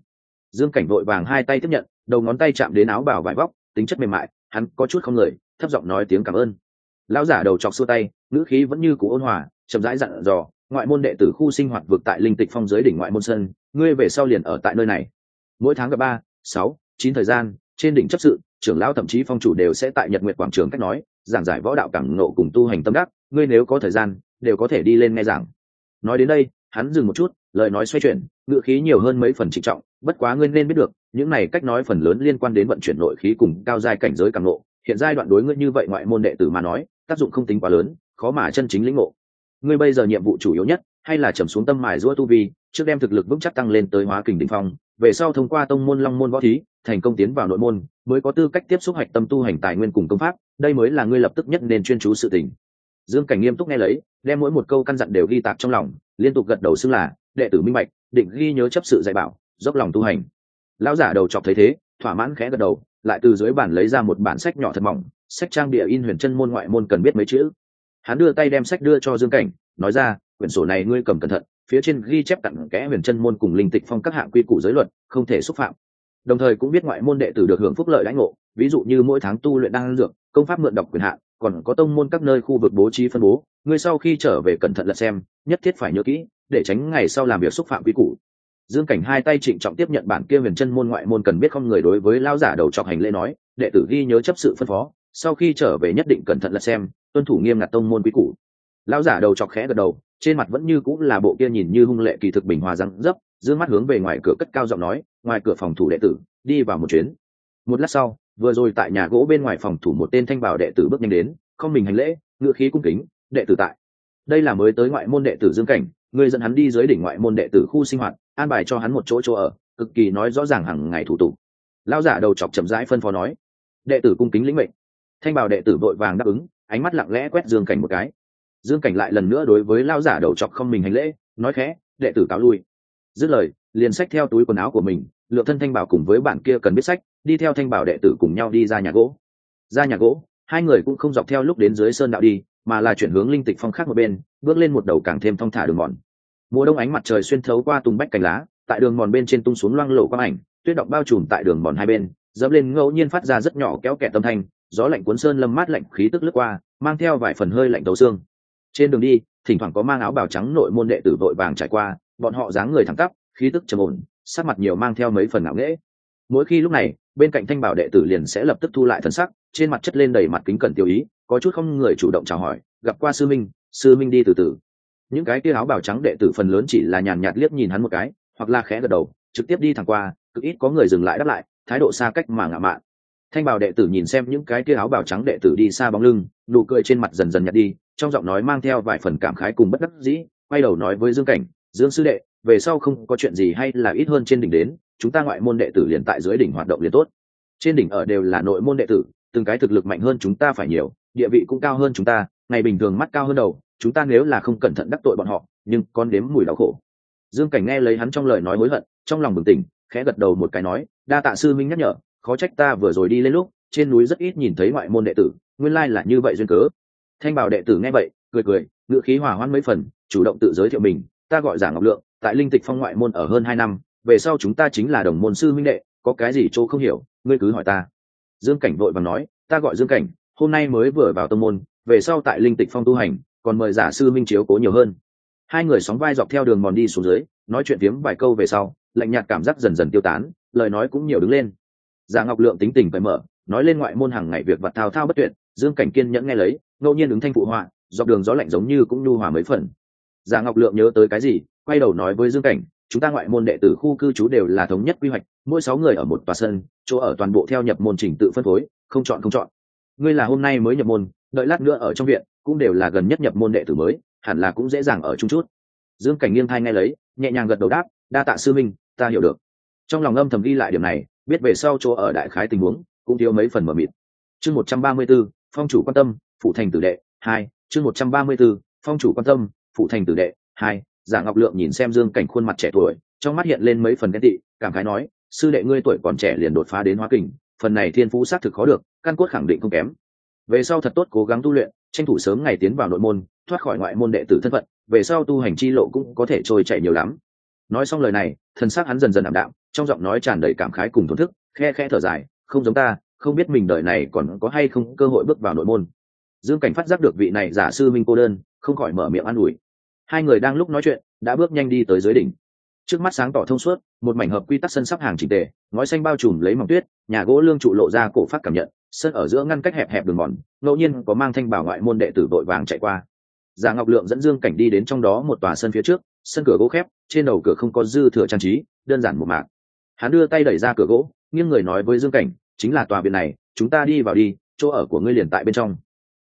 Dương cảnh vội vàng hai tay tiếp nhận, đầu ngón tay chạm đến áo bảo vải vóc, tính chất mềm mại, hắn có chút không lời thấp giọng nói tiếng cảm ơn. Lão giả đầu chọc xua tay, ngữ khí vẫn như cũ ôn hòa, chậm rãi dặn dò, ngoại môn đệ tử khu sinh hoạt vực tại linh tịch phong giới đỉnh ngoại môn sơn ngươi về sau liền ở tại nơi này. Mỗi tháng gặp ba, sáu, chín thời gian, trên đỉnh chấp sự, trưởng lão thậm chí phong chủ đều sẽ tại nhật nguyệt quảng trường cách nói, giảng giải võ đạo cảng ngộ cùng tu hành tâm đắc, ngươi nếu có thời gian, đều có thể đi lên nghe giảng. Nói đến đây hắn dừng một chút, lời nói xoay chuyển ngựa khí nhiều hơn mấy phần trịnh trọng, bất quá ngươi nên biết được, những này cách nói phần lớn liên quan đến vận chuyển nội khí cùng cao giai cảnh giới càng lộ, hiện giai đoạn đối ngươi như vậy ngoại môn đệ tử mà nói, tác dụng không tính quá lớn, khó mà chân chính lĩnh ngộ. Ngươi bây giờ nhiệm vụ chủ yếu nhất, hay là trầm xuống tâm mài giũa tu vi, trước đem thực lực vững chắc tăng lên tới hóa kình đỉnh phong, về sau thông qua tông môn long môn võ thí, thành công tiến vào nội môn, mới có tư cách tiếp xúc hạch tâm tu hành tài nguyên cùng công pháp, đây mới là ngươi lập tức nhất nên chuyên chú sự tình dương cảnh nghiêm túc nghe lấy, đem mỗi một câu căn dặn đều ghi tạc trong lòng, liên tục gật đầu xưng là, đệ tử minh bạch, định ghi nhớ chấp sự dạy bảo, dốc lòng tu hành. Lão giả đầu chọc thấy thế, thỏa mãn khẽ gật đầu, lại từ dưới bản lấy ra một bản sách nhỏ thật mỏng, sách trang địa in huyền chân môn ngoại môn cần biết mấy chữ. Hắn đưa tay đem sách đưa cho dương cảnh, nói ra, quyển sổ này ngươi cầm cẩn thận, phía trên ghi chép tặng kẽ huyền chân môn cùng linh tịch phong các hạng quy củ giới luật, không thể xúc phạm. Đồng thời cũng biết ngoại môn đệ tử được hưởng phúc lợi lãnh ngộ, ví dụ như mỗi tháng tu luyện đan dược, công pháp mượn đọc quyền hạn còn có tông môn các nơi khu vực bố trí phân bố, ngươi sau khi trở về cẩn thận lật xem, nhất thiết phải nhớ kỹ, để tránh ngày sau làm việc xúc phạm quy củ. Dương cảnh hai tay trịnh trọng tiếp nhận bản kia huyền chân môn ngoại môn cần biết không người đối với lao giả đầu trọc hành lễ nói, đệ tử ghi nhớ chấp sự phân phó, sau khi trở về nhất định cẩn thận lật xem, tuân thủ nghiêm ngặt tông môn quy củ. Lao giả đầu trọc khẽ gật đầu, trên mặt vẫn như cũng là bộ kia nhìn như hung lệ kỳ thực bình hòa răng dấp, dương mắt hướng về ngoài cửa cất cao giọng nói, ngoài cửa phòng thủ đệ tử, đi vào một chuyến. Một lát sau vừa rồi tại nhà gỗ bên ngoài phòng thủ một tên thanh bảo đệ tử bước nhanh đến, không mình hành lễ, ngựa khí cung kính, đệ tử tại. Đây là mới tới ngoại môn đệ tử dương cảnh, người dẫn hắn đi dưới đỉnh ngoại môn đệ tử khu sinh hoạt, an bài cho hắn một chỗ chỗ ở, cực kỳ nói rõ ràng hàng ngày thủ tục. Lao giả đầu chọc chậm rãi phân phó nói, đệ tử cung kính lĩnh mệnh. Thanh bảo đệ tử vội vàng đáp ứng, ánh mắt lặng lẽ quét dương cảnh một cái. Dương cảnh lại lần nữa đối với lao giả đầu chọc không mình hành lễ, nói khẽ, đệ tử cáo lui. Dứt lời, liền xách theo túi quần áo của mình, lựa thân thanh bảo cùng với bản kia cần biết sách đi theo thanh bảo đệ tử cùng nhau đi ra nhà gỗ. Ra nhà gỗ, hai người cũng không dọc theo lúc đến dưới sơn đạo đi, mà là chuyển hướng linh tịch phong khác một bên, bước lên một đầu càng thêm thong thả đường mòn. Mùa đông ánh mặt trời xuyên thấu qua tung bách cành lá, tại đường mòn bên trên tung xuống loang lộ quang ảnh, tuyết động bao trùm tại đường mòn hai bên, dẫm lên ngẫu nhiên phát ra rất nhỏ kéo kẹt tâm thanh, gió lạnh cuốn sơn lâm mát lạnh khí tức lướt qua, mang theo vài phần hơi lạnh tấu xương. Trên đường đi, thỉnh thoảng có mang áo bào trắng nội môn đệ tử vội vàng trải qua, bọn họ dáng người thẳng tắp, khí tức trầm ổn, sắc mặt nhiều mang theo mấy phần ngạo nghễ mỗi khi lúc này, bên cạnh thanh bảo đệ tử liền sẽ lập tức thu lại thân sắc, trên mặt chất lên đầy mặt kính cẩn tiêu ý, có chút không người chủ động chào hỏi, gặp qua sư minh sư minh đi từ từ. Những cái kia áo bào trắng đệ tử phần lớn chỉ là nhàn nhạt liếc nhìn hắn một cái, hoặc là khẽ gật đầu, trực tiếp đi thẳng qua, cực ít có người dừng lại đáp lại, thái độ xa cách mà ngạo mạn. Thanh bảo đệ tử nhìn xem những cái kia áo bào trắng đệ tử đi xa bóng lưng, nụ cười trên mặt dần dần nhạt đi, trong giọng nói mang theo vài phần cảm khái cùng bất đắc dĩ, quay đầu nói với dương cảnh, dương sư đệ, về sau không có chuyện gì hay là ít hơn trên đỉnh đến chúng ta ngoại môn đệ tử liền tại dưới đỉnh hoạt động liền tốt. Trên đỉnh ở đều là nội môn đệ tử, từng cái thực lực mạnh hơn chúng ta phải nhiều, địa vị cũng cao hơn chúng ta, ngày bình thường mắt cao hơn đầu, chúng ta nếu là không cẩn thận đắc tội bọn họ, nhưng con đếm mùi đau khổ. Dương cảnh nghe lấy hắn trong lời nói hối hận, trong lòng bừng tỉnh, khẽ gật đầu một cái nói, đa tạ sư minh nhắc nhở, khó trách ta vừa rồi đi lên lúc, trên núi rất ít nhìn thấy ngoại môn đệ tử, nguyên lai là như vậy duyên cớ. Thanh bảo đệ tử nghe vậy, cười cười ngựa khí hòa hoãn mấy phần, chủ động tự giới thiệu mình, ta gọi giả ngọc lượng, tại linh tịch phong ngoại môn ở hơn hai năm về sau chúng ta chính là đồng môn sư minh đệ, có cái gì chỗ không hiểu, ngươi cứ hỏi ta. Dương cảnh vội và nói, ta gọi dương cảnh, hôm nay mới vừa vào tâm môn, về sau tại linh tịch phong tu hành, còn mời giả sư minh chiếu cố nhiều hơn. Hai người sóng vai dọc theo đường mòn đi xuống dưới, nói chuyện tiếng vài câu về sau, lạnh nhạt cảm giác dần dần tiêu tán, lời nói cũng nhiều đứng lên. Giả ngọc lượng tính tình phải mở, nói lên ngoại môn hàng ngày việc vật thao thao bất tuyệt, dương cảnh kiên nhẫn nghe lấy, ngẫu nhiên ứng thanh phụ họa, dọc đường gió lạnh giống như cũng nhu hòa mấy phần. Giả ngọc lượng nhớ tới cái gì, quay đầu nói với dương cảnh chúng ta ngoại môn đệ tử khu cư trú đều là thống nhất quy hoạch, mỗi sáu người ở một tòa sân, chỗ ở toàn bộ theo nhập môn trình tự phân phối, không chọn không chọn. Ngươi là hôm nay mới nhập môn, đợi lát nữa ở trong viện, cũng đều là gần nhất nhập môn đệ tử mới, hẳn là cũng dễ dàng ở chung chút. Dương cảnh nghiêng thai ngay lấy, nhẹ nhàng gật đầu đáp, đa tạ sư minh ta hiểu được. Trong lòng âm thầm ghi lại điểm này, biết về sau chỗ ở đại khái tình huống, cũng thiếu mấy phần mờ mịt. Chương một trăm ba mươi b ố phong chủ quan tâm, phụ thành tử đệ, hai. Chương một trăm ba mươi b ố phong chủ quan tâm, phụ thành tử đệ, hai giả ngọc lượng nhìn xem dương cảnh khuôn mặt trẻ tuổi, trong mắt hiện lên mấy phần ghen tị, cảm khái nói, sư đệ ngươi tuổi còn trẻ liền đột phá đến hóa kình, phần này thiên phú xác thực khó được, căn cốt khẳng định không kém. Về sau thật tốt cố gắng tu luyện, tranh thủ sớm ngày tiến vào nội môn, thoát khỏi ngoại môn đệ tử thân phận, về sau tu hành chi lộ cũng có thể trôi chảy nhiều lắm. Nói xong lời này, thân xác hắn dần dần ảm đạm, trong giọng nói tràn đầy cảm khái cùng thổn thức, khe khe thở dài, không giống ta, không biết mình đời này còn có hay không cơ hội bước vào nội môn. Dương cảnh phát giác được vị này giả sư minh cô đơn, không khỏi mở miệng an ủi hai người đang lúc nói chuyện, đã bước nhanh đi tới dưới đỉnh. Trước mắt sáng tỏ thông suốt, một mảnh hợp quy tắc sân sắp hàng trình tề, ngói xanh bao trùm lấy mỏng tuyết, nhà gỗ lương trụ lộ ra cổ phát cảm nhận, sân ở giữa ngăn cách hẹp hẹp đường mòn, ngẫu nhiên có mang thanh bảo ngoại môn đệ tử vội vàng chạy qua. Giả ngọc lượng dẫn dương cảnh đi đến trong đó một tòa sân phía trước, sân cửa gỗ khép, trên đầu cửa không có dư thừa trang trí, đơn giản một mạc. Hắn đưa tay đẩy ra cửa gỗ, nghiêng người nói với dương cảnh, chính là tòa viện này, chúng ta đi vào đi, chỗ ở của ngươi liền tại bên trong.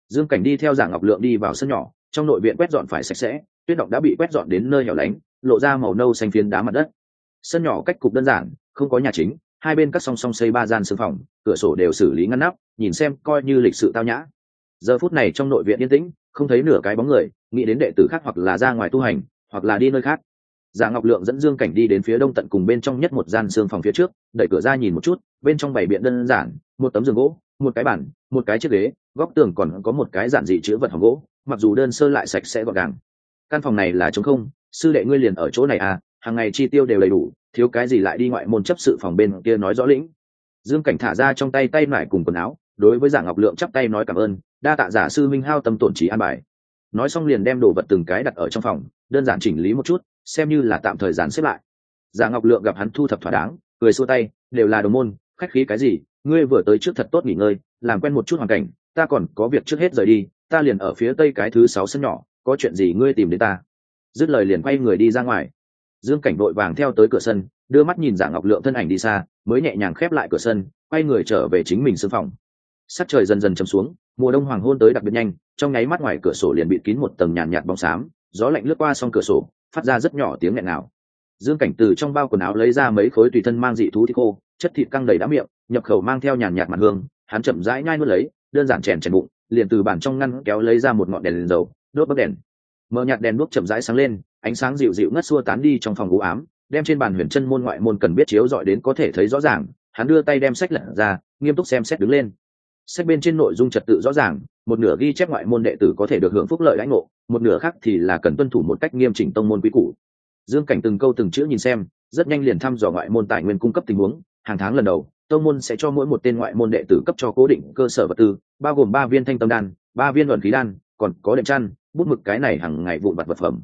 Dương cảnh đi theo giả ngọc lượng đi vào sân nhỏ, trong nội viện quét dọn phải sạch sẽ tuyết động đã bị quét dọn đến nơi hẻo lánh, lộ ra màu nâu xanh phiến đá mặt đất. Sân nhỏ cách cục đơn giản, không có nhà chính, hai bên các song song xây ba gian sương phòng, cửa sổ đều xử lý ngăn nắp, nhìn xem coi như lịch sự tao nhã. Giờ phút này trong nội viện yên tĩnh, không thấy nửa cái bóng người, nghĩ đến đệ tử khác hoặc là ra ngoài tu hành, hoặc là đi nơi khác. Giả ngọc lượng dẫn dương cảnh đi đến phía đông tận cùng bên trong nhất một gian xương phòng phía trước, đẩy cửa ra nhìn một chút, bên trong bảy biện đơn giản, một tấm giường gỗ, một cái bản một cái chiếc ghế, góc tường còn có một cái giản dị chữ vật hỏng gỗ, mặc dù đơn sơ lại sạch sẽ gọn gàng căn phòng này là trống không, sư đệ ngươi liền ở chỗ này à hàng ngày chi tiêu đều đầy đủ, thiếu cái gì lại đi ngoại môn chấp sự phòng bên kia nói rõ lĩnh. Dương cảnh thả ra trong tay tay mải cùng quần áo, đối với giả ngọc lượng chắp tay nói cảm ơn, đa tạ giả sư minh hao tâm tổn trí an bài. Nói xong liền đem đồ vật từng cái đặt ở trong phòng, đơn giản chỉnh lý một chút, xem như là tạm thời giản xếp lại. Giả ngọc lượng gặp hắn thu thập thỏa đáng, cười xua tay, đều là đồng môn, khách khí cái gì, ngươi vừa tới trước thật tốt nghỉ ngơi, làm quen một chút hoàn cảnh, ta còn có việc trước hết rời đi, ta liền ở phía tây cái thứ sáu sân nhỏ có chuyện gì ngươi tìm đến ta? Dứt lời liền quay người đi ra ngoài. Dương cảnh vội vàng theo tới cửa sân đưa mắt nhìn giả ngọc lượng thân ảnh đi xa mới nhẹ nhàng khép lại cửa sân quay người trở về chính mình sưng phòng. Sắc trời dần dần chầm xuống mùa đông hoàng hôn tới đặc biệt nhanh trong nháy mắt ngoài cửa sổ liền bị kín một tầng nhàn nhạt, nhạt bóng xám gió lạnh lướt qua xong cửa sổ phát ra rất nhỏ tiếng nghẹn nào dương cảnh từ trong bao quần áo lấy ra mấy khối tùy thân mang dị thú thịt khô chất thịt căng đầy đá miệng nhập khẩu mang theo nhàn nhạt mặt hương hắn chậm rãi nhai nuốt lấy đơn giản chèn chèn bụng liền từ bàn trong ngăn kéo lấy ra một ngọn đèn, đèn dầu đốt bấc đèn. Mở nhạt đèn đuốc chậm rãi sáng lên, ánh sáng dịu dịu ngất xua tán đi trong phòng u ám, đem trên bàn huyền chân môn ngoại môn cần biết chiếu dọi đến có thể thấy rõ ràng, hắn đưa tay đem sách lật ra, nghiêm túc xem xét đứng lên. Sách bên trên nội dung trật tự rõ ràng, một nửa ghi chép ngoại môn đệ tử có thể được hưởng phúc lợi lãnh ngộ, một nửa khác thì là cần tuân thủ một cách nghiêm chỉnh tông môn quý cũ dương cảnh từng câu từng chữ nhìn xem, rất nhanh liền thăm dò ngoại môn tài nguyên cung cấp tình huống, hàng tháng lần đầu, tông môn sẽ cho mỗi một tên ngoại môn đệ tử cấp cho cố định cơ sở vật tư, bao gồm ba viên thanh tâm đan, ba viên luận khí đan, còn có đệm chăn bút mực cái này hàng ngày vụn vặt vật phẩm.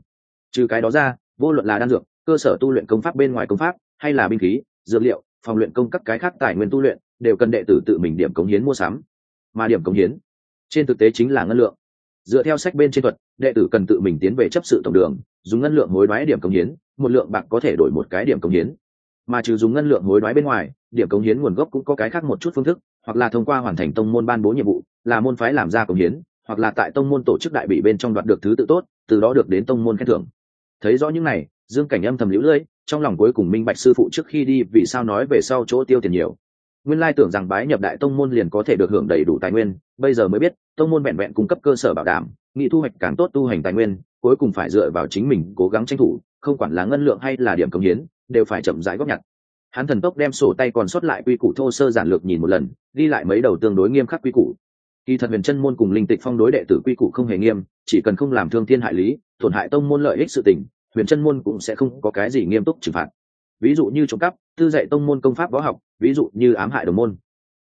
Trừ cái đó ra, vô luận là đan dược, cơ sở tu luyện công pháp bên ngoài công pháp, hay là binh khí, dược liệu, phòng luyện công các cái khác tài nguyên tu luyện, đều cần đệ tử tự mình điểm cống hiến mua sắm. Mà điểm cống hiến, trên thực tế chính là ngân lượng. Dựa theo sách bên trên thuật, đệ tử cần tự mình tiến về chấp sự tổng đường, dùng ngân lượng hối đoái điểm cống hiến, một lượng bạc có thể đổi một cái điểm cống hiến. Mà trừ dùng ngân lượng hối đoái bên ngoài, điểm cống hiến nguồn gốc cũng có cái khác một chút phương thức, hoặc là thông qua hoàn thành tông môn ban bố nhiệm vụ, là môn phái làm ra cống hiến hoặc là tại tông môn tổ chức đại bị bên trong đoạt được thứ tự tốt, từ đó được đến tông môn khen thưởng. Thấy rõ những này, dương cảnh âm thầm lũ lưỡi trong lòng cuối cùng minh bạch sư phụ trước khi đi vì sao nói về sau chỗ tiêu tiền nhiều. Nguyên lai tưởng rằng bái nhập đại tông môn liền có thể được hưởng đầy đủ tài nguyên, bây giờ mới biết, tông môn vẹn vẹn cung cấp cơ sở bảo đảm, nghị thu hoạch càng tốt tu hành tài nguyên, cuối cùng phải dựa vào chính mình cố gắng tranh thủ, không quản là ngân lượng hay là điểm công hiến, đều phải chậm rãi góp nhặt. Hắn thần tốc đem sổ tay còn sót lại quy củ thô sơ giản lược nhìn một lần đi lại mấy đầu tương đối nghiêm khắc quy củ kỳ thật huyền chân môn cùng linh tịch phong đối đệ tử quy củ không hề nghiêm, chỉ cần không làm thương thiên hại lý, tổn hại tông môn lợi ích sự tình, huyền chân môn cũng sẽ không có cái gì nghiêm túc trừng phạt. Ví dụ như trộm cắp, tư dạy tông môn công pháp võ học, ví dụ như ám hại đồng môn.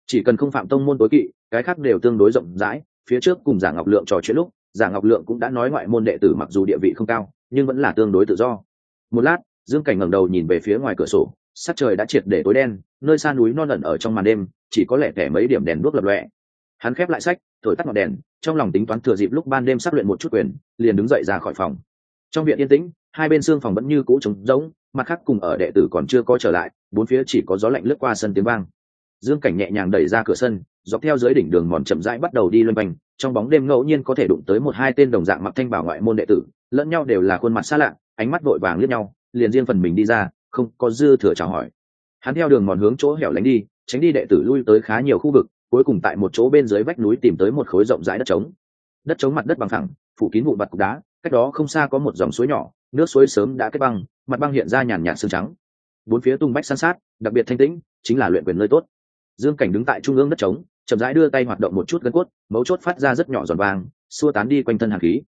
Chỉ cần không phạm tông môn tối kỵ, cái khác đều tương đối rộng rãi, phía trước cùng giả ngọc lượng trò chuyện lúc, giả ngọc lượng cũng đã nói ngoại môn đệ tử mặc dù địa vị không cao, nhưng vẫn là tương đối tự do. Một lát, dương cảnh ngẩng đầu nhìn về phía ngoài cửa sổ, sắc trời đã triệt để tối đen, nơi xa núi non ẩn ở trong màn đêm, chỉ có lẻ tẻ mấy điểm đèn đuốc lập lọe hắn khép lại sách, thổi tắt ngọn đèn, trong lòng tính toán thừa dịp lúc ban đêm sắp luyện một chút quyền, liền đứng dậy ra khỏi phòng. Trong viện yên tĩnh, hai bên xương phòng vẫn như cũ trống rỗng, mặt khác cùng ở đệ tử còn chưa có trở lại, bốn phía chỉ có gió lạnh lướt qua sân tiếng vang. Dương cảnh nhẹ nhàng đẩy ra cửa sân, dọc theo dưới đỉnh đường mòn chậm rãi bắt đầu đi loanh quanh, trong bóng đêm ngẫu nhiên có thể đụng tới một hai tên đồng dạng mặc thanh bảo ngoại môn đệ tử, lẫn nhau đều là khuôn mặt xa lạ, ánh mắt vội vàng liếc nhau, liền riêng phần mình đi ra, không có dư thừa chào hỏi. Hắn theo đường mòn hướng chỗ hẻo lánh đi, tránh đi đệ tử lui tới khá nhiều khu vực cuối cùng tại một chỗ bên dưới vách núi tìm tới một khối rộng rãi đất trống. Đất trống mặt đất bằng thẳng phủ kín vụn vặt cục đá, cách đó không xa có một dòng suối nhỏ, nước suối sớm đã kết băng, mặt băng hiện ra nhàn nhạt sương trắng. Bốn phía tung bách san sát, đặc biệt thanh tĩnh, chính là luyện quyền nơi tốt. Dương cảnh đứng tại trung ương đất trống, chậm rãi đưa tay hoạt động một chút gân cốt, mấu chốt phát ra rất nhỏ giòn vàng, xua tán đi quanh thân hàn khí.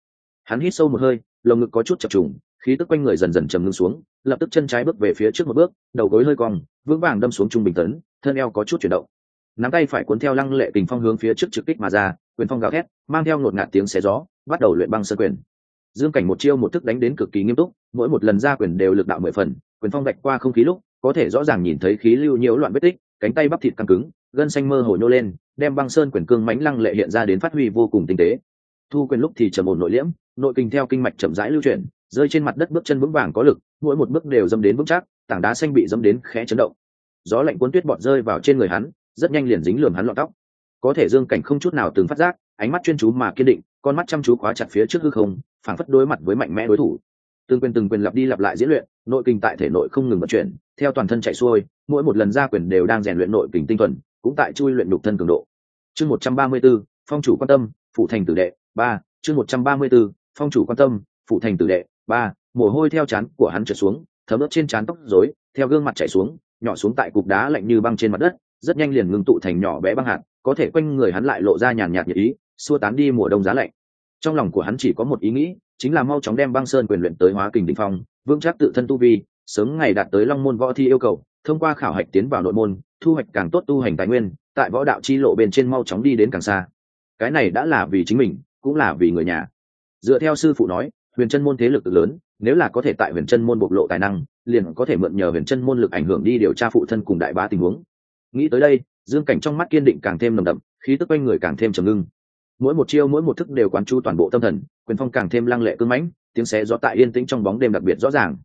Hắn hít sâu một hơi, lồng ngực có chút chập trùng, khí tức quanh người dần dần trầm ngưng xuống, lập tức chân trái bước về phía trước một bước, đầu gối hơi cong, vững vàng đâm xuống trung bình tấn, thân eo có chút chuyển động nắm tay phải cuốn theo lăng lệ kình phong hướng phía trước trực kích mà ra, quyền phong gào thét, mang theo ngột ngạt tiếng xé gió, bắt đầu luyện băng sơ quyền. Dương cảnh một chiêu một thức đánh đến cực kỳ nghiêm túc, mỗi một lần ra quyền đều lực đạo mười phần, quyền phong vạch qua không khí lúc, có thể rõ ràng nhìn thấy khí lưu nhiễu loạn vết tích, cánh tay bắp thịt căng cứng, gân xanh mơ hồ nhô lên, đem băng sơn quyền cương mãnh lăng lệ hiện ra đến phát huy vô cùng tinh tế. Thu quyền lúc thì trầm ổn nội liễm, nội kinh theo kinh mạch chậm rãi lưu chuyển, rơi trên mặt đất bước chân vững vàng có lực, mỗi một bước đều dâm đến vững chắc, tảng đá xanh bị dâm đến khẽ chấn động. Gió lạnh cuốn tuyết bọt rơi vào trên người hắn rất nhanh liền dính lườm hắn lọt tóc. Có thể dương cảnh không chút nào từng phát giác ánh mắt chuyên chú mà kiên định con mắt chăm chú khóa chặt phía trước hư không phảng phất đối mặt với mạnh mẽ đối thủ. Từng quyền từng quyền lặp đi lặp lại diễn luyện nội kinh tại thể nội không ngừng vận chuyển theo toàn thân chạy xuôi mỗi một lần ra quyền đều đang rèn luyện nội kinh tinh thuần cũng tại chui luyện đục thân cường độ. Chương một trăm ba mươi 134, phong chủ quan tâm phụ thành tử đệ ba chương một trăm ba mươi 134, phong chủ quan tâm phụ thành tử đệ ba mồ hôi theo chán của hắn trượt xuống thấm ướt trên chán tóc rối theo gương mặt chạy xuống nhỏ xuống tại cục đá lạnh như băng trên mặt đất rất nhanh liền ngưng tụ thành nhỏ bé băng hạt, có thể quanh người hắn lại lộ ra nhàn nhạt nhiệt ý, xua tán đi mùa đông giá lạnh. Trong lòng của hắn chỉ có một ý nghĩ, chính là mau chóng đem băng sơn quyền luyện tới hóa kình đ phong, vững chắc tự thân tu vi, sớm ngày đạt tới long môn võ thi yêu cầu, thông qua khảo hạch tiến vào nội môn, thu hoạch càng tốt tu hành tài nguyên, tại võ đạo chi lộ bên trên mau chóng đi đến càng xa. Cái này đã là vì chính mình, cũng là vì người nhà. Dựa theo sư phụ nói, huyền chân môn thế lực lớn, nếu là có thể tại huyền chân môn bộc lộ tài năng, liền có thể mượn nhờ huyền chân môn lực ảnh hưởng đi điều tra phụ thân cùng đại bá tình huống nghĩ tới đây, dương cảnh trong mắt kiên định càng thêm nồng đậm, khí tức quanh người càng thêm trầm ngưng. Mỗi một chiêu, mỗi một thức đều quán chu toàn bộ tâm thần, quyền phong càng thêm lăng lệ cưng mãnh, tiếng xé gió tại yên tĩnh trong bóng đêm đặc biệt rõ ràng.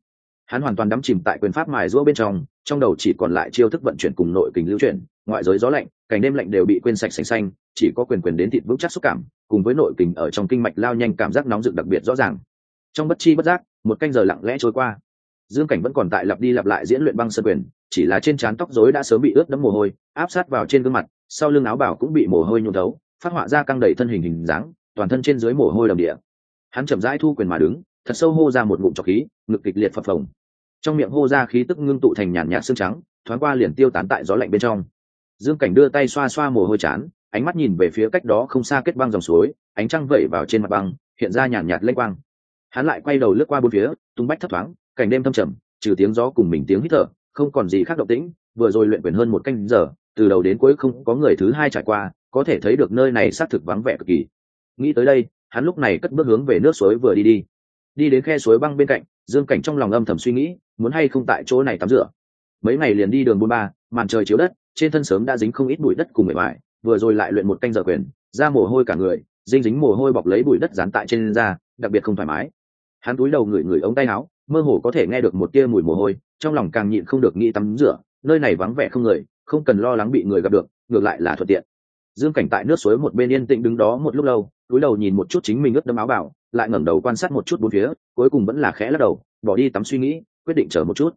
Hắn hoàn toàn đắm chìm tại quyền pháp mài giũa bên trong trong đầu chỉ còn lại chiêu thức vận chuyển cùng nội kình lưu chuyển, ngoại giới gió lạnh, cảnh đêm lạnh đều bị quên sạch xanh xanh, chỉ có quyền quyền đến thịt vững chắc xúc cảm, cùng với nội kình ở trong kinh mạch lao nhanh cảm giác nóng rực đặc biệt rõ ràng. Trong bất chi bất giác, một canh giờ lặng lẽ trôi qua. Dương cảnh vẫn còn tại lặp đi lặp lại diễn luyện băng sơ quyền chỉ là trên trán tóc rối đã sớm bị ướt đẫm mồ hôi, áp sát vào trên gương mặt, sau lưng áo bảo cũng bị mồ hôi nhuộm thấu, phát họa ra căng đầy thân hình hình dáng, toàn thân trên dưới mồ hôi đầm địa. Hắn chậm rãi thu quyền mà đứng, thật sâu hô ra một ngụm trọc khí, ngực kịch liệt phập phồng. Trong miệng hô ra khí tức ngưng tụ thành nhàn nhạt xương trắng, thoáng qua liền tiêu tán tại gió lạnh bên trong. Dương cảnh đưa tay xoa xoa mồ hôi chán ánh mắt nhìn về phía cách đó không xa kết băng dòng suối, ánh trăng vẩy vào trên mặt băng, hiện ra nhàn nhạt lênh quang. Hắn lại quay đầu lướt qua bốn phía, tung bách thấp thoáng, cảnh đêm thâm trầm, trừ tiếng gió cùng mình tiếng hít thở không còn gì khác động tĩnh vừa rồi luyện quyền hơn một canh giờ từ đầu đến cuối không có người thứ hai trải qua có thể thấy được nơi này xác thực vắng vẻ cực kỳ. Nghĩ tới đây hắn lúc này cất bước hướng về nước suối vừa đi đi. Đi đến khe suối băng bên cạnh dương cảnh trong lòng âm thầm suy nghĩ muốn hay không tại chỗ này tắm rửa. Mấy ngày liền đi đường buôn ba màn trời chiếu đất trên thân sớm đã dính không ít bụi đất cùng bề mỏi, vừa rồi lại luyện một canh giờ quyền ra mồ hôi cả người dinh dính mồ hôi bọc lấy bụi đất dán tại trên da đặc biệt không thoải mái. Hắn túi đầu ngửi ngửi ống tay áo mơ hồ có thể nghe được một tia mùi mồ hôi, trong lòng càng nhịn không được nghĩ tắm rửa, nơi này vắng vẻ không người, không cần lo lắng bị người gặp được, ngược lại là thuận tiện. Dương cảnh tại nước suối một bên yên tĩnh đứng đó một lúc lâu, túi đầu nhìn một chút chính mình ướt đẫm áo bảo, lại ngẩng đầu quan sát một chút bốn phía, cuối cùng vẫn là khẽ lắc đầu, bỏ đi tắm suy nghĩ, quyết định chờ một chút.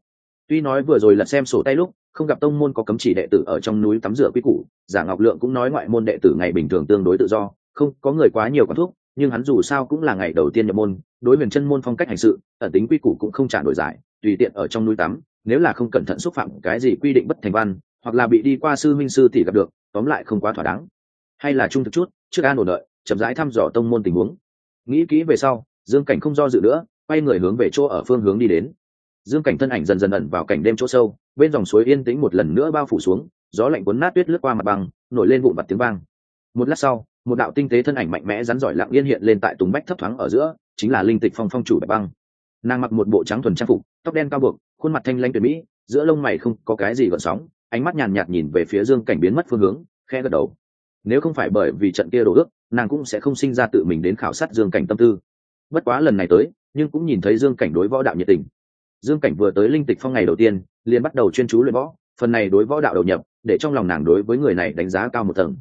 Tuy nói vừa rồi lật xem sổ tay lúc, không gặp tông môn có cấm chỉ đệ tử ở trong núi tắm rửa quy củ, giả ngọc lượng cũng nói ngoại môn đệ tử ngày bình thường tương đối tự do, không có người quá nhiều quán thuốc nhưng hắn dù sao cũng là ngày đầu tiên nhập môn đối huyền chân môn phong cách hành sự, ẩn tính quy củ cũng không trả đổi giải, tùy tiện ở trong núi tắm, nếu là không cẩn thận xúc phạm cái gì quy định bất thành văn, hoặc là bị đi qua sư minh sư thì gặp được, tóm lại không quá thỏa đáng. Hay là trung thực chút, trước an ổn đợi, chậm rãi thăm dò tông môn tình huống. Nghĩ kỹ về sau, dương cảnh không do dự nữa, quay người hướng về chỗ ở phương hướng đi đến. Dương cảnh thân ảnh dần dần ẩn vào cảnh đêm chỗ sâu, bên dòng suối yên tĩnh một lần nữa bao phủ xuống, gió lạnh cuốn nát tuyết lướt qua mặt băng, nổi lên vụn vặt tiếng vang. Một lát sau một đạo tinh tế thân ảnh mạnh mẽ rắn giỏi lặng yên hiện lên tại tùng bách thấp thoáng ở giữa, chính là linh tịch phong phong chủ bạch băng. Nàng mặc một bộ trắng thuần trang phục, tóc đen cao buộc, khuôn mặt thanh lanh tuyệt mỹ, giữa lông mày không có cái gì gợn sóng, ánh mắt nhàn nhạt nhìn về phía dương cảnh biến mất phương hướng khe gật đầu. Nếu không phải bởi vì trận kia đổ ước, nàng cũng sẽ không sinh ra tự mình đến khảo sát dương cảnh tâm tư. Bất quá lần này tới, nhưng cũng nhìn thấy dương cảnh đối võ đạo nhiệt tình. Dương cảnh vừa tới linh tịch phong ngày đầu tiên, liền bắt đầu chuyên chú luyện võ, phần này đối võ đạo đầu nhập, để trong lòng nàng đối với người này đánh giá cao một tầng.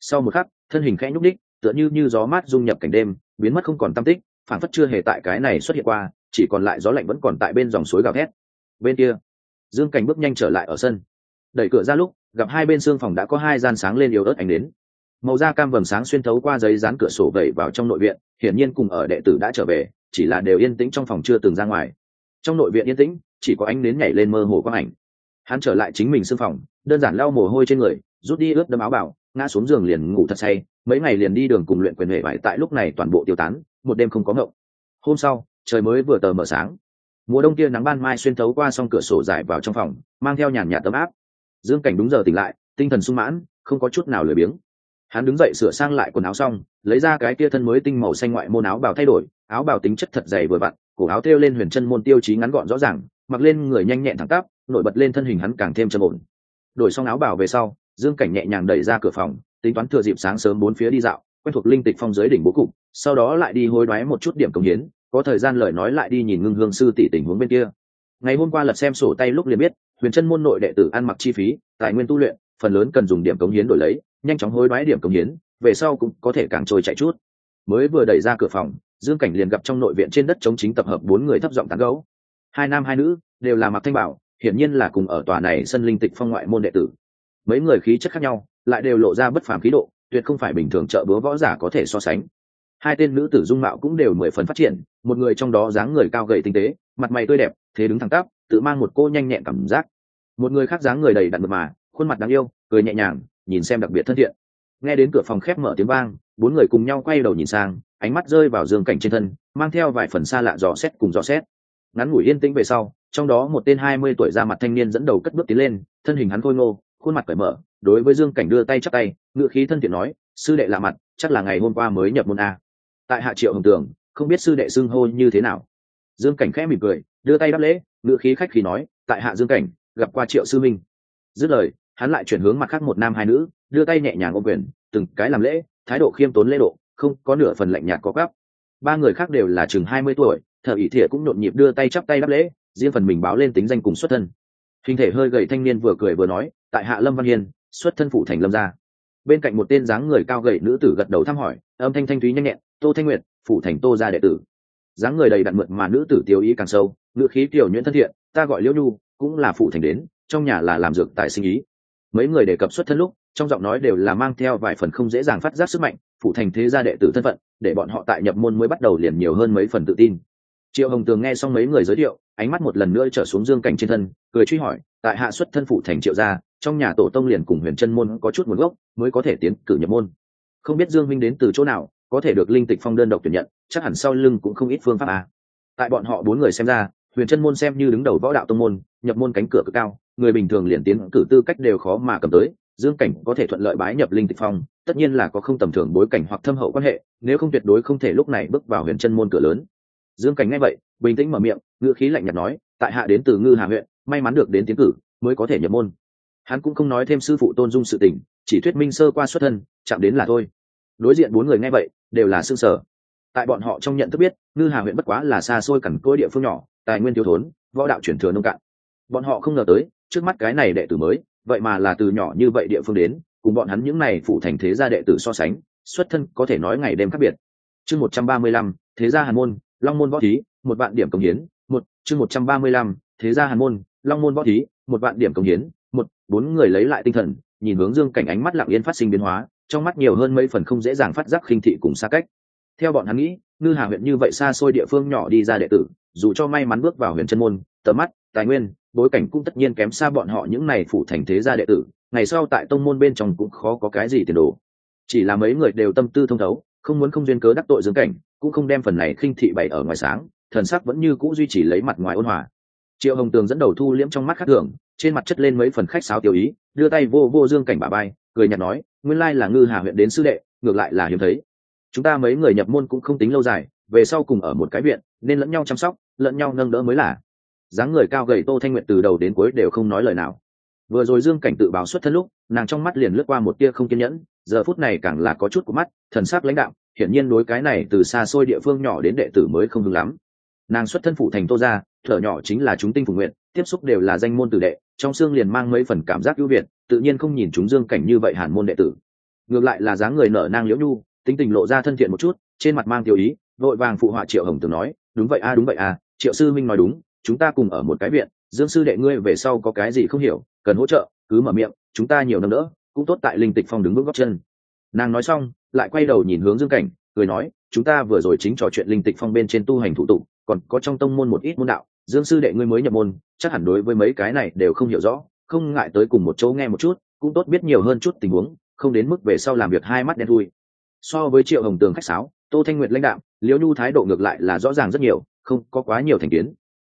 Sau một khắc thân hình khẽ nhúc đích, tựa như như gió mát dung nhập cảnh đêm, biến mất không còn tâm tích phản phất chưa hề tại cái này xuất hiện qua, chỉ còn lại gió lạnh vẫn còn tại bên dòng suối gào thét. Bên kia, dương cảnh bước nhanh trở lại ở sân. Đẩy cửa ra lúc, gặp hai bên xương phòng đã có hai gian sáng lên yếu ớt ánh đến. Màu da cam vầng sáng xuyên thấu qua giấy dán cửa sổ vẩy vào trong nội viện, hiển nhiên cùng ở đệ tử đã trở về, chỉ là đều yên tĩnh trong phòng chưa từng ra ngoài. Trong nội viện yên tĩnh, chỉ có ánh nến nhảy lên mơ hồ quang ảnh. Hắn trở lại chính mình xương phòng, đơn giản lau mồ hôi trên người, rút đi ướt đấm áo bảo ngã xuống giường liền ngủ thật say, mấy ngày liền đi đường cùng luyện quyền hệ vải tại lúc này toàn bộ tiêu tán, một đêm không có ngộng. Hôm sau, trời mới vừa tờ mờ sáng. Mùa đông kia nắng ban mai xuyên thấu qua xong cửa sổ dài vào trong phòng, mang theo nhàn nhạt tấm áp. Dương cảnh đúng giờ tỉnh lại, tinh thần sung mãn, không có chút nào lười biếng. Hắn đứng dậy sửa sang lại quần áo xong, lấy ra cái kia thân mới tinh màu xanh ngoại môn áo bào thay đổi, áo bào tính chất thật dày vừa vặn, cổ áo thêu lên huyền chân môn tiêu chí ngắn gọn rõ ràng, mặc lên người nhanh nhẹn thẳng tắp, nổi bật lên thân hình hắn càng thêm trầm ổn. Đổi xong áo bào về sau dương cảnh nhẹ nhàng đẩy ra cửa phòng, tính toán thừa dịp sáng sớm bốn phía đi dạo, quen thuộc linh tịch phong dưới đỉnh bố cục, sau đó lại đi hối đoái một chút điểm công hiến, có thời gian lời nói lại đi nhìn ngưng hương sư tỷ tình huống bên kia. Ngày hôm qua lật xem sổ tay lúc liền biết, huyền chân môn nội đệ tử ăn mặc chi phí, tài nguyên tu luyện, phần lớn cần dùng điểm cống hiến đổi lấy, nhanh chóng hối đoái điểm cống hiến, về sau cũng có thể càng trôi chạy chút. Mới vừa đẩy ra cửa phòng, dương cảnh liền gặp trong nội viện trên đất chống chính tập hợp bốn người thấp giọng tán gấu hai nam hai nữ, đều là mặc thanh bảo, hiển nhiên là cùng ở tòa này sân linh tịch phong ngoại môn đệ tử mấy người khí chất khác nhau, lại đều lộ ra bất phàm khí độ, tuyệt không phải bình thường trợ búa võ giả có thể so sánh. Hai tên nữ tử dung mạo cũng đều mười phần phát triển, một người trong đó dáng người cao gầy tinh tế, mặt mày tươi đẹp, thế đứng thẳng tắp, tự mang một cô nhanh nhẹn cảm giác. Một người khác dáng người đầy đặn mật mà, khuôn mặt đáng yêu, cười nhẹ nhàng, nhìn xem đặc biệt thân thiện. Nghe đến cửa phòng khép mở tiếng vang, bốn người cùng nhau quay đầu nhìn sang, ánh mắt rơi vào dương cảnh trên thân, mang theo vài phần xa lạ dò xét cùng dò xét. Ngắn ngủi yên tĩnh về sau, trong đó một tên hai mươi tuổi ra mặt thanh niên dẫn đầu cất bước tiến lên, thân hình hắn khôi ngô khuôn mặt cởi mở, đối với dương cảnh đưa tay chắp tay ngựa khí thân thiện nói, sư đệ lạ mặt, chắc là ngày hôm qua mới nhập môn a. Tại hạ triệu hồng tường, không biết sư đệ xưng hô như thế nào. Dương cảnh khẽ mỉm cười, đưa tay đáp lễ ngựa khí khách khí nói, tại hạ dương cảnh, gặp qua triệu sư minh. Dứt lời, hắn lại chuyển hướng mặt khác một nam hai nữ, đưa tay nhẹ nhàng ôm quyền, từng cái làm lễ, thái độ khiêm tốn lễ độ, không có nửa phần lạnh nhạt có gấp ba người khác đều là chừng hai mươi tuổi, thợ ỷ thiện cũng nhộn nhịp đưa tay chắp tay đáp lễ, riêng phần mình báo lên tính danh cùng xuất thân. Hình thể hơi gầy thanh niên vừa cười vừa nói tại hạ lâm văn hiền xuất thân phụ thành lâm gia. Bên cạnh một tên dáng người cao gầy nữ tử gật đầu thăm hỏi, âm thanh thanh thúy nhanh nhẹn, tô thanh nguyệt phụ thành tô gia đệ tử. Dáng người đầy đặn mượn mà nữ tử tiêu ý càng sâu, ngữ khí tiểu nhuyễn thân thiện, ta gọi liễu nhu, cũng là phụ thành đến, trong nhà là làm dược tại sinh ý. Mấy người đề cập xuất thân lúc, trong giọng nói đều là mang theo vài phần không dễ dàng phát giác sức mạnh phụ thành thế gia đệ tử thân phận, để bọn họ tại nhập môn mới bắt đầu liền nhiều hơn mấy phần tự tin. Triệu hồng tường nghe xong mấy người giới thiệu, ánh mắt một lần nữa trở xuống dương cảnh trên thân, cười truy hỏi, tại hạ xuất thân phụ thành triệu gia trong nhà tổ tông liền cùng huyền chân môn có chút nguồn gốc, mới có thể tiến cử nhập môn. Không biết dương minh đến từ chỗ nào, có thể được linh tịch phong đơn độc tuyển nhận, chắc hẳn sau lưng cũng không ít phương pháp à. tại bọn họ bốn người xem ra, huyền chân môn xem như đứng đầu võ đạo tông môn, nhập môn cánh cửa cực cao, người bình thường liền tiến cử tư cách đều khó mà cầm tới, dương cảnh có thể thuận lợi bái nhập linh tịch phong, tất nhiên là có không tầm thường bối cảnh hoặc thâm hậu quan hệ, nếu không tuyệt đối không thể lúc này bước vào huyền chân môn cửa lớn. Dương cảnh nghe vậy, bình tĩnh mở miệng, ngữ khí lạnh nhạt nói, tại hạ đến từ ngư hà huyện, may mắn được đến tiến cử, mới có thể nhập môn hắn cũng không nói thêm sư phụ tôn dung sự tình, chỉ thuyết minh sơ qua xuất thân, chạm đến là thôi. Đối diện bốn người nghe vậy, đều là xương sở tại bọn họ trong nhận thức biết, ngư hà huyện bất quá là xa xôi cằn cỗi địa phương nhỏ, tài nguyên thiếu thốn, võ đạo chuyển thừa nông cạn. Bọn họ không ngờ tới, trước mắt cái này đệ tử mới, vậy mà là từ nhỏ như vậy địa phương đến, cùng bọn hắn những này phụ thành thế gia đệ tử so sánh, xuất thân có thể nói ngày đêm khác biệt. Chương một trăm ba mươi lăm, thế gia hàn môn, long môn võ thí, một vạn điểm công hiến, một, chương một trăm ba mươi lăm, thế gia hàn môn, long môn võ thí, một vạn điểm công hiến bốn người lấy lại tinh thần, nhìn hướng dương cảnh ánh mắt lặng yên phát sinh biến hóa, trong mắt nhiều hơn mấy phần không dễ dàng phát giác khinh thị cùng xa cách. Theo bọn hắn nghĩ, ngư hà huyện như vậy xa xôi địa phương nhỏ đi ra đệ tử, dù cho may mắn bước vào huyện chân môn, tầm mắt, tài nguyên, bối cảnh cũng tất nhiên kém xa bọn họ những này phủ thành thế gia đệ tử, ngày sau tại tông môn bên trong cũng khó có cái gì tiền đồ. Chỉ là mấy người đều tâm tư thông thấu, không muốn không duyên cớ đắc tội dương cảnh, cũng không đem phần này khinh thị bày ở ngoài sáng, thần sắc vẫn như cũ duy trì lấy mặt ngoài ôn hòa. Triệu hồng tường dẫn đầu thu liễm trong mắt khắc thường trên mặt chất lên mấy phần khách sáo tiêu ý, đưa tay vô vô dương cảnh bà bay cười nhạt nói, nguyên lai là ngư hà huyện đến sư đệ, ngược lại là hiếm thấy. Chúng ta mấy người nhập môn cũng không tính lâu dài, về sau cùng ở một cái viện, nên lẫn nhau chăm sóc, lẫn nhau nâng đỡ mới là. Dáng người cao gầy tô thanh nguyện từ đầu đến cuối đều không nói lời nào. Vừa rồi dương cảnh tự báo xuất thân lúc, nàng trong mắt liền lướt qua một tia không kiên nhẫn, giờ phút này càng là có chút của mắt, thần sắc lãnh đạo hiển nhiên đối cái này từ xa xôi địa phương nhỏ đến đệ tử mới không hứng lắm. Nàng xuất thân phụ thành tô gia, thở nhỏ chính là chúng tinh phục nguyện, tiếp xúc đều là danh môn tử đệ trong xương liền mang mấy phần cảm giác ưu việt, tự nhiên không nhìn chúng dương cảnh như vậy hàn môn đệ tử. Ngược lại là dáng người nở nang liễu nhu, tính tình lộ ra thân thiện một chút, trên mặt mang tiêu ý, vội vàng phụ họa triệu hồng tường nói, đúng vậy a, đúng vậy a, triệu sư minh nói đúng, chúng ta cùng ở một cái viện, dương sư đệ ngươi về sau có cái gì không hiểu, cần hỗ trợ, cứ mở miệng, chúng ta nhiều năm nữa cũng tốt tại linh tịch phong đứng bước góc chân. Nàng nói xong, lại quay đầu nhìn hướng dương cảnh, cười nói, chúng ta vừa rồi chính trò chuyện linh tịch phong bên trên tu hành thủ tục, còn có trong tông môn một ít môn đạo dương sư đệ ngươi mới nhập môn, chắc hẳn đối với mấy cái này đều không hiểu rõ, không ngại tới cùng một chỗ nghe một chút, cũng tốt biết nhiều hơn chút tình huống, không đến mức về sau làm việc hai mắt đen thui. So với triệu hồng tường khách sáo, tô thanh nguyệt lãnh đạo liễu nhu thái độ ngược lại là rõ ràng rất nhiều, không có quá nhiều thành kiến.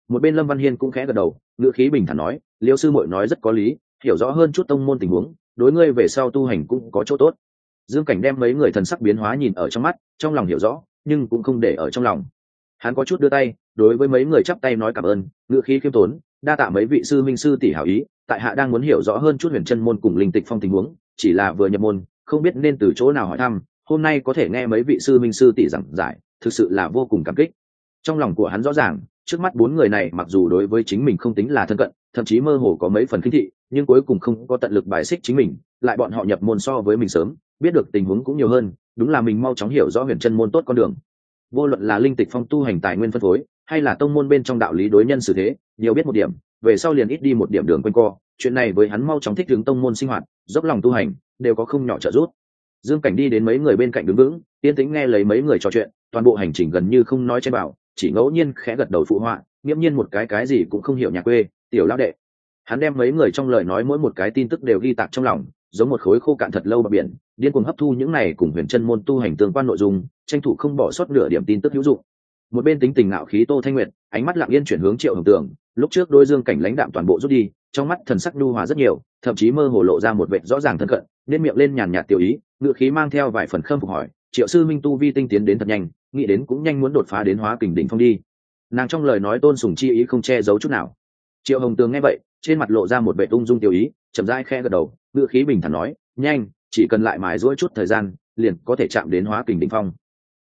Một bên lâm văn hiên cũng khẽ gật đầu, ngữ khí bình thản nói, liễu sư muội nói rất có lý, hiểu rõ hơn chút tông môn tình huống, đối ngươi về sau tu hành cũng có chỗ tốt. Dương cảnh đem mấy người thần sắc biến hóa nhìn ở trong mắt, trong lòng hiểu rõ, nhưng cũng không để ở trong lòng. Hắn có chút đưa tay đối với mấy người chắp tay nói cảm ơn ngựa khí khiêm tốn, đa tạ mấy vị sư minh sư tỷ hảo ý, tại hạ đang muốn hiểu rõ hơn chút huyền chân môn cùng linh tịch phong tình huống, chỉ là vừa nhập môn, không biết nên từ chỗ nào hỏi thăm, hôm nay có thể nghe mấy vị sư minh sư tỷ giảng giải, thực sự là vô cùng cảm kích. Trong lòng của hắn rõ ràng, trước mắt bốn người này mặc dù đối với chính mình không tính là thân cận, thậm chí mơ hồ có mấy phần khinh thị, nhưng cuối cùng không có tận lực bài xích chính mình, lại bọn họ nhập môn so với mình sớm, biết được tình huống cũng nhiều hơn, đúng là mình mau chóng hiểu rõ huyền chân môn tốt con đường. Vô luận là linh tịch phong tu hành tài nguyên phân phối hay là tông môn bên trong đạo lý đối nhân xử thế, nhiều biết một điểm, về sau liền ít đi một điểm đường quanh co. Chuyện này với hắn mau chóng thích hướng tông môn sinh hoạt, dốc lòng tu hành, đều có không nhỏ trợ giúp. Dương cảnh đi đến mấy người bên cạnh đứng vững, yên tĩnh nghe lấy mấy người trò chuyện, toàn bộ hành trình gần như không nói trên bảo, chỉ ngẫu nhiên khẽ gật đầu phụ họa, nghiễm nhiên một cái cái gì cũng không hiểu nhà quê, tiểu lão đệ. Hắn đem mấy người trong lời nói mỗi một cái tin tức đều ghi tạc trong lòng, giống một khối khô cạn thật lâu bờ biển, điên cuồng hấp thu những này cùng huyền chân môn tu hành tương quan nội dung, tranh thủ không bỏ sót nửa điểm tin tức hữu dụng một bên tính tình ngạo khí tô thanh nguyệt, ánh mắt lặng yên chuyển hướng triệu hồng tường, lúc trước đôi dương cảnh lãnh đạm toàn bộ rút đi, trong mắt thần sắc nhu hòa rất nhiều, thậm chí mơ hồ lộ ra một vệ rõ ràng thân cận, nên miệng lên nhàn nhạt tiểu ý, ngựa khí mang theo vài phần khâm phục hỏi, triệu sư minh tu vi tinh tiến đến thật nhanh, nghĩ đến cũng nhanh muốn đột phá đến hóa kình đỉnh phong đi. Nàng trong lời nói tôn sùng chi ý không che giấu chút nào. Triệu hồng tường nghe vậy, trên mặt lộ ra một vệ ung dung tiểu ý, chậm rãi khe gật đầu, ngựa khí bình thản nói, nhanh, chỉ cần lại mài rũa chút thời gian, liền có thể chạm đến hóa kình đỉnh phong.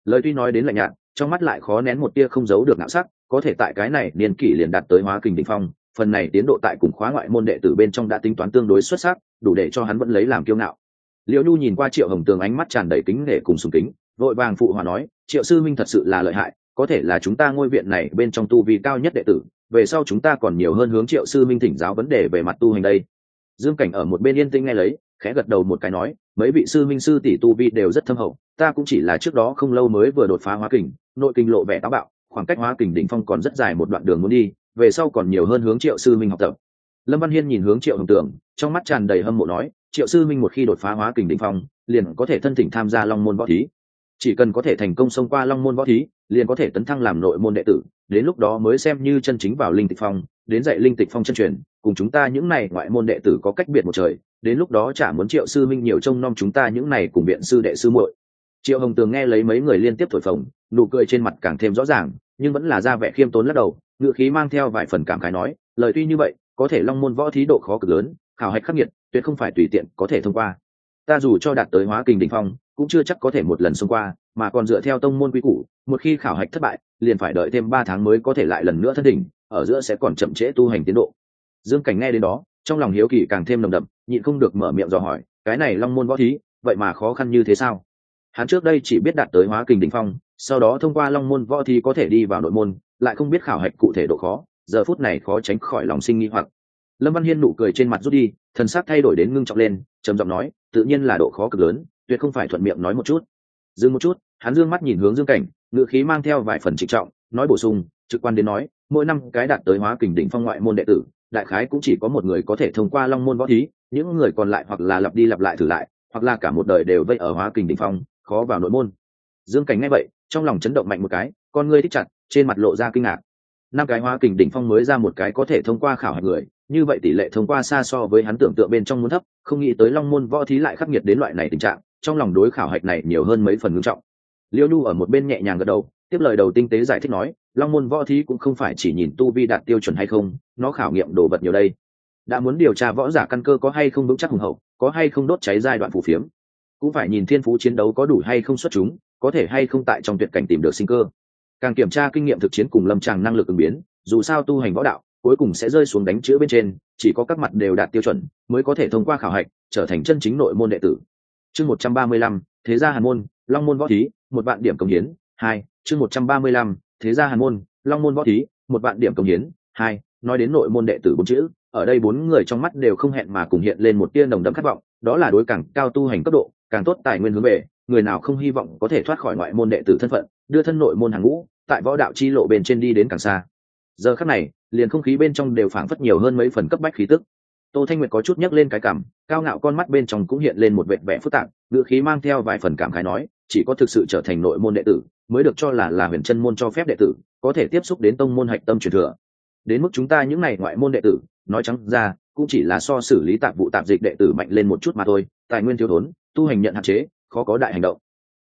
Lời tuy nói đến lạnh nhạt trong mắt lại khó nén một tia không giấu được ngạo sắc, có thể tại cái này niên kỷ liền đạt tới hóa kình đỉnh phong, phần này tiến độ tại cùng khóa ngoại môn đệ tử bên trong đã tính toán tương đối xuất sắc, đủ để cho hắn vẫn lấy làm kiêu ngạo. Liễu nhu nhìn qua triệu hồng tường ánh mắt tràn đầy kính nể cùng sùng kính, vội vàng phụ hòa nói, triệu sư minh thật sự là lợi hại, có thể là chúng ta ngôi viện này bên trong tu vi cao nhất đệ tử, về sau chúng ta còn nhiều hơn hướng triệu sư minh thỉnh giáo vấn đề về mặt tu hành đây. Dương cảnh ở một bên yên tĩnh nghe lấy khẽ gật đầu một cái nói, mấy vị sư minh sư tỷ tu vi đều rất thâm hậu, ta cũng chỉ là trước đó không lâu mới vừa đột phá hóa kình, nội kinh lộ vẻ táo bạo, khoảng cách hóa kình đỉnh phong còn rất dài một đoạn đường muốn đi, về sau còn nhiều hơn hướng triệu sư minh học tập. Lâm văn hiên nhìn hướng triệu hồng tưởng, trong mắt tràn đầy hâm mộ nói, triệu sư minh một khi đột phá hóa kình đỉnh phong, liền có thể thân thỉnh tham gia long môn võ thí. Chỉ cần có thể thành công xông qua long môn võ thí, liền có thể tấn thăng làm nội môn đệ tử, đến lúc đó mới xem như chân chính vào linh tịch phong, đến dạy linh tịch phong chân truyền, cùng chúng ta những này ngoại môn đệ tử có cách biệt một trời đến lúc đó chả muốn triệu sư minh nhiều trông nom chúng ta những này cùng biện sư đệ sư muội. Triệu hồng tường nghe lấy mấy người liên tiếp thổi phồng, nụ cười trên mặt càng thêm rõ ràng, nhưng vẫn là ra vẻ khiêm tốn lắc đầu, ngựa khí mang theo vài phần cảm khái nói, lời tuy như vậy, có thể long môn võ thí độ khó cực lớn, khảo hạch khắc nghiệt, tuyệt không phải tùy tiện có thể thông qua. Ta dù cho đạt tới hóa kình đình phong, cũng chưa chắc có thể một lần xông qua, mà còn dựa theo tông môn quy củ, một khi khảo hạch thất bại, liền phải đợi thêm ba tháng mới có thể lại lần nữa thất đỉnh, ở giữa sẽ còn chậm trễ tu hành tiến độ. Dương cảnh nghe đến đó, trong lòng hiếu kỳ càng thêm nồng đậm nhịn không được mở miệng dò hỏi, cái này long môn võ thí, vậy mà khó khăn như thế sao? Hắn trước đây chỉ biết đạt tới hóa kình đỉnh phong, sau đó thông qua long môn võ thí có thể đi vào nội môn, lại không biết khảo hạch cụ thể độ khó, giờ phút này khó tránh khỏi lòng sinh nghi hoặc. Lâm văn hiên nụ cười trên mặt rút đi, thần sắc thay đổi đến ngưng trọng lên, trầm giọng nói, tự nhiên là độ khó cực lớn, tuyệt không phải thuận miệng nói một chút. Dừng một chút, hắn dương mắt nhìn hướng dương cảnh ngự khí mang theo vài phần trịnh trọng, nói bổ sung, trực quan đến nói, mỗi năm cái đạt tới hóa kình đỉnh phong ngoại môn đệ tử đại khái cũng chỉ có một người có thể thông qua long môn võ thí, những người còn lại hoặc là lặp đi lặp lại thử lại, hoặc là cả một đời đều vây ở hóa kình đỉnh phong, khó vào nội môn. Dương cảnh nghe vậy, trong lòng chấn động mạnh một cái, con ngươi thích chặt, trên mặt lộ ra kinh ngạc. Năm cái hóa kình đỉnh phong mới ra một cái có thể thông qua khảo hạch người, như vậy tỷ lệ thông qua xa so với hắn tưởng tượng bên trong muốn thấp, không nghĩ tới long môn võ thí lại khắc nghiệt đến loại này tình trạng, trong lòng đối khảo hạch này nhiều hơn mấy phần ngưng trọng. Liêu nhu ở một bên nhẹ nhàng gật đầu, tiếp lời đầu tinh tế giải thích nói long môn võ thí cũng không phải chỉ nhìn tu vi đạt tiêu chuẩn hay không, nó khảo nghiệm đồ vật nhiều đây. Đã muốn điều tra võ giả căn cơ có hay không vững chắc hùng hậu, có hay không đốt cháy giai đoạn phù phiếm. Cũng phải nhìn thiên phú chiến đấu có đủ hay không xuất chúng, có thể hay không tại trong tuyệt cảnh tìm được sinh cơ. Càng kiểm tra kinh nghiệm thực chiến cùng lâm tràng năng lực ứng biến, dù sao tu hành võ đạo, cuối cùng sẽ rơi xuống đánh chữ bên trên, chỉ có các mặt đều đạt tiêu chuẩn, mới có thể thông qua khảo hạch, trở thành chân chính nội môn đệ tử. Chương một trăm ba mươi lăm, thế gia hàn môn, long môn võ thí, một vạn điểm công hiến, hai, chương một trăm ba mươi lăm thế gia hàn môn, long môn võ thí, một vạn điểm công hiến, hai, nói đến nội môn đệ tử bốn chữ, ở đây bốn người trong mắt đều không hẹn mà cùng hiện lên một tia nồng đậm khát vọng, đó là đối càng cao tu hành cấp độ, càng tốt tài nguyên hướng về, người nào không hy vọng có thể thoát khỏi ngoại môn đệ tử thân phận, đưa thân nội môn hàng ngũ, tại võ đạo chi lộ bên trên đi đến càng xa. Giờ khắc này, liền không khí bên trong đều phảng phất nhiều hơn mấy phần cấp bách khí tức. Tô thanh nguyệt có chút nhấc lên cái cảm, cao ngạo con mắt bên trong cũng hiện lên một vệt vẻ phức tạp ngựa khí mang theo vài phần cảm khái nói chỉ có thực sự trở thành nội môn đệ tử, mới được cho là là huyền chân môn cho phép đệ tử, có thể tiếp xúc đến tông môn hạch tâm truyền thừa. Đến mức chúng ta những này ngoại môn đệ tử, nói trắng ra, cũng chỉ là so xử lý tạp vụ tạp dịch đệ tử mạnh lên một chút mà thôi, tài nguyên thiếu thốn, tu hành nhận hạn chế, khó có đại hành động.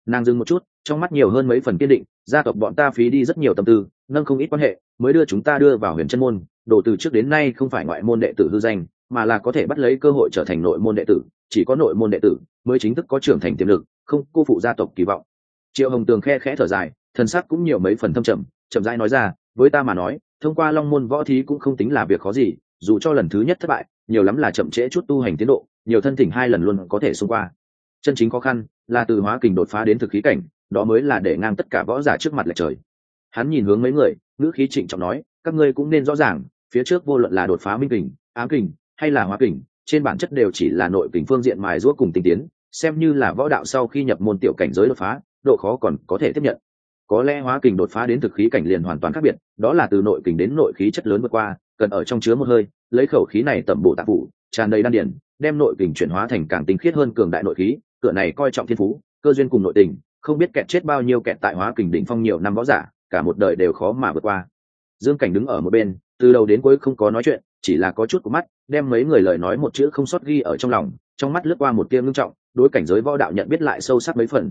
Nàng dừng một chút, trong mắt nhiều hơn mấy phần kiên định, gia tộc bọn ta phí đi rất nhiều tâm tư, nâng không ít quan hệ, mới đưa chúng ta đưa vào huyền chân môn, đồ từ trước đến nay không phải ngoại môn đệ tử hư danh, mà là có thể bắt lấy cơ hội trở thành nội môn đệ tử, chỉ có nội môn đệ tử mới chính thức có trưởng thành tiềm lực không, cô phụ gia tộc kỳ vọng. Triệu hồng tường khe khẽ thở dài, thần sắc cũng nhiều mấy phần thâm trầm, chậm rãi nói ra, với ta mà nói, thông qua long môn võ thí cũng không tính là việc khó gì, dù cho lần thứ nhất thất bại, nhiều lắm là chậm trễ chút tu hành tiến độ, nhiều thân thỉnh hai lần luôn có thể xung qua. Chân chính khó khăn là từ hóa kình đột phá đến thực khí cảnh, đó mới là để ngang tất cả võ giả trước mặt lệch trời. Hắn nhìn hướng mấy người, ngữ khí trịnh trọng nói, các ngươi cũng nên rõ ràng, phía trước vô luận là đột phá minh kình, ám kình, hay là hóa kình, trên bản chất đều chỉ là nội kình phương diện mài giũa cùng tinh tiến xem như là võ đạo sau khi nhập môn tiểu cảnh giới đột phá, độ khó còn có thể tiếp nhận. Có lẽ hóa kình đột phá đến thực khí cảnh liền hoàn toàn khác biệt, đó là từ nội kình đến nội khí chất lớn vượt qua, cần ở trong chứa một hơi, lấy khẩu khí này tẩm bổ tạp vụ, tràn đầy đan điển, đem nội kình chuyển hóa thành càng tinh khiết hơn cường đại nội khí, cửa này coi trọng thiên phú, cơ duyên cùng nội tình, không biết kẹt chết bao nhiêu kẹt tại hóa kình đỉnh phong nhiều năm võ giả, cả một đời đều khó mà vượt qua. Dương cảnh đứng ở một bên, từ đầu đến cuối không có nói chuyện, chỉ là có chút của mắt, đem mấy người lời nói một chữ không sót ghi ở trong lòng, trong mắt lướt qua một tia ngưng trọng đối cảnh giới võ đạo nhận biết lại sâu sắc mấy phần.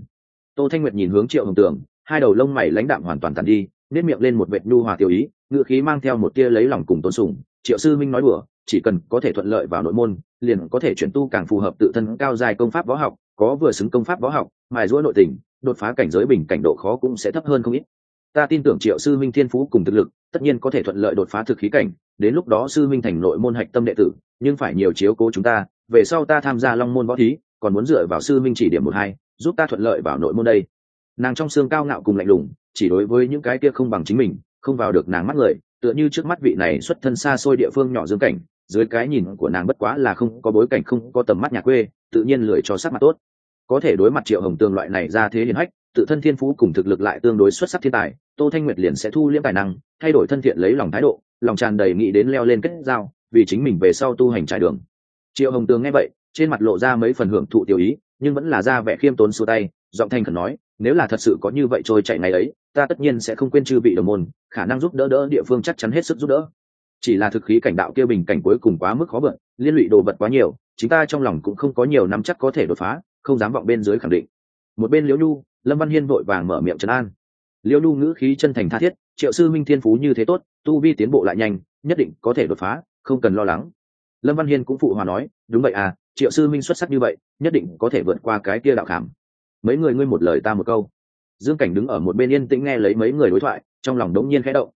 Tô thanh nguyệt nhìn hướng triệu hồng tường, hai đầu lông mày lãnh đạm hoàn toàn tàn đi nếp miệng lên một vệt nhu hòa tiêu ý ngựa khí mang theo một tia lấy lòng cùng tôn sùng. Triệu sư minh nói đùa, chỉ cần có thể thuận lợi vào nội môn, liền có thể chuyển tu càng phù hợp tự thân cao dài công pháp võ học, có vừa xứng công pháp võ học, mài giũa nội tình, đột phá cảnh giới bình cảnh độ khó cũng sẽ thấp hơn không ít. Ta tin tưởng triệu sư minh thiên phú cùng thực lực, tất nhiên có thể thuận lợi đột phá thực khí cảnh, đến lúc đó sư minh thành nội môn hạch tâm đệ tử, nhưng phải nhiều chiếu cố chúng ta, về sau ta tham gia long môn võ thí còn muốn dựa vào sư minh chỉ điểm một hai, giúp ta thuận lợi vào nội môn đây. Nàng trong xương cao ngạo cùng lạnh lùng, chỉ đối với những cái kia không bằng chính mình, không vào được nàng mắt người, tựa như trước mắt vị này xuất thân xa xôi địa phương nhỏ dương cảnh, dưới cái nhìn của nàng bất quá là không có bối cảnh, không có tầm mắt nhà quê, tự nhiên lười cho sắc mặt tốt. Có thể đối mặt triệu hồng tương loại này ra thế hiền hách, tự thân thiên phú cùng thực lực lại tương đối xuất sắc thiên tài, tô thanh nguyệt liền sẽ thu liễm tài năng, thay đổi thân thiện lấy lòng thái độ, lòng tràn đầy nghĩ đến leo lên kết giao, vì chính mình về sau tu hành trải đường. Triệu hồng tường nghe vậy trên mặt lộ ra mấy phần hưởng thụ tiểu ý, nhưng vẫn là ra vẻ khiêm tốn xua tay, giọng thanh khẩn nói, nếu là thật sự có như vậy trôi chạy ngày ấy, ta tất nhiên sẽ không quên chư vị đồng môn, khả năng giúp đỡ đỡ địa phương chắc chắn hết sức giúp đỡ. Chỉ là thực khí cảnh đạo kia bình cảnh cuối cùng quá mức khó vượt liên lụy đồ vật quá nhiều chúng ta trong lòng cũng không có nhiều nắm chắc có thể đột phá, không dám vọng bên dưới khẳng định. Một bên liễu nhu, lâm văn hiên vội vàng mở miệng trấn an. Liễu nhu ngữ khí chân thành tha thiết, triệu sư minh thiên phú như thế tốt, tu vi tiến bộ lại nhanh, nhất định có thể đột phá, không cần lo lắng. Lâm văn hiên cũng phụ hòa nói, đúng vậy à triệu sư minh xuất sắc như vậy, nhất định có thể vượt qua cái kia đạo khảm. Mấy người ngươi một lời ta một câu. Dương cảnh đứng ở một bên yên tĩnh nghe lấy mấy người đối thoại, trong lòng đống nhiên khẽ động.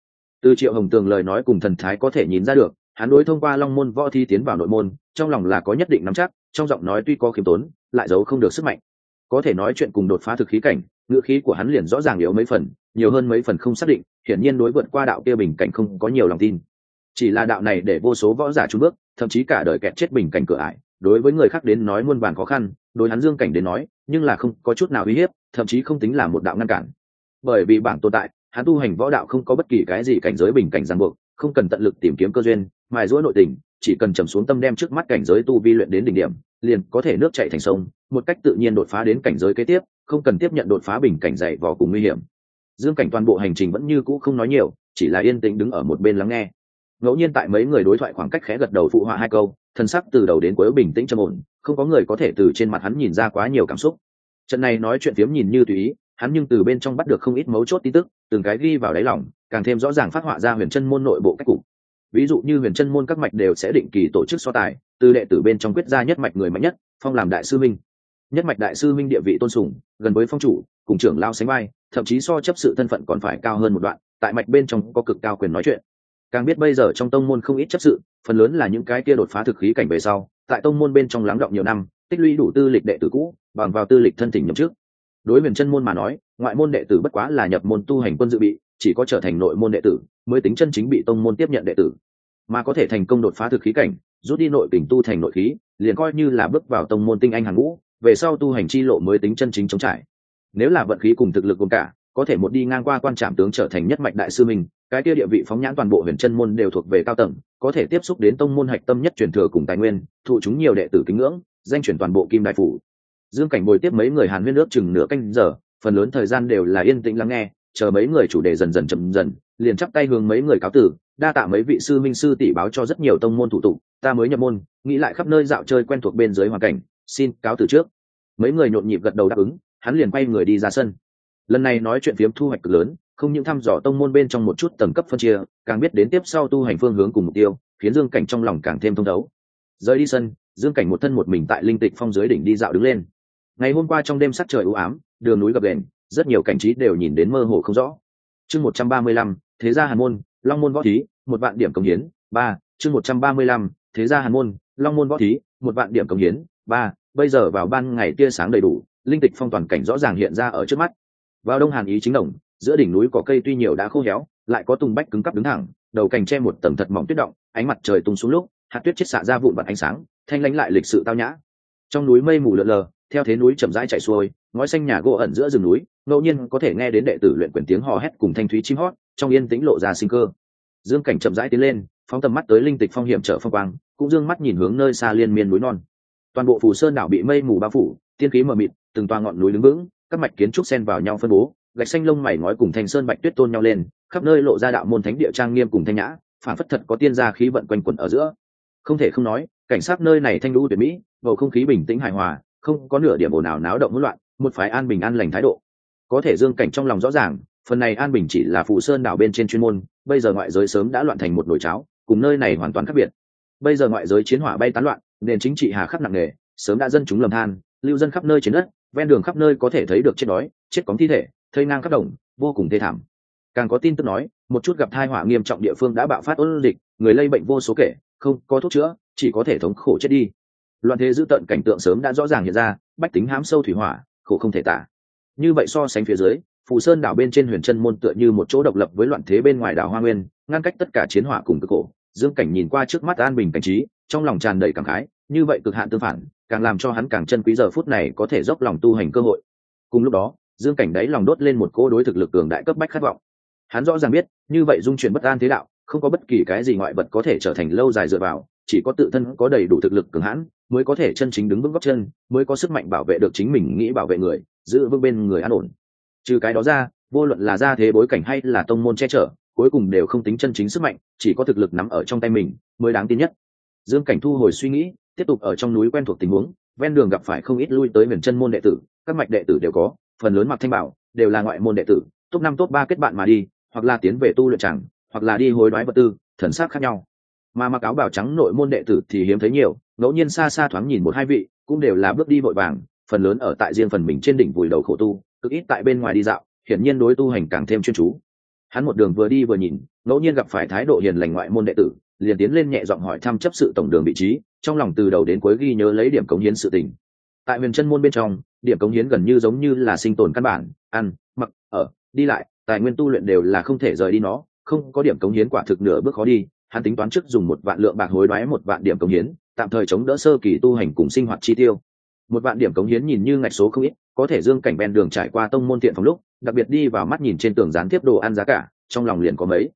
Từ triệu hồng tường lời nói cùng thần thái có thể nhìn ra được, hắn đối thông qua long môn võ thi tiến vào nội môn, trong lòng là có nhất định nắm chắc, trong giọng nói tuy có khiêm tốn, lại giấu không được sức mạnh. Có thể nói chuyện cùng đột phá thực khí cảnh, ngữ khí của hắn liền rõ ràng yếu mấy phần, nhiều hơn mấy phần không xác định, hiển nhiên đối vượt qua đạo kia bình cảnh không có nhiều lòng tin. Chỉ là đạo này để vô số võ giả trung bước, thậm chí cả đời kẹt chết bình cảnh cửa ải đối với người khác đến nói muôn vàn khó khăn, đối hắn dương cảnh đến nói, nhưng là không có chút nào uy hiếp, thậm chí không tính là một đạo ngăn cản. Bởi vì bảng tồn tại, hắn tu hành võ đạo không có bất kỳ cái gì cảnh giới bình cảnh ràng buộc, không cần tận lực tìm kiếm cơ duyên, mài rũa nội tình, chỉ cần trầm xuống tâm đem trước mắt cảnh giới tu vi luyện đến đỉnh điểm, liền có thể nước chạy thành sông, một cách tự nhiên đột phá đến cảnh giới kế tiếp, không cần tiếp nhận đột phá bình cảnh dày vò cùng nguy hiểm. Dương cảnh toàn bộ hành trình vẫn như cũ không nói nhiều, chỉ là yên tĩnh đứng ở một bên lắng nghe. Ngẫu nhiên tại mấy người đối thoại khoảng cách khẽ gật đầu phụ họa hai câu thân sắc từ đầu đến cuối bình tĩnh trầm ổn, không có người có thể từ trên mặt hắn nhìn ra quá nhiều cảm xúc. Trận này nói chuyện phiếm nhìn như tùy ý, hắn nhưng từ bên trong bắt được không ít mấu chốt tin tức, từng cái ghi vào đáy lòng, càng thêm rõ ràng phát họa ra huyền chân môn nội bộ cách cục. Ví dụ như huyền chân môn các mạch đều sẽ định kỳ tổ chức so tài, từ đệ tử bên trong quyết ra nhất mạch người mạnh nhất, phong làm đại sư minh. Nhất mạch đại sư minh địa vị tôn sùng, gần với phong chủ, cùng trưởng lao sánh vai, thậm chí so chấp sự thân phận còn phải cao hơn một đoạn, tại mạch bên trong có cực cao quyền nói chuyện càng biết bây giờ trong tông môn không ít chấp sự, phần lớn là những cái kia đột phá thực khí cảnh về sau, tại tông môn bên trong lắng động nhiều năm, tích lũy đủ tư lịch đệ tử cũ, bằng vào tư lịch thân thỉnh nhậm trước đối huyền chân môn mà nói, ngoại môn đệ tử bất quá là nhập môn tu hành quân dự bị, chỉ có trở thành nội môn đệ tử, mới tính chân chính bị tông môn tiếp nhận đệ tử. Mà có thể thành công đột phá thực khí cảnh, rút đi nội tình tu thành nội khí, liền coi như là bước vào tông môn tinh anh hàng ngũ, về sau tu hành chi lộ mới tính chân chính chống trải. Nếu là vận khí cùng thực lực cùng cả có thể một đi ngang qua quan trạm tướng trở thành nhất mạch đại sư mình, cái kia địa vị phóng nhãn toàn bộ huyền chân môn đều thuộc về cao tầng, có thể tiếp xúc đến tông môn hạch tâm nhất truyền thừa cùng tài nguyên, thụ chúng nhiều đệ tử kính ngưỡng, danh chuyển toàn bộ kim đại phủ. Dương cảnh bồi tiếp mấy người hàn huyên nước chừng nửa canh giờ, phần lớn thời gian đều là yên tĩnh lắng nghe, chờ mấy người chủ đề dần dần chậm dần, liền chắp tay hướng mấy người cáo tử, đa tạ mấy vị sư minh sư tỷ báo cho rất nhiều tông môn thủ tục, ta mới nhập môn, nghĩ lại khắp nơi dạo chơi quen thuộc bên dưới hoàn cảnh, xin cáo từ trước. Mấy người nhộn nhịp gật đầu đáp ứng, hắn liền quay người đi ra sân lần này nói chuyện phiếm thu hoạch cực lớn, không những thăm dò tông môn bên trong một chút tầng cấp phân chia, càng biết đến tiếp sau tu hành phương hướng cùng mục tiêu, khiến dương cảnh trong lòng càng thêm thông thấu. Rời đi sân, dương cảnh một thân một mình tại linh tịch phong dưới đỉnh đi dạo đứng lên. Ngày hôm qua trong đêm sắc trời u ám, đường núi gập đền rất nhiều cảnh trí đều nhìn đến mơ hồ không rõ. Chương một trăm ba mươi lăm, thế gia hàn môn, long môn võ thí, một vạn điểm công hiến, ba, chương một trăm ba mươi lăm, thế gia hàn môn, long môn võ thí, một vạn điểm công hiến, ba, bây giờ vào ban ngày tia sáng đầy đủ, linh tịch phong toàn cảnh rõ ràng hiện ra ở trước mắt vào đông hàn ý chính đồng, giữa đỉnh núi có cây tuy nhiều đã khô héo, lại có tung bách cứng cắp đứng thẳng, đầu cành che một tầng thật mỏng tuyết động, ánh mặt trời tung xuống lúc, hạt tuyết chết xạ ra vụn vặt ánh sáng, thanh lánh lại lịch sự tao nhã. Trong núi mây mù lượn lờ, theo thế núi chậm rãi chạy xuôi, ngói xanh nhà gỗ ẩn giữa rừng núi, ngẫu nhiên có thể nghe đến đệ tử luyện quyền tiếng hò hét cùng thanh thúy chim hót, trong yên tĩnh lộ ra sinh cơ. Dương cảnh chậm rãi tiến lên, phóng tầm mắt tới linh tịch phong hiểm trở phong quang, cũng dương mắt nhìn hướng nơi xa liên miên núi non. Toàn bộ phù sơn đảo bị mây mù bao phủ, tiên khí mờ mịt, từng toa ngọn núi đứng vững các mạch kiến trúc xen vào nhau phân bố, gạch xanh lông mày ngói cùng thanh sơn bạch tuyết tôn nhau lên, khắp nơi lộ ra đạo môn thánh địa trang nghiêm cùng thanh nhã phản phất thật có tiên gia khí vận quanh quẩn ở giữa. Không thể không nói, cảnh sát nơi này thanh lũ tuyệt mỹ, bầu không khí bình tĩnh hài hòa, không có nửa điểm ồn nào náo động hỗn loạn, một phái an bình an lành thái độ. Có thể dương cảnh trong lòng rõ ràng, phần này an bình chỉ là phụ sơn đảo bên trên chuyên môn, bây giờ ngoại giới sớm đã loạn thành một nồi cháo, cùng nơi này hoàn toàn khác biệt. Bây giờ ngoại giới chiến hỏa bay tán loạn, nền chính trị hà khắc nặng nề, sớm đã dân chúng lầm than lưu dân khắp nơi trên đất, ven đường khắp nơi có thể thấy được chết đói, chết cóng thi thể, thây ngang khắp đồng, vô cùng thê thảm. Càng có tin tức nói, một chút gặp thai họa nghiêm trọng địa phương đã bạo phát ôn dịch, người lây bệnh vô số kể, không có thuốc chữa, chỉ có thể thống khổ chết đi. Loạn thế giữ tận cảnh tượng sớm đã rõ ràng hiện ra, bách tính hám sâu thủy hỏa, khổ không thể tả. Như vậy so sánh phía dưới, phù sơn đảo bên trên huyền chân môn tựa như một chỗ độc lập với loạn thế bên ngoài đảo hoa nguyên, ngăn cách tất cả chiến hỏa cùng cực khổ. Dương cảnh nhìn qua trước mắt an bình cảnh trí, trong lòng tràn đầy cảm khái, như vậy cực hạn tương phản càng làm cho hắn càng chân quý giờ phút này có thể dốc lòng tu hành cơ hội. Cùng lúc đó, dương cảnh đáy lòng đốt lên một cô đối thực lực cường đại cấp bách khát vọng. Hắn rõ ràng biết, như vậy dung chuyển bất an thế đạo, không có bất kỳ cái gì ngoại vật có thể trở thành lâu dài dựa vào, chỉ có tự thân có đầy đủ thực lực cường hãn, mới có thể chân chính đứng vững góc chân, mới có sức mạnh bảo vệ được chính mình nghĩ bảo vệ người, giữ vững bên người an ổn. Trừ cái đó ra, vô luận là gia thế bối cảnh hay là tông môn che chở, cuối cùng đều không tính chân chính sức mạnh, chỉ có thực lực nắm ở trong tay mình, mới đáng tin nhất. Dương cảnh thu hồi suy nghĩ tiếp tục ở trong núi quen thuộc tình huống, ven đường gặp phải không ít lui tới huyền chân môn đệ tử, các mạch đệ tử đều có, phần lớn mặc thanh bảo, đều là ngoại môn đệ tử, top năm, top ba kết bạn mà đi, hoặc là tiến về tu luyện chẳng, hoặc là đi hối đoái vật tư, thần sắc khác nhau. Mà mặc áo bảo trắng nội môn đệ tử thì hiếm thấy nhiều, ngẫu nhiên xa xa thoáng nhìn một hai vị, cũng đều là bước đi vội vàng, phần lớn ở tại riêng phần mình trên đỉnh vùi đầu khổ tu, cực ít tại bên ngoài đi dạo, hiển nhiên đối tu hành càng thêm chuyên chú. Hắn một đường vừa đi vừa nhìn, ngẫu nhiên gặp phải thái độ hiền lành ngoại môn đệ tử, liền tiến lên nhẹ giọng hỏi thăm chấp sự tổng đường vị trí trong lòng từ đầu đến cuối ghi nhớ lấy điểm cống hiến sự tình. Tại huyền chân môn bên trong, điểm cống hiến gần như giống như là sinh tồn căn bản, ăn, mặc, ở, đi lại, tài nguyên tu luyện đều là không thể rời đi nó, không có điểm cống hiến quả thực nửa bước khó đi, hắn tính toán trước dùng một vạn lượng bạc hối đoái một vạn điểm cống hiến, tạm thời chống đỡ sơ kỳ tu hành cùng sinh hoạt chi tiêu. Một vạn điểm cống hiến nhìn như ngạch số không ít, có thể dương cảnh ven đường trải qua tông môn tiện phòng lúc, đặc biệt đi vào mắt nhìn trên tường dán tiếp đồ ăn giá cả, trong lòng liền có mấy.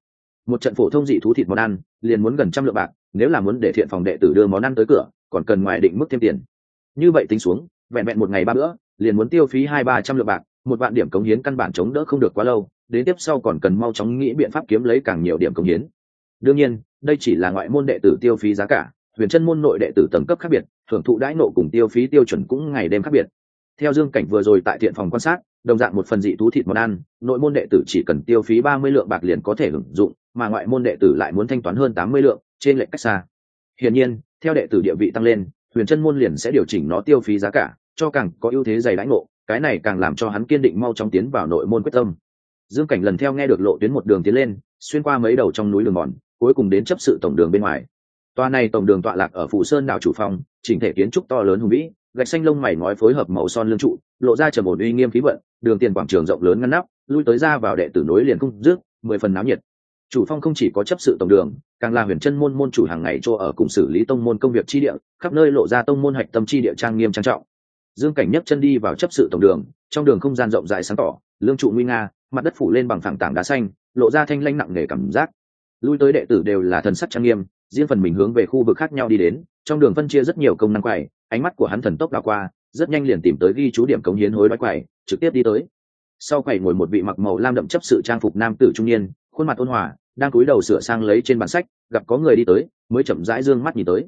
Một trận phổ thông dị thú thịt món ăn, liền muốn gần trăm lượng bạc nếu là muốn để thiện phòng đệ tử đưa món ăn tới cửa, còn cần ngoài định mức thêm tiền. Như vậy tính xuống, vẹn vẹn một ngày ba bữa, liền muốn tiêu phí hai ba trăm lượng bạc, một vạn điểm cống hiến căn bản chống đỡ không được quá lâu, đến tiếp sau còn cần mau chóng nghĩ biện pháp kiếm lấy càng nhiều điểm cống hiến. Đương nhiên, đây chỉ là ngoại môn đệ tử tiêu phí giá cả, huyền chân môn nội đệ tử tầng cấp khác biệt, thưởng thụ đãi nộ cùng tiêu phí tiêu chuẩn cũng ngày đêm khác biệt. Theo dương cảnh vừa rồi tại thiện phòng quan sát, đồng dạng một phần dị thú thịt món ăn, nội môn đệ tử chỉ cần tiêu phí ba mươi lượng bạc liền có thể hưởng dụng, mà ngoại môn đệ tử lại muốn thanh toán hơn tám mươi lượng trên lệnh cách xa. Hiển nhiên, theo đệ tử địa vị tăng lên, huyền chân môn liền sẽ điều chỉnh nó tiêu phí giá cả, cho càng có ưu thế dày đãi ngộ, cái này càng làm cho hắn kiên định mau chóng tiến vào nội môn quyết tâm. Dương cảnh lần theo nghe được lộ tuyến một đường tiến lên, xuyên qua mấy đầu trong núi đường mòn, cuối cùng đến chấp sự tổng đường bên ngoài. Toa này tổng đường tọa lạc ở phủ sơn đảo chủ phòng, chỉnh thể kiến trúc to lớn hùng vĩ, gạch xanh lông mày ngói phối hợp màu son lương trụ, lộ ra trầm ổn uy nghiêm khí vận, đường tiền quảng trường rộng lớn ngăn nắp, lui tới ra vào đệ tử nối liền không rước mười phần náo nhiệt chủ phong không chỉ có chấp sự tổng đường, càng là huyền chân môn môn chủ hàng ngày cho ở cùng xử lý tông môn công việc chi địa, khắp nơi lộ ra tông môn hạch tâm chi địa trang nghiêm trang trọng. Dương cảnh nhấc chân đi vào chấp sự tổng đường, trong đường không gian rộng rãi sáng tỏ, lương trụ nguy nga, mặt đất phủ lên bằng phẳng tảng đá xanh, lộ ra thanh lanh nặng nề cảm giác. Lui tới đệ tử đều là thần sắc trang nghiêm, riêng phần mình hướng về khu vực khác nhau đi đến, trong đường phân chia rất nhiều công năng quầy, ánh mắt của hắn thần tốc đảo qua, rất nhanh liền tìm tới ghi chú điểm cống hiến hối đoái quầy, trực tiếp đi tới. Sau quầy ngồi một vị mặc màu lam đậm chấp sự trang phục nam tử trung niên khuôn mặt ôn hòa, đang cúi đầu sửa sang lấy trên bản sách, gặp có người đi tới, mới chậm rãi dương mắt nhìn tới.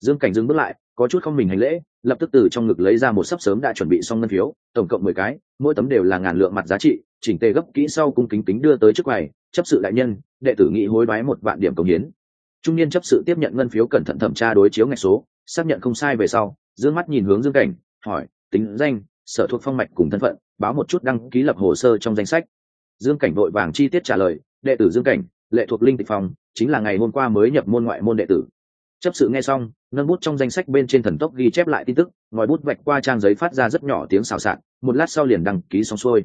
Dương cảnh dừng bước lại, có chút không mình hành lễ, lập tức từ trong ngực lấy ra một sắp sớm đã chuẩn bị xong ngân phiếu, tổng cộng mười cái, mỗi tấm đều là ngàn lượng mặt giá trị, chỉnh tề gấp kỹ sau cung kính kính đưa tới trước quầy, chấp sự đại nhân, đệ tử nghị hối đoái một vạn điểm cống hiến. Trung niên chấp sự tiếp nhận ngân phiếu cẩn thận thẩm tra đối chiếu ngạch số, xác nhận không sai về sau, dương mắt nhìn hướng dương cảnh, hỏi, tính danh, sở thuộc phong mạch cùng thân phận, báo một chút đăng ký lập hồ sơ trong danh sách. Dương cảnh vội vàng chi tiết trả lời đệ tử dương cảnh, lệ thuộc linh tịch phòng chính là ngày hôm qua mới nhập môn ngoại môn đệ tử. Chấp sự nghe xong, nâng bút trong danh sách bên trên thần tốc ghi chép lại tin tức, ngòi bút vạch qua trang giấy phát ra rất nhỏ tiếng xào xạc, một lát sau liền đăng ký xong xuôi.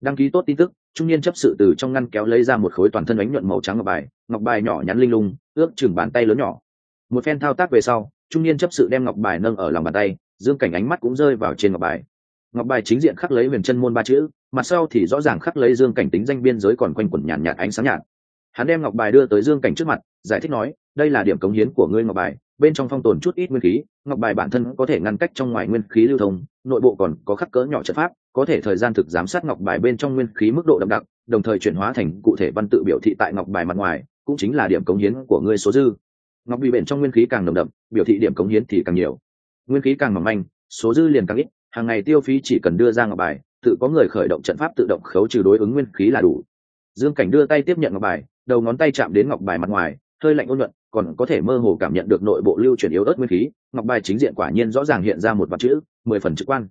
Đăng ký tốt tin tức, trung niên chấp sự từ trong ngăn kéo lấy ra một khối toàn thân ánh nhuận màu trắng ngọc bài ngọc bài nhỏ nhắn linh lung, ước chừng bàn tay lớn nhỏ. Một phen thao tác về sau, trung niên chấp sự đem ngọc bài nâng ở lòng bàn tay, dương cảnh ánh mắt cũng rơi vào trên ngọc bài. Ngọc bài chính diện khắc lấy huyền chân môn ba chữ mặt sau thì rõ ràng khắc lấy dương cảnh tính danh biên giới còn quanh quẩn nhàn nhạt, nhạt ánh sáng nhạt. Hắn đem ngọc bài đưa tới dương cảnh trước mặt giải thích nói đây là điểm cống hiến của ngươi ngọc bài bên trong phong tồn chút ít nguyên khí ngọc bài bản thân có thể ngăn cách trong ngoài nguyên khí lưu thông nội bộ còn có khắc cỡ nhỏ trận pháp có thể thời gian thực giám sát ngọc bài bên trong nguyên khí mức độ đậm đặc đồng thời chuyển hóa thành cụ thể văn tự biểu thị tại ngọc bài mặt ngoài cũng chính là điểm cống hiến của ngươi số dư. Ngọc bị bên trong nguyên khí càng nồng đậm biểu thị điểm cống hiến thì càng nhiều. Nguyên khí càng mỏng manh số dư liền càng ít hàng ngày tiêu phí chỉ cần đưa ra ngọc bài tự có người khởi động trận pháp tự động khấu trừ đối ứng nguyên khí là đủ. Dương cảnh đưa tay tiếp nhận ngọc bài, đầu ngón tay chạm đến ngọc bài mặt ngoài, hơi lạnh ôn luận còn có thể mơ hồ cảm nhận được nội bộ lưu chuyển yếu ớt nguyên khí. Ngọc bài chính diện quả nhiên rõ ràng hiện ra một vật chữ, mười phần trực quan.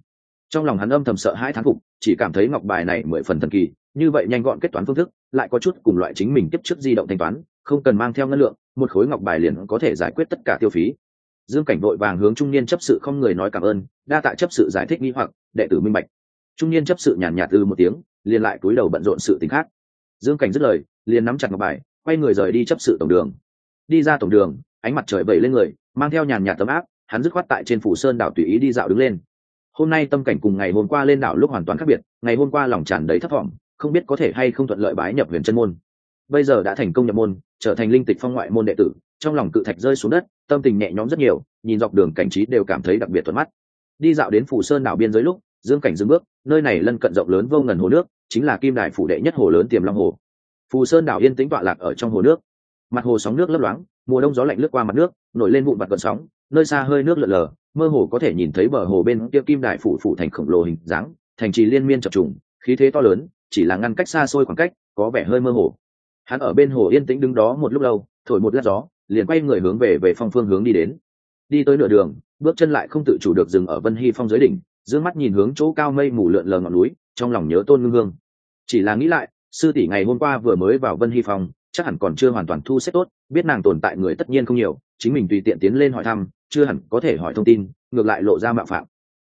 Trong lòng hắn âm thầm sợ hai thán phục, chỉ cảm thấy ngọc bài này mười phần thần kỳ, như vậy nhanh gọn kết toán phương thức, lại có chút cùng loại chính mình tiếp trước di động thanh toán, không cần mang theo ngân lượng, một khối ngọc bài liền có thể giải quyết tất cả tiêu phí. Dương cảnh vội vàng hướng trung niên chấp sự không người nói cảm ơn, đa tạ chấp sự giải thích nghi hoặc, đệ tử minh bạch trung niên chấp sự nhàn nhạt từ một tiếng, liền lại cúi đầu bận rộn sự t khác. Dương cảnh dứt lời, liền nắm chặt ngọc bài, quay người rời đi chấp sự tổng đường. Đi ra tổng đường, ánh mặt trời vẩy lên người, mang theo nhàn nhạt tấm áp, hắn dứt khoát tại trên phủ sơn đảo tùy ý đi dạo đứng lên. Hôm nay tâm cảnh cùng ngày hôm qua lên đảo lúc hoàn toàn khác biệt, ngày hôm qua lòng tràn đầy thất vọng không biết có thể hay không thuận lợi bái nhập huyền chân môn. Bây giờ đã thành công nhập môn, trở thành linh tịch phong ngoại môn đệ tử, trong lòng cự thạch rơi xuống đất, tâm tình nhẹ nhõm rất nhiều, nhìn dọc đường cảnh trí đều cảm thấy đặc biệt thuận mắt. Đi dạo đến phủ sơn đảo biên giới lúc dương cảnh dừng bước, nơi này lân cận rộng lớn vô ngần hồ nước, chính là kim đài phủ đệ nhất hồ lớn tiềm long hồ. Phù sơn đảo yên tĩnh tọa lạc ở trong hồ nước. Mặt hồ sóng nước lấp loáng, mùa đông gió lạnh lướt qua mặt nước, nổi lên vụn mặt vận sóng, nơi xa hơi nước lợn lờ, mơ hồ có thể nhìn thấy bờ hồ bên kia kim đại phủ phủ thành khổng lồ hình dáng, thành trì liên miên chập trùng, khí thế to lớn, chỉ là ngăn cách xa xôi khoảng cách, có vẻ hơi mơ hồ. Hắn ở bên hồ yên tĩnh đứng đó một lúc lâu, thổi một lát gió, liền quay người hướng về về phong phương hướng đi đến. Đi tới nửa đường, bước chân lại không tự chủ được dừng ở vân hy phong dưới đỉnh d mắt nhìn hướng chỗ cao mây mù lượn lờ ngọn núi, trong lòng nhớ tôn ngưng hương. Chỉ là nghĩ lại, sư tỷ ngày hôm qua vừa mới vào vân hy phòng, chắc hẳn còn chưa hoàn toàn thu xếp tốt, biết nàng tồn tại người tất nhiên không nhiều, chính mình tùy tiện tiến lên hỏi thăm, chưa hẳn có thể hỏi thông tin, ngược lại lộ ra mạo phạm.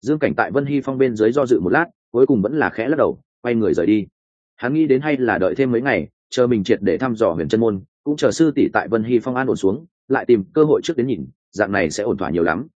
Dương cảnh tại vân hy phong bên dưới do dự một lát, cuối cùng vẫn là khẽ lắc đầu, quay người rời đi. Hắn nghĩ đến hay là đợi thêm mấy ngày, chờ mình triệt để thăm dò huyền chân môn, cũng chờ sư tỷ tại vân hy phong an ổn xuống, lại tìm cơ hội trước đến nhìn, dạng này sẽ ổn thỏa nhiều lắm.